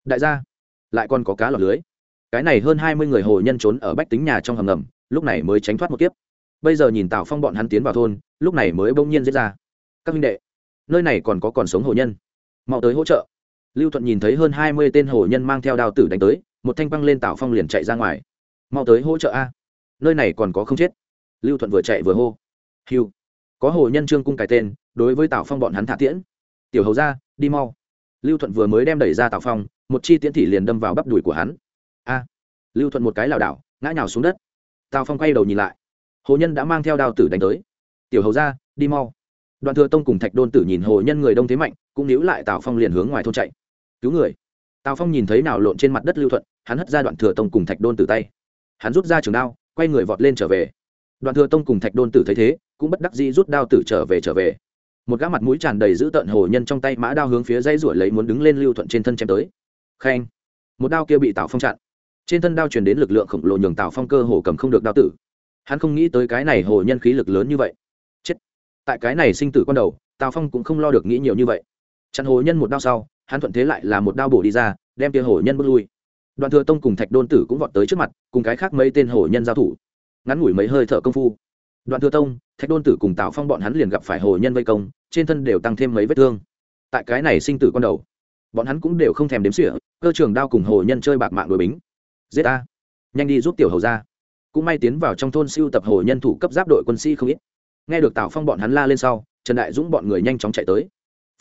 đại gia, lại còn có cá lọt lưới. Cái này hơn hai mươi người hồ nhân trốn ở bách tính nhà trong hầm ngầm, lúc này mới tránh thoát một kiếp. Bây giờ nhìn tào phong bọn hắn tiến vào thôn, lúc này mới bỗng nhiên diễn ra. Các minh đệ, nơi này còn có còn sống hồ nhân. Mau tới hỗ trợ. Lưu thuận nhìn thấy hơn hai mươi tên hồ nhân mang theo đao tử đánh tới, một thanh băng lên tào phong liền chạy ra ngoài. Mau tới hỗ trợ a. Nơi này còn có không chết. Lưu thuận vừa chạy vừa hô. Hiu có hồ nhân trương cung cái tên, đối với tào phong bọn hắn thả tiễn. Tiểu hầu ra, đi mau. Lưu thuận vừa mới đem đẩy ra tào phong một chi tiễn thị liền đâm vào bắp đùi của hắn. A! Lưu thuận một cái lảo đảo, ngã nhào xuống đất. Tào phong quay đầu nhìn lại. Hồ nhân đã mang theo đao tử đánh tới. Tiểu hầu ra đi mau. Đoạn thừa tông cùng thạch đôn tử nhìn hồ nhân người đông thế mạnh, cũng níu lại tào phong liền hướng ngoài thôn chạy. Cứu người. Tào phong nhìn thấy nào lộn trên mặt đất lưu thuận, hắn hất ra đoạn thừa tông cùng thạch đôn tử tay. Hắn rút ra trường đao, quay người vọt lên trở về. Đoạn thừa tông cùng thạch đôn tử thấy thế, cũng bất đắc dĩ rút đao tử trở về trở về. Một gã mặt mũi tràn đầy giữ tợn hồ nhân trong tay mã đao hướng phía dây ruổi lấy muốn đứng lên lưu thuận trên thân chém tới khen một đao kia bị tào phong chặn. Trên thân đao truyền đến lực lượng khổng lồ nhường tào phong cơ hồ cầm không được đao tử. Hắn không nghĩ tới cái này hồ nhân khí lực lớn như vậy. Chết. Tại cái này sinh tử con đầu, tào phong cũng không lo được nghĩ nhiều như vậy. Chặn hồ nhân một đao sau, hắn thuận thế lại là một đao bổ đi ra, đem kia hồ nhân bước lui. Đoàn thừa tông cùng thạch đôn tử cũng vọt tới trước mặt, cùng cái khác mấy tên hồ nhân giao thủ. Ngắn ngủi mấy hơi thở công phu đoàn thừa tông, thạch đôn tử cùng tào phong bọn hắn liền gặp phải hồ nhân vây công, trên thân đều tăng thêm mấy vết thương. Tại cái này sinh tử con đầu bọn hắn cũng đều không thèm đếm xỉa cơ trường đao cùng hồ nhân chơi bạc mạng đuổi bính. Giết ta, nhanh đi giúp tiểu hầu ra. Cũng may tiến vào trong thôn siêu tập hồ nhân thủ cấp giáp đội quân sĩ không ít. Nghe được tào phong bọn hắn la lên sau trần đại dũng bọn người nhanh chóng chạy tới.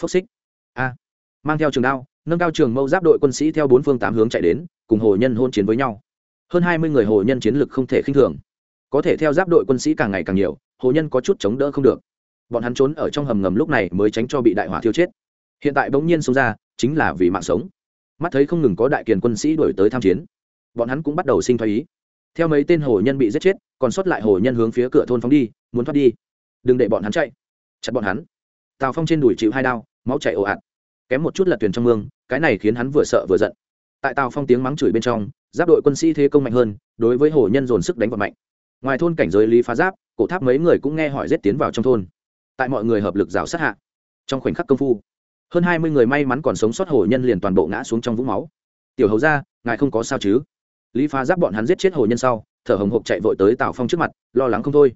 Phốc xích. A. Mang theo trường đao nâng cao trường mâu giáp đội quân sĩ theo bốn phương tám hướng chạy đến cùng hồ nhân hôn chiến với nhau. Hơn hai mươi người hồ nhân chiến lực không thể khinh thường. Có thể theo giáp đội quân sĩ càng ngày càng nhiều hồ nhân có chút chống đỡ không được. Bọn hắn trốn ở trong hầm ngầm lúc này mới tránh cho bị đại hỏa thiêu chết. Hiện tại bỗng nhiên xông ra chính là vì mạng sống. Mắt thấy không ngừng có đại kiền quân sĩ đuổi tới tham chiến, bọn hắn cũng bắt đầu sinh thái ý. Theo mấy tên hồ nhân bị giết chết, còn sót lại hồ nhân hướng phía cửa thôn phóng đi, muốn thoát đi. Đừng để bọn hắn chạy. Chặt bọn hắn. Tào phong trên đùi chịu hai đao, máu chạy ồ ạt. Kém một chút lật thuyền trong mương, cái này khiến hắn vừa sợ vừa giận. Tại tào phong tiếng mắng chửi bên trong, giáp đội quân sĩ thế công mạnh hơn, đối với hồ nhân dồn sức đánh vào mạnh. Ngoài thôn cảnh giới lý phá giáp, cổ tháp mấy người cũng nghe hỏi rét tiến vào trong thôn. Tại mọi người hợp lực rào sát hạ. Trong khoảnh khắc công phu hơn hai mươi người may mắn còn sống sót hồ nhân liền toàn bộ ngã xuống trong vũng máu. Tiểu hầu ra ngài không có sao chứ? Lý phá giáp bọn hắn giết chết hồ nhân sau, thở hồng hộc chạy vội tới tào phong trước mặt, lo lắng không thôi.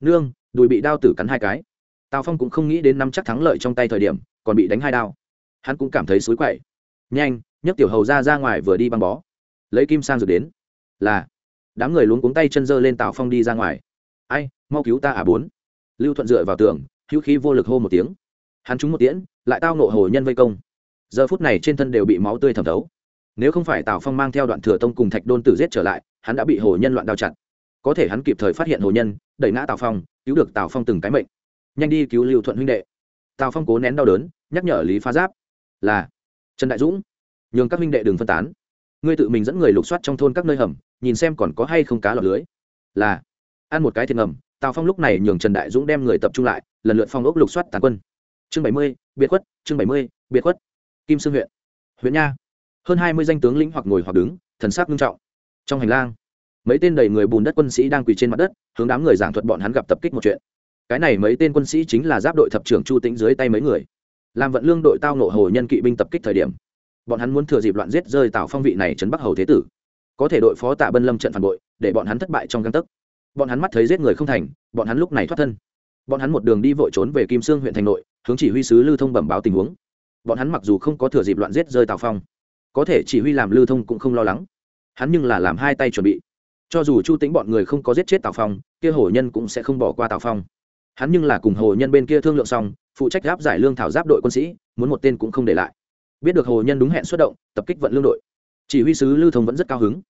Nương, đùi bị đao tử cắn hai cái. Tào phong cũng không nghĩ đến năm chắc thắng lợi trong tay thời điểm, còn bị đánh hai đao. Hắn cũng cảm thấy xối quậy. Nhanh, nhấc tiểu hầu ra ra ngoài vừa đi băng bó. Lấy kim sang rồi đến. Là, đám người luống cuống tay chân dơ lên tào phong đi ra ngoài. Ai, mau cứu ta à bốn. Lưu thuận dựa vào tường, hữu khí vô lực hô một tiếng hắn trúng một tiễn, lại tao nộ hồ nhân vây công. Giờ phút này trên thân đều bị máu tươi thẩm thấu. Nếu không phải tào phong mang theo đoạn thừa tông cùng thạch đôn tử giết trở lại, hắn đã bị hồ nhân loạn đao chặt. Có thể hắn kịp thời phát hiện hồ nhân, đẩy ngã tào phong, cứu được tào phong từng cái mệnh. Nhanh đi cứu lưu thuận huynh đệ. Tào phong cố nén đau đớn, nhắc nhở lý phá giáp, là, trần đại dũng, nhường các huynh đệ đừng phân tán. Ngươi tự mình dẫn người lục soát trong thôn các nơi hầm, nhìn xem còn có hay không cá lọt lưới. Là. Ăn một cái thiệt ngầm, tào phong lúc này nhường trần đại dũng đem người tập trung lại, lần lượt phong ốc lục soát tàn quân chương bảy mươi, biệt khuất, chương bảy mươi, biệt khuất. Kim sương huyện. Huyện nha. Hơn hai mươi danh tướng lĩnh hoặc ngồi hoặc đứng, thần sắc nghiêm trọng. Trong hành lang, mấy tên đầy người bùn đất quân sĩ đang quỳ trên mặt đất, hướng đám người giảng thuật bọn hắn gặp tập kích một chuyện. Cái này mấy tên quân sĩ chính là giáp đội thập trưởng chu tĩnh dưới tay mấy người. Làm vận lương đội tao nộ hồ nhân kỵ binh tập kích thời điểm, bọn hắn muốn thừa dịp loạn giết rơi tào phong vị này chấn bắc hầu thế tử. Có thể đội phó tạ bân lâm trận phản bội, để bọn hắn thất bại trong găng tấc. Bọn hắn mắt thấy giết người không thành, bọn hắn lúc này thoát thân bọn hắn một đường đi vội trốn về kim sương huyện thành nội, hướng chỉ huy sứ lưu thông bẩm báo tình huống. Bọn hắn mặc dù không có thừa dịp loạn giết rơi tào phong, có thể chỉ huy làm lưu thông cũng không lo lắng. Hắn nhưng là làm hai tay chuẩn bị. Cho dù chu tính bọn người không có giết chết tào phong, kia hồ nhân cũng sẽ không bỏ qua tào phong. Hắn nhưng là cùng hồ nhân bên kia thương lượng xong, phụ trách gáp giải lương thảo giáp đội quân sĩ, muốn một tên cũng không để lại. Biết được hồ nhân đúng hẹn xuất động, tập kích vận lương đội. Chỉ huy sứ lưu thông vẫn rất cao hứng.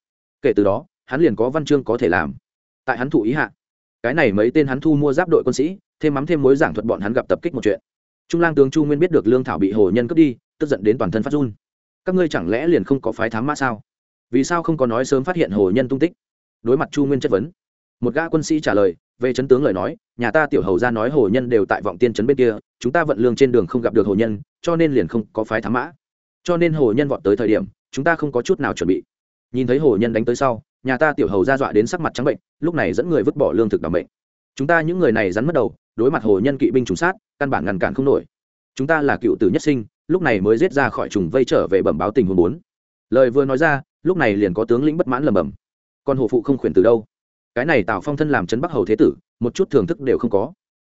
Kể từ đó, hắn liền có văn chương có thể làm. Tại hắn thụ ý hạ, cái này mấy tên hắn thu mua giáp đội quân sĩ thêm mắm thêm mối giảng thuật bọn hắn gặp tập kích một chuyện. Trung lang tướng chu nguyên biết được lương thảo bị hồ nhân cướp đi, tức giận đến toàn thân phát run. Các ngươi chẳng lẽ liền không có phái thám mã sao? Vì sao không có nói sớm phát hiện hồ nhân tung tích? Đối mặt chu nguyên chất vấn, một gã quân sĩ trả lời, về chấn tướng lời nói, nhà ta tiểu hầu ra nói hồ nhân đều tại vọng tiên trấn bên kia, chúng ta vận lương trên đường không gặp được hồ nhân, cho nên liền không có phái thám mã. Cho nên hồ nhân vọt tới thời điểm, chúng ta không có chút nào chuẩn bị. Nhìn thấy hồ nhân đánh tới sau, nhà ta tiểu hầu ra dọa đến sắc mặt trắng bệnh, lúc này dẫn người vứt bỏ lương thực đảm bệnh chúng ta những người này rắn mất đầu, đối mặt hồ nhân kỵ binh trùng sát, căn bản ngăn cản không nổi. Chúng ta là cựu tử nhất sinh, lúc này mới giết ra khỏi trùng vây trở về bẩm báo tình huống bốn. Lời vừa nói ra, lúc này liền có tướng lĩnh bất mãn lầm bầm con hồ phụ không khuyển từ đâu? Cái này tào phong thân làm trấn bắc hầu thế tử, một chút thưởng thức đều không có.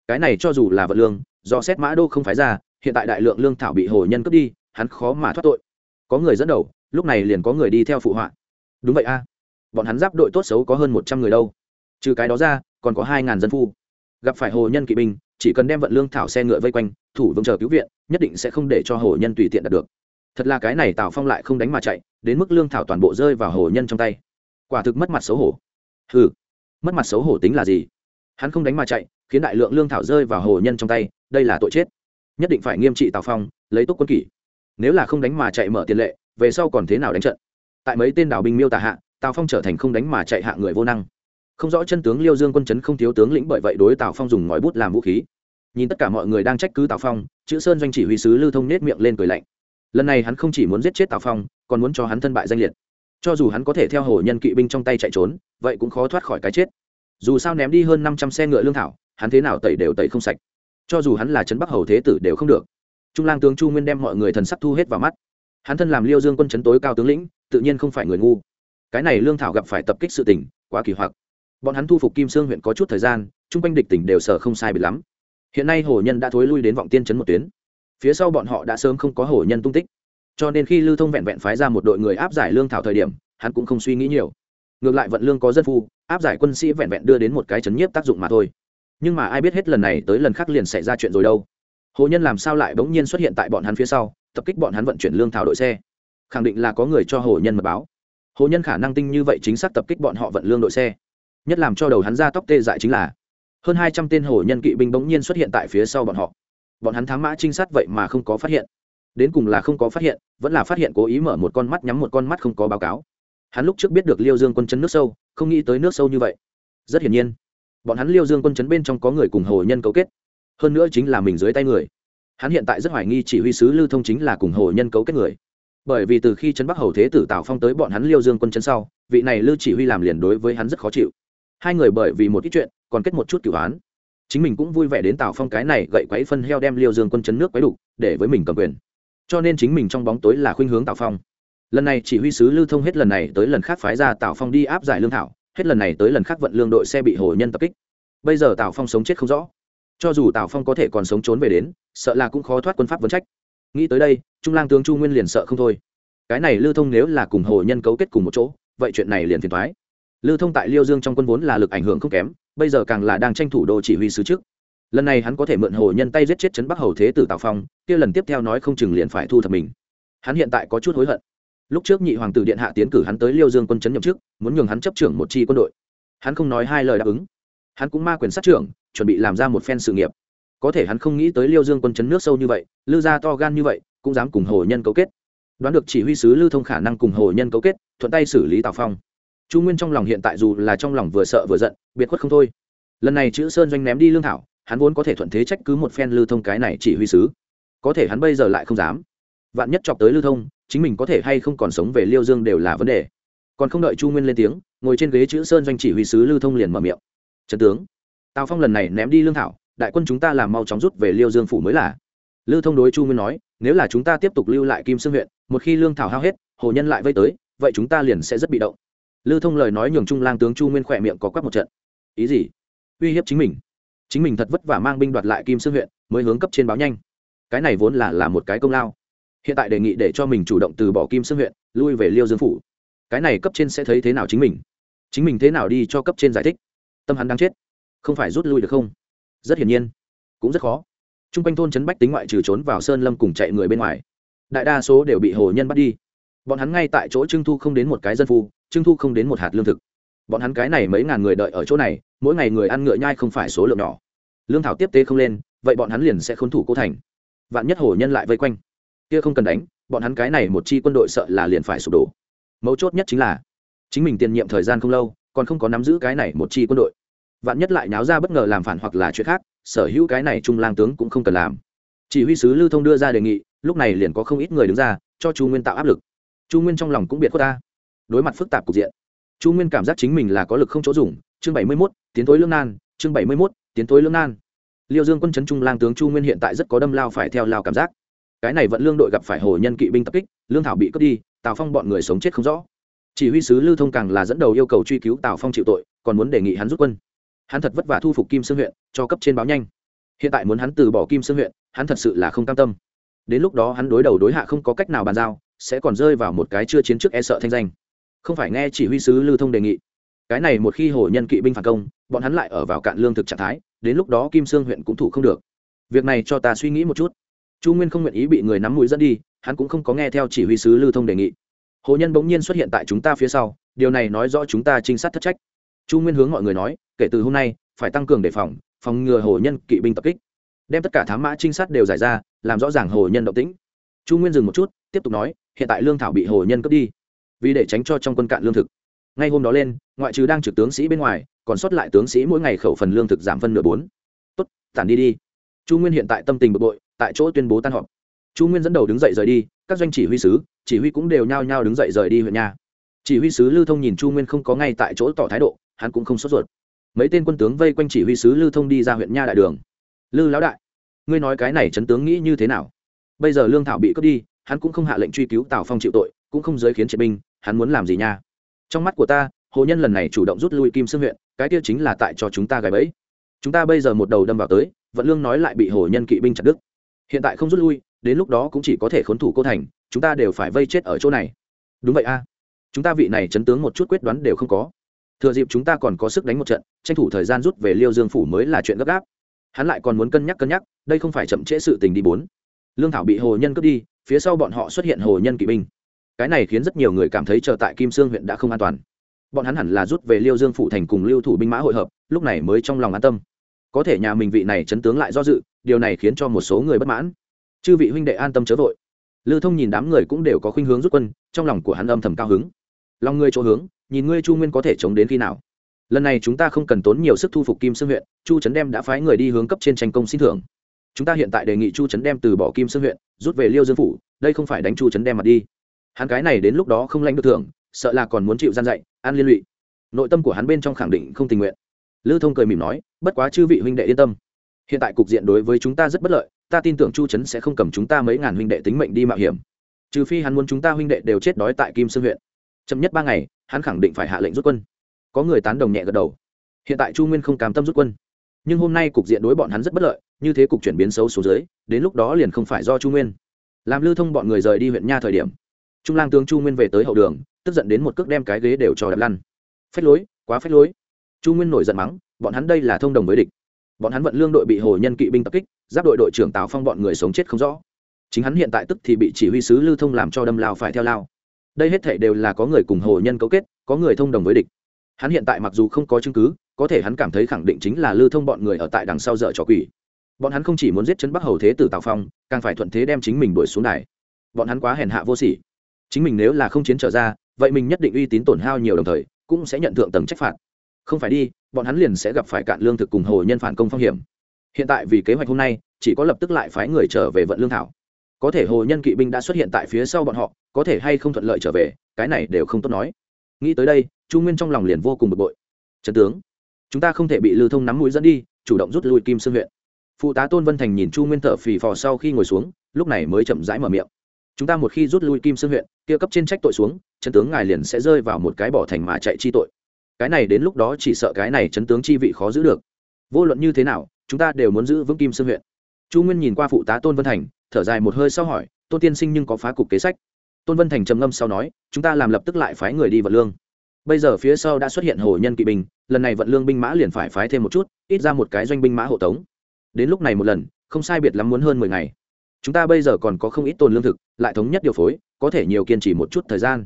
Cái này cho dù là vật lương, do xét mã đô không phái ra, hiện tại đại lượng lương thảo bị hồ nhân cướp đi, hắn khó mà thoát tội. Có người dẫn đầu, lúc này liền có người đi theo phụ họa. Đúng vậy a. Bọn hắn giáp đội tốt xấu có hơn một trăm người đâu. Trừ cái đó ra còn có hai ngàn dân phu. Gặp phải hồ nhân kỵ binh, chỉ cần đem vận lương thảo xe ngựa vây quanh, thủ vững chờ cứu viện, nhất định sẽ không để cho hồ nhân tùy tiện đạt được. Thật là cái này tào phong lại không đánh mà chạy, đến mức lương thảo toàn bộ rơi vào hồ nhân trong tay. Quả thực mất mặt xấu hổ. Hừ, mất mặt xấu hổ tính là gì? Hắn không đánh mà chạy, khiến đại lượng lương thảo rơi vào hồ nhân trong tay, đây là tội chết. Nhất định phải nghiêm trị tào phong, lấy túc quân kỷ. Nếu là không đánh mà chạy mở tiền lệ, về sau còn thế nào đánh trận? Tại mấy tên đảo binh miêu tả hạ, tào phong trở thành không đánh mà chạy hạ người vô năng không rõ chân tướng liêu dương quân chấn không thiếu tướng lĩnh bởi vậy đối tào phong dùng ngòi bút làm vũ khí. Nhìn tất cả mọi người đang trách cứ tào phong, chữ sơn doanh chỉ huy sứ lưu thông nết miệng lên cười lạnh. Lần này hắn không chỉ muốn giết chết tào phong, còn muốn cho hắn thân bại danh liệt. Cho dù hắn có thể theo hồ nhân kỵ binh trong tay chạy trốn, vậy cũng khó thoát khỏi cái chết. Dù sao ném đi hơn năm trăm xe ngựa lương thảo, hắn thế nào tẩy đều tẩy không sạch. Cho dù hắn là trấn bắc hầu thế tử đều không được. Trung lang tướng chu nguyên đem mọi người thần sắc thu hết vào mắt. Hắn thân làm liêu dương quân chấn tối cao tướng lĩnh, tự nhiên không phải người ngu. Cái này lương thảo gặp phải tập kích sự tình, quá kỳ hoặc bọn hắn thu phục kim sương huyện có chút thời gian, chung quanh địch tỉnh đều sợ không sai bị lắm. Hiện nay hồ nhân đã thối lui đến vọng tiên trấn một tuyến. Phía sau bọn họ đã sớm không có hồ nhân tung tích. Cho nên khi lưu thông vẹn vẹn phái ra một đội người áp giải lương thảo thời điểm, hắn cũng không suy nghĩ nhiều. Ngược lại vận lương có dân phu, áp giải quân sĩ vẹn vẹn đưa đến một cái chấn nhiếp tác dụng mà thôi. Nhưng mà ai biết hết lần này tới lần khác liền xảy ra chuyện rồi đâu. Hồ nhân làm sao lại bỗng nhiên xuất hiện tại bọn hắn phía sau, tập kích bọn hắn vận chuyển lương thảo đội xe? Khẳng định là có người cho hồ nhân mật báo. Hồ nhân khả năng tinh như vậy chính xác tập kích bọn họ vận lương đội xe nhất làm cho đầu hắn ra tóc tê dại chính là hơn hai trăm tên hồ nhân kỵ binh bỗng nhiên xuất hiện tại phía sau bọn họ. Bọn hắn thám mã trinh sát vậy mà không có phát hiện. Đến cùng là không có phát hiện, vẫn là phát hiện cố ý mở một con mắt nhắm một con mắt không có báo cáo. Hắn lúc trước biết được liêu dương quân chấn nước sâu, không nghĩ tới nước sâu như vậy. Rất hiển nhiên, bọn hắn liêu dương quân chấn bên trong có người cùng hồ nhân cấu kết. Hơn nữa chính là mình dưới tay người. Hắn hiện tại rất hoài nghi chỉ huy sứ lưu thông chính là cùng hồ nhân cấu kết người. Bởi vì từ khi trấn bắc hầu thế tử tào phong tới bọn hắn liêu dương quân chấn sau, vị này lưu chỉ huy làm liền đối với hắn rất khó chịu hai người bởi vì một ít chuyện, còn kết một chút cửu án chính mình cũng vui vẻ đến tào phong cái này gậy quấy phân heo đem liêu dương quân chấn nước quấy đủ, để với mình cầm quyền. Cho nên chính mình trong bóng tối là khuynh hướng tào phong. Lần này chỉ huy sứ lưu thông hết lần này tới lần khác phái ra tào phong đi áp giải lương thảo, hết lần này tới lần khác vận lương đội xe bị hồ nhân tập kích. Bây giờ tào phong sống chết không rõ. Cho dù tào phong có thể còn sống trốn về đến, sợ là cũng khó thoát quân pháp vấn trách. Nghĩ tới đây, trung lang tướng chu nguyên liền sợ không thôi. Cái này lưu thông nếu là cùng hồ nhân cấu kết cùng một chỗ, vậy chuyện này liền phiền thoái lưu thông tại liêu dương trong quân vốn là lực ảnh hưởng không kém, bây giờ càng là đang tranh thủ đô chỉ huy sứ trước. Lần này hắn có thể mượn hồ nhân tay giết chết trấn bắc hầu thế tử tào phong, kia lần tiếp theo nói không chừng liền phải thu thập mình. Hắn hiện tại có chút hối hận. Lúc trước nhị hoàng tử điện hạ tiến cử hắn tới liêu dương quân trấn nhậm chức, muốn nhường hắn chấp trưởng một chi quân đội. Hắn không nói hai lời đáp ứng. Hắn cũng ma quyền sát trưởng, chuẩn bị làm ra một phen sự nghiệp. Có thể hắn không nghĩ tới liêu dương quân chấn nước sâu như vậy, lư gia to gan như vậy, cũng dám cùng hồ nhân cấu kết. Đoán được chỉ huy sứ lưu thông khả năng cùng hồ nhân cấu kết, thuận tay xử lý tào phong chu nguyên trong lòng hiện tại dù là trong lòng vừa sợ vừa giận, biệt khuất không thôi. Lần này chữ sơn doanh ném đi lương thảo, hắn vốn có thể thuận thế trách cứ một phen lưu thông cái này chỉ huy sứ. Có thể hắn bây giờ lại không dám. Vạn nhất chọc tới lưu thông, chính mình có thể hay không còn sống về liêu dương đều là vấn đề. Còn không đợi chu nguyên lên tiếng, ngồi trên ghế chữ sơn doanh chỉ huy sứ lưu thông liền mở miệng. Trần tướng, tào phong lần này ném đi lương thảo, đại quân chúng ta làm mau chóng rút về liêu dương phủ mới là. Lưu thông đối chu nguyên nói, nếu là chúng ta tiếp tục lưu lại kim sương huyện, một khi lương thảo hao hết, hồ nhân lại vây tới, vậy chúng ta liền sẽ rất bị động lư thông lời nói nhường trung lang tướng chu nguyên khỏe miệng có quắc một trận. Ý gì? Uy hiếp chính mình. Chính mình thật vất vả mang binh đoạt lại kim sương huyện, mới hướng cấp trên báo nhanh. Cái này vốn là là một cái công lao. Hiện tại đề nghị để cho mình chủ động từ bỏ kim sương huyện, lui về liêu dương phủ. Cái này cấp trên sẽ thấy thế nào chính mình? Chính mình thế nào đi cho cấp trên giải thích? Tâm hắn đang chết. Không phải rút lui được không? Rất hiển nhiên. Cũng rất khó. T r u n g quanh thôn trấn bách tính ngoại trừ trốn vào sơn lâm cùng chạy người bên ngoài. Đại đa số đều bị hồ nhân bắt đi. Bọn hắn ngay tại chỗ trưng thu không đến một cái dân phu trưng thu không đến một hạt lương thực. Bọn hắn cái này mấy ngàn người đợi ở chỗ này, mỗi ngày người ăn ngựa nhai không phải số lượng nhỏ. Lương thảo tiếp tế không lên, vậy bọn hắn liền sẽ khốn thủ cô thành. Vạn nhất Hổ nhân lại vây quanh. Kia không cần đánh, bọn hắn cái này một chi quân đội sợ là liền phải sụp đổ. Mấu chốt nhất chính là, chính mình tiền nhiệm thời gian không lâu, còn không có nắm giữ cái này một chi quân đội. Vạn nhất lại náo ra bất ngờ làm phản hoặc là chuyện khác, sở hữu cái này trung lang tướng cũng không cần làm. Chỉ huy sứ lưu thông đưa ra đề nghị, lúc này liền có không ít người đứng ra, cho chu nguyên tạo áp lực. Chu nguyên trong lòng cũng biệt khuất ta đối mặt phức tạp cục diện. Chu nguyên cảm giác chính mình là có lực không chỗ dùng, chương bảy mươi mốt, tiến tối lương nan, chương bảy mươi mốt, tiến tối lương nan. Liêu dương quân chấn trung lang tướng chu nguyên hiện tại rất có đâm lao phải theo lao cảm giác. Cái này vẫn lương đội gặp phải hồ nhân kỵ binh tập kích, lương thảo bị cướp đi, tào phong bọn người sống chết không rõ. Chỉ huy sứ lưu thông càng là dẫn đầu yêu cầu truy cứu tào phong chịu tội, còn muốn đề nghị hắn rút quân. Hắn thật vất vả thu phục kim sương huyện, cho cấp trên báo nhanh. Hiện tại muốn hắn từ bỏ kim sương huyện, hắn thật sự là không cam tâm. Đến lúc đó hắn đối đầu đối hạ không có cách nào bàn giao, sẽ còn rơi vào một cái chưa chiến trước e sợ thanh danh không phải nghe chỉ huy sứ lưu thông đề nghị. Cái này một khi hồ nhân kỵ binh phản công, bọn hắn lại ở vào cạn lương thực trạng thái, đến lúc đó kim sương huyện cũng thủ không được. Việc này cho ta suy nghĩ một chút. Chu nguyên không nguyện ý bị người nắm mũi dẫn đi, hắn cũng không có nghe theo chỉ huy sứ lưu thông đề nghị. Hồ nhân bỗng nhiên xuất hiện tại chúng ta phía sau, điều này nói rõ chúng ta trinh sát thất trách. Chu nguyên hướng mọi người nói, kể từ hôm nay, phải tăng cường đề phòng phòng ngừa hồ nhân kỵ binh tập kích. Đem tất cả thám mã trinh sát đều giải ra, làm rõ ràng hồ nhân động tĩnh. Chu nguyên dừng một chút, tiếp tục nói, hiện tại lương thảo bị hồ nhân cướp đi vì để tránh cho trong quân cạn lương thực. Ngay hôm đó lên, ngoại trừ đang trực tướng sĩ bên ngoài, còn sót lại tướng sĩ mỗi ngày khẩu phần lương thực giảm phân nửa bốn. Tốt, tản đi đi. Chu nguyên hiện tại tâm tình bực bội, tại chỗ tuyên bố tan họp. Chu nguyên dẫn đầu đứng dậy rời đi, các doanh chỉ huy sứ, chỉ huy cũng đều nhao nhao đứng dậy rời đi huyện nhà. Chỉ huy sứ lưu thông nhìn chu nguyên không có ngay tại chỗ tỏ thái độ, hắn cũng không sốt ruột. Mấy tên quân tướng vây quanh chỉ huy sứ lưu thông đi ra huyện nha đại đường. Lư lão đại, ngươi nói cái này chấn tướng nghĩ như thế nào? Bây giờ lương thảo bị cướp đi, hắn cũng không hạ lệnh truy cứu tào phong chịu tội, cũng không giới khiến triệt binh hắn muốn làm gì nha? Trong mắt của ta, hồ nhân lần này chủ động rút lui kim sương huyện, cái kia chính là tại cho chúng ta gài bẫy. Chúng ta bây giờ một đầu đâm vào tới, vận lương nói lại bị hồ nhân kỵ binh chặt đứt. Hiện tại không rút lui, đến lúc đó cũng chỉ có thể khốn thủ cô thành, chúng ta đều phải vây chết ở chỗ này. Đúng vậy a. Chúng ta vị này chấn tướng một chút quyết đoán đều không có. Thừa dịp chúng ta còn có sức đánh một trận, tranh thủ thời gian rút về liêu dương phủ mới là chuyện gấp gáp. Hắn lại còn muốn cân nhắc cân nhắc, đây không phải chậm trễ sự tình đi bốn. Lương thảo bị hồ nhân cướp đi, phía sau bọn họ xuất hiện hồ nhân kỵ binh cái này khiến rất nhiều người cảm thấy chờ tại kim sương huyện đã không an toàn. Bọn hắn hẳn là rút về liêu dương Phụ thành cùng lưu thủ binh mã hội hợp, lúc này mới trong lòng an tâm. Có thể nhà mình vị này chấn tướng lại do dự, điều này khiến cho một số người bất mãn. Chư vị huynh đệ an tâm chớ vội. Lưu thông nhìn đám người cũng đều có khuynh hướng rút quân, trong lòng của hắn âm thầm cao hứng. Lòng ngươi chỗ hướng, nhìn ngươi chu nguyên có thể chống đến khi nào. Lần này chúng ta không cần tốn nhiều sức thu phục kim sương huyện, chu trấn đem đã phái người đi hướng cấp trên tranh công xin thưởng. Chúng ta hiện tại đề nghị chu trấn đem từ bỏ kim sương huyện, rút về liêu dương phủ, đây không phải đánh chu trấn đem mặt đi hắn cái này đến lúc đó không lãnh được thưởng, sợ là còn muốn chịu gian dạy, ăn liên lụy. Nội tâm của hắn bên trong khẳng định không tình nguyện. Lưu thông cười mỉm nói, bất quá chư vị huynh đệ yên tâm. Hiện tại cục diện đối với chúng ta rất bất lợi, ta tin tưởng chu trấn sẽ không cầm chúng ta mấy ngàn huynh đệ tính mệnh đi mạo hiểm. Trừ phi hắn muốn chúng ta huynh đệ đều chết đói tại kim sương huyện. Chậm nhất ba ngày, hắn khẳng định phải hạ lệnh rút quân. Có người tán đồng nhẹ gật đầu. Hiện tại chu nguyên không cam tâm rút quân. Nhưng hôm nay cục diện đối bọn hắn rất bất lợi, như thế cục chuyển biến xấu xuống dưới, đến lúc đó liền không phải do chu nguyên. Làm lưu thông bọn người rời đi huyện nha thời điểm trung lang tướng chu nguyên về tới hậu đường, tức giận đến một cước đem cái ghế đều cho đập lăn. Phách lối, quá phách lối. Chu nguyên nổi giận mắng, bọn hắn đây là thông đồng với địch. Bọn hắn vận lương đội bị hồ nhân kỵ binh tập kích, giáp đội đội trưởng tào phong bọn người sống chết không rõ. Chính hắn hiện tại tức thì bị chỉ huy sứ lưu thông làm cho đâm lao phải theo lao. Đây hết thể đều là có người cùng hồ nhân cấu kết, có người thông đồng với địch. Hắn hiện tại mặc dù không có chứng cứ, có thể hắn cảm thấy khẳng định chính là lưu thông bọn người ở tại đằng sau dở trò quỷ. Bọn hắn không chỉ muốn giết chân bắc hầu thế tử tào phong, càng phải thuận thế đem chính mình đuổi xuống này. bọn hắn quá hèn hạ vô sỉ chính mình nếu là không chiến trở ra, vậy mình nhất định uy tín tổn hao nhiều đồng thời, cũng sẽ nhận thượng tầng trách phạt. Không phải đi, bọn hắn liền sẽ gặp phải cạn lương thực cùng hồ nhân phản công phong hiểm. Hiện tại vì kế hoạch hôm nay, chỉ có lập tức lại phái người trở về vận lương thảo. Có thể hồ nhân kỵ binh đã xuất hiện tại phía sau bọn họ, có thể hay không thuận lợi trở về, cái này đều không tốt nói. Nghĩ tới đây, chu nguyên trong lòng liền vô cùng bực bội. Trần tướng, chúng ta không thể bị lưu thông nắm mũi dẫn đi, chủ động rút lui kim sương huyện. Phụ tá tôn vân thành nhìn chu nguyên thở phì phò sau khi ngồi xuống, lúc này mới chậm rãi mở miệng chúng ta một khi rút lui kim sương huyện, kia cấp trên trách tội xuống, chấn tướng ngài liền sẽ rơi vào một cái bỏ thành mà chạy chi tội. Cái này đến lúc đó chỉ sợ cái này chấn tướng chi vị khó giữ được. Vô luận như thế nào, chúng ta đều muốn giữ vững kim sương huyện. Chu nguyên nhìn qua phụ tá tôn vân thành, thở dài một hơi sau hỏi, tôn tiên sinh nhưng có phá cục kế sách? Tôn vân thành trầm ngâm sau nói, chúng ta làm lập tức lại phái người đi vận lương. Bây giờ phía sau đã xuất hiện hồ nhân kỵ binh, lần này vận lương binh mã liền phải phái thêm một chút, ít ra một cái doanh binh mã hộ tống. Đến lúc này một lần, không sai biệt lắm muốn hơn mười ngày chúng ta bây giờ còn có không ít tồn lương thực, lại thống nhất điều phối, có thể nhiều kiên trì một chút thời gian.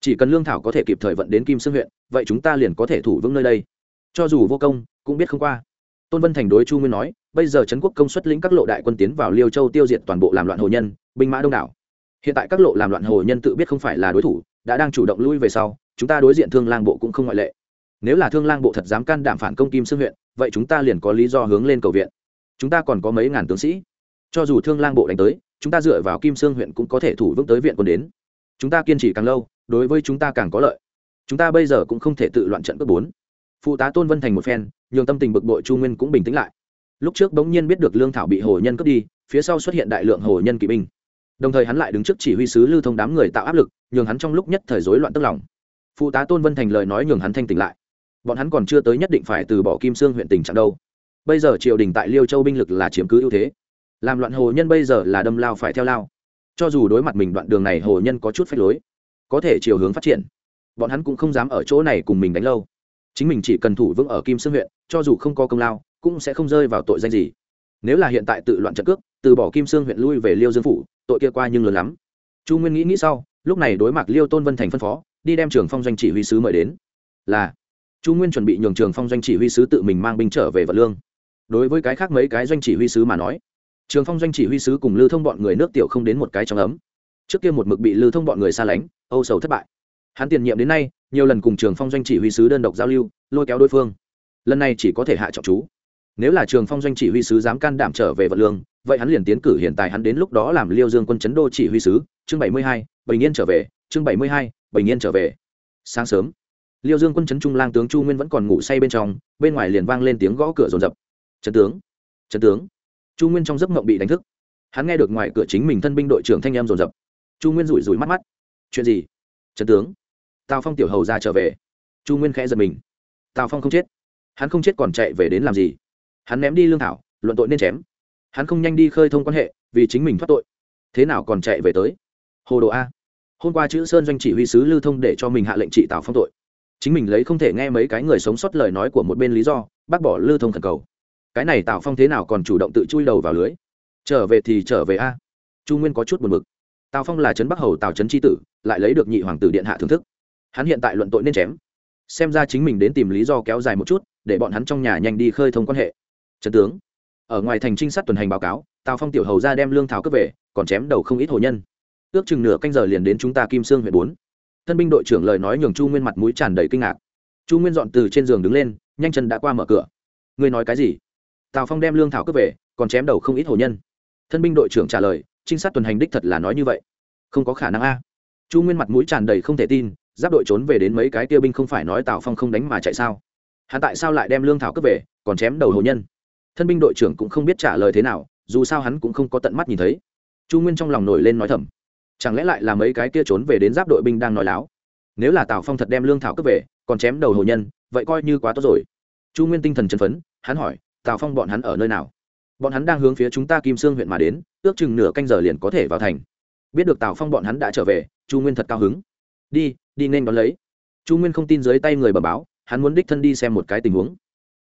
Chỉ cần lương thảo có thể kịp thời vận đến kim sương huyện, vậy chúng ta liền có thể thủ vững nơi đây. Cho dù vô công, cũng biết không qua. Tôn vân thành đối chu nguyên nói, bây giờ trấn quốc công xuất lĩnh các lộ đại quân tiến vào liêu châu tiêu diệt toàn bộ làm loạn hồ nhân, binh mã đông đảo. Hiện tại các lộ làm loạn hồ nhân tự biết không phải là đối thủ, đã đang chủ động lui về sau, chúng ta đối diện thương lang bộ cũng không ngoại lệ. Nếu là thương lang bộ thật dám can đảm phản công kim sương huyện, vậy chúng ta liền có lý do hướng lên cầu viện. Chúng ta còn có mấy ngàn tướng sĩ cho dù thương lang bộ đánh tới, chúng ta dựa vào kim sương huyện cũng có thể thủ vững tới viện quân đến. Chúng ta kiên trì càng lâu, đối với chúng ta càng có lợi. Chúng ta bây giờ cũng không thể tự loạn trận cướp bốn. Phụ tá tôn vân thành một phen, nhường tâm tình bực bội chu nguyên cũng bình tĩnh lại. Lúc trước bỗng nhiên biết được lương thảo bị hồ nhân cướp đi, phía sau xuất hiện đại lượng hồ nhân kỵ binh. Đồng thời hắn lại đứng trước chỉ huy sứ lưu thông đám người tạo áp lực, nhường hắn trong lúc nhất thời rối loạn tức lòng. Phụ tá tôn vân thành lời nói nhường hắn thanh tỉnh lại. Bọn hắn còn chưa tới nhất định phải từ bỏ kim sương huyện tỉnh trạng đâu. Bây giờ triều đình tại liêu châu binh lực là chiếm cứ ưu thế làm loạn hồ nhân bây giờ là đâm lao phải theo lao. Cho dù đối mặt mình đoạn đường này, hồ nhân có chút phách lối, có thể chiều hướng phát triển. Bọn hắn cũng không dám ở chỗ này cùng mình đánh lâu. Chính mình chỉ cần thủ vững ở kim sương huyện, cho dù không có công lao, cũng sẽ không rơi vào tội danh gì. Nếu là hiện tại tự loạn trận cước, từ bỏ kim sương huyện lui về liêu dương phủ, tội kia qua nhưng lớn lắm. Chu nguyên nghĩ nghĩ sau, lúc này đối mặt liêu tôn vân thành phân phó, đi đem trường phong doanh chỉ huy sứ mời đến. Là, chu nguyên chuẩn bị nhường trường phong doanh chỉ huy sứ tự mình mang binh trở về vật lương. Đối với cái khác mấy cái doanh chỉ huy sứ mà nói trường phong doanh chỉ huy sứ cùng lưu thông bọn người nước tiểu không đến một cái trong ấm. Trước kia một mực bị lưu thông bọn người xa lánh, âu sầu thất bại. Hắn tiền nhiệm đến nay, nhiều lần cùng trường phong doanh chỉ huy sứ đơn độc giao lưu, lôi kéo đối phương. Lần này chỉ có thể hạ trọng chú. Nếu là trường phong doanh chỉ huy sứ dám can đảm trở về vật lương, vậy hắn liền tiến cử hiện tại hắn đến lúc đó làm liêu dương quân chấn đô chỉ huy sứ, chương bảy mươi hai, bình yên trở về, chương bảy mươi hai, bình yên trở về. Sáng sớm, liêu dương quân chấn trung lang tướng chu nguyên vẫn còn ngủ say bên trong, bên ngoài liền vang lên tiếng gõ cửa rồn rập trấn tướng trấn tướng chu nguyên trong giấc mộng bị đánh thức hắn nghe được ngoài cửa chính mình thân binh đội trưởng thanh em rồn rập chu nguyên rủi rủi mắt mắt chuyện gì trấn tướng tào phong tiểu hầu ra trở về chu nguyên khẽ giật mình tào phong không chết hắn không chết còn chạy về đến làm gì hắn ném đi lương thảo luận tội nên chém hắn không nhanh đi khơi thông quan hệ vì chính mình thoát tội thế nào còn chạy về tới hồ đồ a hôm qua chữ sơn doanh chỉ huy sứ lưu thông để cho mình hạ lệnh trị tào phong tội chính mình lấy không thể nghe mấy cái người sống sót lời nói của một bên lý do bác bỏ lưu thông thần cầu cái này tào phong thế nào còn chủ động tự chui đầu vào lưới? Trở về thì trở về a. Chu nguyên có chút buồn b ự c tào phong là trấn bắc hầu tào trấn tri tử, lại lấy được nhị hoàng tử điện hạ thưởng thức. Hắn hiện tại luận tội nên chém. Xem ra chính mình đến tìm lý do kéo dài một chút, để bọn hắn trong nhà nhanh đi khơi thông quan hệ. Trấn tướng, ở ngoài thành trinh sát tuần hành báo cáo, tào phong tiểu hầu ra đem lương thảo cướp về, còn chém đầu không ít hồ nhân. Ước chừng nửa canh giờ liền đến chúng ta kim sương huyện bốn. Thân binh đội trưởng lời nói nhường chu nguyên mặt mũi tràn đầy kinh ngạc. Chu nguyên dọn từ trên giường đứng lên, nhanh chân đã qua mở cửa. Ngươi nói cái gì? Tào phong đem lương thảo cướp về, còn chém đầu không ít hồ nhân. Thân binh đội trưởng trả lời, trinh sát tuần hành đích thật là nói như vậy. Không có khả năng a. Chu nguyên mặt mũi tràn đầy không thể tin, giáp đội trốn về đến mấy cái tiêu binh không phải nói tào phong không đánh mà chạy sao? Hắn tại sao lại đem lương thảo cướp về, còn chém đầu hồ nhân? Thân binh đội trưởng cũng không biết trả lời thế nào, dù sao hắn cũng không có tận mắt nhìn thấy. Chu nguyên trong lòng nổi lên nói thầm, chẳng lẽ lại là mấy cái kia trốn về đến giáp đội binh đang nói láo? Nếu là tào phong thật đem lương thảo cướp về, còn chém đầu hồ nhân, vậy coi như quá tốt rồi. Chu nguyên tinh thần chân phấn, hắn hỏi tào phong bọn hắn ở nơi nào? Bọn hắn đang hướng phía chúng ta kim sương huyện mà đến, ước chừng nửa canh giờ liền có thể vào thành. Biết được tào phong bọn hắn đã trở về, chu nguyên thật cao hứng. Đi đi nên đón lấy. Chu nguyên không tin dưới tay người bờ báo, hắn muốn đích thân đi xem một cái tình huống.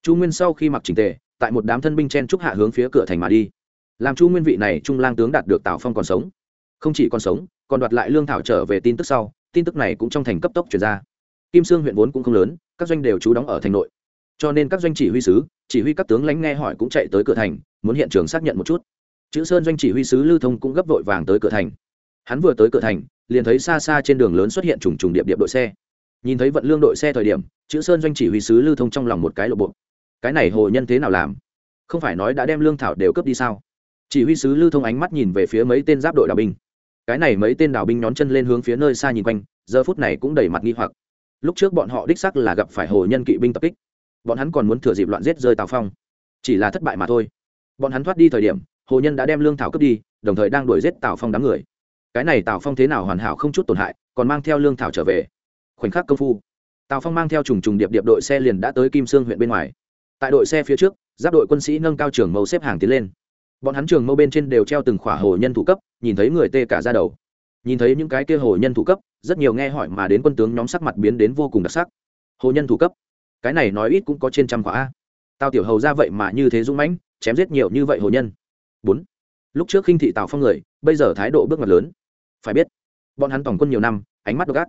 Chu nguyên sau khi mặc trình tề, tại một đám thân binh chen trúc hạ hướng phía cửa thành mà đi. Làm chu nguyên vị này trung lang tướng đạt được tào phong còn sống. Không chỉ còn sống, còn đoạt lại lương thảo trở về tin tức sau, tin tức này cũng trong thành cấp tốc chuyển ra. Kim sương huyện vốn cũng không lớn, các doanh đều trú đóng ở thành nội cho nên các doanh chỉ huy sứ, chỉ huy các tướng lãnh nghe hỏi cũng chạy tới cửa thành, muốn hiện trường xác nhận một chút. Chữ sơn doanh chỉ huy sứ lưu thông cũng gấp vội vàng tới cửa thành. Hắn vừa tới cửa thành, liền thấy xa xa trên đường lớn xuất hiện trùng trùng điệp điệp đội xe. Nhìn thấy vận lương đội xe thời điểm, chữ sơn doanh chỉ huy sứ lưu thông trong lòng một cái lộ bộ. Cái này hồ nhân thế nào làm? Không phải nói đã đem lương thảo đều cướp đi sao? Chỉ huy sứ lưu thông ánh mắt nhìn về phía mấy tên giáp đội đào binh. Cái này mấy tên đào binh nhón chân lên hướng phía nơi xa nhìn quanh, giờ phút này cũng đầy mặt nghi hoặc. Lúc trước bọn họ đích sắc là gặp phải hồ nhân kỵ binh tập kích bọn hắn còn muốn thừa dịp loạn giết rơi tào phong chỉ là thất bại mà thôi bọn hắn thoát đi thời điểm hồ nhân đã đem lương thảo cướp đi đồng thời đang đuổi giết tào phong đám người cái này tào phong thế nào hoàn hảo không chút tổn hại còn mang theo lương thảo trở về khoảnh khắc công phu tào phong mang theo trùng trùng điệp điệp đội xe liền đã tới kim sương huyện bên ngoài tại đội xe phía trước giáp đội quân sĩ nâng cao trường mâu xếp hàng tiến lên bọn hắn trường mâu bên trên đều treo từng khỏa hồ nhân thủ cấp nhìn thấy người tê cả ra đầu nhìn thấy những cái kia hồ nhân thủ cấp rất nhiều nghe hỏi mà đến quân tướng nhóm sắc mặt biến đến vô cùng đặc sắc hồ nhân thủ cấp cái này nói ít cũng có trên trăm quả a. Tào tiểu hầu ra vậy mà như thế dũng mãnh, chém giết nhiều như vậy hồ nhân. Bốn. Lúc trước khinh thị tào phong người, bây giờ thái độ bước ngoặt lớn. Phải biết, bọn hắn tổng quân nhiều năm, ánh mắt độc ác.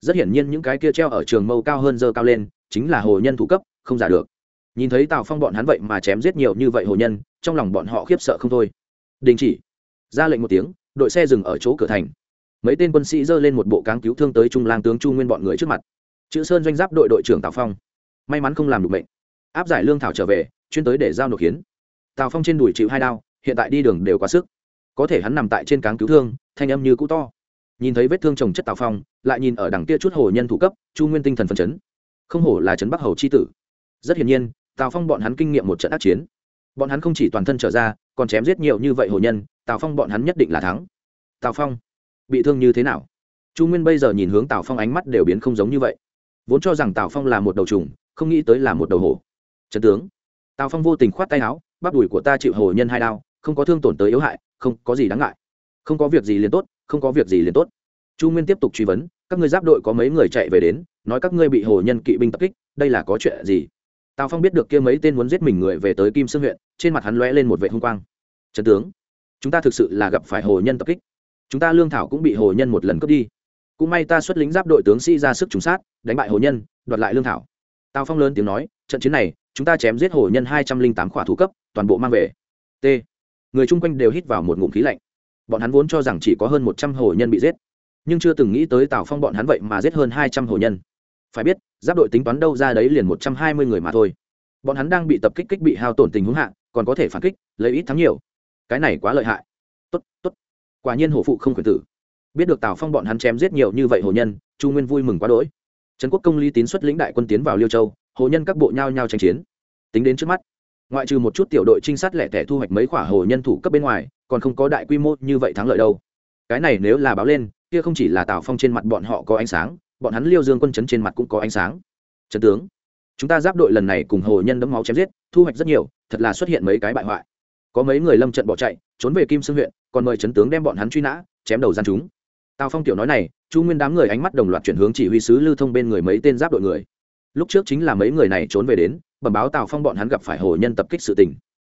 Rất hiển nhiên những cái kia treo ở trường mâu cao hơn dơ cao lên, chính là hồ nhân thủ cấp, không giả được. Nhìn thấy tào phong bọn hắn vậy mà chém giết nhiều như vậy hồ nhân, trong lòng bọn họ khiếp sợ không thôi. Đình chỉ. Ra lệnh một tiếng, đội xe dừng ở chỗ cửa thành. Mấy tên quân sĩ giơ lên một bộ cáng cứu thương tới trung lang tướng chu nguyên bọn người trước mặt. Chữ sơn doanh giáp đội đội trưởng tào phong may mắn không làm được bệnh áp giải lương thảo trở về, chuyên tới để giao nộp hiến. Tào phong trên đùi chịu hai đao, hiện tại đi đường đều quá sức. Có thể hắn nằm tại trên cáng cứu thương, thanh âm như cũ to. Nhìn thấy vết thương trồng chất tào phong, lại nhìn ở đằng kia chút hồ nhân thủ cấp, chu nguyên tinh thần phần chấn. Không hổ là trấn bắc hầu c h i tử. Rất hiển nhiên, tào phong bọn hắn kinh nghiệm một trận ác chiến. Bọn hắn không chỉ toàn thân trở ra, còn chém giết nhiều như vậy hồ nhân, tào phong bọn hắn nhất định là thắng. Tào phong, bị thương như thế nào? Chu nguyên bây giờ nhìn hướng tào phong ánh mắt đều biến không giống như vậy. Vốn cho rằng tào phong là một đầu trùng không nghĩ tới là một đầu hổ. Trần tướng, tào phong vô tình khoát tay áo, bắp đùi của ta chịu hồ nhân hai đao, không có thương tổn tới yếu hại, không có gì đáng ngại. Không có việc gì liền tốt, không có việc gì liền tốt. Chu nguyên tiếp tục truy vấn, các ngươi giáp đội có mấy người chạy về đến, nói các ngươi bị hồ nhân kỵ binh tập kích, đây là có chuyện gì? Tào phong biết được kia mấy tên muốn giết mình người về tới kim sương huyện, trên mặt hắn lóe lên một vệ hung quang. Trần tướng, chúng ta thực sự là gặp phải hồ nhân tập kích. Chúng ta lương thảo cũng bị hồ nhân một lần cướp đi. Cũng may ta xuất lính giáp đội tướng sĩ ra sức trúng sát, đánh bại hồ nhân, đoạt lại lương thảo tào phong lớn tiếng nói, trận chiến này, chúng ta chém giết hồ nhân hai trăm linh tám khỏa thủ cấp, toàn bộ mang về. T. Người chung quanh đều hít vào một ngụm khí lạnh. Bọn hắn vốn cho rằng chỉ có hơn một trăm hổ nhân bị giết. Nhưng chưa từng nghĩ tới tào phong bọn hắn vậy mà giết hơn hai trăm hổ nhân. Phải biết, giáp đội tính toán đâu ra đấy liền một trăm hai mươi người mà thôi. Bọn hắn đang bị tập kích kích bị hao tổn tình huống hạ, còn có thể phản kích, lấy ít thắng nhiều. Cái này quá lợi hại. Tốt tốt. Quả nhiên hổ phụ không khuyển tử. Biết được tào phong bọn hắn chém giết nhiều như vậy hồ nhân, chu nguyên vui mừng quá đỗi trần quốc công lý tín xuất lĩnh đại quân tiến vào liêu châu hồ nhân các bộ nhao nhao tranh chiến. Tính đến trước mắt, ngoại trừ một chút tiểu đội trinh sát lẻ tẻ thu hoạch mấy khoả hồ nhân thủ cấp bên ngoài, còn không có đại quy mô như vậy thắng lợi đâu. Cái này nếu là báo lên, kia không chỉ là tào phong trên mặt bọn họ có ánh sáng, bọn hắn liêu dương quân chấn trên mặt cũng có ánh sáng. Trần tướng, chúng ta giáp đội lần này cùng hồ nhân đấm máu chém giết, thu hoạch rất nhiều, thật là xuất hiện mấy cái bại hoại. Có mấy người lâm trận bỏ chạy, trốn về kim sương huyện, còn mời trấn tướng đem bọn hắn truy nã, chém đầu gian chúng tào phong tiểu nói này, chu nguyên đám người ánh mắt đồng loạt chuyển hướng chỉ huy sứ lưu thông bên người mấy tên giáp đội người. Lúc trước chính là mấy người này trốn về đến, bẩm báo tào phong bọn hắn gặp phải hồ nhân tập kích sự tình.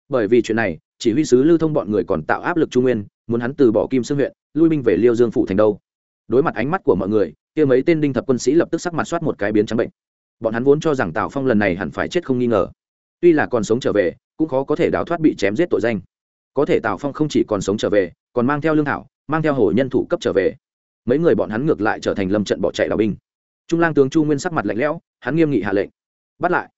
Bởi vì chuyện này, chỉ huy sứ lưu thông bọn người còn tạo áp lực chu nguyên, muốn hắn từ bỏ kim sương huyện, lui binh về liêu dương phủ thành đâu. Đối mặt ánh mắt của mọi người, kia mấy tên đinh thập quân sĩ lập tức sắc mặt soát một cái biến trắng bệnh. Bọn hắn vốn cho rằng tào phong lần này hẳn phải chết không nghi ngờ. Tuy là còn sống trở về, cũng khó có thể đào thoát bị chém giết tội danh. Có thể tào phong không chỉ còn sống trở về, còn mang theo lương thảo, mang theo hổ nhân thủ cấp trở về mấy người bọn hắn ngược lại trở thành lâm trận bỏ chạy đào binh. Trung lang tướng chu nguyên sắc mặt lạnh lẽo, hắn nghiêm nghị hạ lệnh. Bắt lại.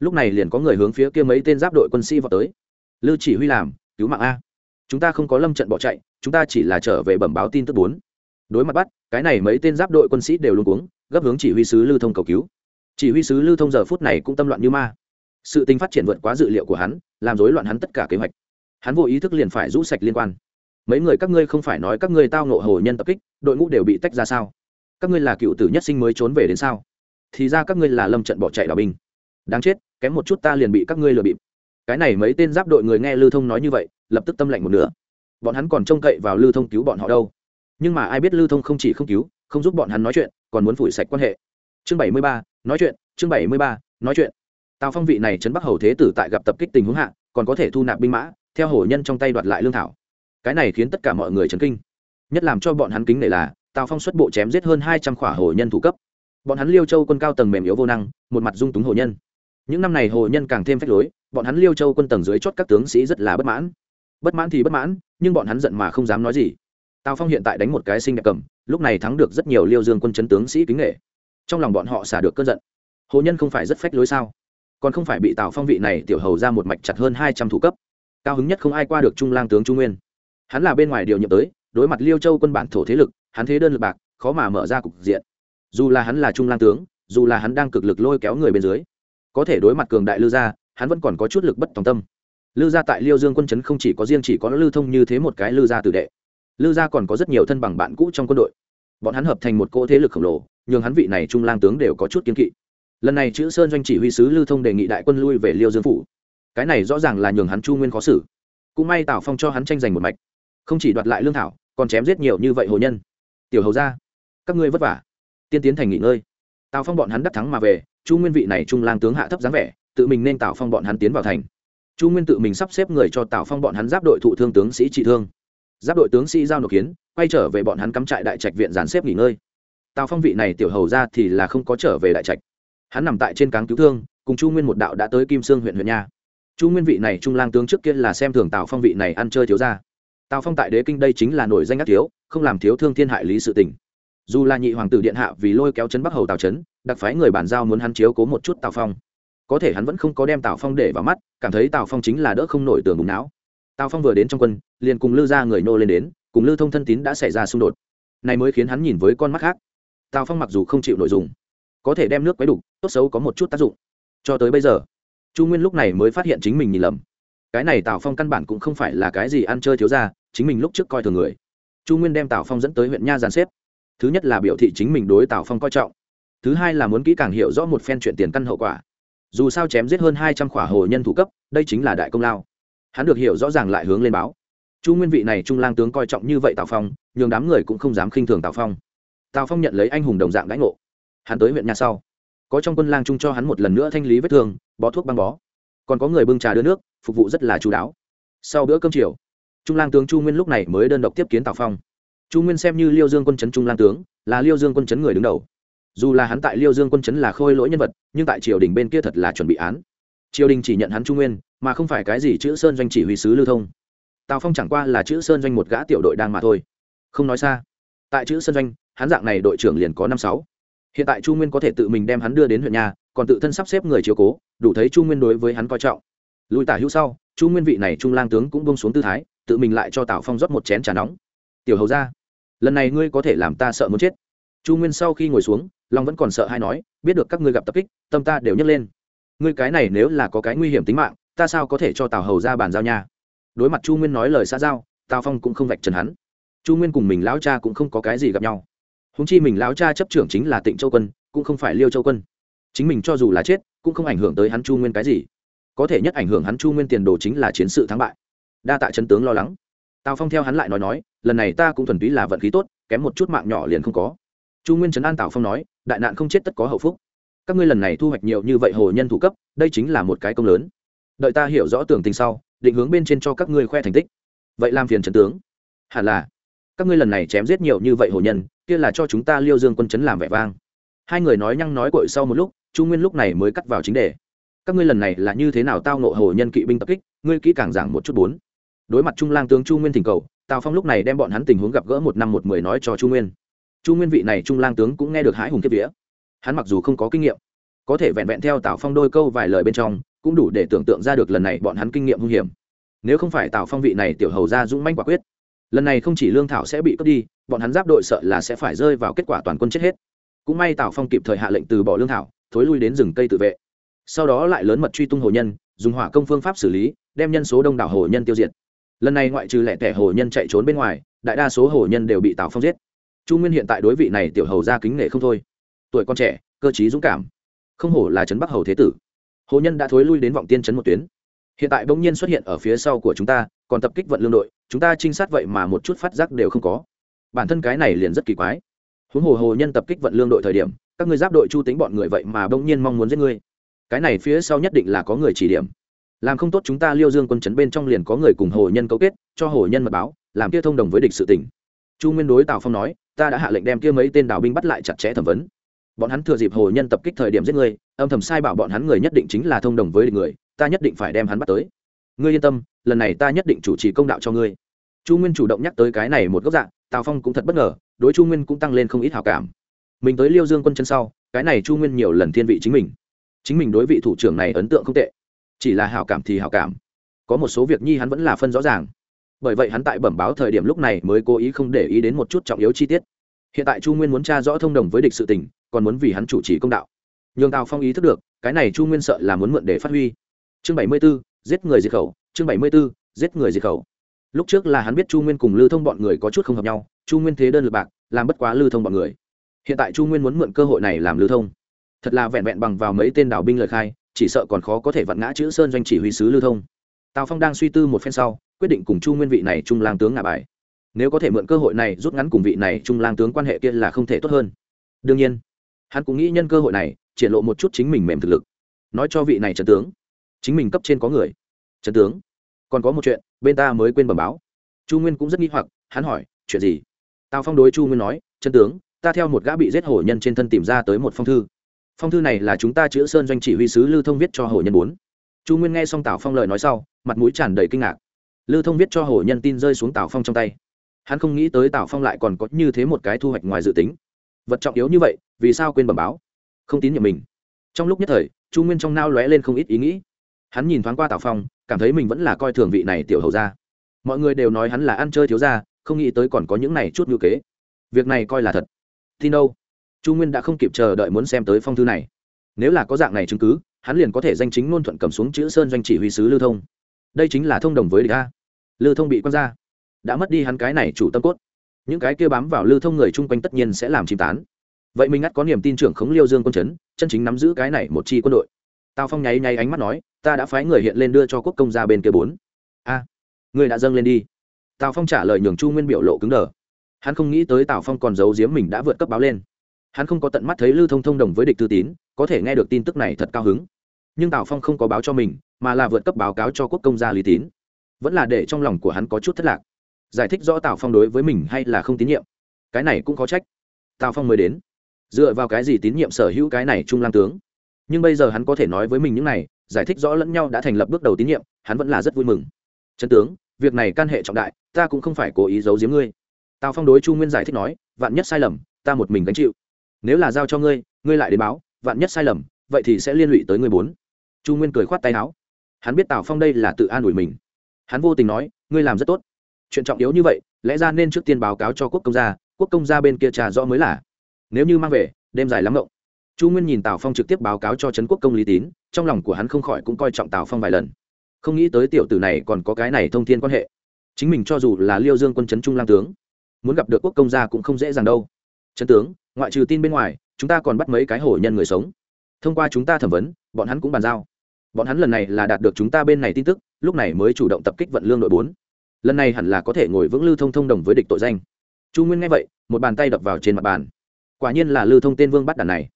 Lúc này liền có người hướng phía kia mấy tên giáp đội quân sĩ vào tới. Lư chỉ huy làm, cứu mạng a. Chúng ta không có lâm trận bỏ chạy, chúng ta chỉ là trở về bẩm báo tin tức bốn. Đối mặt bắt, cái này mấy tên giáp đội quân sĩ đều luôn cuống, gấp hướng chỉ huy sứ lưu thông cầu cứu. Chỉ huy sứ lưu thông giờ phút này cũng tâm loạn như ma. Sự tình phát triển vượt quá dự liệu của hắn, làm rối loạn hắn tất cả kế hoạch. Hắn vô ý thức liền phải rũ sạch liên quan mấy người các ngươi không phải nói các ngươi tao ngộ hồ nhân tập kích, đội ngũ đều bị tách ra sao? Các ngươi là cựu tử nhất sinh mới trốn về đến sao? Thì ra các ngươi là lâm trận bỏ chạy đào binh. Đáng chết, kém một chút ta liền bị các ngươi lừa bịp. Cái này mấy tên giáp đội người nghe lưu thông nói như vậy, lập tức tâm lạnh một nửa. Bọn hắn còn trông cậy vào lưu thông cứu bọn họ đâu. Nhưng mà ai biết lưu thông không chỉ không cứu, không giúp bọn hắn nói chuyện, còn muốn phủi sạch quan hệ. Chương bảy mươi ba, nói chuyện, chương bảy mươi ba, nói chuyện. Tào phong vị này trấn bắc hầu thế tử tại gặp tập kích tình huống hạ, còn có thể thu nạp binh mã, theo hổ nhân trong tay đoạt lại lương thảo cái này khiến tất cả mọi người chấn kinh. Nhất làm cho bọn hắn kính nể là, tào phong xuất bộ chém giết hơn hai trăm khỏa hồ nhân thủ cấp. Bọn hắn liêu châu quân cao tầng mềm yếu vô năng, một mặt dung túng hồ nhân. Những năm này hồ nhân càng thêm phách lối, bọn hắn liêu châu quân tầng dưới chót các tướng sĩ rất là bất mãn. Bất mãn thì bất mãn, nhưng bọn hắn giận mà không dám nói gì. Tào phong hiện tại đánh một cái sinh đẹp cầm, lúc này thắng được rất nhiều liêu dương quân chấn tướng sĩ kính nghệ trong lòng bọn họ xả được cơn giận. Hồ nhân không phải rất phách lối sao? Còn không phải bị tào phong vị này tiểu hầu ra một mạch chặt hơn hai trăm thủ cấp. Cao hứng nhất không ai qua được trung lang tướng trung nguyên hắn là bên ngoài điều nhiệm tới, đối mặt liêu châu quân bản thổ thế lực, hắn thế đơn lực bạc, khó mà mở ra cục diện. Dù là hắn là trung lang tướng, dù là hắn đang cực lực lôi kéo người bên dưới, có thể đối mặt cường đại lư gia, hắn vẫn còn có chút lực bất tòng tâm. Lư gia tại liêu dương quân chấn không chỉ có riêng chỉ có lưu thông như thế một cái lư gia tử đệ, lư gia còn có rất nhiều thân bằng bạn cũ trong quân đội. Bọn hắn hợp thành một cỗ thế lực khổng lồ, nhường hắn vị này trung lang tướng đều có chút kiến kỵ. Lần này chữ sơn doanh chỉ huy sứ lưu thông đề nghị đại quân lui về liêu dương phủ. Cái này rõ ràng là nhường hắn chu nguyên khó xử. Cũng may tào phong cho hắn tranh giành một mạch không chỉ đoạt lại lương thảo, còn chém giết nhiều như vậy hồ nhân. Tiểu hầu ra các ngươi vất vả. Tiên tiến thành nghỉ ngơi. Tào phong bọn hắn đắc thắng mà về, chu nguyên vị này trung lang tướng hạ thấp dáng vẻ, tự mình nên tào phong bọn hắn tiến vào thành. Chu nguyên tự mình sắp xếp người cho tào phong bọn hắn giáp đội thụ thương tướng sĩ trị thương. Giáp đội tướng sĩ giao nộp kiến, quay trở về bọn hắn cắm trại đại trạch viện dàn xếp nghỉ ngơi. Tào phong vị này tiểu hầu ra thì là không có trở về đại trạch. Hắn nằm tại trên cáng cứu thương, cùng chu nguyên một đạo đã tới kim sương huyện huyện nha. Chu nguyên vị này trung lang tướng trước kia là xem thường tào phong vị này ăn chơi thiếu ra tào phong tại đế kinh đây chính là nổi danh ác thiếu, không làm thiếu thương thiên hại lý sự tình. Dù là nhị hoàng tử điện hạ vì lôi kéo chấn bắc hầu tào trấn, đặc phái người bản giao muốn hắn chiếu cố một chút tào phong. Có thể hắn vẫn không có đem tào phong để vào mắt, cảm thấy tào phong chính là đỡ không nổi tường bùng não. Tào phong vừa đến trong quân, liền cùng lư ra người nô lên đến, cùng lư thông thân tín đã xảy ra xung đột. Này mới khiến hắn nhìn với con mắt khác. Tào phong mặc dù không chịu nội dung có thể đem nước quấy đục, tốt xấu có một chút tác dụng. Cho tới bây giờ, chu nguyên lúc này mới phát hiện chính mình nhìn lầm cái này tào phong căn bản cũng không phải là cái gì ăn chơi thiếu ra chính mình lúc trước coi thường người. Chu nguyên đem tào phong dẫn tới huyện nha giàn xếp. Thứ nhất là biểu thị chính mình đối tào phong coi trọng. Thứ hai là muốn kỹ càng hiểu rõ một phen chuyện tiền căn hậu quả. Dù sao chém giết hơn hai trăm khỏa hồ nhân thủ cấp, đây chính là đại công lao. Hắn được hiểu rõ ràng lại hướng lên báo. Chu nguyên vị này trung lang tướng coi trọng như vậy tào phong, nhường đám người cũng không dám khinh thường tào phong. Tào phong nhận lấy anh hùng đồng dạng đãi ngộ. Hắn tới huyện nhà sau. Có trong quân lang trung cho hắn một lần nữa thanh lý vết thương, bó thuốc băng bó còn có người bưng trà đưa nước, phục vụ rất là chú đáo. Sau bữa cơm chiều, trung lang tướng chu nguyên lúc này mới đơn độc tiếp kiến tào phong. Chu nguyên xem như liêu dương quân chấn trung lang tướng, là liêu dương quân chấn người đứng đầu. Dù là hắn tại liêu dương quân chấn là khôi lỗi nhân vật, nhưng tại triều đình bên kia thật là chuẩn bị án. Triều đình chỉ nhận hắn trung nguyên, mà không phải cái gì chữ sơn doanh chỉ huy sứ lưu thông. Tào phong chẳng qua là chữ sơn doanh một gã tiểu đội đang mà thôi. Không nói xa. Tại chữ sơn doanh, hắn dạng này đội trưởng liền có năm sáu hiện tại chu nguyên có thể tự mình đem hắn đưa đến huyện nhà, còn tự thân sắp xếp người chiếu cố, đủ thấy chu nguyên đối với hắn coi trọng. Lùi tả hữu sau, chu nguyên vị này trung lang tướng cũng bông xuống tư thái, tự mình lại cho tào phong rót một chén trà nóng. Tiểu hầu ra lần này ngươi có thể làm ta sợ muốn chết. Chu nguyên sau khi ngồi xuống long vẫn còn sợ hay nói, biết được các ngươi gặp tập kích, tâm ta đều nhấc lên. Ngươi cái này nếu là có cái nguy hiểm tính mạng, ta sao có thể cho tào hầu ra bàn giao nha? Đối mặt chu nguyên nói lời xã giao, tào phong cũng không vạch trần hắn. Chu nguyên cùng mình lão cha cũng không có cái gì gặp nhau húng chi mình lão cha chấp trưởng chính là tịnh châu quân, cũng không phải liêu châu quân. Chính mình cho dù là chết, cũng không ảnh hưởng tới hắn chu nguyên cái gì. Có thể nhất ảnh hưởng hắn chu nguyên tiền đồ chính là chiến sự thắng bại. Đa tạ chấn tướng lo lắng. Tào phong theo hắn lại nói nói, lần này ta cũng thuần túy là vận khí tốt, kém một chút mạng nhỏ liền không có. Chu nguyên trấn an tào phong nói, đại nạn không chết tất có hậu phúc. Các ngươi lần này thu hoạch nhiều như vậy hồ nhân thủ cấp, đây chính là một cái công lớn. Đợi ta hiểu rõ tưởng tình sau, định hướng bên trên cho các ngươi khoe thành tích. Vậy làm phiền trấn tướng. Hẳn là các ngươi lần này chém giết nhiều như vậy hồ nhân, kia là cho chúng ta liêu dương quân chấn làm vẻ vang. Hai người nói nhăng nói cội sau một lúc, chu nguyên lúc này mới cắt vào chính đề. Các ngươi lần này là như thế nào tao nộ hồ nhân kỵ binh tập kích, ngươi kỹ càng giảng một chút bốn. Đối mặt trung lang tướng chu nguyên thỉnh cầu, tào phong lúc này đem bọn hắn tình huống gặp gỡ một năm một mười nói cho chu nguyên. Chu nguyên vị này trung lang tướng cũng nghe được hãi hùng kiếp vía. Hắn mặc dù không có kinh nghiệm, có thể vẹn vẹn theo tào phong đôi câu vài lời bên trong, cũng đủ để tưởng tượng ra được lần này bọn hắn kinh nghiệm hung hiểm. Nếu không phải tào phong vị này tiểu hầu ra dũng manh quả quyết lần này không chỉ lương thảo sẽ bị cướp đi, bọn hắn giáp đội sợ là sẽ phải rơi vào kết quả toàn quân chết hết. Cũng may tào phong kịp thời hạ lệnh từ bỏ lương thảo, thối lui đến rừng cây tự vệ. Sau đó lại lớn mật truy tung hồ nhân, dùng hỏa công phương pháp xử lý, đem nhân số đông đảo hồ nhân tiêu diệt. Lần này ngoại trừ lẻ tẻ hồ nhân chạy trốn bên ngoài, đại đa số hồ nhân đều bị tào phong giết. Chu nguyên hiện tại đối vị này tiểu hầu ra kính nể không thôi. Tuổi con trẻ, cơ t dũng cảm. Không hổ là trấn bắc hầu thế tử. Hồ nhân đã thối lui đến vọng tiên trấn một tuyến. Hiện tại bỗng nhiên xuất hiện ở phía sau của chúng ta, còn tập kích vận lương đội chúng ta trinh sát vậy mà một chút phát giác đều không có. Bản thân cái này liền rất kỳ quái. Huống hồ hồ nhân tập kích vận lương đội thời điểm, các ngươi giáp đội chu tính bọn người vậy mà bỗng nhiên mong muốn giết ngươi. Cái này phía sau nhất định là có người chỉ điểm. Làm không tốt chúng ta liêu dương quân chấn bên trong liền có người cùng hồ nhân cấu kết, cho hồ nhân mật báo, làm kia thông đồng với địch sự tỉnh chu nguyên đối tào phong nói, ta đã hạ lệnh đem kia mấy tên đào binh bắt lại chặt chẽ thẩm vấn. Bọn hắn thừa dịp hồ nhân tập kích thời điểm giết người âm thầm sai bảo bọn hắn người nhất định chính là thông đồng với địch người, ta nhất định phải đem hắn bắt tới. Ngươi yên tâm lần này ta nhất định chủ trì công đạo cho ngươi. Chu nguyên chủ động nhắc tới cái này một góc dạng, tào phong cũng thật bất ngờ, đối chu nguyên cũng tăng lên không ít hào cảm. Mình tới liêu dương quân chân sau, cái này chu nguyên nhiều lần thiên vị chính mình. Chính mình đối vị thủ trưởng này ấn tượng không tệ. Chỉ là hào cảm thì hào cảm. Có một số việc nhi hắn vẫn là phân rõ ràng. Bởi vậy hắn tại bẩm báo thời điểm lúc này mới cố ý không để ý đến một chút trọng yếu chi tiết. Hiện tại chu nguyên muốn tra rõ thông đồng với địch sự tình, còn muốn vì hắn chủ trì công đạo. Nhường tào phong ý thức được, cái này chu nguyên sợ là muốn mượn để phát huy. Chương bảy mươi b ố giết người diệt khẩu chương bảy mươi b ố giết người diệt khẩu. Lúc trước là hắn biết chu nguyên cùng lưu thông bọn người có chút không hợp nhau, chu nguyên thế đơn lực bạc, làm bất quá lưu thông bọn người. Hiện tại chu nguyên muốn mượn cơ hội này làm lưu thông. Thật là vẹn vẹn bằng vào mấy tên đảo binh lời khai, chỉ sợ còn khó có thể vặn ngã chữ sơn doanh chỉ huy sứ lưu thông. Tào phong đang suy tư một phen sau, quyết định cùng chu nguyên vị này trung lang tướng ngả bài. Nếu có thể mượn cơ hội này rút ngắn cùng vị này trung lang tướng quan hệ kia là không thể tốt hơn. Đương nhiên, hắn cũng nghĩ nhân cơ hội này, triển lộ một chút chính mình mềm thực lực. Nói cho vị này trận tướng, chính mình cấp trên có người trần tướng, còn có một chuyện, bên ta mới quên bẩm báo. Chu nguyên cũng rất nghi hoặc, hắn hỏi, chuyện gì? Tào phong đối chu nguyên nói trấn tướng, ta theo một gã bị giết hổ nhân trên thân tìm ra tới một phong thư. Phong thư này là chúng ta chữ sơn doanh chỉ huy sứ lưu thông viết cho hổ nhân bốn. Chu nguyên nghe xong tào phong lời nói sau, mặt mũi tràn đầy kinh ngạc. Lưu thông viết cho hổ nhân tin rơi xuống tào phong trong tay. Hắn không nghĩ tới tào phong lại còn có như thế một cái thu hoạch ngoài dự tính. Vật trọng yếu như vậy, vì sao quên bẩm báo? Không tín nhiệm mình. Trong lúc nhất thời, chu nguyên trong nao lóe lên không ít ý nghĩ. Hắn nhìn thoáng qua tào phong cảm thấy mình vẫn là coi thường vị này tiểu hầu ra mọi người đều nói hắn là ăn chơi thiếu ra không nghĩ tới còn có những này chút ngữ kế. Việc này coi là thật. Tin đâu? Chu nguyên đã không kịp chờ đợi muốn xem tới phong thư này. Nếu là có dạng này chứng cứ, hắn liền có thể danh chính ngôn thuận cầm xuống chữ sơn doanh chỉ huy sứ lưu thông. Đây chính là thông đồng với địch a. Lưu thông bị quan ra đã mất đi hắn cái này chủ tâm cốt. Những cái kia bám vào lưu thông người chung quanh tất nhiên sẽ làm chìm tán. Vậy mình ngắt có niềm tin trưởng khống liêu dương quân chấn, chân chính nắm giữ cái này một chi quân đội tào phong nháy nháy ánh mắt nói ta đã phái người hiện lên đưa cho quốc công ra bên kia bốn. A à, người đã dâng lên đi. Tào phong trả lời nhường chu nguyên biểu lộ cứng đờ. Hắn không nghĩ tới tào phong còn giấu giếm mình đã vượt cấp báo lên. Hắn không có tận mắt thấy lưu thông thông đồng với địch tư tín có thể nghe được tin tức này thật cao hứng. Nhưng tào phong không có báo cho mình mà là vượt cấp báo cáo cho quốc công gia lý tín. Vẫn là để trong lòng của hắn có chút thất lạc. Giải thích rõ tào phong đối với mình hay là không tín nhiệm. Cái này cũng có trách. Tào phong mới đến. Dựa vào cái gì tín nhiệm sở hữu cái này trung lang tướng? Nhưng bây giờ hắn có thể nói với mình những này, giải thích rõ lẫn nhau đã thành lập bước đầu tín nhiệm, hắn vẫn là rất vui mừng. Trần tướng, việc này can hệ trọng đại, ta cũng không phải cố ý giấu giếm ngươi. Tào phong đối chu nguyên giải thích nói, vạn nhất sai lầm, ta một mình gánh chịu. Nếu là giao cho ngươi ngươi lại đến báo, vạn nhất sai lầm, vậy thì sẽ liên lụy tới ngươi bốn. Chu nguyên cười khoát tay áo. Hắn biết tào phong đây là tự an ủi mình. Hắn vô tình nói, ngươi làm rất tốt. Chuyện trọng yếu như vậy, lẽ ra nên trước tiên báo cáo cho quốc công gia, quốc công gia bên kia trà rõ mới là. Nếu như mang về, đêm dài lắm ngộng chu nguyên nhìn tào phong trực tiếp báo cáo cho trấn quốc công lý tín, trong lòng của hắn không khỏi cũng coi trọng tào phong vài lần. Không nghĩ tới tiểu tử này còn có cái này thông thiên quan hệ. Chính mình cho dù là liêu dương quân trấn trung lang tướng, muốn gặp được quốc công gia cũng không dễ dàng đâu. Trấn tướng, ngoại trừ tin bên ngoài, chúng ta còn bắt mấy cái hổ nhân người sống. Thông qua chúng ta thẩm vấn, bọn hắn cũng bàn giao. Bọn hắn lần này là đạt được chúng ta bên này tin tức, lúc này mới chủ động tập kích vận lương đội bốn. Lần này hẳn là có thể ngồi vững lưu thông thông đồng với địch tội danh. Chu nguyên nghe vậy, một bàn tay đập vào trên mặt bàn. Quả nhiên là lưu thông tên vương bắt đàn này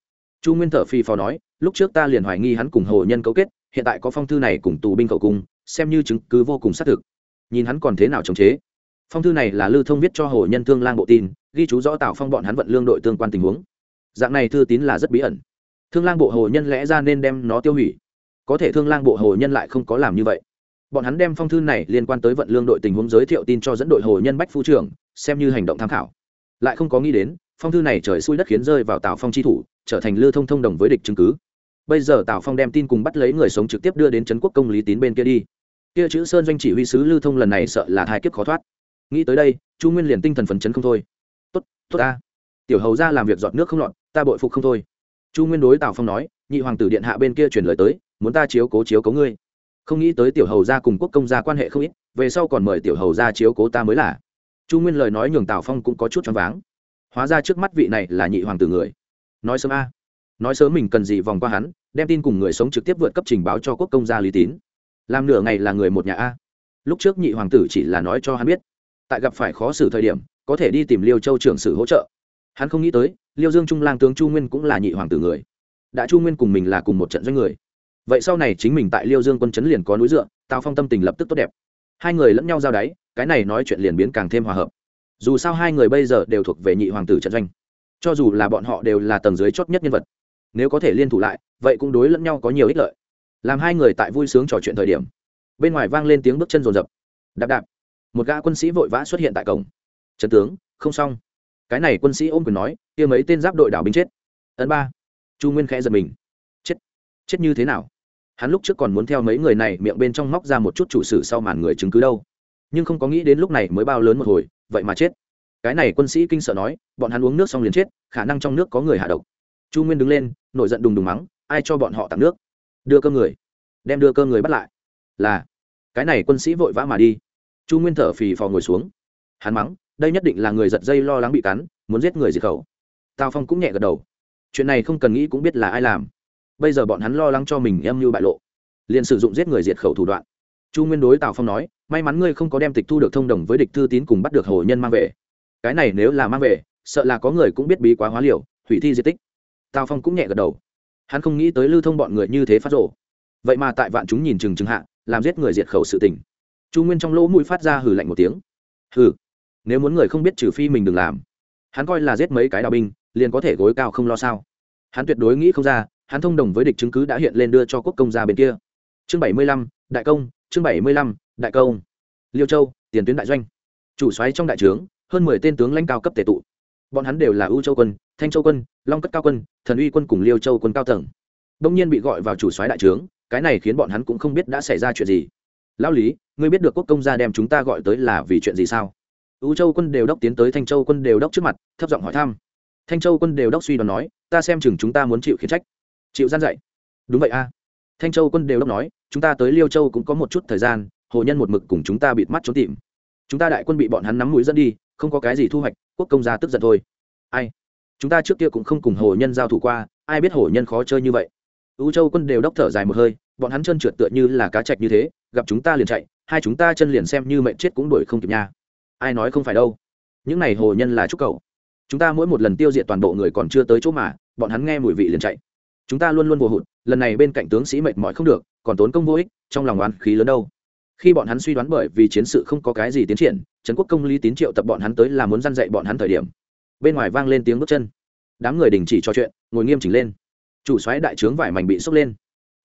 chu nguyên thở phi phò nói, lúc trước ta liền hoài nghi hắn cùng hồ nhân cấu kết, hiện tại có phong thư này cùng tù binh cậu cung xem như chứng cứ vô cùng xác thực. Nhìn hắn còn thế nào chống chế. Phong thư này là lưu thông viết cho hồ nhân thương lang bộ tin, ghi chú rõ tạo phong bọn hắn vận lương đội tương quan tình huống. Dạng này thư tín là rất bí ẩn. Thương lang bộ hồ nhân lẽ ra nên đem nó tiêu hủy. Có thể thương lang bộ hồ nhân lại không có làm như vậy. Bọn hắn đem phong thư này liên quan tới vận lương đội tình huống giới thiệu tin cho dẫn đội hồ nhân bách phu trưởng, xem như hành động tham khảo. Lại không có nghĩ đến phong thư này trời xui đất khiến rơi vào tào phong chi thủ, trở thành lưu thông thông đồng với địch chứng cứ. Bây giờ tào phong đem tin cùng bắt lấy người sống trực tiếp đưa đến trấn quốc công lý tín bên kia đi. Kia chữ sơn doanh chỉ huy sứ lưu thông lần này sợ là hai kiếp khó thoát. Nghĩ tới đây, chu nguyên liền tinh thần phấn chấn không thôi. Tốt tốt ta. Tiểu hầu ra làm việc dọn nước không lọt, ta bội phục không thôi. Chu nguyên đối tào phong nói, nhị hoàng tử điện hạ bên kia truyền lời tới, muốn ta chiếu cố chiếu cố ngươi. Không nghĩ tới tiểu hầu gia cùng quốc công gia quan hệ không ít, về sau còn mời tiểu hầu gia chiếu cố ta mới là. Chu nguyên lời nói nhường tào phong cũng có chút choáng váng hóa ra trước mắt vị này là nhị hoàng tử người. Nói sớm a. Nói sớm mình cần gì vòng qua hắn, đem tin cùng người sống trực tiếp vượt cấp trình báo cho quốc công gia lý tín. Làm nửa ngày là người một nhà a. Lúc trước nhị hoàng tử chỉ là nói cho hắn biết, tại gặp phải khó xử thời điểm, có thể đi tìm liêu châu trưởng sử hỗ trợ. Hắn không nghĩ tới, liêu dương trung lang tướng chu nguyên cũng là nhị hoàng tử người. Đã chu nguyên cùng mình là cùng một trận doanh người. Vậy sau này chính mình tại liêu dương quân chấn liền có núi dựa, tào phong tâm tình lập tức tốt đẹp. Hai người lẫn nhau giao đáy, cái này nói chuyện liền biến càng thêm hòa hợp dù sao hai người bây giờ đều thuộc về nhị hoàng tử trận doanh, cho dù là bọn họ đều là tầng dưới chót nhất nhân vật, nếu có thể liên thủ lại, vậy cũng đối lẫn nhau có nhiều ích lợi. Làm hai người tại vui sướng trò chuyện thời điểm, bên ngoài vang lên tiếng bước chân rồn rập. Đạp đạp, một gã quân sĩ vội vã xuất hiện tại cổng. Trần tướng, không xong. Cái này quân sĩ ôm quyền nói, kia mấy tên giáp đội đảo binh chết. Ấn ba. Chu nguyên khẽ giật mình. Chết chết như thế nào? Hắn lúc trước còn muốn theo mấy người này miệng bên trong móc ra một chút chủ sử sau màn người chứng cứ đâu. Nhưng không có nghĩ đến lúc này mới bao lớn một hồi vậy mà chết. Cái này quân sĩ kinh sợ nói, bọn hắn uống nước xong liền chết, khả năng trong nước có người hạ độc. Chu nguyên đứng lên, nổi giận đùng đùng mắng, ai cho bọn họ tặng nước? Đưa cơm người. Đem đưa cơm người bắt lại. Là, cái này quân sĩ vội vã mà đi. Chu nguyên thở phì phò ngồi xuống. Hắn mắng, đây nhất định là người giật dây lo lắng bị cắn, muốn giết người diệt khẩu. Tào phong cũng nhẹ gật đầu. Chuyện này không cần nghĩ cũng biết là ai làm. Bây giờ bọn hắn lo lắng cho mình âm mưu bại lộ. Liền sử dụng giết người diệt khẩu thủ đoạn chu nguyên đối tào phong nói may mắn ngươi không có đem tịch thu được thông đồng với địch thư tín cùng bắt được hồ nhân mang về. Cái này nếu là mang về sợ là có người cũng biết bí quá hóa liều hủy thi di tích. Tào phong cũng nhẹ gật đầu. Hắn không nghĩ tới lưu thông bọn người như thế phát rộ vậy mà tại vạn chúng nhìn chừng chừng hạ làm giết người diệt khẩu sự tình. Chu nguyên trong lỗ mũi phát ra hử lạnh một tiếng. Hừ, nếu muốn người không biết trừ phi mình đừng làm hắn coi là giết mấy cái đào binh liền có thể gối cao không lo sao? Hắn tuyệt đối nghĩ không ra hắn thông đồng với địch chứng cứ đã hiện lên đưa cho quốc công ra bên kia chương bảy mươi lăm, đại công, chương bảy mươi lăm, đại công. Liêu châu, tiền tuyến đại doanh. Chủ xoáy trong đại trướng, hơn mười tên tướng lãnh cao cấp tề tụ. Bọn hắn đều là ưu châu quân, thanh châu quân, long cất cao quân, thần uy quân cùng liêu châu quân cao tầng. Đông nhiên bị gọi vào chủ xoáy đại trướng, cái này khiến bọn hắn cũng không biết đã xảy ra chuyện gì. Lão lý, ngươi biết được quốc công gia đem chúng ta gọi tới là vì chuyện gì sao? Ưu châu quân đều đốc tiến tới thanh châu quân đều đốc trước mặt, thấp giọng hỏi thăm. Thanh châu quân đều đốc suy đoán nói, ta xem chừng chúng ta muốn chịu khiển trách. Chịu gian dạy. Đúng vậy a thanh châu quân đều đốc nói, chúng ta tới liêu châu cũng có một chút thời gian, hồ nhân một mực cùng chúng ta bịt mắt trốn tìm. Chúng ta đại quân bị bọn hắn nắm mũi dẫn đi, không có cái gì thu hoạch, quốc công gia tức giận thôi. Ai? Chúng ta trước kia cũng không cùng hồ nhân giao thủ qua, ai biết hồ nhân khó chơi như vậy? U châu quân đều đốc thở dài một hơi, bọn hắn chân trượt tựa như là cá chạch như thế, gặp chúng ta liền chạy, hai chúng ta chân liền xem như mệnh chết cũng đuổi không kịp nha. Ai nói không phải đâu. Những này hồ nhân là trúc cầu. Chúng ta mỗi một lần tiêu diệt toàn bộ người còn chưa tới chỗ mà, bọn hắn nghe mùi vị liền chạy chúng ta luôn luôn vô hụt, lần này bên cạnh tướng sĩ mệt mỏi không được, còn tốn công vô ích, trong lòng oán khí lớn đâu. Khi bọn hắn suy đoán bởi vì chiến sự không có cái gì tiến triển, trấn quốc công lý tín triệu tập bọn hắn tới là muốn dăn dạy bọn hắn thời điểm. Bên ngoài vang lên tiếng bước chân. Đám người đình chỉ trò chuyện, ngồi nghiêm chỉnh lên. Chủ xoáy đại trướng vải mảnh bị sốc lên.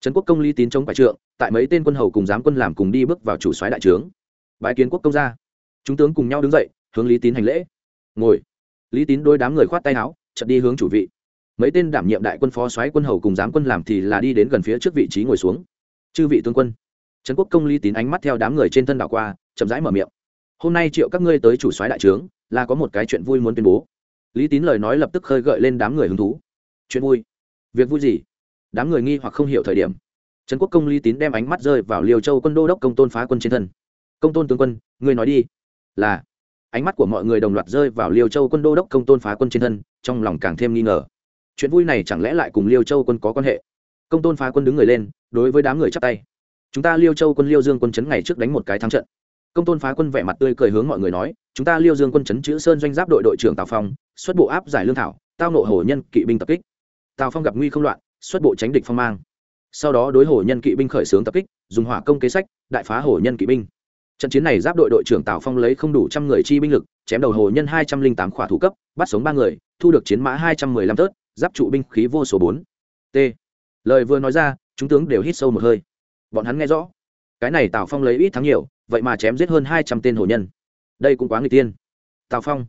Trấn quốc công lý tín chống phải trượng, tại mấy tên quân hầu cùng giám quân làm cùng đi bước vào chủ xoáy đại trướng. Bãi kiến quốc công ra chúng tướng cùng nhau đứng dậy, hướng lý tín hành lễ. Ngồi. Lý tín đôi đám người khoát tay áo, chợt đi hướng chủ vị mấy tên đảm nhiệm đại quân phó soái quân hầu cùng giám quân làm thì là đi đến gần phía trước vị trí ngồi xuống. Chư vị tướng quân, trấn quốc công lý tín ánh mắt theo đám người trên thân đảo qua, chậm rãi mở miệng. Hôm nay triệu các ngươi tới chủ soái đại trướng, là có một cái chuyện vui muốn tuyên bố. Lý tín lời nói lập tức khơi gợi lên đám người hứng thú. Chuyện vui? Việc vui gì? Đám người nghi hoặc không hiểu thời điểm, trấn quốc công lý tín đem ánh mắt rơi vào liều châu quân đô đốc công tôn phá quân trên thân. Công tôn tướng quân, ngươi nói đi. Là, ánh mắt của mọi người đồng loạt rơi vào liêu châu quân đô đốc công tôn phá quân trên thân, trong lòng càng thêm nghi ngờ chuyện vui này chẳng lẽ lại cùng liêu châu quân có quan hệ? Công tôn phá quân đứng người lên, đối với đám người chắp tay. Chúng ta liêu châu quân liêu dương quân chấn ngày trước đánh một cái thắng trận. Công tôn phá quân vẻ mặt tươi cười hướng mọi người nói, chúng ta liêu dương quân chấn chữ sơn doanh giáp đội đội trưởng tào phong, xuất bộ áp giải lương thảo, tao nộ hổ nhân kỵ binh tập kích. Tào phong gặp nguy không loạn, xuất bộ tránh địch phong mang. Sau đó đối hổ nhân kỵ binh khởi xướng tập kích, dùng hỏa công kế sách, đại phá hổ nhân kỵ binh. Trận chiến này giáp đội đội trưởng tào phong lấy không đủ trăm người chi binh lực, chém đầu hổ nhân hai trăm linh tám khỏa thủ cấp, bắt sống ba người, thu được chiến mã hai trăm mười lăm tớt giáp trụ binh khí vô số bốn. T. Lời vừa nói ra, chúng tướng đều hít sâu một hơi. Bọn hắn nghe rõ. Cái này tào phong lấy ít thắng nhiều, vậy mà chém giết hơn hai trăm tên hồ nhân. Đây cũng quá người tiên. Tào phong,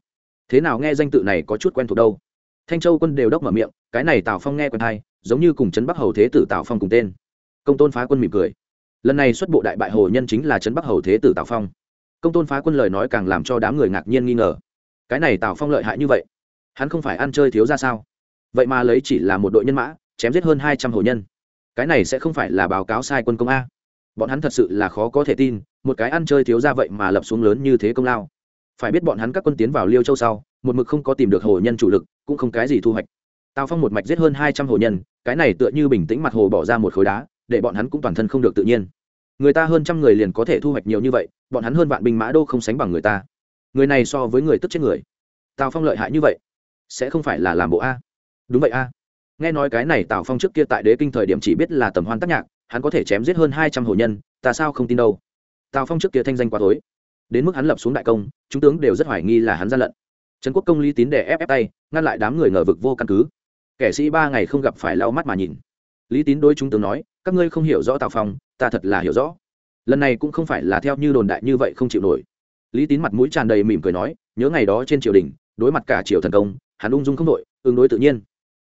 thế nào nghe danh tự này có chút quen thuộc đâu? Thanh châu quân đều đốc mở miệng, cái này tào phong nghe quen hay, giống như cùng trấn bắc hầu thế tử tào phong cùng tên. Công tôn phá quân mỉm cười. Lần này xuất bộ đại bại hồ nhân chính là trấn bắc hầu thế tử tào phong. Công tôn phá quân lời nói càng làm cho đám người ngạc nhiên nghi ngờ. Cái này tào phong lợi hại như vậy, hắn không phải ăn chơi thiếu ra sao? Vậy mà lấy chỉ là một đội nhân mã, chém giết hơn hai trăm hồ nhân. Cái này sẽ không phải là báo cáo sai quân công a. Bọn hắn thật sự là khó có thể tin, một cái ăn chơi thiếu ra vậy mà lập xuống lớn như thế công lao. Phải biết bọn hắn các quân tiến vào liêu châu sau, một mực không có tìm được hồ nhân chủ lực, cũng không cái gì thu hoạch. Tào phong một mạch giết hơn hai trăm hồ nhân, cái này tựa như bình tĩnh mặt hồ bỏ ra một khối đá, để bọn hắn cũng toàn thân không được tự nhiên. Người ta hơn trăm người liền có thể thu hoạch nhiều như vậy, bọn hắn hơn vạn binh mã đô không sánh bằng người ta. Người này so với người tức chết người. Tào phong lợi hại như vậy, sẽ không phải là làm bộ a đúng vậy a. Nghe nói cái này tào phong trước kia tại đế kinh thời điểm chỉ biết là tầm hoan tác nhạc, hắn có thể chém giết hơn hai trăm hồ nhân, ta sao không tin đâu? Tào phong trước kia thanh danh quá tối. Đến mức hắn lập xuống đại công, chúng tướng đều rất hoài nghi là hắn gian lận. Trần quốc công lý tín để ép ép tay, ngăn lại đám người ngờ vực vô căn cứ. Kẻ sĩ ba ngày không gặp phải lau mắt mà nhìn. Lý tín đối chúng tướng nói, các ngươi không hiểu rõ tào phong, ta thật là hiểu rõ. Lần này cũng không phải là theo như đồn đại như vậy không chịu nổi. Lý tín mặt mũi tràn đầy mỉm cười nói, nhớ ngày đó trên triều đình, đối mặt cả triều thần công, hắn ung dung không đội, ứng đối tự nhiên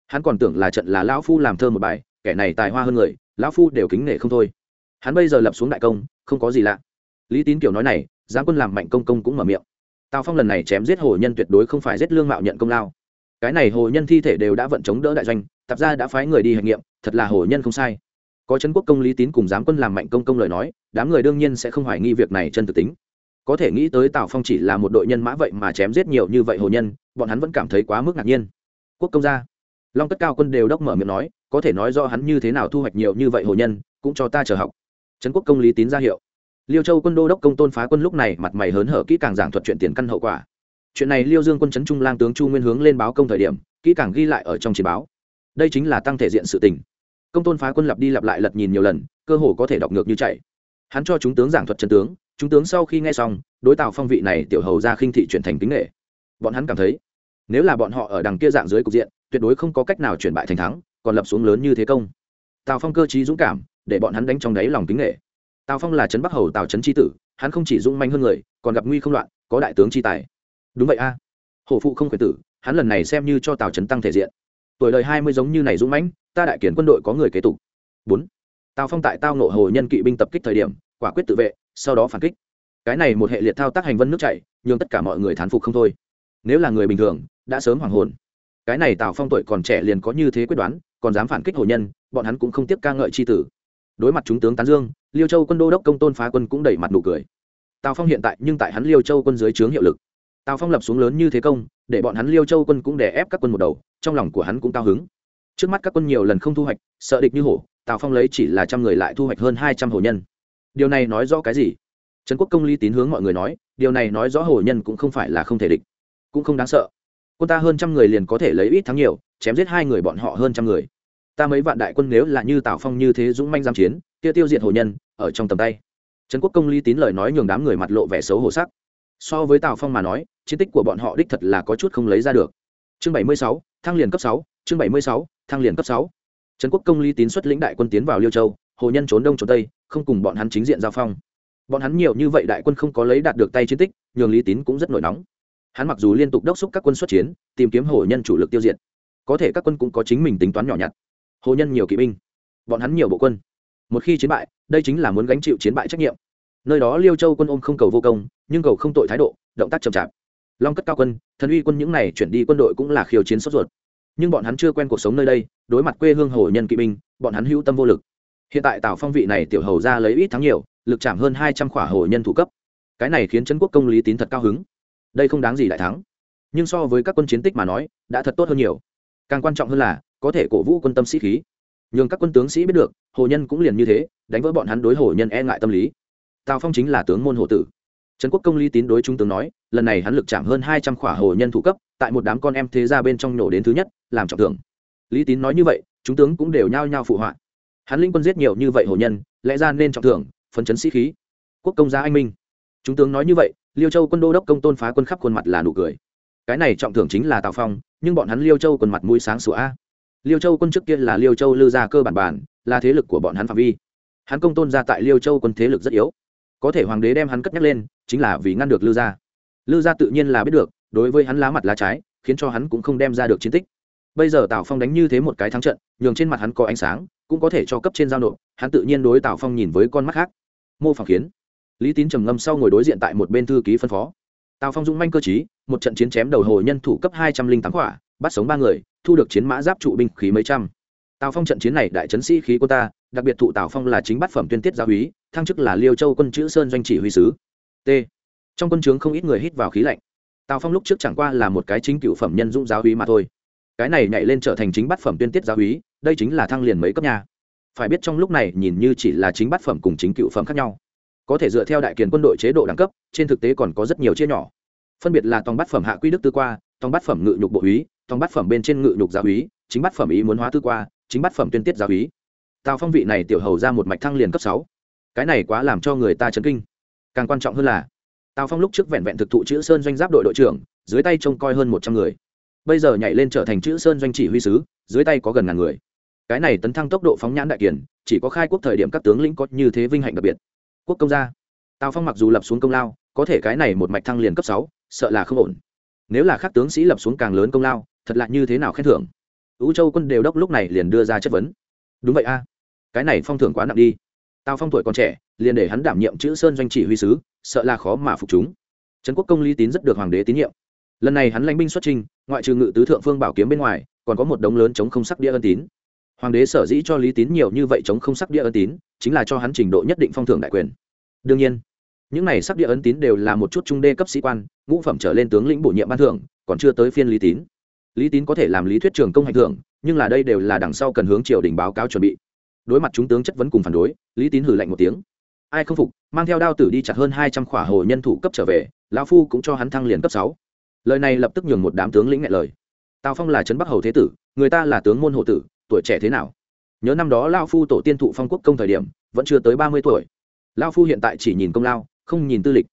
hắn còn tưởng là trận là lão phu làm thơ một bài, kẻ này tài hoa hơn người, lão phu đều kính nể không thôi. Hắn bây giờ lập xuống đại công, không có gì lạ. Lý tín kiểu nói này, giáng quân làm mạnh công công cũng mở miệng. Tào phong lần này chém giết hồ nhân tuyệt đối không phải giết lương mạo nhận công lao. Cái này hồ nhân thi thể đều đã vận chống đỡ đại doanh tập ra đã phái người đi hành nghiệm, thật là hồ nhân không sai. Có trấn quốc công lý tín cùng giám quân làm mạnh công công lời nói, đám người đương nhiên sẽ không hoài nghi việc này chân thực tính. Có thể nghĩ tới tào phong chỉ là một đội nhân mã vậy mà chém giết nhiều như vậy hồ nhân, bọn hắn vẫn cảm thấy quá mức ngạc nhiên. Quốc công gia long cất cao quân đều đốc mở miệng nói, có thể nói do hắn như thế nào thu hoạch nhiều như vậy hồ nhân, cũng cho ta chờ học. Trấn quốc công lý tín ra hiệu. Liêu châu quân đô đốc công tôn phá quân lúc này mặt mày hớn hở kỹ càng giảng thuật chuyện tiền căn hậu quả. Chuyện này liêu dương quân trấn trung lang tướng chu nguyên hướng lên báo công thời điểm, kỹ càng ghi lại ở trong chỉ báo. Đây chính là tăng thể diện sự tình. Công tôn phá quân lặp đi lặp lại lật nhìn nhiều lần, cơ hồ có thể đọc ngược như chạy. Hắn cho chúng tướng giảng thuật chân tướng, chúng tướng sau khi nghe xong, đối tạo phong vị này tiểu hầu ra khinh thị chuyển thành kính nghệ bọn hắn cảm thấy nếu là bọn họ ở đằng kia dạng dưới cục diện, tuyệt đối không có cách nào chuyển bại thành thắng, còn lập xuống lớn như thế công. Tào phong cơ chí dũng cảm, để bọn hắn đánh trong đáy lòng kính nghệ tào phong là trấn bắc hầu tào trấn tri tử, hắn không chỉ dũng manh hơn người, còn gặp nguy không loạn, có đại tướng chi tài. Đúng vậy a. À. hổ phụ không khuyển tử, hắn lần này xem như cho tào trấn tăng thể diện. Tuổi đời hai mươi giống như này dũng mãnh, ta đại kiển quân đội có người kế tục. Bốn. Tào phong tại tao nộ hồ nhân kỵ binh tập kích thời điểm, quả quyết tự vệ, sau đó phản kích. Cái này một hệ liệt thao tác hành vân nước chảy nhưng tất cả mọi người thán phục không thôi nếu là người bình thường, đã sớm hoàng hồn. Cái này tào phong tuổi còn trẻ liền có như thế quyết đoán, còn dám phản kích hồ nhân, bọn hắn cũng không tiếp ca ngợi c h i tử. Đối mặt chúng tướng tán dương, liêu châu quân đô đốc công tôn phá quân cũng đẩy mặt nụ cười. Tào phong hiện tại nhưng tại hắn liêu châu quân dưới trướng hiệu lực. Tào phong lập xuống lớn như thế công, để bọn hắn liêu châu quân cũng đè ép các quân một đầu, trong lòng của hắn cũng cao hứng. Trước mắt các quân nhiều lần không thu hoạch, sợ địch như hổ, tào phong lấy chỉ là trăm người lại thu hoạch hơn hai trăm hồ nhân. Điều này nói rõ cái gì? Trần quốc công lý tín hướng mọi người nói, điều này nói rõ hồ nhân cũng không phải là không thể địch cũng không đáng sợ. Quân ta hơn trăm người liền có thể lấy ít thắng nhiều, chém giết hai người bọn họ hơn trăm người. Ta mấy vạn đại quân nếu là như tào phong như thế dũng manh giam chiến tiêu tiêu diệt hồ nhân, ở trong tầm tay. Trần quốc công lý tín lời nói nhường đám người mặt lộ vẻ xấu hổ sắc. So với tào phong mà nói, chiến tích của bọn họ đích thật là có chút không lấy ra được. Chương bảy mươi sáu, thăng liền cấp sáu, chương bảy mươi sáu, thăng liền cấp sáu. Trần quốc công lý tín xuất lĩnh đại quân tiến vào liêu châu, hồ nhân trốn đông trốn tây, không cùng bọn hắn chính diện giao phong. Bọn hắn nhiều như vậy đại quân không có lấy đạt được tay chiến tích, nhường lý tín cũng rất nổi nóng hắn mặc dù liên tục đốc xúc các quân xuất chiến, tìm kiếm hồ nhân chủ lực tiêu diệt. Có thể các quân cũng có chính mình tính toán nhỏ nhặt. Hồ nhân nhiều kỵ binh, bọn hắn nhiều bộ quân. Một khi chiến bại, đây chính là muốn gánh chịu chiến bại trách nhiệm. Nơi đó liêu châu quân ôm không cầu vô công, nhưng cầu không tội thái độ, động tác chậm chạp. Long cất cao quân, thần uy quân những này chuyển đi quân đội cũng là khiêu chiến sốt ruột. Nhưng bọn hắn chưa quen cuộc sống nơi đây, đối mặt quê hương hồ nhân kỵ binh, bọn hắn hữu tâm vô lực. Hiện tại tào phong vị này tiểu hầu ra lấy ít thắng nhiều, lực chạm hơn hai trăm khỏa hồ nhân thủ cấp. Cái này khiến trấn quốc công lý tín thật cao hứng đây không đáng gì đại thắng. Nhưng so với các quân chiến tích mà nói, đã thật tốt hơn nhiều. Càng quan trọng hơn là, có thể cổ vũ quân tâm sĩ khí. Nhường các quân tướng sĩ biết được, hồ nhân cũng liền như thế, đánh vỡ bọn hắn đối hồ nhân e ngại tâm lý. Tào phong chính là tướng môn hồ tử. Trần quốc công lý tín đối trung tướng nói, lần này hắn lực chạm hơn hai trăm khỏa hồ nhân thủ cấp, tại một đám con em thế ra bên trong nổ đến thứ nhất, làm trọng thưởng. Lý tín nói như vậy, chúng tướng cũng đều nhao nhao phụ họa. Hắn linh quân giết nhiều như vậy hồ nhân, lẽ ra nên trọng thưởng, phấn chấn sĩ khí. Quốc công gia anh minh. Chúng tướng nói như vậy liêu châu quân đô đốc công tôn phá quân khắp khuôn mặt là nụ cười. Cái này trọng thưởng chính là tào phong, nhưng bọn hắn liêu châu quân mặt mũi sáng sủa. A liêu châu quân trước kia là liêu châu lư gia cơ bản bản, là thế lực của bọn hắn phạm vi. Hắn công tôn ra tại liêu châu quân thế lực rất yếu. Có thể hoàng đế đem hắn cất nhắc lên, chính là vì ngăn được lư gia. Lư gia tự nhiên là biết được, đối với hắn lá mặt lá trái, khiến cho hắn cũng không đem ra được chiến tích. Bây giờ tào phong đánh như thế một cái thắng trận, nhường trên mặt hắn có ánh sáng, cũng có thể cho cấp trên giao nộp, hắn tự nhiên đối tào phong nhìn với con mắt khác. Mô phỏng khiến lý tín trầm ngâm sau ngồi đối diện tại một bên thư ký phân phó. Tào phong dũng manh cơ chí một trận chiến chém đầu hồ nhân thủ cấp hai trăm linh tám quả bắt sống ba người, thu được chiến mã giáp trụ binh khí mấy trăm. Tào phong trận chiến này đại trấn sĩ khí quân ta, đặc biệt thụ tào phong là chính bát phẩm tuyên tiết gia úy thăng chức là liêu châu quân chữ sơn doanh chỉ huy sứ. T. Trong quân trướng không ít người hít vào khí lạnh. Tào phong lúc trước chẳng qua là một cái chính cựu phẩm nhân dũng giáo úy mà thôi. Cái này nhảy lên trở thành chính bát phẩm tuyên tiết giáo úy đây chính là thăng liền mấy cấp nhà phải biết trong lúc này nhìn như chỉ là chính bát phẩm cùng chính cựu phẩm khác nhau có thể dựa theo đại kiền quân đội chế độ đẳng cấp, trên thực tế còn có rất nhiều chia nhỏ. Phân biệt là tòng bát phẩm hạ quy đức tư qua, tòng bát phẩm ngự nhục bộ úy, tòng bát phẩm bên trên ngự nhục giáo úy, chính bát phẩm ý muốn hóa tư qua, chính bát phẩm tuyên tiết giáo úy. Tào phong vị này tiểu hầu ra một mạch thăng liền cấp sáu. Cái này quá làm cho người ta chấn kinh. Càng quan trọng hơn là, tào phong lúc trước vẹn vẹn thực thụ chữ sơn doanh giáp đội đội trưởng, dưới tay trông coi hơn một trăm người. Bây giờ nhảy lên trở thành chữ sơn doanh chỉ huy sứ, dưới tay có gần ngàn người. Cái này tấn thăng tốc độ phóng nhãn đại kiển chỉ có khai quốc thời điểm các tướng lĩnh có như thế vinh hạnh đặc biệt quốc công gia. Tào phong mặc dù lập xuống công lao, có thể cái này một mạch thăng liền cấp sáu, sợ là không ổn. Nếu là các tướng sĩ lập xuống càng lớn công lao, thật lạ như thế nào khen thưởng? Ứ châu quân đều đốc lúc này liền đưa ra chất vấn. Đúng vậy a, cái này phong thưởng quá nặng đi. Tào phong tuổi còn trẻ, liền để hắn đảm nhiệm chữ sơn doanh chỉ huy sứ, sợ là khó mà phục chúng. Trấn quốc công lý tín rất được hoàng đế tín nhiệm. Lần này hắn lãnh binh xuất trình ngoại trừ ngự tứ thượng phương bảo kiếm bên ngoài, còn có một đống lớn chống không sắc đĩa ân tín hoàng đế sở dĩ cho lý tín nhiều như vậy chống không sắc địa ân tín, chính là cho hắn trình độ nhất định phong thưởng đại quyền. Đương nhiên, những này sắc địa ấn tín đều là một chút trung đê cấp sĩ quan, ngũ phẩm trở lên tướng lĩnh bổ nhiệm ban thưởng, còn chưa tới phiên lý tín. Lý tín có thể làm lý thuyết trường công hành thưởng, nhưng là đây đều là đằng sau cần hướng triều đình báo cáo chuẩn bị. Đối mặt chúng tướng chất vấn cùng phản đối, lý tín hử lạnh một tiếng. Ai không phục, mang theo đao tử đi chặt hơn hai trăm khỏa hồ nhân thủ cấp trở về, lão phu cũng cho hắn thăng liền cấp sáu. Lời này lập tức nhường một đám tướng lĩnh ngại lời. Tào phong là trấn bắc hầu thế tử, người ta là tướng môn hộ tử tuổi trẻ thế nào? Nhớ năm đó lao phu tổ tiên thụ phong quốc công thời điểm, vẫn chưa tới ba mươi tuổi. Lao phu hiện tại chỉ nhìn công lao, không nhìn tư lịch.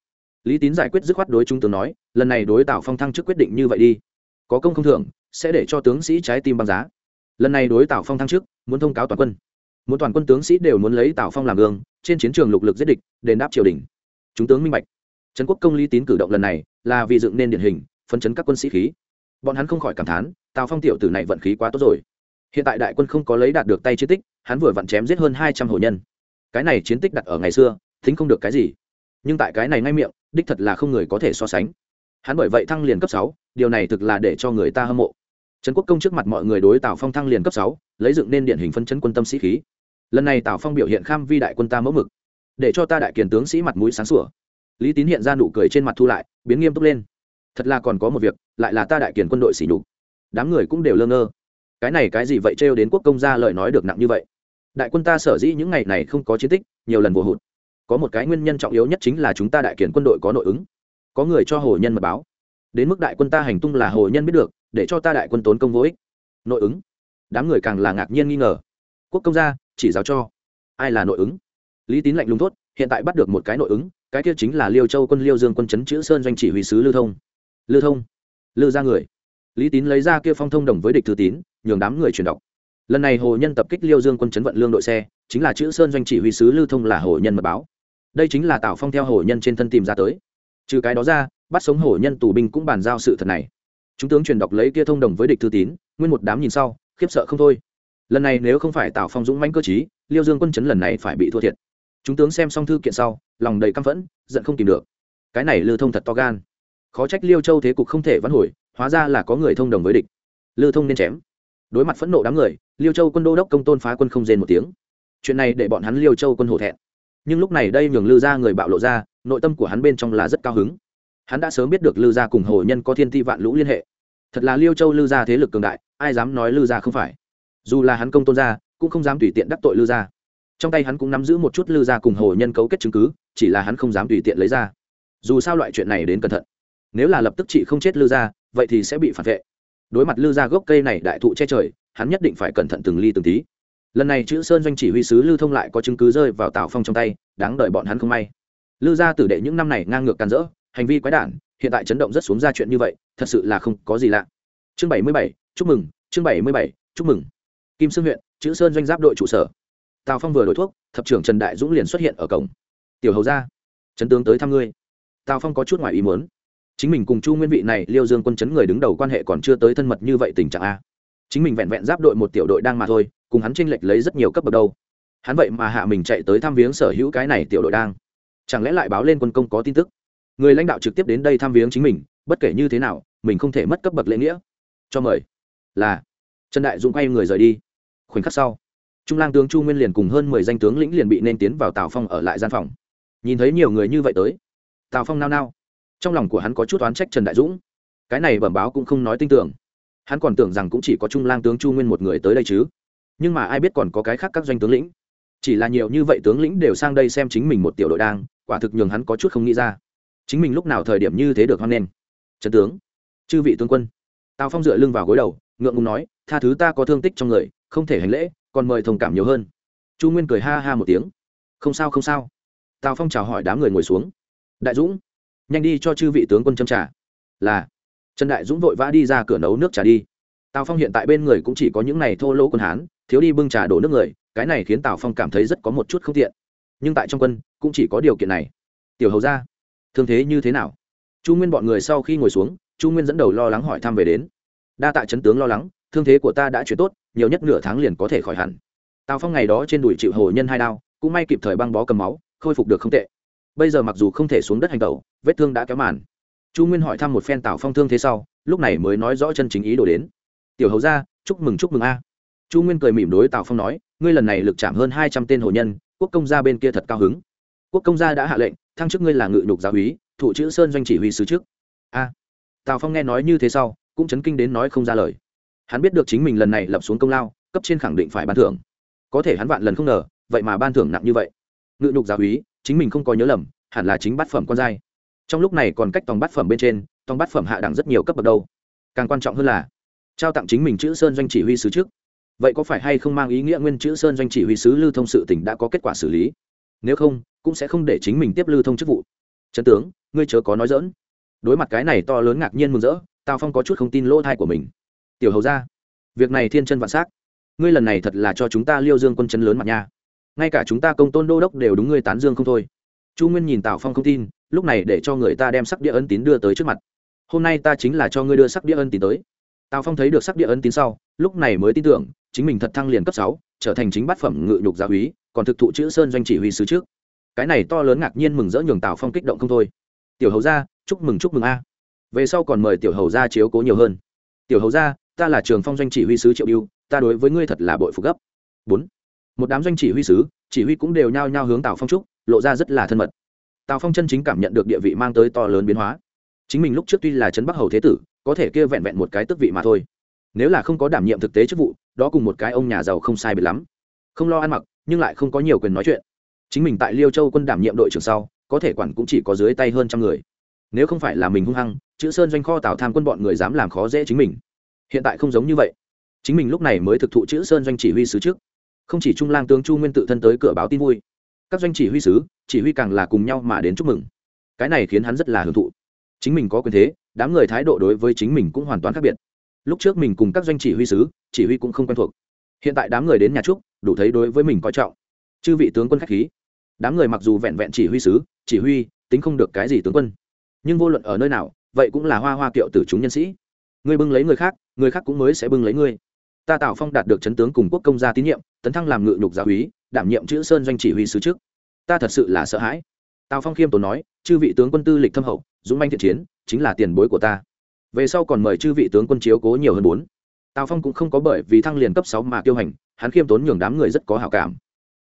Lý tín giải quyết dứt khoát đối trung tướng nói, lần này đối tào phong thăng chức quyết định như vậy đi. Có công không thưởng, sẽ để cho tướng sĩ trái tim băng giá. Lần này đối tào phong thăng chức, muốn thông cáo toàn quân. Muốn toàn quân tướng sĩ đều muốn lấy tào phong làm gương, trên chiến trường lục lực giết địch, đền đáp triều đình. Chúng tướng minh bạch. Trấn quốc công lý tín cử động lần này, là vì dựng nên điển hình, phấn chấn các quân sĩ khí. Bọn hắn không khỏi cảm thán, tào phong tiểu tử này vận khí quá tốt rồi hiện tại đại quân không có lấy đạt được tay chiến tích, hắn vừa vặn chém giết hơn hai trăm hồ nhân. Cái này chiến tích đặt ở ngày xưa thính không được cái gì. Nhưng tại cái này ngay miệng, đích thật là không người có thể so sánh. Hắn bởi vậy thăng liền cấp sáu, điều này thực là để cho người ta hâm mộ. Trấn quốc công trước mặt mọi người đối tào phong thăng liền cấp sáu, lấy dựng nên điện hình phân chấn quân tâm sĩ khí. Lần này tào phong biểu hiện kham vi đại quân ta mẫu mực. Để cho ta đại kiền tướng sĩ mặt mũi sáng sủa. Lý tín hiện ra nụ cười trên mặt thu lại, biến nghiêm túc lên. Thật là còn có một việc, lại là ta đại kiền quân đội xỉ nhục. Đám người cũng đều lơ ngơ cái này cái gì vậy trêu đến quốc công gia lời nói được nặng như vậy? Đại quân ta sở dĩ những ngày này không có chiến tích, nhiều lần vô hụt. Có một cái nguyên nhân trọng yếu nhất chính là chúng ta đại kiển quân đội có nội ứng. Có người cho hồ nhân mật báo. Đến mức đại quân ta hành tung là hồ nhân biết được, để cho ta đại quân tốn công vô ích. Nội ứng? Đám người càng là ngạc nhiên nghi ngờ. Quốc công gia, chỉ giáo cho. Ai là nội ứng? Lý tín lạnh lùng tốt hiện tại bắt được một cái nội ứng, cái kia chính là liêu châu quân liêu dương quân chấn chữ sơn doanh chỉ huy sứ lưu thông. Lưu thông? Lưu ra người. Lý tín lấy ra kia phong thông đồng với địch thư tín nhường đám người truyền đọc. Lần này hồ nhân tập kích liêu dương quân chấn vận lương đội xe, chính là chữ sơn doanh chỉ huy sứ lưu thông là hồ nhân mật báo. Đây chính là tào phong theo hồ nhân trên thân tìm ra tới. Trừ cái đó ra, bắt sống hồ nhân tù binh cũng bàn giao sự thật này. Chúng tướng truyền đọc lấy kia thông đồng với địch thư tín, nguyên một đám nhìn sau, khiếp sợ không thôi. Lần này nếu không phải tào phong dũng mãnh cơ chí liêu dương quân chấn lần này phải bị thua thiệt. Chúng tướng xem xong thư kiện sau, lòng đầy căm phẫn, giận không tìm được. Cái này lưu thông thật to gan. Khó trách liêu châu thế cục không thể vãn hồi, hóa ra là có người thông đồng với địch. Lưu thông nên chém đối mặt phẫn nộ đám người, liêu châu quân đô đốc công tôn phá quân không rên một tiếng. Chuyện này để bọn hắn liêu châu quân hổ thẹn. Nhưng lúc này đây nhường lư ra người bạo lộ ra, nội tâm của hắn bên trong là rất cao hứng. Hắn đã sớm biết được lư gia cùng hồ nhân có thiên ti vạn lũ liên hệ. Thật là liêu châu lư gia thế lực cường đại, ai dám nói lư gia không phải? Dù là hắn công tôn gia, cũng không dám tùy tiện đắc tội lư gia. Trong tay hắn cũng nắm giữ một chút lư gia cùng hồ nhân cấu kết chứng cứ, chỉ là hắn không dám tùy tiện lấy ra. Dù sao loại chuyện này đến cẩn thận. Nếu là lập tức chị không chết lư gia, vậy thì sẽ bị phản vệ đối mặt lư gia gốc cây này đại thụ che trời, hắn nhất định phải cẩn thận từng ly từng tí. Lần này chữ sơn doanh chỉ huy sứ lưu thông lại có chứng cứ rơi vào tào phong trong tay, đáng đợi bọn hắn không may. Lư gia tử đệ những năm này ngang ngược càn rỡ, hành vi quái đản, hiện tại chấn động rất xuống ra chuyện như vậy, thật sự là không có gì lạ. Chương bảy mươi bảy, chúc mừng, chương bảy mươi bảy, chúc mừng. Kim sương huyện, chữ sơn doanh giáp đội trụ sở. Tào phong vừa đổi thuốc, thập trưởng trần đại dũng liền xuất hiện ở cổng. Tiểu hầu ra trấn tướng tới thăm ngươi. Tào phong có chút ngoài ý muốn chính mình cùng chu nguyên vị này liêu dương quân chấn người đứng đầu quan hệ còn chưa tới thân mật như vậy tình trạng a. Chính mình vẹn vẹn giáp đội một tiểu đội đang mà thôi, cùng hắn tranh lệch lấy rất nhiều cấp bậc đâu. Hắn vậy mà hạ mình chạy tới thăm viếng sở hữu cái này tiểu đội đang. Chẳng lẽ lại báo lên quân công có tin tức? Người lãnh đạo trực tiếp đến đây thăm viếng chính mình, bất kể như thế nào, mình không thể mất cấp bậc lễ nghĩa. Cho mời. Là. Trần đại dũng quay người rời đi. Khoảnh khắc sau, trung lang tướng chu nguyên liền cùng hơn mười danh tướng lĩnh liền bị nên tiến vào tào phong ở lại gian phòng. Nhìn thấy nhiều người như vậy tới, tào phong nao nao trong lòng của hắn có chút oán trách trần đại dũng. Cái này bẩm báo cũng không nói tin tưởng. Hắn còn tưởng rằng cũng chỉ có trung lang tướng chu nguyên một người tới đây chứ. Nhưng mà ai biết còn có cái khác các doanh tướng lĩnh. Chỉ là nhiều như vậy tướng lĩnh đều sang đây xem chính mình một tiểu đội đang, quả thực nhường hắn có chút không nghĩ ra. Chính mình lúc nào thời điểm như thế được hoan nghênh. Trần tướng, chư vị tướng quân. Tào phong dựa lưng vào gối đầu, ngượng ngùng nói, tha thứ ta có thương tích trong người, không thể hành lễ, còn mời thông cảm nhiều hơn. Chu nguyên cười ha ha một tiếng. Không sao không sao. Tào phong chào hỏi đám người ngồi xuống. Đại dũng nhanh đi cho chư vị tướng quân châm trà. Là. Trần đại dũng vội vã đi ra cửa nấu nước trà đi. Tào phong hiện tại bên người cũng chỉ có những này thô lỗ quân hán, thiếu đi bưng trà đổ nước người, cái này khiến tào phong cảm thấy rất có một chút không tiện. Nhưng tại trong quân, cũng chỉ có điều kiện này. Tiểu hầu ra, thương thế như thế nào? Chu nguyên bọn người sau khi ngồi xuống, chu nguyên dẫn đầu lo lắng hỏi thăm về đến. Đa tạ chấn tướng lo lắng, thương thế của ta đã chuyển tốt, nhiều nhất nửa tháng liền có thể khỏi hẳn. Tào phong ngày đó trên đùi chịu hồ nhân hai đao, cũng may kịp thời băng bó cầm máu, khôi phục được không tệ bây giờ mặc dù không thể xuống đất hành tẩu, vết thương đã kéo màn. Chu nguyên hỏi thăm một phen tào phong thương thế sau, lúc này mới nói rõ chân chính ý đồ đến. Tiểu hầu ra chúc mừng chúc mừng a. Chu nguyên cười mỉm đối tào phong nói, ngươi lần này lực chạm hơn hai trăm tên hồ nhân, quốc công gia bên kia thật cao hứng. Quốc công gia đã hạ lệnh, thăng chức ngươi là ngự nhục giáo úy, thụ chữ sơn doanh chỉ huy sứ trước. A. Tào phong nghe nói như thế sau, cũng chấn kinh đến nói không ra lời. Hắn biết được chính mình lần này lập xuống công lao, cấp trên khẳng định phải ban thưởng. Có thể hắn vạn lần không ngờ, vậy mà ban thưởng nặng như vậy. Ngự nhục giáo úy chính mình không có nhớ lầm, hẳn là chính bát phẩm con dai. Trong lúc này còn cách tòng bát phẩm bên trên, tòng bát phẩm hạ đẳng rất nhiều cấp bậc đâu. Càng quan trọng hơn là, trao tặng chính mình chữ sơn doanh chỉ huy sứ trước. Vậy có phải hay không mang ý nghĩa nguyên chữ sơn doanh chỉ huy sứ lưu thông sự tỉnh đã có kết quả xử lý? Nếu không, cũng sẽ không để chính mình tiếp lưu thông chức vụ. Trấn tướng, ngươi chớ có nói dỡn đối mặt cái này to lớn ngạc nhiên mừng rỡ, tào phong có chút không tin lỗ thai của mình. Tiểu hầu ra việc này thiên chân vạn s á c ngươi lần này thật là cho chúng ta liêu dương quân chân lớn mặt nha ngay cả chúng ta công tôn đô đốc đều đúng ngươi tán dương không thôi. Chu nguyên nhìn tào phong không tin, lúc này để cho người ta đem sắc địa ân tín đưa tới trước mặt. Hôm nay ta chính là cho ngươi đưa sắc địa ân tín tới. Tào phong thấy được sắc địa ân tín sau, lúc này mới tin tưởng, chính mình thật thăng liền cấp sáu, trở thành chính bát phẩm ngự nhục gia úy, còn thực thụ chữ sơn doanh chỉ huy sứ trước. Cái này to lớn ngạc nhiên mừng rỡ nhường tào phong kích động không thôi. Tiểu hầu ra chúc mừng chúc mừng a. Về sau còn mời tiểu hầu ra chiếu cố nhiều hơn. Tiểu hầu ra ta là trường phong doanh chỉ huy sứ triệu yêu ta đối với ngươi thật là bội phục gấp. Bốn một đám doanh chỉ huy sứ, chỉ huy cũng đều nhao nhao hướng tào phong trúc lộ ra rất là thân mật. Tào phong chân chính cảm nhận được địa vị mang tới to lớn biến hóa. Chính mình lúc trước tuy là trấn bắc hầu thế tử, có thể kia vẹn vẹn một cái tước vị mà thôi. Nếu là không có đảm nhiệm thực tế chức vụ, đó cùng một cái ông nhà giàu không sai biệt lắm. Không lo ăn mặc, nhưng lại không có nhiều quyền nói chuyện. Chính mình tại liêu châu quân đảm nhiệm đội trưởng sau, có thể quản cũng chỉ có dưới tay hơn trăm người. Nếu không phải là mình hung hăng, chữ sơn doanh kho tào tham quân bọn người dám làm khó dễ chính mình. Hiện tại không giống như vậy. Chính mình lúc này mới thực thụ chữ sơn doanh chỉ huy sứ trước không chỉ trung lang tướng chu nguyên tự thân tới cửa báo tin vui các doanh chỉ huy sứ chỉ huy càng là cùng nhau mà đến chúc mừng cái này khiến hắn rất là hưởng thụ chính mình có quyền thế đám người thái độ đối với chính mình cũng hoàn toàn khác biệt lúc trước mình cùng các doanh chỉ huy sứ chỉ huy cũng không quen thuộc hiện tại đám người đến nhà trúc đủ thấy đối với mình coi trọng chư vị tướng quân khách khí đám người mặc dù vẹn vẹn chỉ huy sứ chỉ huy tính không được cái gì tướng quân nhưng vô luận ở nơi nào vậy cũng là hoa hoa kiệu từ chúng nhân sĩ người bưng lấy người khác người khác cũng mới sẽ bưng lấy ngươi ta tạo phong đạt được chấn tướng cùng quốc công gia tín nhiệm tấn thăng làm ngự nhục gia úy, đảm nhiệm chữ sơn doanh chỉ huy sứ trước ta thật sự là sợ hãi. Tào phong khiêm tốn nói, chư vị tướng quân tư lịch thâm hậu, dũng manh thiện chiến, chính là tiền bối của ta. Về sau còn mời chư vị tướng quân chiếu cố nhiều hơn bốn. Tào phong cũng không có bởi vì thăng liền cấp sáu mà tiêu hành, hắn khiêm tốn nhường đám người rất có hảo cảm.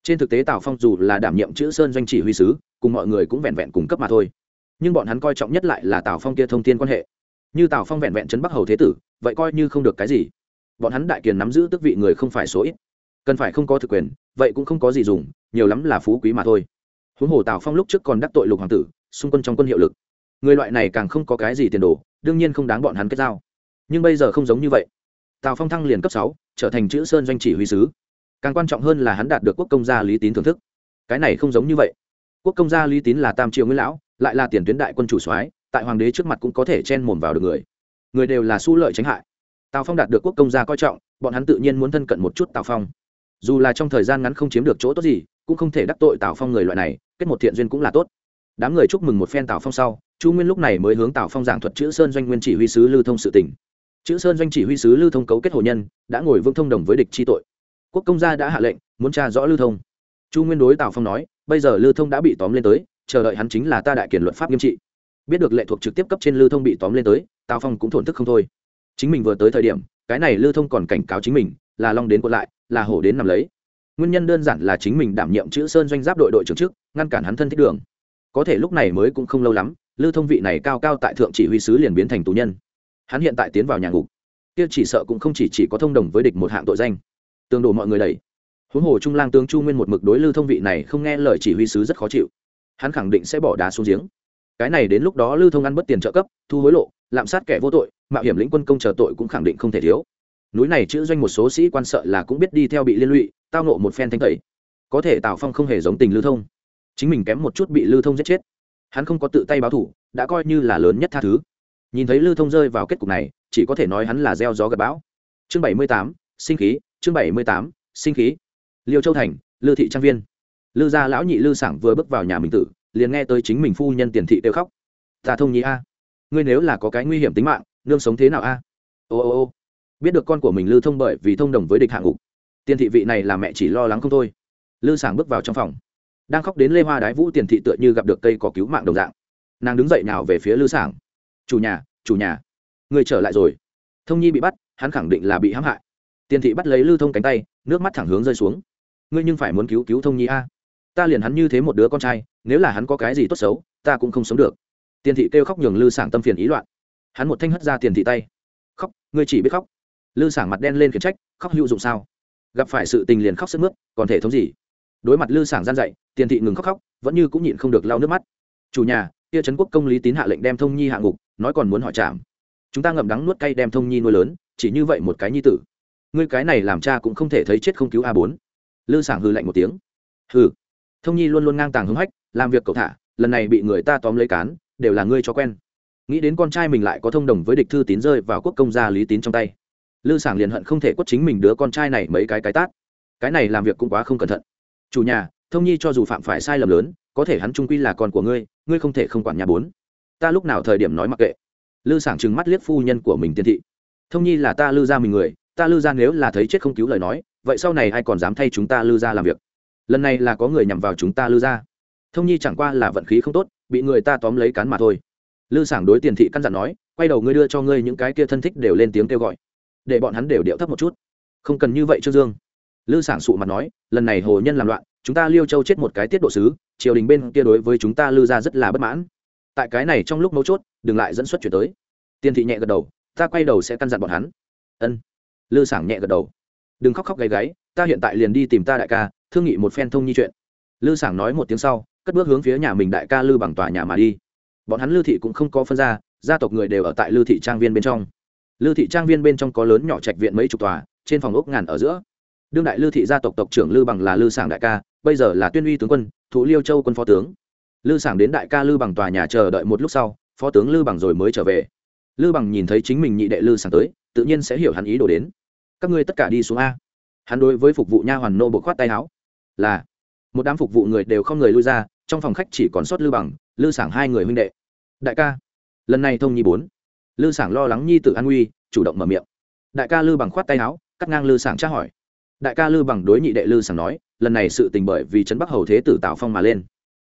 Trên thực tế tào phong dù là đảm nhiệm chữ sơn doanh chỉ huy sứ, cùng mọi người cũng vẹn vẹn cung cấp mà thôi. Nhưng bọn hắn coi trọng nhất lại là tào phong kia thông tin quan hệ. Như tào phong vẹn vẹn chấn bắc hầu thế tử, vậy coi như không được cái gì. Bọn hắn đại kiền nắm giữ tước vị người không phải số ít cần phải không có thực quyền, vậy cũng không có gì dùng, nhiều lắm là phú quý mà thôi. Huống hồ tào phong lúc trước còn đắc tội lục hoàng tử, xung quân trong quân hiệu lực. Người loại này càng không có cái gì tiền đồ, đương nhiên không đáng bọn hắn kết giao. Nhưng bây giờ không giống như vậy. Tào phong thăng liền cấp sáu, trở thành chữ sơn doanh chỉ huy sứ. Càng quan trọng hơn là hắn đạt được quốc công gia lý tín thưởng thức. Cái này không giống như vậy. Quốc công gia lý tín là tam triều nguyên lão, lại là tiền tuyến đại quân chủ soái, tại hoàng đế trước mặt cũng có thể chen mồm vào được người. Người đều là su lợi tránh hại. Tào phong đạt được quốc công gia coi trọng, bọn hắn tự nhiên muốn thân cận một chút tào phong dù là trong thời gian ngắn không chiếm được chỗ tốt gì, cũng không thể đắc tội tào phong người loại này, kết một thiện duyên cũng là tốt. Đám người chúc mừng một phen tào phong sau, chu nguyên lúc này mới hướng tào phong giảng thuật chữ sơn doanh nguyên chỉ huy sứ lưu thông sự tỉnh chữ sơn doanh chỉ huy sứ lưu thông cấu kết hồ nhân, đã ngồi vương thông đồng với địch chi tội. Quốc công gia đã hạ lệnh, muốn tra rõ lưu thông. Chu nguyên đối tào phong nói, bây giờ lưu thông đã bị tóm lên tới, chờ đợi hắn chính là ta đại kiển luật pháp nghiêm trị. Biết được lệ thuộc trực tiếp cấp trên lưu thông bị tóm lên tới, tào phong cũng thổn thức không thôi. Chính mình vừa tới thời điểm, cái này lưu thông còn cảnh cáo chính mình là long đến quật lại, là hổ đến nằm lấy. Nguyên nhân đơn giản là chính mình đảm nhiệm chữ sơn doanh giáp đội đội trưởng trước ngăn cản hắn thân thích đường. Có thể lúc này mới cũng không lâu lắm, lưu thông vị này cao cao tại thượng chỉ huy sứ liền biến thành tù nhân. Hắn hiện tại tiến vào nhà ngục. Kia chỉ sợ cũng không chỉ chỉ có thông đồng với địch một hạng tội danh. Tương đổ mọi người đầy huống hồ trung lang tướng chu nguyên một mực đối lưu thông vị này không nghe lời chỉ huy sứ rất khó chịu. Hắn khẳng định sẽ bỏ đá xuống giếng. Cái này đến lúc đó lưu thông ăn bất tiền trợ cấp, thu hối lộ, lạm sát kẻ vô tội, mạo hiểm lĩnh quân công chờ tội cũng khẳng định không thể thiếu núi này chữ doanh một số sĩ quan sợ là cũng biết đi theo bị liên lụy, tao nộ một phen thanh tẩy. Có thể tào phong không hề giống tình lưu thông. Chính mình kém một chút bị lưu thông giết chết. Hắn không có tự tay báo thủ, đã coi như là lớn nhất tha thứ. Nhìn thấy lưu thông rơi vào kết cục này, chỉ có thể nói hắn là gieo gió gặp bão. Chương bảy mươi tám, sinh khí, chương bảy mươi tám, sinh khí. Liêu châu thành, lư thị trang viên. Lư gia lão nhị lư sảng vừa bước vào nhà mình tử, liền nghe tới chính mình phu nhân tiền thị kêu khóc. Ta thông nhị a. Ngươi nếu là có cái nguy hiểm tính mạng, nương sống thế nào a? Ô ô ô biết được con của mình lưu thông bởi vì thông đồng với địch hạng ngục. Tiền thị vị này là mẹ chỉ lo lắng không thôi. Lư sảng bước vào trong phòng. Đang khóc đến lê hoa đái vũ tiền thị tựa như gặp được cây có cứu mạng đồng dạng. Nàng đứng dậy nào về phía lư sảng. Chủ nhà chủ nhà, người trở lại rồi. Thông nhi bị bắt, hắn khẳng định là bị hãm hại. Tiền thị bắt lấy lưu thông cánh tay, nước mắt thẳng hướng rơi xuống. Ngươi nhưng phải muốn cứu cứu thông nhi a. Ta liền hắn như thế một đứa con trai, nếu là hắn có cái gì tốt xấu, ta cũng không sống được. Tiền thị kêu khóc nhường lư sảng tâm phiền ý loạn. Hắn một thanh hất ra tiền thị tay. Khóc, ngươi chỉ biết khóc lư sảng mặt đen lên khiển trách khóc hữu dụng sao? Gặp phải sự tình liền khóc sức mướt còn thể thống gì? Đối mặt lư sảng gian dạy, tiền thị ngừng khóc khóc vẫn như cũng nhịn không được lau nước mắt. Chủ nhà kia trấn quốc công lý tín hạ lệnh đem thông nhi hạ ngục nói còn muốn hỏi chạm chúng ta ngậm đắng nuốt cay đem thông nhi nuôi lớn chỉ như vậy một cái nhi tử. Ngươi cái này làm cha cũng không thể thấy chết không cứu a bốn. Lư sảng hư lạnh một tiếng. Hừ. Thông nhi luôn luôn ngang tàng hứng hách làm việc cậu thả lần này bị người ta tóm lấy cán đều là ngươi cho quen. Nghĩ đến con trai mình lại có thông đồng với địch thư tín rơi vào quốc công gia lý tín trong tay lư sảng liền hận không thể quất chính mình đứa con trai này mấy cái cái tát. Cái này làm việc cũng quá không cẩn thận. Chủ nhà, thông nhi cho dù phạm phải sai lầm lớn, có thể hắn trung quy là con của ngươi ngươi không thể không quản nhà bốn. Ta lúc nào thời điểm nói mặc kệ. Lư sảng trừng mắt liếc phu nhân của mình tiên thị. Thông nhi là ta lư ra mình người, ta lư ra nếu là thấy chết không cứu lời nói, vậy sau này ai còn dám thay chúng ta lư ra làm việc? Lần này là có người nhằm vào chúng ta lư ra thông nhi chẳng qua là vận khí không tốt, bị người ta tóm lấy cán mà thôi. Lư sảng đối tiền thị căn dặn nói, quay đầu ngươi đưa cho ngươi những cái kia thân thích đều lên tiếng kêu gọi để bọn hắn đều điệu thấp một chút. Không cần như vậy trương dương. Lư sản sụ mặt nói, lần này hồ nhân làm loạn, chúng ta liêu châu chết một cái tiết độ sứ, triều đình bên kia đối với chúng ta lư ra rất là bất mãn. Tại cái này trong lúc mấu chốt, đừng lại dẫn xuất chuyển tới. Tiên thị nhẹ gật đầu, ta quay đầu sẽ căn dặn bọn hắn. Ân. Lư sảng nhẹ gật đầu. Đừng khóc khóc gáy gáy, ta hiện tại liền đi tìm ta đại ca, thương nghị một phen thông nhi chuyện. Lư sảng nói một tiếng sau, cất bước hướng phía nhà mình đại ca lư bằng tòa nhà mà đi. Bọn hắn lư thị cũng không có phân ra, gia tộc người đều ở tại lư thị trang viên bên trong lư thị trang viên bên trong có lớn nhỏ trạch viện mấy chục tòa, trên phòng ốc ngàn ở giữa. Đương đại lư thị gia tộc tộc trưởng lư bằng là lư sảng đại ca, bây giờ là tuyên uy tướng quân, thủ liêu châu quân phó tướng. Lư sảng đến đại ca lư bằng tòa nhà chờ đợi một lúc sau, phó tướng lư bằng rồi mới trở về. Lư bằng nhìn thấy chính mình nhị đệ lư sảng tới, tự nhiên sẽ hiểu hắn ý đồ đến. Các ngươi tất cả đi xuống a. Hắn đối với phục vụ nha hoàn nô bộ khoát tay áo. Là, một đám phục vụ người đều không người lui ra, trong phòng khách chỉ còn sót lư bằng, lư sảng hai người huynh đệ. Đại ca, lần này thông nhi bốn lư sảng lo lắng nhi tử an nguy, chủ động mở miệng. Đại ca lư bằng khoát tay áo, cắt ngang lư sảng tra hỏi. Đại ca lư bằng đối nhị đệ lư sảng nói, lần này sự tình bởi vì trấn bắc hầu thế tử tào phong mà lên.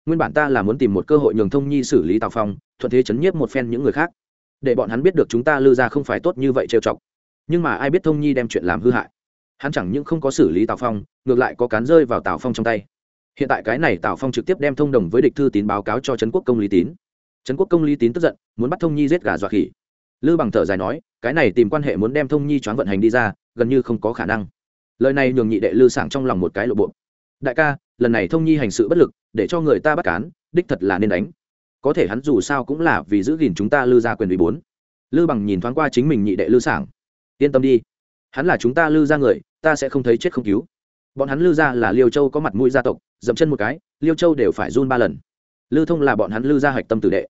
Nguyên bản ta là muốn tìm một cơ hội nhường thông nhi xử lý tào phong, thuận thế chấn nhiếp một phen những người khác. Để bọn hắn biết được chúng ta lư ra không phải tốt như vậy trêu chọc. Nhưng mà ai biết thông nhi đem chuyện làm hư hại. Hắn chẳng những không có xử lý tào phong, ngược lại có cán rơi vào tào phong trong tay. Hiện tại cái này tào phong trực tiếp đem thông đồng với địch thư tín báo cáo cho trấn quốc công lý tín. Trấn quốc công lý tín tức giận, muốn bắt thông nhi giết gà dọa khỉ lư bằng thở dài nói, cái này tìm quan hệ muốn đem thông nhi choáng vận hành đi ra, gần như không có khả năng. Lời này nhường nhị đệ lư sảng trong lòng một cái lộ bộ. Đại ca, lần này thông nhi hành sự bất lực, để cho người ta bắt cán, đích thật là nên đánh. Có thể hắn dù sao cũng là vì giữ gìn chúng ta lư ra quyền vì bốn. Lư bằng nhìn thoáng qua chính mình nhị đệ lư sảng. Yên tâm đi. Hắn là chúng ta lư ra người, ta sẽ không thấy chết không cứu. Bọn hắn lư ra là liêu châu có mặt mũi gia tộc, dậm chân một cái, liêu châu đều phải run ba lần. Lư thông là bọn hắn lư ra hạch tâm tử đệ.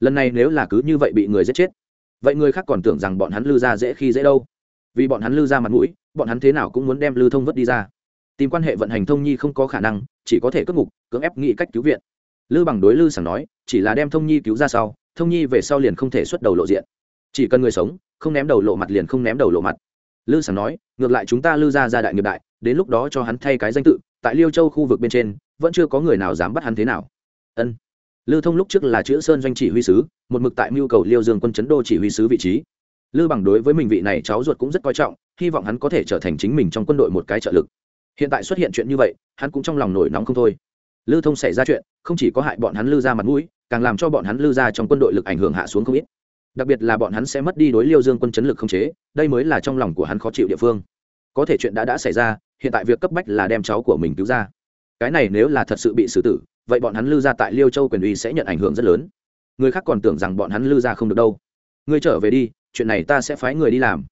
Lần này nếu là cứ như vậy bị người giết chết vậy người khác còn tưởng rằng bọn hắn lư ra dễ khi dễ đâu. Vì bọn hắn lư ra mặt mũi, bọn hắn thế nào cũng muốn đem lư thông vất đi ra. Tìm quan hệ vận hành thông nhi không có khả năng, chỉ có thể cất ngục, cưỡng ép nghĩ cách cứu viện. Lư bằng đối lư sảng nói, chỉ là đem thông nhi cứu ra sau, thông nhi về sau liền không thể xuất đầu lộ diện. Chỉ cần người sống, không ném đầu lộ mặt liền không ném đầu lộ mặt. Lư sảng nói, ngược lại chúng ta lư ra ra đại nghiệp đại, đến lúc đó cho hắn thay cái danh tự, tại liêu châu khu vực bên trên, vẫn chưa có người nào dám bắt hắn thế nào. Ân lư thông lúc trước là chữ sơn doanh chỉ huy sứ, một mực tại mưu cầu liêu dương quân chấn đô chỉ huy sứ vị trí. Lư bằng đối với mình vị này cháu ruột cũng rất coi trọng, hy vọng hắn có thể trở thành chính mình trong quân đội một cái trợ lực. Hiện tại xuất hiện chuyện như vậy, hắn cũng trong lòng nổi nóng không thôi. Lư thông xảy ra chuyện, không chỉ có hại bọn hắn lư ra mặt mũi, càng làm cho bọn hắn lư ra trong quân đội lực ảnh hưởng hạ xuống không ít. Đặc biệt là bọn hắn sẽ mất đi đối liêu dương quân chấn lực không chế, đây mới là trong lòng của hắn khó chịu địa phương. Có thể chuyện đã đã xảy ra, hiện tại việc cấp bách là đem cháu của mình cứu ra. Cái này nếu là thật sự bị xử tử vậy bọn hắn lư ra tại liêu châu quyền uy sẽ nhận ảnh hưởng rất lớn. Người khác còn tưởng rằng bọn hắn lư ra không được đâu. Ngươi trở về đi, chuyện này ta sẽ phái người đi làm.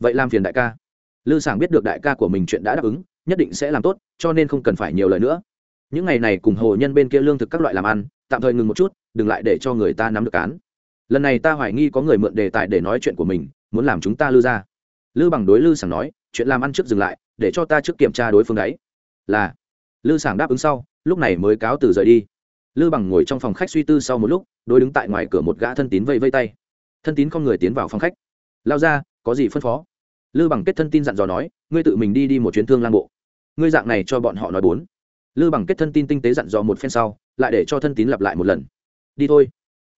Vậy làm phiền đại ca. Lư sảng biết được đại ca của mình chuyện đã đáp ứng, nhất định sẽ làm tốt, cho nên không cần phải nhiều lời nữa. Những ngày này cùng hồ nhân bên kia lương thực các loại làm ăn, tạm thời ngừng một chút, đừng lại để cho người ta nắm được cán. Lần này ta hoài nghi có người mượn đề tài để nói chuyện của mình, muốn làm chúng ta lư ra. Lư bằng đối lư sảng nói, chuyện làm ăn trước dừng lại, để cho ta trước kiểm tra đối phương đấy. Là. Lư sảng đáp ứng sau lúc này mới cáo từ rời đi. Lư bằng ngồi trong phòng khách suy tư sau một lúc, đối đứng tại ngoài cửa một gã thân tín vây vây tay. Thân tín không người tiến vào phòng khách. Lao ra, có gì phân phó? Lư bằng kết thân tin dặn dò nói, ngươi tự mình đi đi một chuyến thương lang bộ. Ngươi dạng này cho bọn họ nói bốn. Lư bằng kết thân tin tinh tế dặn dò một phen sau, lại để cho thân tín lặp lại một lần. Đi thôi.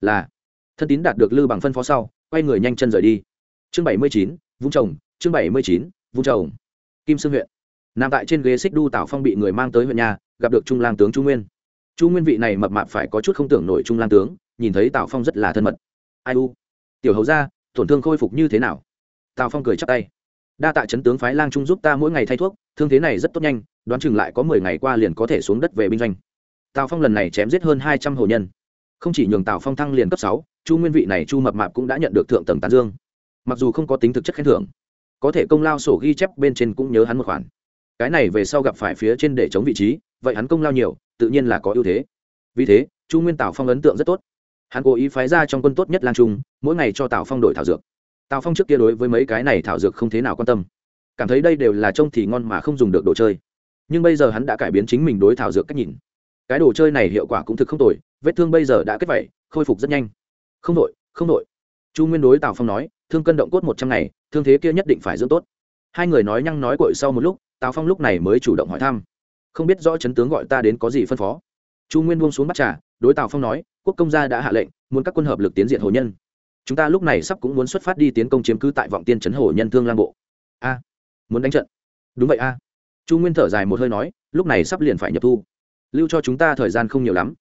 Là. Thân tín đạt được lư bằng phân phó sau, quay người nhanh chân rời đi. Chương bảy mươi chín vung trồng, chương bảy mươi chín vung trồng. Kim sương huyện. Nằm tại trên ghế xích đu tảo phong bị người mang tới huyện nhà gặp được trung lang tướng chu nguyên. Chu nguyên vị này mập mạp phải có chút không tưởng nổi trung lang tướng, nhìn thấy tào phong rất là thân mật. Ai u? Tiểu hầu ra tổn thương khôi phục như thế nào? Tào phong cười chắp tay. Đa tạ chấn tướng phái lang trung giúp ta mỗi ngày thay thuốc, thương thế này rất tốt nhanh, đoán chừng lại có mười ngày qua liền có thể xuống đất về binh doanh. Tào phong lần này chém giết hơn hai trăm hồ nhân. Không chỉ nhường tào phong thăng liền cấp sáu, chu nguyên vị này chu mập mạp cũng đã nhận được thượng tầng tán dương. Mặc dù không có tính thực chất khen thưởng, có thể công lao sổ ghi chép bên trên cũng nhớ hắn một khoản. Cái này về sau gặp phải phía trên để chống vị trí vậy hắn công lao nhiều, tự nhiên là có ưu thế. Vì thế, chu nguyên tào phong ấn tượng rất tốt. Hắn cố ý phái ra trong quân tốt nhất lan trung, mỗi ngày cho tào phong đổi thảo dược. Tào phong trước kia đối với mấy cái này thảo dược không thế nào quan tâm. Cảm thấy đây đều là trông thì ngon mà không dùng được đồ chơi. Nhưng bây giờ hắn đã cải biến chính mình đối thảo dược cách nhìn. Cái đồ chơi này hiệu quả cũng thực không tồi, vết thương bây giờ đã kết vẩy khôi phục rất nhanh. Không đội không đội chu nguyên đối tào phong nói, thương cân động cốt một trăm ngày, thương thế kia nhất định phải dưỡng tốt. Hai người nói nhăng nói cội sau một lúc tào phong lúc này mới chủ động hỏi thăm không biết rõ chấn tướng gọi ta đến có gì phân phó. Chu nguyên buông xuống bắt trà, đối tào phong nói, quốc công gia đã hạ lệnh, muốn các quân hợp lực tiến diện hồ nhân. Chúng ta lúc này sắp cũng muốn xuất phát đi tiến công chiếm cứ tại vọng tiên trấn hồ nhân thương lang bộ. A, muốn đánh trận. Đúng vậy a. Chu nguyên thở dài một hơi nói, lúc này sắp liền phải nhập thu. Lưu cho chúng ta thời gian không nhiều lắm.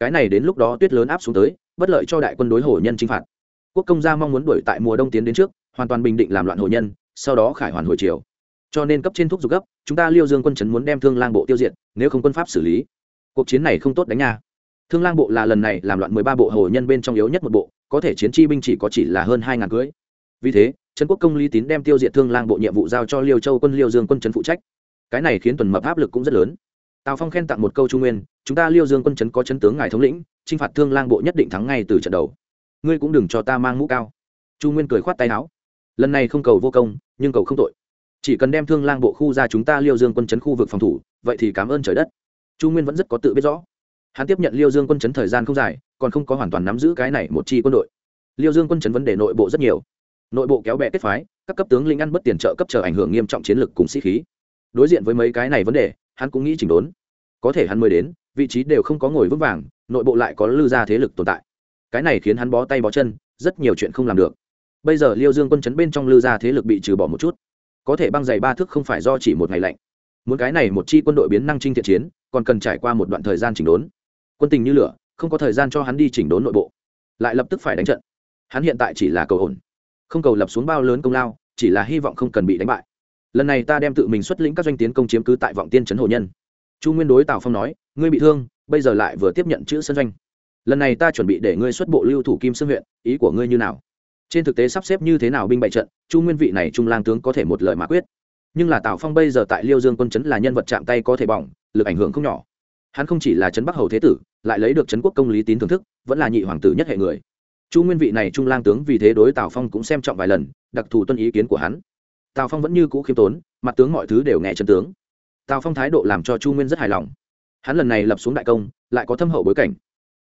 Cái này đến lúc đó tuyết lớn áp xuống tới, bất lợi cho đại quân đối hồ nhân chinh phạt. Quốc công gia mong muốn đuổi tại mùa đông tiến đến trước, hoàn toàn bình định làm loạn hồ nhân, sau đó khải hoàn hồi chiều cho nên cấp trên thuốc dục gấp, chúng ta liêu dương quân trấn muốn đem thương lang bộ tiêu diệt, nếu không quân pháp xử lý. Cuộc chiến này không tốt đánh nha. Thương lang bộ là lần này làm loạn mười ba bộ hồ nhân bên trong yếu nhất một bộ, có thể chiến chi binh chỉ có chỉ là hơn hai ngàn cưới. Vì thế, trấn quốc công lý tín đem tiêu diệt thương lang bộ nhiệm vụ giao cho liêu châu quân liêu dương quân trấn phụ trách. Cái này khiến tuần mập áp lực cũng rất lớn. Tào phong khen tặng một câu trung nguyên, chúng ta liêu dương quân trấn có chấn tướng ngài thống lĩnh t r i n h phạt thương lang bộ nhất định thắng ngay từ trận đầu. Ngươi cũng đừng cho ta mang mũ cao. Chu nguyên cười khoát tay áo. Lần này không cầu vô công, nhưng cầu không tội chỉ cần đem thương lang bộ khu ra chúng ta liêu dương quân chấn khu vực phòng thủ, vậy thì cảm ơn trời đất. Chu nguyên vẫn rất có tự biết rõ. Hắn tiếp nhận liêu dương quân chấn thời gian không dài, còn không có hoàn toàn nắm giữ cái này một chi quân đội. Liêu dương quân chấn vấn đề nội bộ rất nhiều. Nội bộ kéo bè kết phái, các cấp tướng linh ăn bất tiền trợ cấp trở ảnh hưởng nghiêm trọng chiến lược cùng sĩ khí. Đối diện với mấy cái này vấn đề, hắn cũng nghĩ chỉnh đốn. Có thể hắn mới đến, vị trí đều không có ngồi vững vàng, nội bộ lại có lư ra thế lực tồn tại. Cái này khiến hắn bó tay bó chân, rất nhiều chuyện không làm được. Bây giờ liêu dương quân chấn bên trong lư ra thế lực bị trừ bỏ một chút có thể băng dày ba thước không phải do chỉ một ngày lạnh. Muốn cái này một chi quân đội biến năng trinh thiện chiến, còn cần trải qua một đoạn thời gian chỉnh đốn. Quân tình như lửa, không có thời gian cho hắn đi chỉnh đốn nội bộ. Lại lập tức phải đánh trận. Hắn hiện tại chỉ là cầu ổn. Không cầu lập xuống bao lớn công lao, chỉ là hy vọng không cần bị đánh bại. Lần này ta đem tự mình xuất lĩnh các doanh tiến công chiếm cứ tại vọng tiên trấn hồ nhân. Chu nguyên đối tào phong nói, ngươi bị thương, bây giờ lại vừa tiếp nhận chữ sân doanh. Lần này ta chuẩn bị để ngươi xuất bộ lưu thủ kim sương huyện, ý của ngươi như nào? Trên thực tế sắp xếp như thế nào binh bại trận, chu nguyên vị này trung lang tướng có thể một lời mà quyết. Nhưng là tào phong bây giờ tại liêu dương quân chấn là nhân vật chạm tay có thể bỏng, lực ảnh hưởng không nhỏ. Hắn không chỉ là trấn bắc hầu thế tử, lại lấy được trấn quốc công lý tín thưởng thức, vẫn là nhị hoàng tử nhất hệ người. Chu nguyên vị này trung lang tướng vì thế đối tào phong cũng xem trọng vài lần, đặc thù tuân ý kiến của hắn. Tào phong vẫn như cũ khiêm tốn, mặt tướng mọi thứ đều nghe chân tướng. Tào phong thái độ làm cho chu nguyên rất hài lòng. Hắn lần này lập xuống đại công, lại có thâm hậu bối cảnh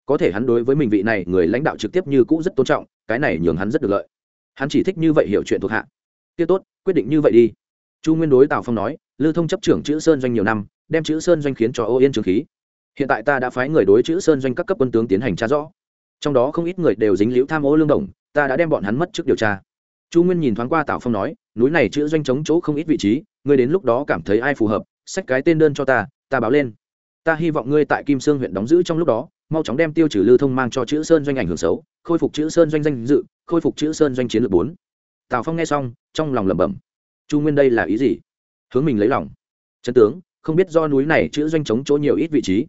có thể hắn đối với mình vị này người lãnh đạo trực tiếp như cũ rất tôn trọng, cái này nhường hắn rất được lợi. Hắn chỉ thích như vậy hiểu chuyện thuộc hạ. Tiết tốt, quyết định như vậy đi. Chu nguyên đối tào phong nói lưu thông chấp trưởng chữ sơn doanh nhiều năm, đem chữ sơn doanh khiến cho ô yên trường khí. Hiện tại ta đã phái người đối chữ sơn doanh các cấp quân tướng tiến hành tra rõ. Trong đó không ít người đều dính liễu tham ô lương đồng, ta đã đem bọn hắn mất trước điều tra. Chu nguyên nhìn thoáng qua tào phong nói, núi này chữ doanh chống chỗ không ít vị trí, ngươi đến lúc đó cảm thấy ai phù hợp, xách cái tên đơn cho ta ta báo lên. Ta hy vọng ngươi tại kim sương huyện đóng giữ trong lúc đó mau chóng đem tiêu trừ lưu thông mang cho chữ sơn doanh ảnh hưởng xấu, khôi phục chữ sơn doanh danh dự, khôi phục chữ sơn doanh chiến lược bốn. Tào phong nghe xong, trong lòng lẩm bẩm. Chu nguyên đây là ý gì? Hướng mình lấy lòng. Trấn tướng, không biết do núi này chữ doanh chống chỗ nhiều ít vị trí.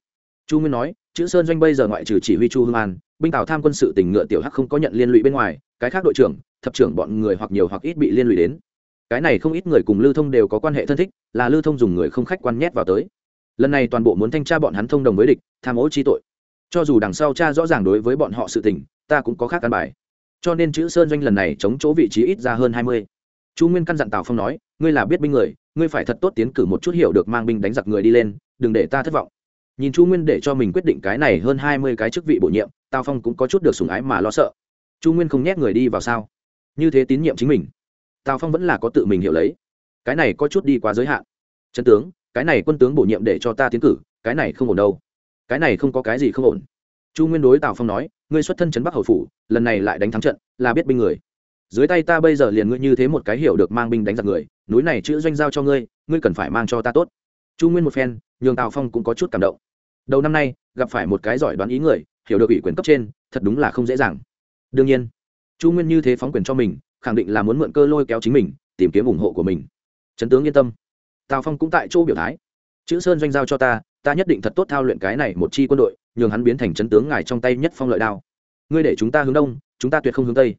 Chu nguyên nói, chữ sơn doanh bây giờ ngoại trừ chỉ huy chu hương an, binh tào tham quân sự tình ngựa tiểu hắc không có nhận liên lụy bên ngoài, cái khác đội trưởng, thập trưởng bọn người hoặc nhiều hoặc ít bị liên lụy đến. Cái này không ít người cùng lưu thông đều có quan hệ thân thích, là lưu thông dùng người không khách quan nhét vào tới. Lần này toàn bộ muốn thanh tra bọn hắn thông đồng với địch, tham ô chi tội cho dù đằng sau cha rõ ràng đối với bọn họ sự tình, ta cũng có khác căn bài. Cho nên chữ sơn doanh lần này chống chỗ vị trí ít ra hơn hai mươi. Chu nguyên căn dặn tào phong nói, ngươi là biết binh người, ngươi phải thật tốt tiến cử một chút hiểu được mang binh đánh giặc người đi lên, đừng để ta thất vọng. Nhìn chu nguyên để cho mình quyết định cái này hơn hai mươi cái chức vị bổ nhiệm, tào phong cũng có chút được sùng ái mà lo sợ. Chu nguyên không nhét người đi vào sao? Như thế tín nhiệm chính mình. Tào phong vẫn là có tự mình hiểu lấy. Cái này có chút đi quá giới hạn. Chân tướng, cái này quân tướng bổ nhiệm để cho ta tiến cử, cái này không ổn đâu cái này không có cái gì không ổn. Chu nguyên đối tào phong nói, ngươi xuất thân trấn bắc hầu phủ, lần này lại đánh thắng trận, là biết binh người. Dưới tay ta bây giờ liền ngươi như thế một cái hiểu được mang binh đánh giặc người, núi này chữ doanh giao cho ngươi ngươi cần phải mang cho ta tốt. Chu nguyên một phen, nhường tào phong cũng có chút cảm động. Đầu năm nay, gặp phải một cái giỏi đoán ý người, hiểu được ủy quyền cấp trên, thật đúng là không dễ dàng. Đương nhiên, chu nguyên như thế phóng quyền cho mình, khẳng định là muốn mượn cơ lôi kéo chính mình, tìm kiếm ủng hộ của mình. Trấn tướng yên tâm. Tào phong cũng tại chỗ biểu thái. Chữ sơn doanh giao cho ta ta nhất định thật tốt thao luyện cái này một chi quân đội, nhường hắn biến thành chấn tướng ngài trong tay nhất phong lợi đao. Ngươi để chúng ta hướng đông, chúng ta tuyệt không hướng tây.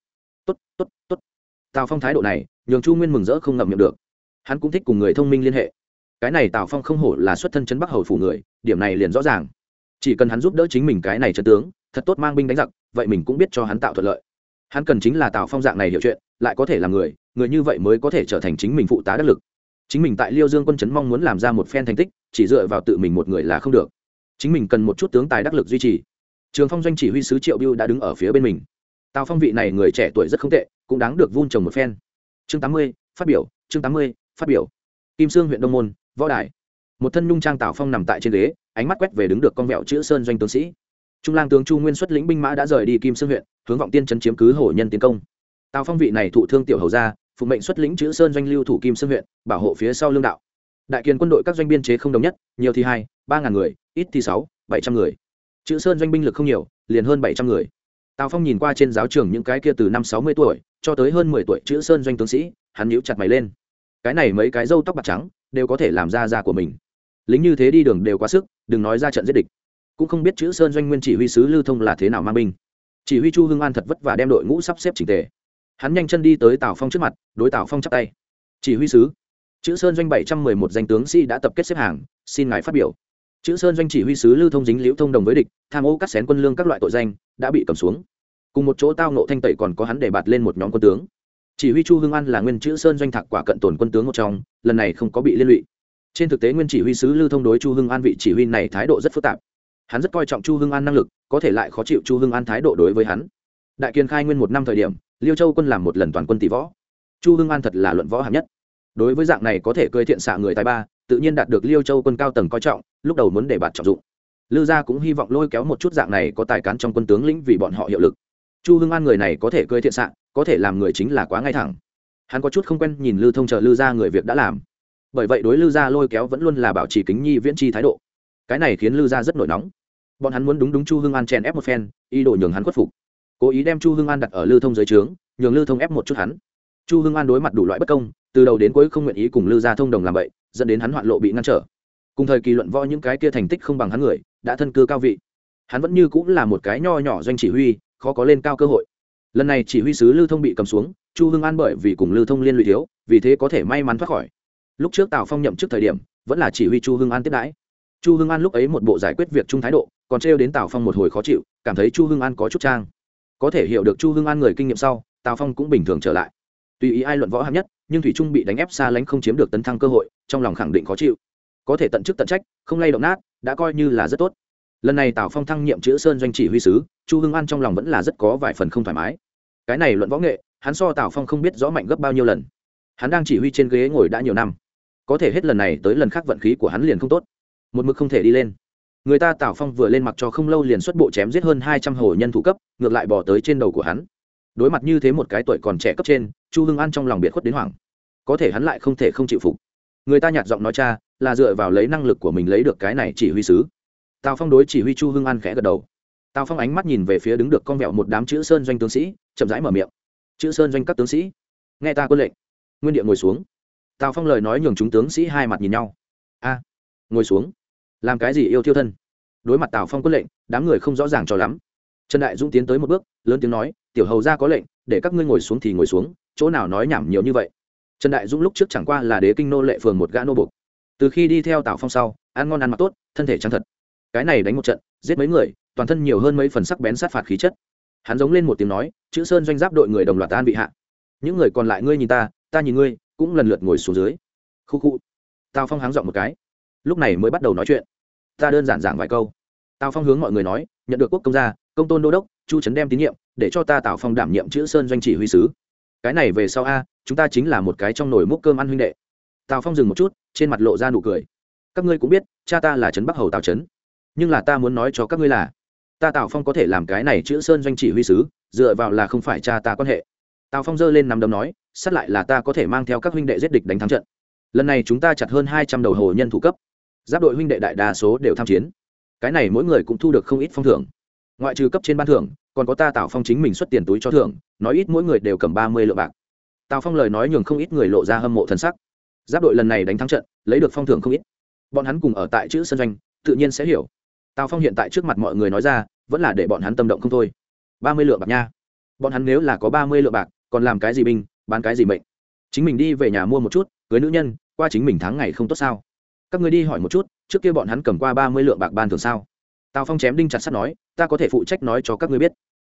Tốt tốt tốt. Tào phong thái độ này, nhường chu nguyên mừng rỡ không ngậm miệng được. Hắn cũng thích cùng người thông minh liên hệ. Cái này tào phong không hổ là xuất thân chấn bắc hầu phủ người, điểm này liền rõ ràng. Chỉ cần hắn giúp đỡ chính mình cái này chấn tướng, thật tốt mang binh đánh giặc, vậy mình cũng biết cho hắn tạo thuận lợi. Hắn cần chính là tào phong dạng này hiểu chuyện, lại có thể là người người như vậy mới có thể trở thành chính mình phụ tá đắc lực chính mình tại liêu dương quân chấn mong muốn làm ra một phen thành tích, chỉ dựa vào tự mình một người là không được. Chính mình cần một chút tướng tài đắc lực duy trì. Trường phong doanh chỉ huy sứ triệu biêu đã đứng ở phía bên mình. Tào phong vị này người trẻ tuổi rất không tệ, cũng đáng được vun trồng một phen. Chương tám mươi, phát biểu, chương tám mươi, phát biểu. Kim sương huyện đông môn, võ đài. Một thân nhung trang tào phong nằm tại trên ghế, ánh mắt quét về đứng được con vẹo chữ sơn doanh tướng sĩ. Trung lang tướng chu nguyên xuất lĩnh binh mã đã rời đi kim sương huyện, hướng vọng tiên trấn chiếm cứ hổ nhân tiến công. Tào phong vị này thụ thương tiểu hầu ra phụ mệnh xuất lĩnh chữ sơn doanh lưu thủ kim sơn huyện, bảo hộ phía sau lương đạo. Đại kiền quân đội các doanh biên chế không đồng nhất, nhiều thì hai, ba ngàn người, ít thì sáu, bảy trăm người. Chữ sơn doanh binh lực không nhiều, liền hơn bảy trăm người. Tào phong nhìn qua trên giáo trường những cái kia từ năm sáu mươi tuổi, cho tới hơn mười tuổi chữ sơn doanh tướng sĩ, hắn nhíu chặt mày lên. Cái này mấy cái râu tóc bạc trắng, đều có thể làm ra ra của mình. Lính như thế đi đường đều quá sức, đừng nói ra trận giết địch. Cũng không biết chữ sơn doanh nguyên chỉ huy sứ lưu thông là thế nào mang binh. Chỉ huy chu hưng an thật vất vả đem đội ngũ sắp xếp trình tề hắn nhanh chân đi tới tào phong trước mặt, đối tào phong chắp tay. Chỉ huy sứ, chữ sơn doanh bảy trăm mười một danh tướng sĩ、si、đã đã tập kết xếp hàng, xin ngài phát biểu. Chữ sơn doanh chỉ huy sứ lưu thông dính, liễu thông đồng với địch, tham ô cắt xén quân lương các loại tội danh, đã bị cầm xuống. Cùng một chỗ tao nộ thanh tẩy còn có hắn để bạt lên một nhóm quân tướng. Chỉ huy chu hưng an là nguyên chữ sơn doanh thạc quả cận tổn quân tướng một trong, lần này không có bị liên lụy. Trên thực tế nguyên chỉ huy sứ lưu thông đối chu hưng an vị chỉ huy này thái độ rất phức tạp. Hắn rất coi trọng chu hưng an năng lực, có thể lại khó chịu chu hưng an thái độ đối với hắn. Đại kiên khai nguyên một năm thời điểm liêu châu quân làm một lần toàn quân tỷ võ. Chu hưng an thật là luận võ hạng nhất. Đối với dạng này có thể cơi thiện xạ người tài ba, tự nhiên đạt được liêu châu quân cao tầng coi trọng, lúc đầu muốn để bạt trọng dụng. Lư gia cũng hy vọng lôi kéo một chút dạng này có tài cán trong quân tướng lĩnh vì bọn họ hiệu lực. Chu hưng an người này có thể cơi thiện xạ, có thể làm người chính là quá ngay thẳng. Hắn có chút không quen nhìn lư thông chờ lư gia người việc đã làm. Bởi vậy đối lư gia lôi kéo vẫn luôn là bảo trì kính nhi viễn chi thái độ. Cái này khiến lư gia rất nổi nóng. Bọn hắn muốn đúng đúng chu hưng an chèn ép một phen, ý đồ nhường hắn khuất phục cố ý đem chu hưng an đặt ở lưu thông dưới trướng, nhường Lưu thông ép một chút hắn. Chu hưng an đối mặt đủ loại bất công, từ đầu đến cuối không nguyện ý cùng Lưu gia thông đồng làm vậy dẫn đến hắn hoạn lộ bị ngăn trở. Cùng thời kỳ luận võ những cái kia thành tích không bằng hắn người, đã thân cư cao vị. Hắn vẫn như cũng là một cái nho nhỏ doanh chỉ huy, khó có lên cao cơ hội. Lần này chỉ huy sứ lưu thông bị cầm xuống, chu hưng an bởi vì cùng lưu thông liên lụy thiếu, vì thế có thể may mắn thoát khỏi. Lúc trước tào phong nhậm trước thời điểm, vẫn là chỉ huy chu hưng an tiếp đãi. Chu hưng an lúc ấy một bộ giải quyết việc chung thái độ, còn trêu đến tào phong một hồi khó chịu, cảm thấy chu hưng an có chút trang có thể hiểu được chu hưng an người kinh nghiệm sau, tào phong cũng bình thường trở lại. Tùy ý ai luận võ hạng nhất, nhưng thủy trung bị đánh ép xa lánh không chiếm được tấn thăng cơ hội, trong lòng khẳng định khó chịu. Có thể tận chức tận trách, không lay động nát, đã coi như là rất tốt. Lần này tào phong thăng nhiệm chữ sơn doanh chỉ huy sứ, chu hưng an trong lòng vẫn là rất có vài phần không thoải mái. Cái này luận võ nghệ, hắn so tào phong không biết rõ mạnh gấp bao nhiêu lần. Hắn đang chỉ huy trên ghế ngồi đã nhiều năm. Có thể hết lần này tới lần khác vận khí của hắn liền không tốt. Một mực không thể đi lên người ta tào phong vừa lên mặc cho không lâu liền xuất bộ chém giết hơn hai trăm hồ nhân thủ cấp, ngược lại bỏ tới trên đầu của hắn. Đối mặt như thế một cái tuổi còn trẻ cấp trên, chu hưng an trong lòng biệt khuất đến hoảng. Có thể hắn lại không thể không chịu phục. Người ta nhạt giọng nói cha, là dựa vào lấy năng lực của mình lấy được cái này chỉ huy sứ. Tào phong đối chỉ huy chu hưng an khẽ gật đầu. Tào phong ánh mắt nhìn về phía đứng được con vẹo một đám chữ sơn doanh tướng sĩ, chậm rãi mở miệng. Chữ sơn doanh các tướng sĩ, nghe ta quân lệnh. Nguyên địa ngồi xuống. Tào phong lời nói nhường chúng tướng sĩ hai mặt nhìn nhau. A, ngồi xuống làm cái gì yêu thiêu thân? Đối mặt tào phong quân lệnh, đám người không rõ ràng cho lắm. Trần đại dũng tiến tới một bước, lớn tiếng nói, tiểu hầu ra có lệnh, để các ngươi ngồi xuống thì ngồi xuống, chỗ nào nói nhảm nhiều như vậy. Trần đại dũng lúc trước chẳng qua là đế kinh nô lệ phường một gã nô bục từ khi đi theo tào phong sau, ăn ngon ăn mặc tốt, thân thể trắng thật. Cái này đánh một trận, giết mấy người, toàn thân nhiều hơn mấy phần sắc bén sát phạt khí chất. Hắn giống lên một tiếng nói, chữ sơn doanh giáp đội người đồng loạt tan bị hạ. Những người còn lại ngươi nhìn ta ta nhìn ngươi, cũng lần lượt ngồi xuống dưới. Khu khu. Tào phong háng dọn một cái. Lúc này mới bắt đầu nói chuyện ta đơn giản giảng vài câu. Tào phong hướng mọi người nói, nhận được quốc công gia, công tôn đô đốc, chu trấn đem tín nhiệm, để cho ta tào phong đảm nhiệm chữ sơn doanh chỉ huy sứ. Cái này về sau a, chúng ta chính là một cái trong nồi múc cơm ăn huynh đệ. Tào phong dừng một chút, trên mặt lộ ra nụ cười. Các ngươi cũng biết, cha ta là trấn bắc hầu tào trấn nhưng là ta muốn nói cho các ngươi là, ta tào phong có thể làm cái này chữ sơn doanh chỉ huy sứ, dựa vào là không phải cha ta quan hệ. Tào phong giơ lên nằm đấm nói, sát lại là ta có thể mang theo các huynh đệ giết địch đánh thắng trận. Lần này chúng ta chặt hơn hai trăm đầu hồ nhân thủ cấp giáp đội huynh đệ đại đa số đều tham chiến. Cái này mỗi người cũng thu được không ít phong thưởng. Ngoại trừ cấp trên ban thưởng, còn có ta tạo phong chính mình xuất tiền túi cho thưởng, nói ít mỗi người đều cầm ba mươi lượng bạc. Tào phong lời nói nhường không ít người lộ ra hâm mộ thần sắc. Giáp đội lần này đánh thắng trận, lấy được phong thưởng không ít. Bọn hắn cùng ở tại chữ sân doanh, tự nhiên sẽ hiểu. Tào phong hiện tại trước mặt mọi người nói ra, vẫn là để bọn hắn tâm động không thôi. Ba mươi lượng bạc nha. Bọn hắn nếu là có ba mươi lượng bạc, còn làm cái gì binh, bán cái gì mệnh? Chính mình đi về nhà mua một chút, cưới nữ nhân, qua chính mình tháng ngày không tốt sao? Các người đi hỏi một chút, trước kia bọn hắn cầm qua ba mươi lượng bạc ban thường sao? Tào phong chém đinh chặt sắt nói, ta có thể phụ trách nói cho các ngươi biết.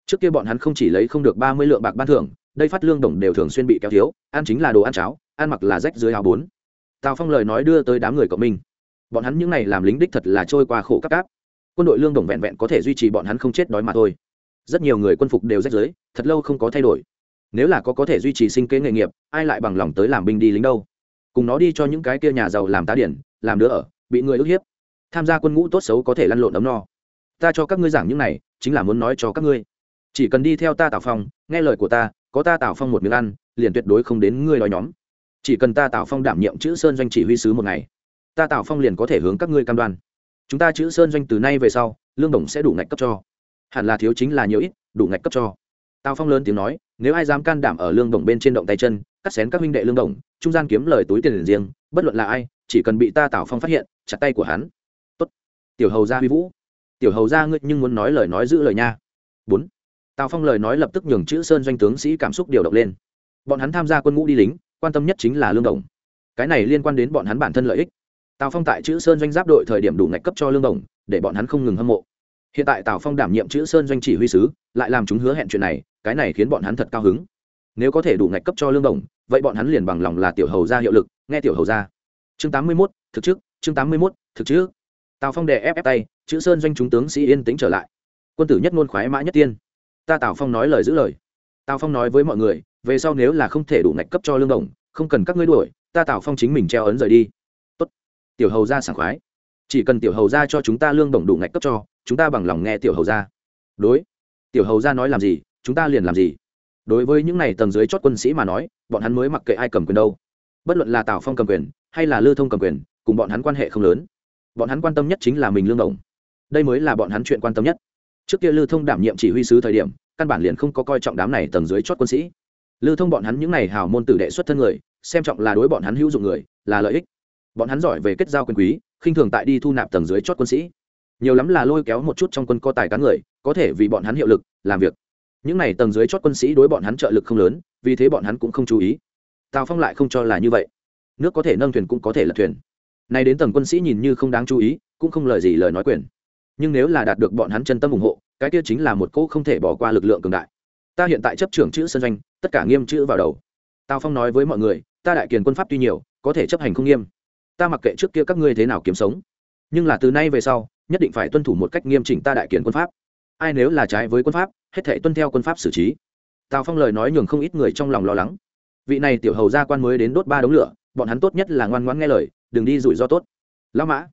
Trước kia bọn hắn không chỉ lấy không được ba mươi lượng bạc ban thưởng, đây phát lương đồng đều thường xuyên bị kéo thiếu, ăn chính là đồ ăn cháo, ăn mặc là rách dưới áo bốn. Tào phong lời nói đưa tới đám người cộng minh. Bọn hắn những n à y làm lính đích thật là trôi qua khổ các cáp quân đội lương đồng vẹn vẹn có thể duy trì bọn hắn không chết đói mà thôi. Rất nhiều người quân phục đều rách dưới, thật lâu không có thay đổi. Nếu là có có thể duy trì sinh kế nghề nghiệp, ai lại bằng lòng tới làm binh đi lính đâu? Cùng nó đi cho những cái kia nhà giàu làm tá điển làm đứa ở, bị người ức hiếp. Tham gia quân ngũ tốt xấu có thể lăn lộn ấm no. Ta cho các ngươi giảng những này, chính là muốn nói cho các ngươi. Chỉ cần đi theo ta tào phong, nghe lời của ta, có ta tào phong một miếng ăn, liền tuyệt đối không đến ngươi nói nhóm. Chỉ cần ta tào phong đảm nhiệm chữ sơn doanh chỉ huy sứ một ngày, ta tào phong liền có thể hướng các ngươi cam đoan. Chúng ta chữ sơn doanh từ nay về sau, lương đồng sẽ đủ ngạch cấp cho. Hẳn là thiếu chính là nhiều ít, đủ ngạch cấp cho. Tào phong lớn tiếng nói, nếu ai dám can đảm ở lương đồng bên trên động tay chân, cắt xén các huynh đệ lương đồng, trung gian kiếm lời túi tiền riêng, bất luận là ai chỉ cần bị ta tào phong phát hiện chặt tay của hắn Tốt. tiểu hầu gia huy vũ tiểu hầu gia ngươi nhưng muốn nói lời nói giữ lời nha bốn tào phong lời nói lập tức nhường chữ sơn doanh tướng sĩ cảm xúc điều động lên bọn hắn tham gia quân ngũ đi lính quan tâm nhất chính là lương đồng cái này liên quan đến bọn hắn bản thân lợi ích tào phong tại chữ sơn doanh giáp đội thời điểm đủ ngạch cấp cho lương đồng để bọn hắn không ngừng hâm mộ hiện tại tào phong đảm nhiệm chữ sơn doanh chỉ huy sứ lại làm chúng hứa hẹn chuyện này cái này khiến bọn hắn thật cao hứng nếu có thể đủ ngạch cấp cho lương đồng vậy bọn hắn liền bằng lòng là tiểu hầu ra hiệu lực nghe tiểu hầu ra chương tám mươi mốt, thực chức chương tám mươi mốt, thực trước. Tào phong đè ép ép tay, chữ sơn doanh chúng tướng sĩ yên tĩnh trở lại. Quân tử nhất ngôn khoái mã nhất tiên. Ta tào phong nói lời giữ lời. Tào phong nói với mọi người, về sau nếu là không thể đủ ngạch cấp cho lương đồng, không cần các ngươi đuổi, ta tào phong chính mình treo ấn rời đi. Tốt. tiểu hầu ra sảng khoái. Chỉ cần tiểu hầu ra cho chúng ta lương đồng đủ ngạch cấp cho, chúng ta bằng lòng nghe tiểu hầu ra đối. Tiểu hầu ra nói làm gì, chúng ta liền làm gì. Đối với những này tầng dưới chót quân sĩ mà nói, bọn hắn mới mặc kệ ai cầm quyền đâu. Bất luận là tào phong cầm quyền hay là lưu thông cầm quyền, cùng bọn hắn quan hệ không lớn. Bọn hắn quan tâm nhất chính là mình lương đồng. Đây mới là bọn hắn chuyện quan tâm nhất. Trước kia lưu thông đảm nhiệm chỉ huy sứ thời điểm, căn bản liền không có coi trọng đám này tầng dưới chót quân sĩ. Lưu thông bọn hắn những này hào môn tử đệ xuất thân người, xem trọng là đối bọn hắn hữu dụng người, là lợi ích. Bọn hắn giỏi về kết giao quyền quý, khinh thường tại đi thu nạp tầng dưới chót quân sĩ. Nhiều lắm là lôi kéo một chút trong quân có tài cán người, có thể vì bọn hắn hiệu lực, làm việc. Những này tầng dưới chót quân sĩ đối bọn hắn trợ lực không lớn, vì thế bọn hắn cũng không chú ý. Tào phong lại không cho là như vậy nước có thể nâng thuyền cũng có thể lật thuyền. Nay đến tầng quân sĩ nhìn như không đáng chú ý, cũng không lời gì lời nói quyền. Nhưng nếu là đạt được bọn hắn chân tâm ủng hộ, cái kia chính là một cỗ không thể bỏ qua lực lượng cường đại. Ta hiện tại chấp trưởng chữ sân doanh, tất cả nghiêm chữ vào đầu. Tào phong nói với mọi người, ta đại kiền quân pháp tuy nhiều, có thể chấp hành không nghiêm. Ta mặc kệ trước kia các ngươi thế nào kiếm sống. Nhưng là từ nay về sau, nhất định phải tuân thủ một cách nghiêm chỉnh ta đại kiền quân pháp. Ai nếu là trái với quân pháp, hết thể tuân theo quân pháp xử trí. Tào phong lời nói nhường không ít người trong lòng lo lắng. Vị này tiểu hầu gia quan mới đến đốt ba đống lửa bọn hắn tốt nhất là ngoan ngoãn nghe lời, đừng đi rủi ro tốt. Lão mã,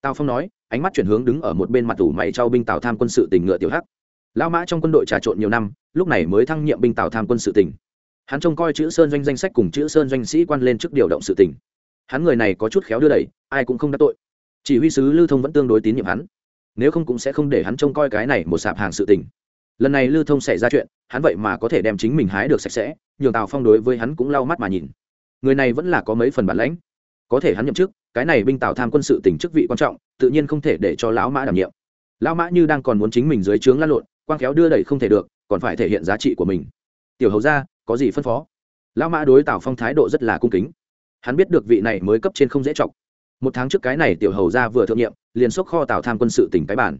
tào phong nói, ánh mắt chuyển hướng đứng ở một bên mặt tủ mày trao binh tào tham quân sự tỉnh ngựa tiểu hắc. Lão mã trong quân đội trà trộn nhiều năm, lúc này mới thăng nhiệm binh tào tham quân sự tỉnh hắn trông coi chữ sơn doanh danh sách cùng chữ sơn doanh sĩ quan lên trước điều động sự tỉnh hắn người này có chút khéo đưa đẩy, ai cũng không đắc tội. Chỉ huy sứ lưu thông vẫn tương đối tín nhiệm hắn. Nếu không cũng sẽ không để hắn trông coi cái này một sạp hàng sự tình. Lần này lưu thông xảy ra chuyện, hắn vậy mà có thể đem chính mình hái được sạch sẽ, nhường tào phong đối với hắn cũng lau mắt mà nhìn người này vẫn là có mấy phần bản lãnh. Có thể hắn nhậm chức, cái này binh tào tham quân sự tỉnh chức vị quan trọng, tự nhiên không thể để cho lão mã đảm nhiệm. Lão mã như đang còn muốn chính mình dưới trướng lăn lộn, quang khéo đưa đẩy không thể được, còn phải thể hiện giá trị của mình. Tiểu hầu ra có gì phân phó? Lão mã đối tào phong thái độ rất là cung kính. Hắn biết được vị này mới cấp trên không dễ chọc. Một tháng trước cái này tiểu hầu ra vừa thượng nhiệm, liền xốc kho tào tham quân sự tỉnh cái bản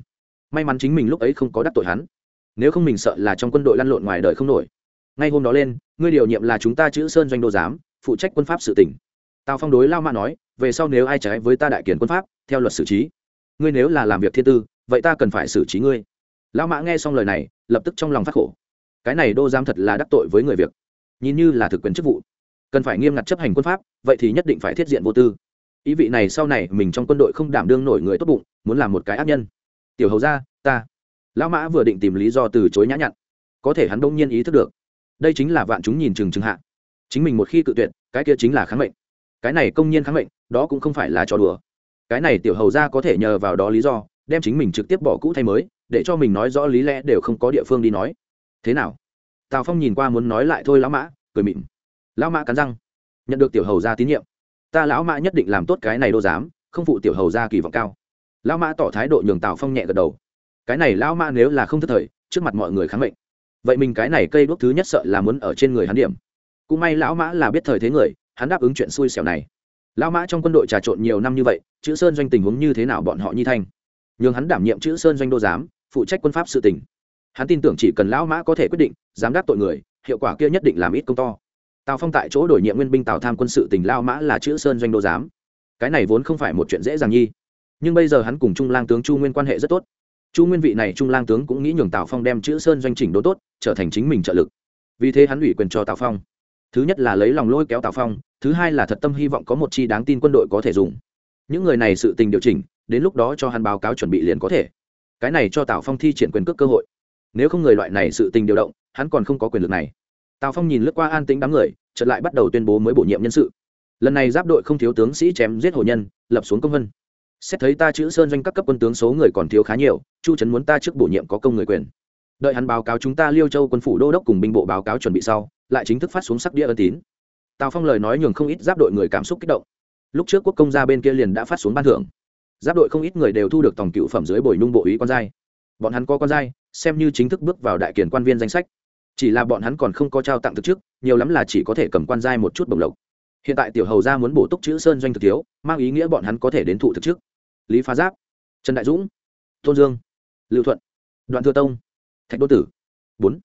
may mắn chính mình lúc ấy không có đắc tội hắn. Nếu không mình sợ là trong quân đội lăn lộn ngoài đời không nổi. Ngay hôm đó lên, ngươi điều nhiệm là chúng ta chữ sơn doanh đô giám phụ trách quân pháp sự tỉnh tào phong đối lao mã nói, về sau nếu ai trái với ta đại kiển quân pháp, theo luật xử trí. Ngươi nếu là làm việc thiên tư, vậy ta cần phải xử trí ngươi. Lao mã nghe xong lời này, lập tức trong lòng phát khổ. Cái này đô giam thật là đắc tội với người việc. Nhìn như là thực quyền chức vụ, cần phải nghiêm ngặt chấp hành quân pháp, vậy thì nhất định phải thiết diện vô tư. Ý vị này sau này mình trong quân đội không đảm đương nổi người tốt bụng, muốn làm một cái ác nhân. Tiểu hầu ra ta. Lão mã vừa định tìm lý do từ chối nhã nhặn. Có thể hắn đông nhiên ý thức được. Đây chính là vạn chúng nhìn chừng chừng hạ chính mình một khi cự tuyệt, cái kia chính là kháng mệnh. Cái này công nhiên kháng mệnh, đó cũng không phải là trò đùa. Cái này tiểu hầu ra có thể nhờ vào đó lý do, đem chính mình trực tiếp bỏ cũ thay mới, để cho mình nói rõ lý lẽ đều không có địa phương đi nói. Thế nào? Tào phong nhìn qua muốn nói lại thôi, lão mã, cười mịn lão mã cắn răng. Nhận được tiểu hầu ra tín nhiệm, ta lão mã nhất định làm tốt cái này đô giám, không phụ tiểu hầu ra kỳ vọng cao. Lão mã tỏ thái độ nhường tào phong nhẹ gật đầu. Cái này lão mã nếu là không thất thời, trước mặt mọi người kháng mệnh. Vậy mình cái này cây đuốc thứ nhất sợ là muốn ở trên người hắn điểm cũng may lão mã là biết thời thế người, hắn đáp ứng chuyện xui xẻo này. Lão mã trong quân đội trà trộn nhiều năm như vậy, chữ sơn doanh tình huống như thế nào bọn họ nhi thanh? Nhường hắn đảm nhiệm chữ sơn doanh đô giám, phụ trách quân pháp sự tỉnh hắn tin tưởng chỉ cần lão mã có thể quyết định, dám đáp tội người, hiệu quả kia nhất định làm ít công to. Tào phong tại chỗ đổi nhiệm nguyên binh tào tham quân sự tỉnh lao mã là chữ sơn doanh đô giám. Cái này vốn không phải một chuyện dễ dàng nhi. Nhưng bây giờ hắn cùng trung lang tướng chu nguyên quan hệ rất tốt. Chu nguyên vị này trung lang tướng cũng nghĩ nhường tào phong đem chữ sơn doanh chỉnh đô tốt, trở thành chính mình trợ lực. Vì thế hắn ủy quyền cho tào phong thứ nhất là lấy lòng lôi kéo tào phong, thứ hai là thật tâm hy vọng có một chi đáng tin quân đội có thể dùng. Những người này sự tình điều chỉnh, đến lúc đó cho hắn báo cáo chuẩn bị liền có thể. Cái này cho tào phong thi triển quyền cước cơ hội. Nếu không người loại này sự tình điều động, hắn còn không có quyền lực này. Tào phong nhìn lướt qua an tĩnh đám người, chợt lại bắt đầu tuyên bố mới bổ nhiệm nhân sự. Lần này giáp đội không thiếu tướng sĩ chém giết hồ nhân, lập xuống công vân. Xét thấy ta chữ sơn doanh các cấp quân tướng số người còn thiếu khá nhiều, chu trấn muốn ta trước bổ nhiệm có công người quyền đợi hắn báo cáo chúng ta liêu châu quân phủ đô đốc cùng binh bộ báo cáo chuẩn bị sau, lại chính thức phát xuống sắc đĩa ân tín. Tào phong lời nói nhường không ít giáp đội người cảm xúc kích động. Lúc trước quốc công gia bên kia liền đã phát xuống ban thưởng. Giáp đội không ít người đều thu được tổng cựu phẩm dưới bồi nhung bộ ý con giai. Bọn hắn có con giai, xem như chính thức bước vào đại kiển quan viên danh sách. Chỉ là bọn hắn còn không có trao tặng thực chức nhiều lắm là chỉ có thể cầm quan giai một chút bổng lộc. Hiện tại tiểu hầu gia muốn bổ túc chữ sơn doanh thực thiếu, mang ý nghĩa bọn hắn có thể đến thụ thực chức lý phá giáp, trần đại dũng, tôn dương, lưu thuận, đoạn thừa tông thạch đô tử. Bốn.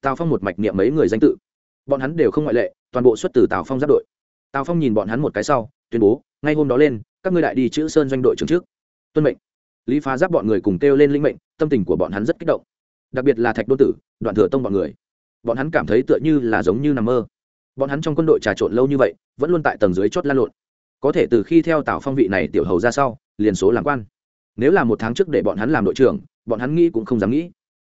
Tào phong một mạch niệm mấy người danh tự. Bọn hắn đều không ngoại lệ, toàn bộ xuất từ tào phong giáp đội. Tào phong nhìn bọn hắn một cái sau, tuyên bố, ngay hôm đó lên, các ngươi đại đi chữ sơn doanh đội trưởng trước. Tuân mệnh. Lý phá giáp bọn người cùng kêu lên linh mệnh, tâm tình của bọn hắn rất kích động. Đặc biệt là thạch đô tử, đoạn thừa tông bọn người. Bọn hắn cảm thấy tựa như là giống như nằm mơ. Bọn hắn trong quân đội trà trộn lâu như vậy, vẫn luôn tại tầng dưới chót lan lộn. Có thể từ khi theo tào phong vị này tiểu hầu ra sau, liền số làm quan. Nếu là một tháng trước để bọn hắn làm đội trưởng, bọn hắn nghĩ cũng không dám nghĩ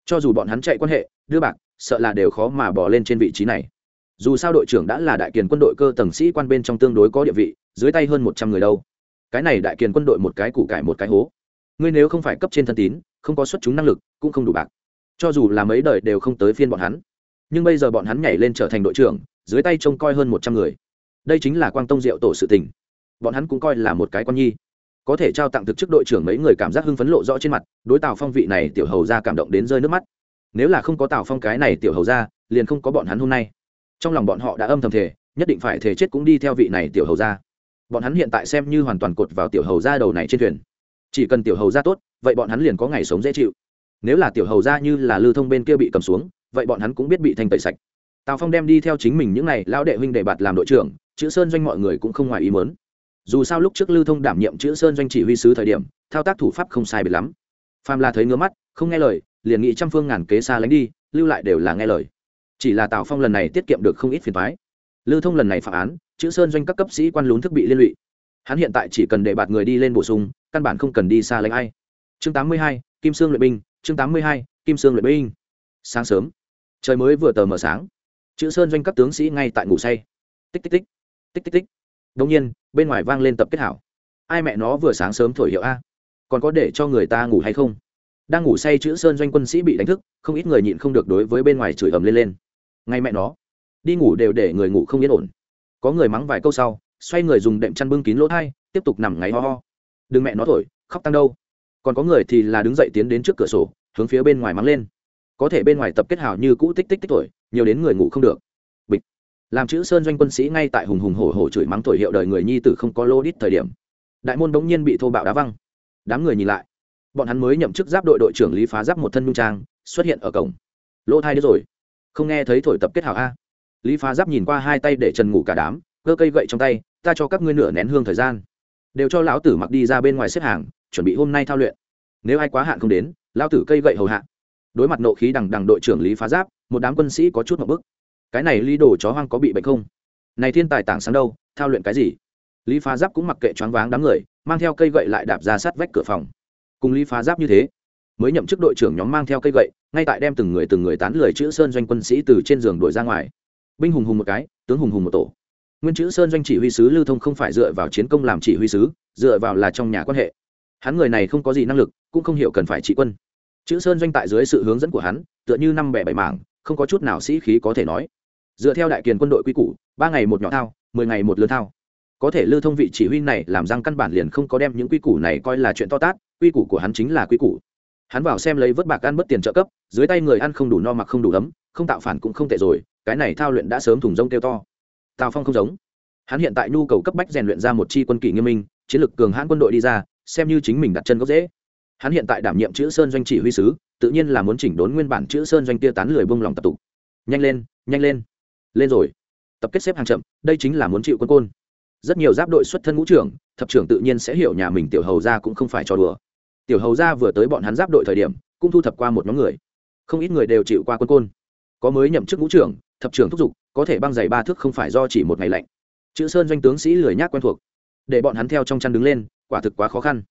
cho dù bọn hắn chạy quan hệ, đưa bạc, sợ là đều khó mà bỏ lên trên vị trí này. Dù sao đội trưởng đã là đại kiền quân đội cơ tầng sĩ quan bên trong tương đối có địa vị, dưới tay hơn một trăm người đâu. Cái này đại kiền quân đội một cái củ cải một cái hố. Ngươi nếu không phải cấp trên thân tín, không có xuất chúng năng lực, cũng không đủ bạc. Cho dù là mấy đời đều không tới phiên bọn hắn. Nhưng bây giờ bọn hắn nhảy lên trở thành đội trưởng, dưới tay trông coi hơn một trăm người. Đây chính là quang tông diệu tổ sự tình. Bọn hắn cũng coi là một cái con nhi có thể trao tặng thực chức đội trưởng mấy người cảm giác hưng phấn lộ rõ trên mặt, đối tào phong vị này tiểu hầu ra cảm động đến rơi nước mắt. Nếu là không có tào phong cái này tiểu hầu ra liền không có bọn hắn hôm nay. Trong lòng bọn họ đã âm thầm thể nhất định phải thể chết cũng đi theo vị này tiểu hầu ra bọn hắn hiện tại xem như hoàn toàn cột vào tiểu hầu ra đầu này trên thuyền. Chỉ cần tiểu hầu ra tốt, vậy bọn hắn liền có ngày sống dễ chịu. Nếu là tiểu hầu ra như là lưu thông bên kia bị cầm xuống, vậy bọn hắn cũng biết bị thanh tẩy sạch. Tào phong đem đi theo chính mình những n à y lão đệ huynh đệ bạt làm đội trưởng, chữ sơn doanh mọi người cũng không ngoài ý mớn dù sao lúc trước lưu thông đảm nhiệm chữ sơn doanh chỉ huy sứ thời điểm, thao tác thủ pháp không sai biệt lắm. Phàm là thấy ngứa mắt, không nghe lời, liền nghĩ trăm phương ngàn kế xa lánh đi, lưu lại đều là nghe lời. Chỉ là tào phong lần này tiết kiệm được không ít phiền thoái lưu thông lần này phạm án, chữ sơn doanh các cấp sĩ quan lún thức bị liên lụy. Hắn hiện tại chỉ cần để bạt người đi lên bổ sung, căn bản không cần đi xa lánh ai. Chương tám mươi hai, kim sương luyện binh, chương tám mươi hai, kim sương luyện binh. Sáng sớm, trời mới vừa tờ mờ sáng. Chữ sơn doanh các tướng sĩ ngay tại ngủ say. Tích tích tích tích tích tích. Đông nhiên bên ngoài vang lên tập kết hảo. Ai mẹ nó vừa sáng sớm thổi hiệu a? Còn có để cho người ta ngủ hay không? Đang ngủ say chữ sơn doanh quân sĩ bị đánh thức, không ít người nhịn không được đối với bên ngoài chửi ầm lên lên. Ngay mẹ nó. Đi ngủ đều để người ngủ không yên ổn. Có người mắng vài câu sau, xoay người dùng đệm chăn bưng kín lỗ thai, tiếp tục nằm ngáy ho ho. Đừng mẹ nó thổi, khóc tăng đâu. Còn có người thì là đứng dậy tiến đến trước cửa sổ, hướng phía bên ngoài mắng lên. Có thể bên ngoài tập kết hào như cũ tích tích tích thổi, nhiều đến người ngủ không được làm chữ sơn doanh quân sĩ ngay tại hùng hùng hổ hổ chửi mắng thổi hiệu đời người nhi tử không có lô đít thời điểm. Đại môn bỗng nhiên bị thô bạo đá văng. Đám người nhìn lại. Bọn hắn mới nhậm chức giáp đội đội trưởng lý phá giáp một thân nhung trang, xuất hiện ở cổng. Lỗ thai đứa rồi. Không nghe thấy thổi tập kết hảo a. Lý phá giáp nhìn qua hai tay để trần ngủ cả đám, cơ cây gậy trong tay, ta cho các ngươi nửa nén hương thời gian. Đều cho lão tử mặc đi ra bên ngoài xếp hàng, chuẩn bị hôm nay thao luyện. Nếu ai quá hạn không đến, lão tử cây gậy hầu hạ. Đối mặt nộ khí đằng đằng đội trưởng lý phá giáp, một đám quân sĩ có chút một bức cái này lý đồ chó hoang có bị bệnh không? Này thiên tài tảng sáng đâu, thao luyện cái gì? Lý phá giáp cũng mặc kệ choáng váng đám người, mang theo cây gậy lại đạp ra sát vách cửa phòng. Cùng lý phá giáp như thế, mới nhậm chức đội trưởng nhóm mang theo cây gậy, ngay tại đem từng người từng người tán lười chữ sơn doanh quân sĩ từ trên giường đuổi ra ngoài. Binh hùng hùng một cái, tướng hùng hùng một tổ. Nguyên chữ sơn doanh chỉ huy sứ lưu thông không phải dựa vào chiến công làm chỉ huy sứ, dựa vào là trong nhà quan hệ. Hắn người này không có gì năng lực, cũng không hiểu cần phải trị quân. Chữ sơn doanh tại dưới sự hướng dẫn của hắn, tựa như năm bẻ bảy mảng, không có chút nào sĩ khí có thể nói dựa theo đại kiền quân đội quy củ, ba ngày một nhỏ thao, mười ngày một lớn thao. Có thể lưu thông vị chỉ huy này làm răng căn bản liền không có đem những quy củ này coi là chuyện to tát, quy củ của hắn chính là quy củ. Hắn vào xem lấy vớt bạc ăn mất tiền trợ cấp, dưới tay người ăn không đủ no mặc không đủ ấm, không tạo phản cũng không tệ rồi, cái này thao luyện đã sớm thùng rông kêu to. Tào phong không giống. Hắn hiện tại nhu cầu cấp bách rèn luyện ra một chi quân kỷ nghiêm minh, chiến lược cường hãn quân đội đi ra, xem như chính mình đặt chân gốc dễ hắn hiện tại đảm nhiệm chữ sơn doanh chỉ huy sứ, tự nhiên là muốn chỉnh đốn nguyên bản chữ sơn doanh tia tán lười bông lòng tập tục nhanh lên nhanh lên lên rồi. Tập kết xếp hàng chậm, đây chính là muốn chịu quân côn. Rất nhiều giáp đội xuất thân ngũ trưởng, thập trưởng tự nhiên sẽ hiểu nhà mình tiểu hầu ra cũng không phải trò đùa. Tiểu hầu ra vừa tới bọn hắn giáp đội thời điểm, cũng thu thập qua một nhóm người. Không ít người đều chịu qua quân côn. Có mới nhậm chức ngũ trưởng, thập trưởng thúc giục, có thể băng giày ba thước không phải do chỉ một ngày lạnh. Chữ sơn doanh tướng sĩ lười nhác quen thuộc. Để bọn hắn theo trong chăn đứng lên, quả thực quá khó khăn.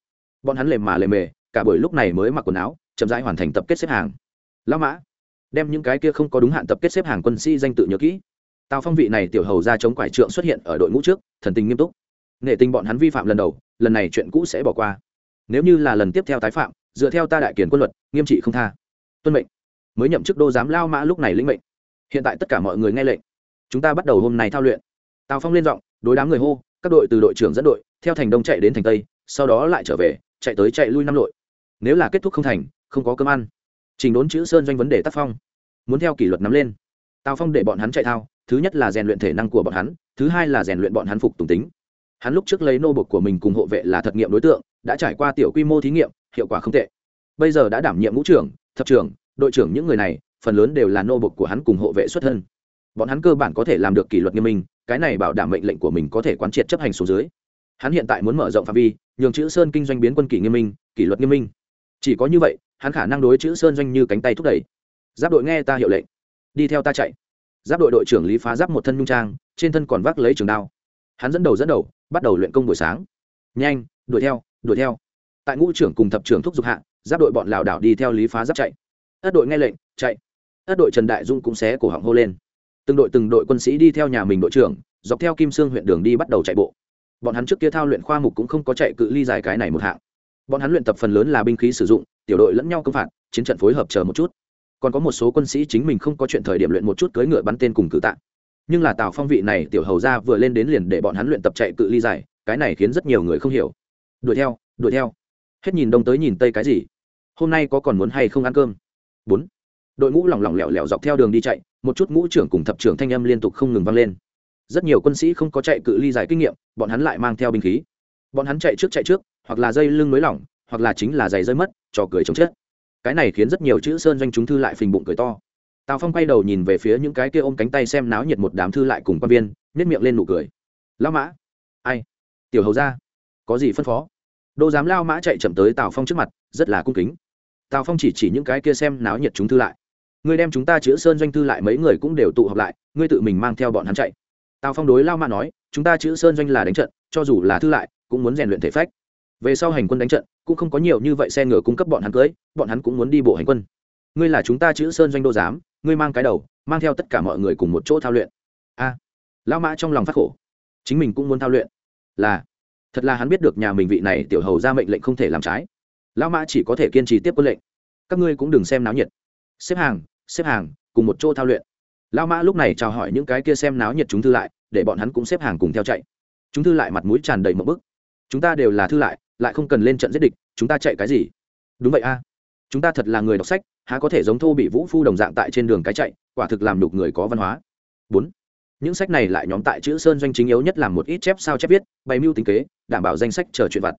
Bọn hắn lề mà lề mề, cả buổi lúc này mới mặc quần áo, chậm rãi hoàn thành tập kết xếp hàng. Lão mã, đem những cái kia không có đúng hạn tập kết xếp hàng quân sĩ danh tự nhớ kỹ tào phong vị này tiểu hầu ra chống quải trượng xuất hiện ở đội ngũ trước, thần tình nghiêm túc. Nghệ tình bọn hắn vi phạm lần đầu, lần này chuyện cũ sẽ bỏ qua. Nếu như là lần tiếp theo tái phạm, dựa theo ta đại kiển quân luật, nghiêm trị không tha. Tuân mệnh. Mới nhậm chức đô giám lao mã lúc này lĩnh mệnh. Hiện tại tất cả mọi người nghe lệnh. Chúng ta bắt đầu hôm nay thao luyện. Tào phong lên giọng, đối đám người hô, các đội từ đội trưởng dẫn đội, theo thành đông chạy đến thành tây, sau đó lại trở về, chạy tới chạy lui năm đội. Nếu là kết thúc không thành, không có cơm ăn. Trình đốn chữ sơn doanh vấn đề tác phong. Muốn theo kỷ luật nắm lên tào phong để bọn hắn chạy thao, thứ nhất là rèn luyện thể năng của bọn hắn, thứ hai là rèn luyện bọn hắn phục tùng tính. Hắn lúc trước lấy nô bột của mình cùng hộ vệ là thật nghiệm đối tượng, đã trải qua tiểu quy mô thí nghiệm, hiệu quả không tệ. Bây giờ đã đảm nhiệm ngũ trưởng, thập trưởng, đội trưởng những người này, phần lớn đều là nô bột của hắn cùng hộ vệ xuất thân. Bọn hắn cơ bản có thể làm được kỷ luật nghiêm minh, cái này bảo đảm mệnh lệnh của mình có thể quán triệt chấp hành xuống dưới. Hắn hiện tại muốn mở rộng phạm vi, nhường chữ sơn kinh doanh biến quân kỷ nghiêm minh, kỷ luật nghiêm minh. Chỉ có như vậy, hắn khả năng đối chữ sơn doanh như cánh tay thúc đẩy. Giáp đội nghe ta hiệu lệnh đi theo ta chạy. Giáp đội đội trưởng lý phá giáp một thân nhung trang, trên thân còn vác lấy trường đao. Hắn dẫn đầu dẫn đầu, bắt đầu luyện công buổi sáng. Nhanh, đuổi theo đuổi theo. Tại ngũ trưởng cùng thập trưởng thúc giục hạ, giáp đội bọn lảo đảo đi theo lý phá giáp chạy. Ất đội nghe lệnh, chạy. Ất đội trần đại dung cũng xé cổ họng hô lên. Từng đội từng đội quân sĩ đi theo nhà mình đội trưởng, dọc theo kim sương huyện đường đi bắt đầu chạy bộ. Bọn hắn trước kia thao luyện khoa mục cũng không có chạy cự ly dài cái này một hạng. Bọn hắn luyện tập phần lớn là binh khí sử dụng, tiểu đội lẫn nhau công phạt, chiến trận phối hợp chờ một chút còn có một số quân sĩ chính mình không có chuyện thời điểm luyện một chút cưỡi ngựa bắn tên cùng cử tạ. Nhưng là tào phong vị này tiểu hầu ra vừa lên đến liền để bọn hắn luyện tập chạy cự ly dài, cái này khiến rất nhiều người không hiểu. Đuổi theo đuổi theo. Hết nhìn đông tới nhìn tây cái gì? Hôm nay có còn muốn hay không ăn cơm? Bốn. Đội ngũ lỏng lỏng lẻo lẻo dọc theo đường đi chạy, một chút ngũ trưởng cùng thập trưởng thanh âm liên tục không ngừng vang lên. Rất nhiều quân sĩ không có chạy cự ly dài kinh nghiệm, bọn hắn lại mang theo binh khí. Bọn hắn chạy trước chạy trước, hoặc là dây lưng nới lỏng, hoặc là chính là giày rơi mất, trò cười chống chết cái này khiến rất nhiều chữ sơn doanh chúng thư lại phình bụng cười to. Tào phong quay đầu nhìn về phía những cái kia ôm cánh tay xem náo nhiệt một đám thư lại cùng quan viên nhét miệng lên nụ cười. Lao mã. Ai? Tiểu hầu ra có gì phân phó? Đô giám lao mã chạy chậm tới tào phong trước mặt, rất là cung kính. Tào phong chỉ chỉ những cái kia xem náo nhiệt chúng thư lại. Ngươi đem chúng ta chữ sơn doanh thư lại mấy người cũng đều tụ họp lại, ngươi tự mình mang theo bọn hắn chạy. Tào phong đối lao mã nói, chúng ta chữ sơn doanh là đánh trận, cho dù là thư lại, cũng muốn rèn luyện thể phách về sau hành quân đánh trận cũng không có nhiều như vậy xe ngựa cung cấp bọn hắn cưới bọn hắn cũng muốn đi bộ hành quân. Ngươi là chúng ta chữ sơn doanh đô giám ngươi mang cái đầu mang theo tất cả mọi người cùng một chỗ thao luyện. A. À, lão mã trong lòng phát khổ. Chính mình cũng muốn thao luyện. Là. Thật là hắn biết được nhà mình vị này tiểu hầu ra mệnh lệnh không thể làm trái. Lão mã chỉ có thể kiên trì tiếp quân lệnh. Các ngươi cũng đừng xem náo nhiệt. Xếp hàng xếp hàng cùng một chỗ thao luyện. Lão mã lúc này chào hỏi những cái kia xem náo nhiệt chúng thư lại để bọn hắn cũng xếp hàng cùng theo chạy. Chúng thư lại mặt mũi tràn đầy một bức. Chúng ta đều là thư lại lại không cần lên trận giết địch, chúng ta chạy cái gì? Đúng vậy a. Chúng ta thật là người đọc sách, há có thể giống thô bị vũ phu đồng dạng tại trên đường cái chạy, quả thực làm đục người có văn hóa. Bốn. Những sách này lại nhóm tại chữ sơn doanh chính yếu nhất làm một ít chép sao chép viết, bày mưu tính kế, đảm bảo danh sách chờ chuyện vặt.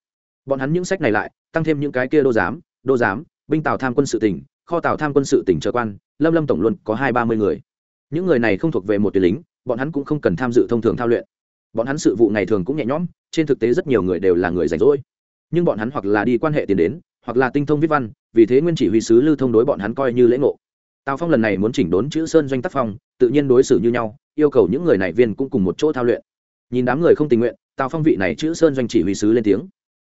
Bọn hắn những sách này lại, tăng thêm những cái kia đô giám đô giám, binh tào tham quân sự tỉnh, kho tào tham quân sự tỉnh trợ quan, lâm lâm tổng luôn có hai ba mươi người. Những người này không thuộc về một tuyến lính, bọn hắn cũng không cần tham dự thông thường thao luyện. Bọn hắn sự vụ ngày thường cũng nhẹ nhõm, trên thực tế rất nhiều người đều là người rảnh rỗi nhưng bọn hắn hoặc là đi quan hệ tiền đến, hoặc là tinh thông viết văn, vì thế nguyên chỉ huy sứ lưu thông đối bọn hắn coi như lễ ngộ. Tào phong lần này muốn chỉnh đốn chữ sơn doanh tác phong, tự nhiên đối xử như nhau, yêu cầu những người này viên cũng cùng một chỗ thao luyện. Nhìn đám người không tình nguyện, tào phong vị này chữ sơn doanh chỉ huy sứ lên tiếng.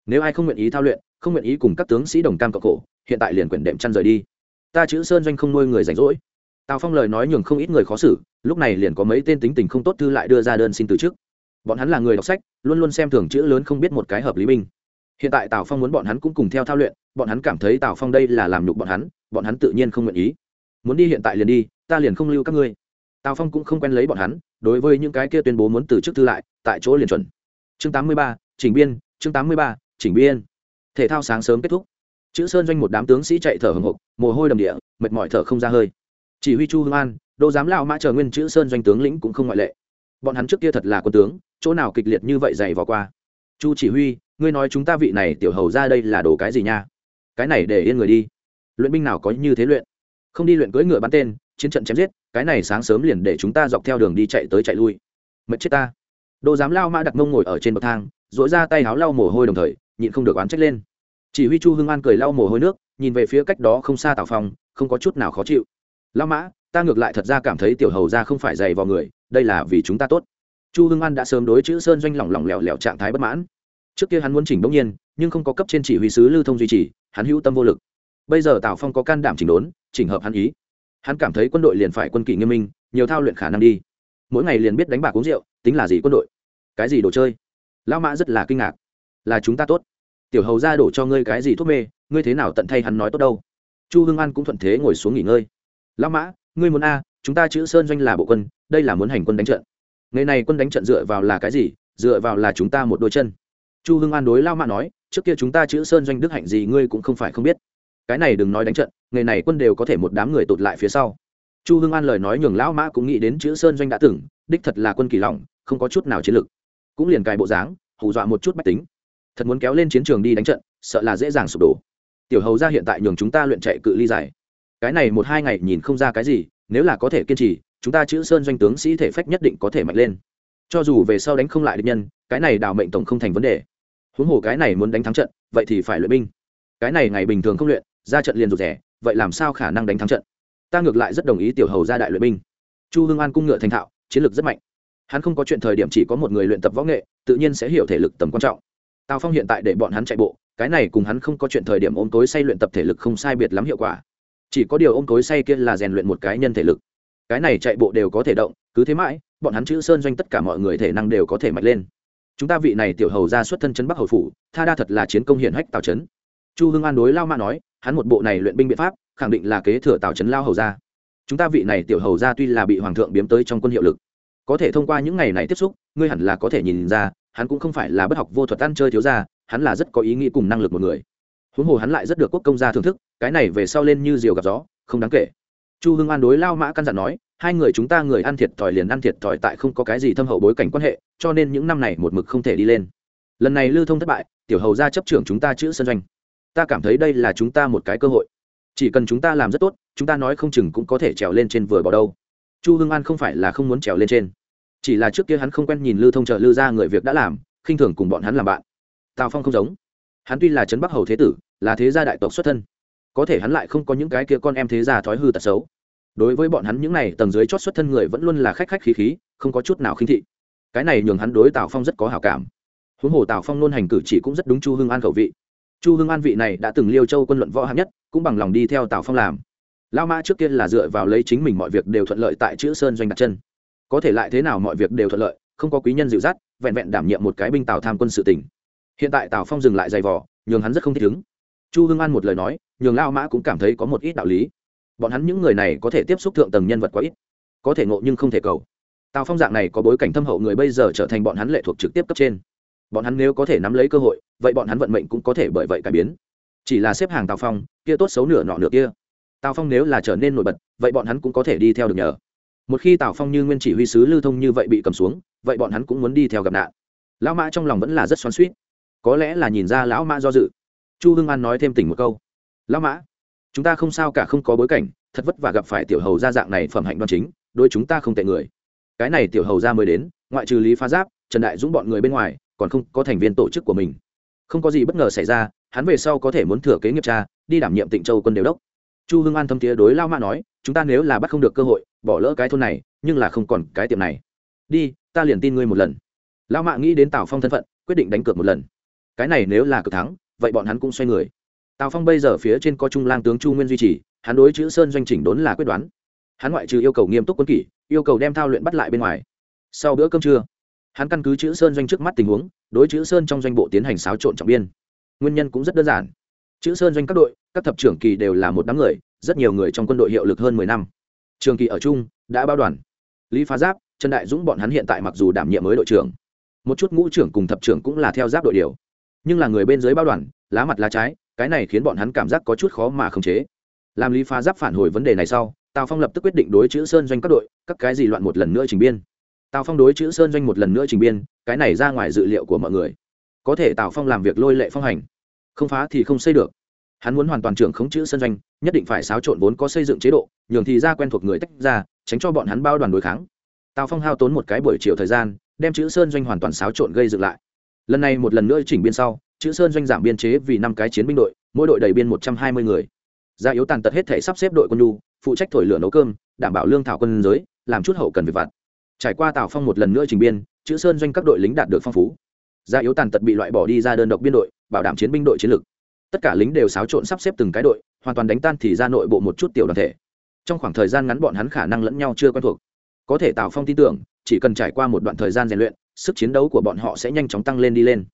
Nếu ai không nguyện ý thao luyện, không nguyện ý cùng các tướng sĩ đồng cam cộng khổ, hiện tại liền quyển đệm chăn rời đi. Ta chữ sơn doanh không nuôi người rảnh rỗi. Tào phong lời nói nhường không ít người khó xử, lúc này liền có mấy tên tính tình không tốt thư lại đưa ra đơn xin từ chức. Bọn hắn là người đọc sách, luôn luôn xem thường chữ lớn không biết một cái hợp lý binh hiện tại tào phong muốn bọn hắn cũng cùng theo thao luyện bọn hắn cảm thấy tào phong đây là làm nhục bọn hắn bọn hắn tự nhiên không nguyện ý. Muốn đi hiện tại liền đi ta liền không lưu các ngươi. Tào phong cũng không quen lấy bọn hắn đối với những cái kia tuyên bố muốn từ chức thư lại tại chỗ liền chuẩn. Chương 83, chỉnh biên chương 83, chỉnh biên. Thể thao sáng sớm kết thúc. Chữ sơn doanh một đám tướng sĩ chạy thở hồng hộc mồ hôi đầm địa mệt mỏi thở không ra hơi. Chỉ huy chu hương an đô giám lao mã chờ nguyên chữ sơn doanh tướng lĩnh cũng không ngoại lệ. Bọn hắn trước kia thật là quân tướng chỗ nào kịch liệt như vậy dày vò qua. Chu chỉ huy ngươi nói chúng ta vị này tiểu hầu ra đây là đồ cái gì nha? Cái này để yên người đi. Luyện binh nào có như thế luyện? Không đi luyện cưỡi ngựa bắn tên, chiến trận chém giết, cái này sáng sớm liền để chúng ta dọc theo đường đi chạy tới chạy lui. Mệt chết ta. Đồ dám lao mã đặt mông ngồi ở trên bậc thang dỗi ra tay háo lau mồ hôi đồng thời, nhịn không được oán trách lên. Chỉ huy chu hưng an cười lau mồ hôi nước, nhìn về phía cách đó không xa tào phong, không có chút nào khó chịu. Lao mã, ta ngược lại thật ra cảm thấy tiểu hầu ra không phải dày vào người, đây là vì chúng ta tốt. Chu hưng an đã sớm đối chữ sơn doanh lỏng lỏng lẻo lẻo trạng thái bất mãn trước kia hắn muốn chỉnh bỗng nhiên, nhưng không có cấp trên chỉ huy sứ lưu thông duy trì, hắn hữu tâm vô lực. Bây giờ tào phong có can đảm chỉnh đốn, chỉnh hợp hắn ý. Hắn cảm thấy quân đội liền phải quân kỷ nghiêm minh, nhiều thao luyện khả năng đi. Mỗi ngày liền biết đánh bạc uống rượu, tính là gì quân đội? Cái gì đồ chơi? Lão mã rất là kinh ngạc. Là chúng ta tốt. Tiểu hầu ra đổ cho ngươi cái gì thuốc mê, ngươi thế nào tận thay hắn nói tốt đâu? Chu hưng an cũng thuận thế ngồi xuống nghỉ ngơi. Lão mã, ngươi muốn a, chúng ta chữ sơn doanh là bộ quân, đây là muốn hành quân đánh trận. Ngày này quân đánh trận dựa vào là cái gì? Dựa vào là chúng ta một đôi chân chu hưng an đối lao mã nói trước kia chúng ta chữ sơn doanh đức hạnh gì ngươi cũng không phải không biết. Cái này đừng nói đánh trận ngày này quân đều có thể một đám người tụt lại phía sau. Chu hưng an lời nói nhường lão mã cũng nghĩ đến chữ sơn doanh đã từng đích thật là quân kỳ lỏng không có chút nào chiến lực, cũng liền cài bộ dáng hù dọa một chút bách tính. Thật muốn kéo lên chiến trường đi đánh trận sợ là dễ dàng sụp đổ. Tiểu hầu ra hiện tại nhường chúng ta luyện chạy cự ly dài. Cái này một hai ngày nhìn không ra cái gì nếu là có thể kiên trì chúng ta chữ sơn doanh tướng sĩ thể phách nhất định có thể mạnh lên. Cho dù về sau đánh không lại địch nhân cái này đào mệnh tổng không thành vấn đề huống hồ cái này muốn đánh thắng trận, vậy thì phải luyện binh. Cái này ngày bình thường không luyện, ra trận liền rụt rẻ vậy làm sao khả năng đánh thắng trận? Ta ngược lại rất đồng ý tiểu hầu ra đại luyện binh. Chu hương an cung ngựa thành thạo, chiến lược rất mạnh. Hắn không có chuyện thời điểm chỉ có một người luyện tập võ nghệ, tự nhiên sẽ hiểu thể lực tầm quan trọng. Tào phong hiện tại để bọn hắn chạy bộ, cái này cùng hắn không có chuyện thời điểm ôm tối say luyện tập thể lực không sai biệt lắm hiệu quả. Chỉ có điều ôm tối say kia là rèn luyện một cái nhân thể lực. Cái này chạy bộ đều có thể động, cứ thế mãi, bọn hắn chữ sơn doanh tất cả mọi người thể năng đều có thể mạnh lên chúng ta vị này tiểu hầu ra xuất thân chân bắc hầu phủ, tha đa thật là chiến công hiển hách tào trấn chu hưng an đối lao mã nói, hắn một bộ này luyện binh biện pháp, khẳng định là kế thừa tào trấn lao hầu ra chúng ta vị này tiểu hầu ra tuy là bị hoàng thượng biếm tới trong quân hiệu lực, có thể thông qua những ngày này tiếp xúc, ngươi hẳn là có thể nhìn ra, hắn cũng không phải là bất học vô thuật ăn chơi thiếu ra hắn là rất có ý nghĩ cùng năng lực một người. Huống hồ hắn lại rất được quốc công gia thưởng thức, cái này về sau lên như diều gặp gió, không đáng kể. Chu hưng an đối lao mã căn dặn nói hai người chúng ta người ăn thiệt thòi liền ăn thiệt thòi tại không có cái gì thâm hậu bối cảnh quan hệ, cho nên những năm này một mực không thể đi lên. Lần này lưu thông thất bại, tiểu hầu ra chấp trưởng chúng ta chữ sân doanh. Ta cảm thấy đây là chúng ta một cái cơ hội. Chỉ cần chúng ta làm rất tốt, chúng ta nói không chừng cũng có thể trèo lên trên vừa bỏ đâu. Chu hưng an không phải là không muốn trèo lên trên. Chỉ là trước kia hắn không quen nhìn lưu thông trợ lưu ra người việc đã làm, khinh thường cùng bọn hắn làm bạn. Tào phong không giống. Hắn tuy là trấn bắc hầu thế tử, là thế gia đại tộc xuất thân. Có thể hắn lại không có những cái kia con em thế gia thói hư tật xấu đối với bọn hắn những này tầng dưới chót xuất thân người vẫn luôn là khách khách khí khí, không có chút nào khinh thị. Cái này nhường hắn đối tào phong rất có hào cảm. Huống hồ tào phong nôn hành cử chỉ cũng rất đúng chu hưng an khẩu vị. Chu hưng an vị này đã từng liêu châu quân luận võ hạng nhất, cũng bằng lòng đi theo tào phong làm. Lao mã trước kia là dựa vào lấy chính mình mọi việc đều thuận lợi tại chữ sơn doanh đặt chân. Có thể lại thế nào mọi việc đều thuận lợi, không có quý nhân dịu dắt, vẹn vẹn đảm nhiệm một cái binh tào tham quân sự tỉnh. Hiện tại tào phong dừng lại giày vỏ nhường hắn rất không thích ứng chu hưng an một lời nói, nhường lao mã cũng cảm thấy có một ít đạo lý bọn hắn những người này có thể tiếp xúc thượng tầng nhân vật quá ít, có thể ngộ nhưng không thể cầu. Tào phong dạng này có bối cảnh thâm hậu người bây giờ trở thành bọn hắn lệ thuộc trực tiếp cấp trên. Bọn hắn nếu có thể nắm lấy cơ hội, vậy bọn hắn vận mệnh cũng có thể bởi vậy cải biến. Chỉ là xếp hàng tào phong, kia tốt xấu nửa nọ nửa kia. Tào phong nếu là trở nên nổi bật, vậy bọn hắn cũng có thể đi theo được nhờ. Một khi tào phong như nguyên chỉ huy sứ lưu thông như vậy bị cầm xuống, vậy bọn hắn cũng muốn đi theo gặp nạn. Lão mã trong lòng vẫn là rất xoắn suýt có lẽ là nhìn ra lão mã do dự. Chu hưng an nói thêm tỉnh một câu. Lão mã chúng ta không sao cả, không có bối cảnh, thật vất vả gặp phải tiểu hầu gia dạng này phẩm hạnh đoan chính đôi chúng ta không tệ người. Cái này tiểu hầu gia mới đến, ngoại trừ lý phá giáp, trần đại dũng bọn người bên ngoài, còn không có thành viên tổ chức của mình. Không có gì bất ngờ xảy ra, hắn về sau có thể muốn thừa kế nghiệp cha đi đảm nhiệm tịnh châu quân đều đốc. Chu hưng an thâm tía đối lao mã nói, chúng ta nếu là bắt không được cơ hội, bỏ lỡ cái thôn này, nhưng là không còn cái tiệm này. Đi, ta liền tin ngươi một lần. Lao mã nghĩ đến tào phong thân phận, quyết định đánh cược một lần. Cái này nếu là cực thắng, vậy bọn hắn cũng xoay người tào phong bây giờ phía trên có trung lang tướng chu nguyên duy trì, hắn đối chữ sơn doanh chỉnh đốn là quyết đoán. Hắn ngoại trừ yêu cầu nghiêm túc quân kỷ, yêu cầu đem thao luyện bắt lại bên ngoài. Sau bữa cơm trưa, hắn căn cứ chữ sơn doanh trước mắt tình huống, đối chữ sơn trong doanh bộ tiến hành xáo trộn trọng biên. Nguyên nhân cũng rất đơn giản. Chữ sơn doanh các đội, các thập trưởng kỳ đều là một đám người, rất nhiều người trong quân đội hiệu lực hơn mười năm. Trường kỳ ở chung, đã bao đoàn. Lý phá giáp, trần đại dũng bọn hắn hiện tại mặc dù đảm nhiệm mới đội trưởng, một chút ngũ trưởng cùng thập trưởng cũng là theo giáp đội điều. Nhưng là người bên dưới bao đoàn, lá mặt lá trái cái này khiến bọn hắn cảm giác có chút khó mà khống chế. Làm lý phá giáp phản hồi vấn đề này sau, tào phong lập tức quyết định đối chữ sơn doanh các đội, các cái gì loạn một lần nữa trình biên. Tào phong đối chữ sơn doanh một lần nữa trình biên, cái này ra ngoài dự liệu của mọi người. Có thể tào phong làm việc lôi lệ phong hành. Không phá thì không xây được. Hắn muốn hoàn toàn trưởng khống chữ sơn doanh, nhất định phải xáo trộn vốn có xây dựng chế độ, nhường thì ra quen thuộc người tách ra, tránh cho bọn hắn bao đoàn đối kháng. Tào phong hao tốn một cái buổi chiều thời gian, đem chữ sơn doanh hoàn toàn xáo trộn gây dựng lại. Lần này một lần nữa chỉnh biên sau chữ sơn doanh giảm biên chế vì năm cái chiến binh đội, mỗi đội đầy biên một trăm hai mươi người. Gia yếu tàn tật hết thể sắp xếp đội quân nhu, phụ trách thổi lửa nấu cơm, đảm bảo lương thảo quân giới, làm chút hậu cần việc vặt. Trải qua tào phong một lần nữa trình biên, chữ sơn doanh các đội lính đạt được phong phú. Gia yếu tàn tật bị loại bỏ đi ra đơn độc biên đội, bảo đảm chiến binh đội chiến lược tất cả lính đều xáo trộn sắp xếp từng cái đội, hoàn toàn đánh tan thì ra nội bộ một chút tiểu đoàn thể. Trong khoảng thời gian ngắn bọn hắn khả năng lẫn nhau chưa quen thuộc. Có thể tào phong tin tưởng, chỉ cần trải qua một đoạn thời gian rèn luyện, sức chiến đấu của bọn họ sẽ nhanh chóng tăng lên đi lên.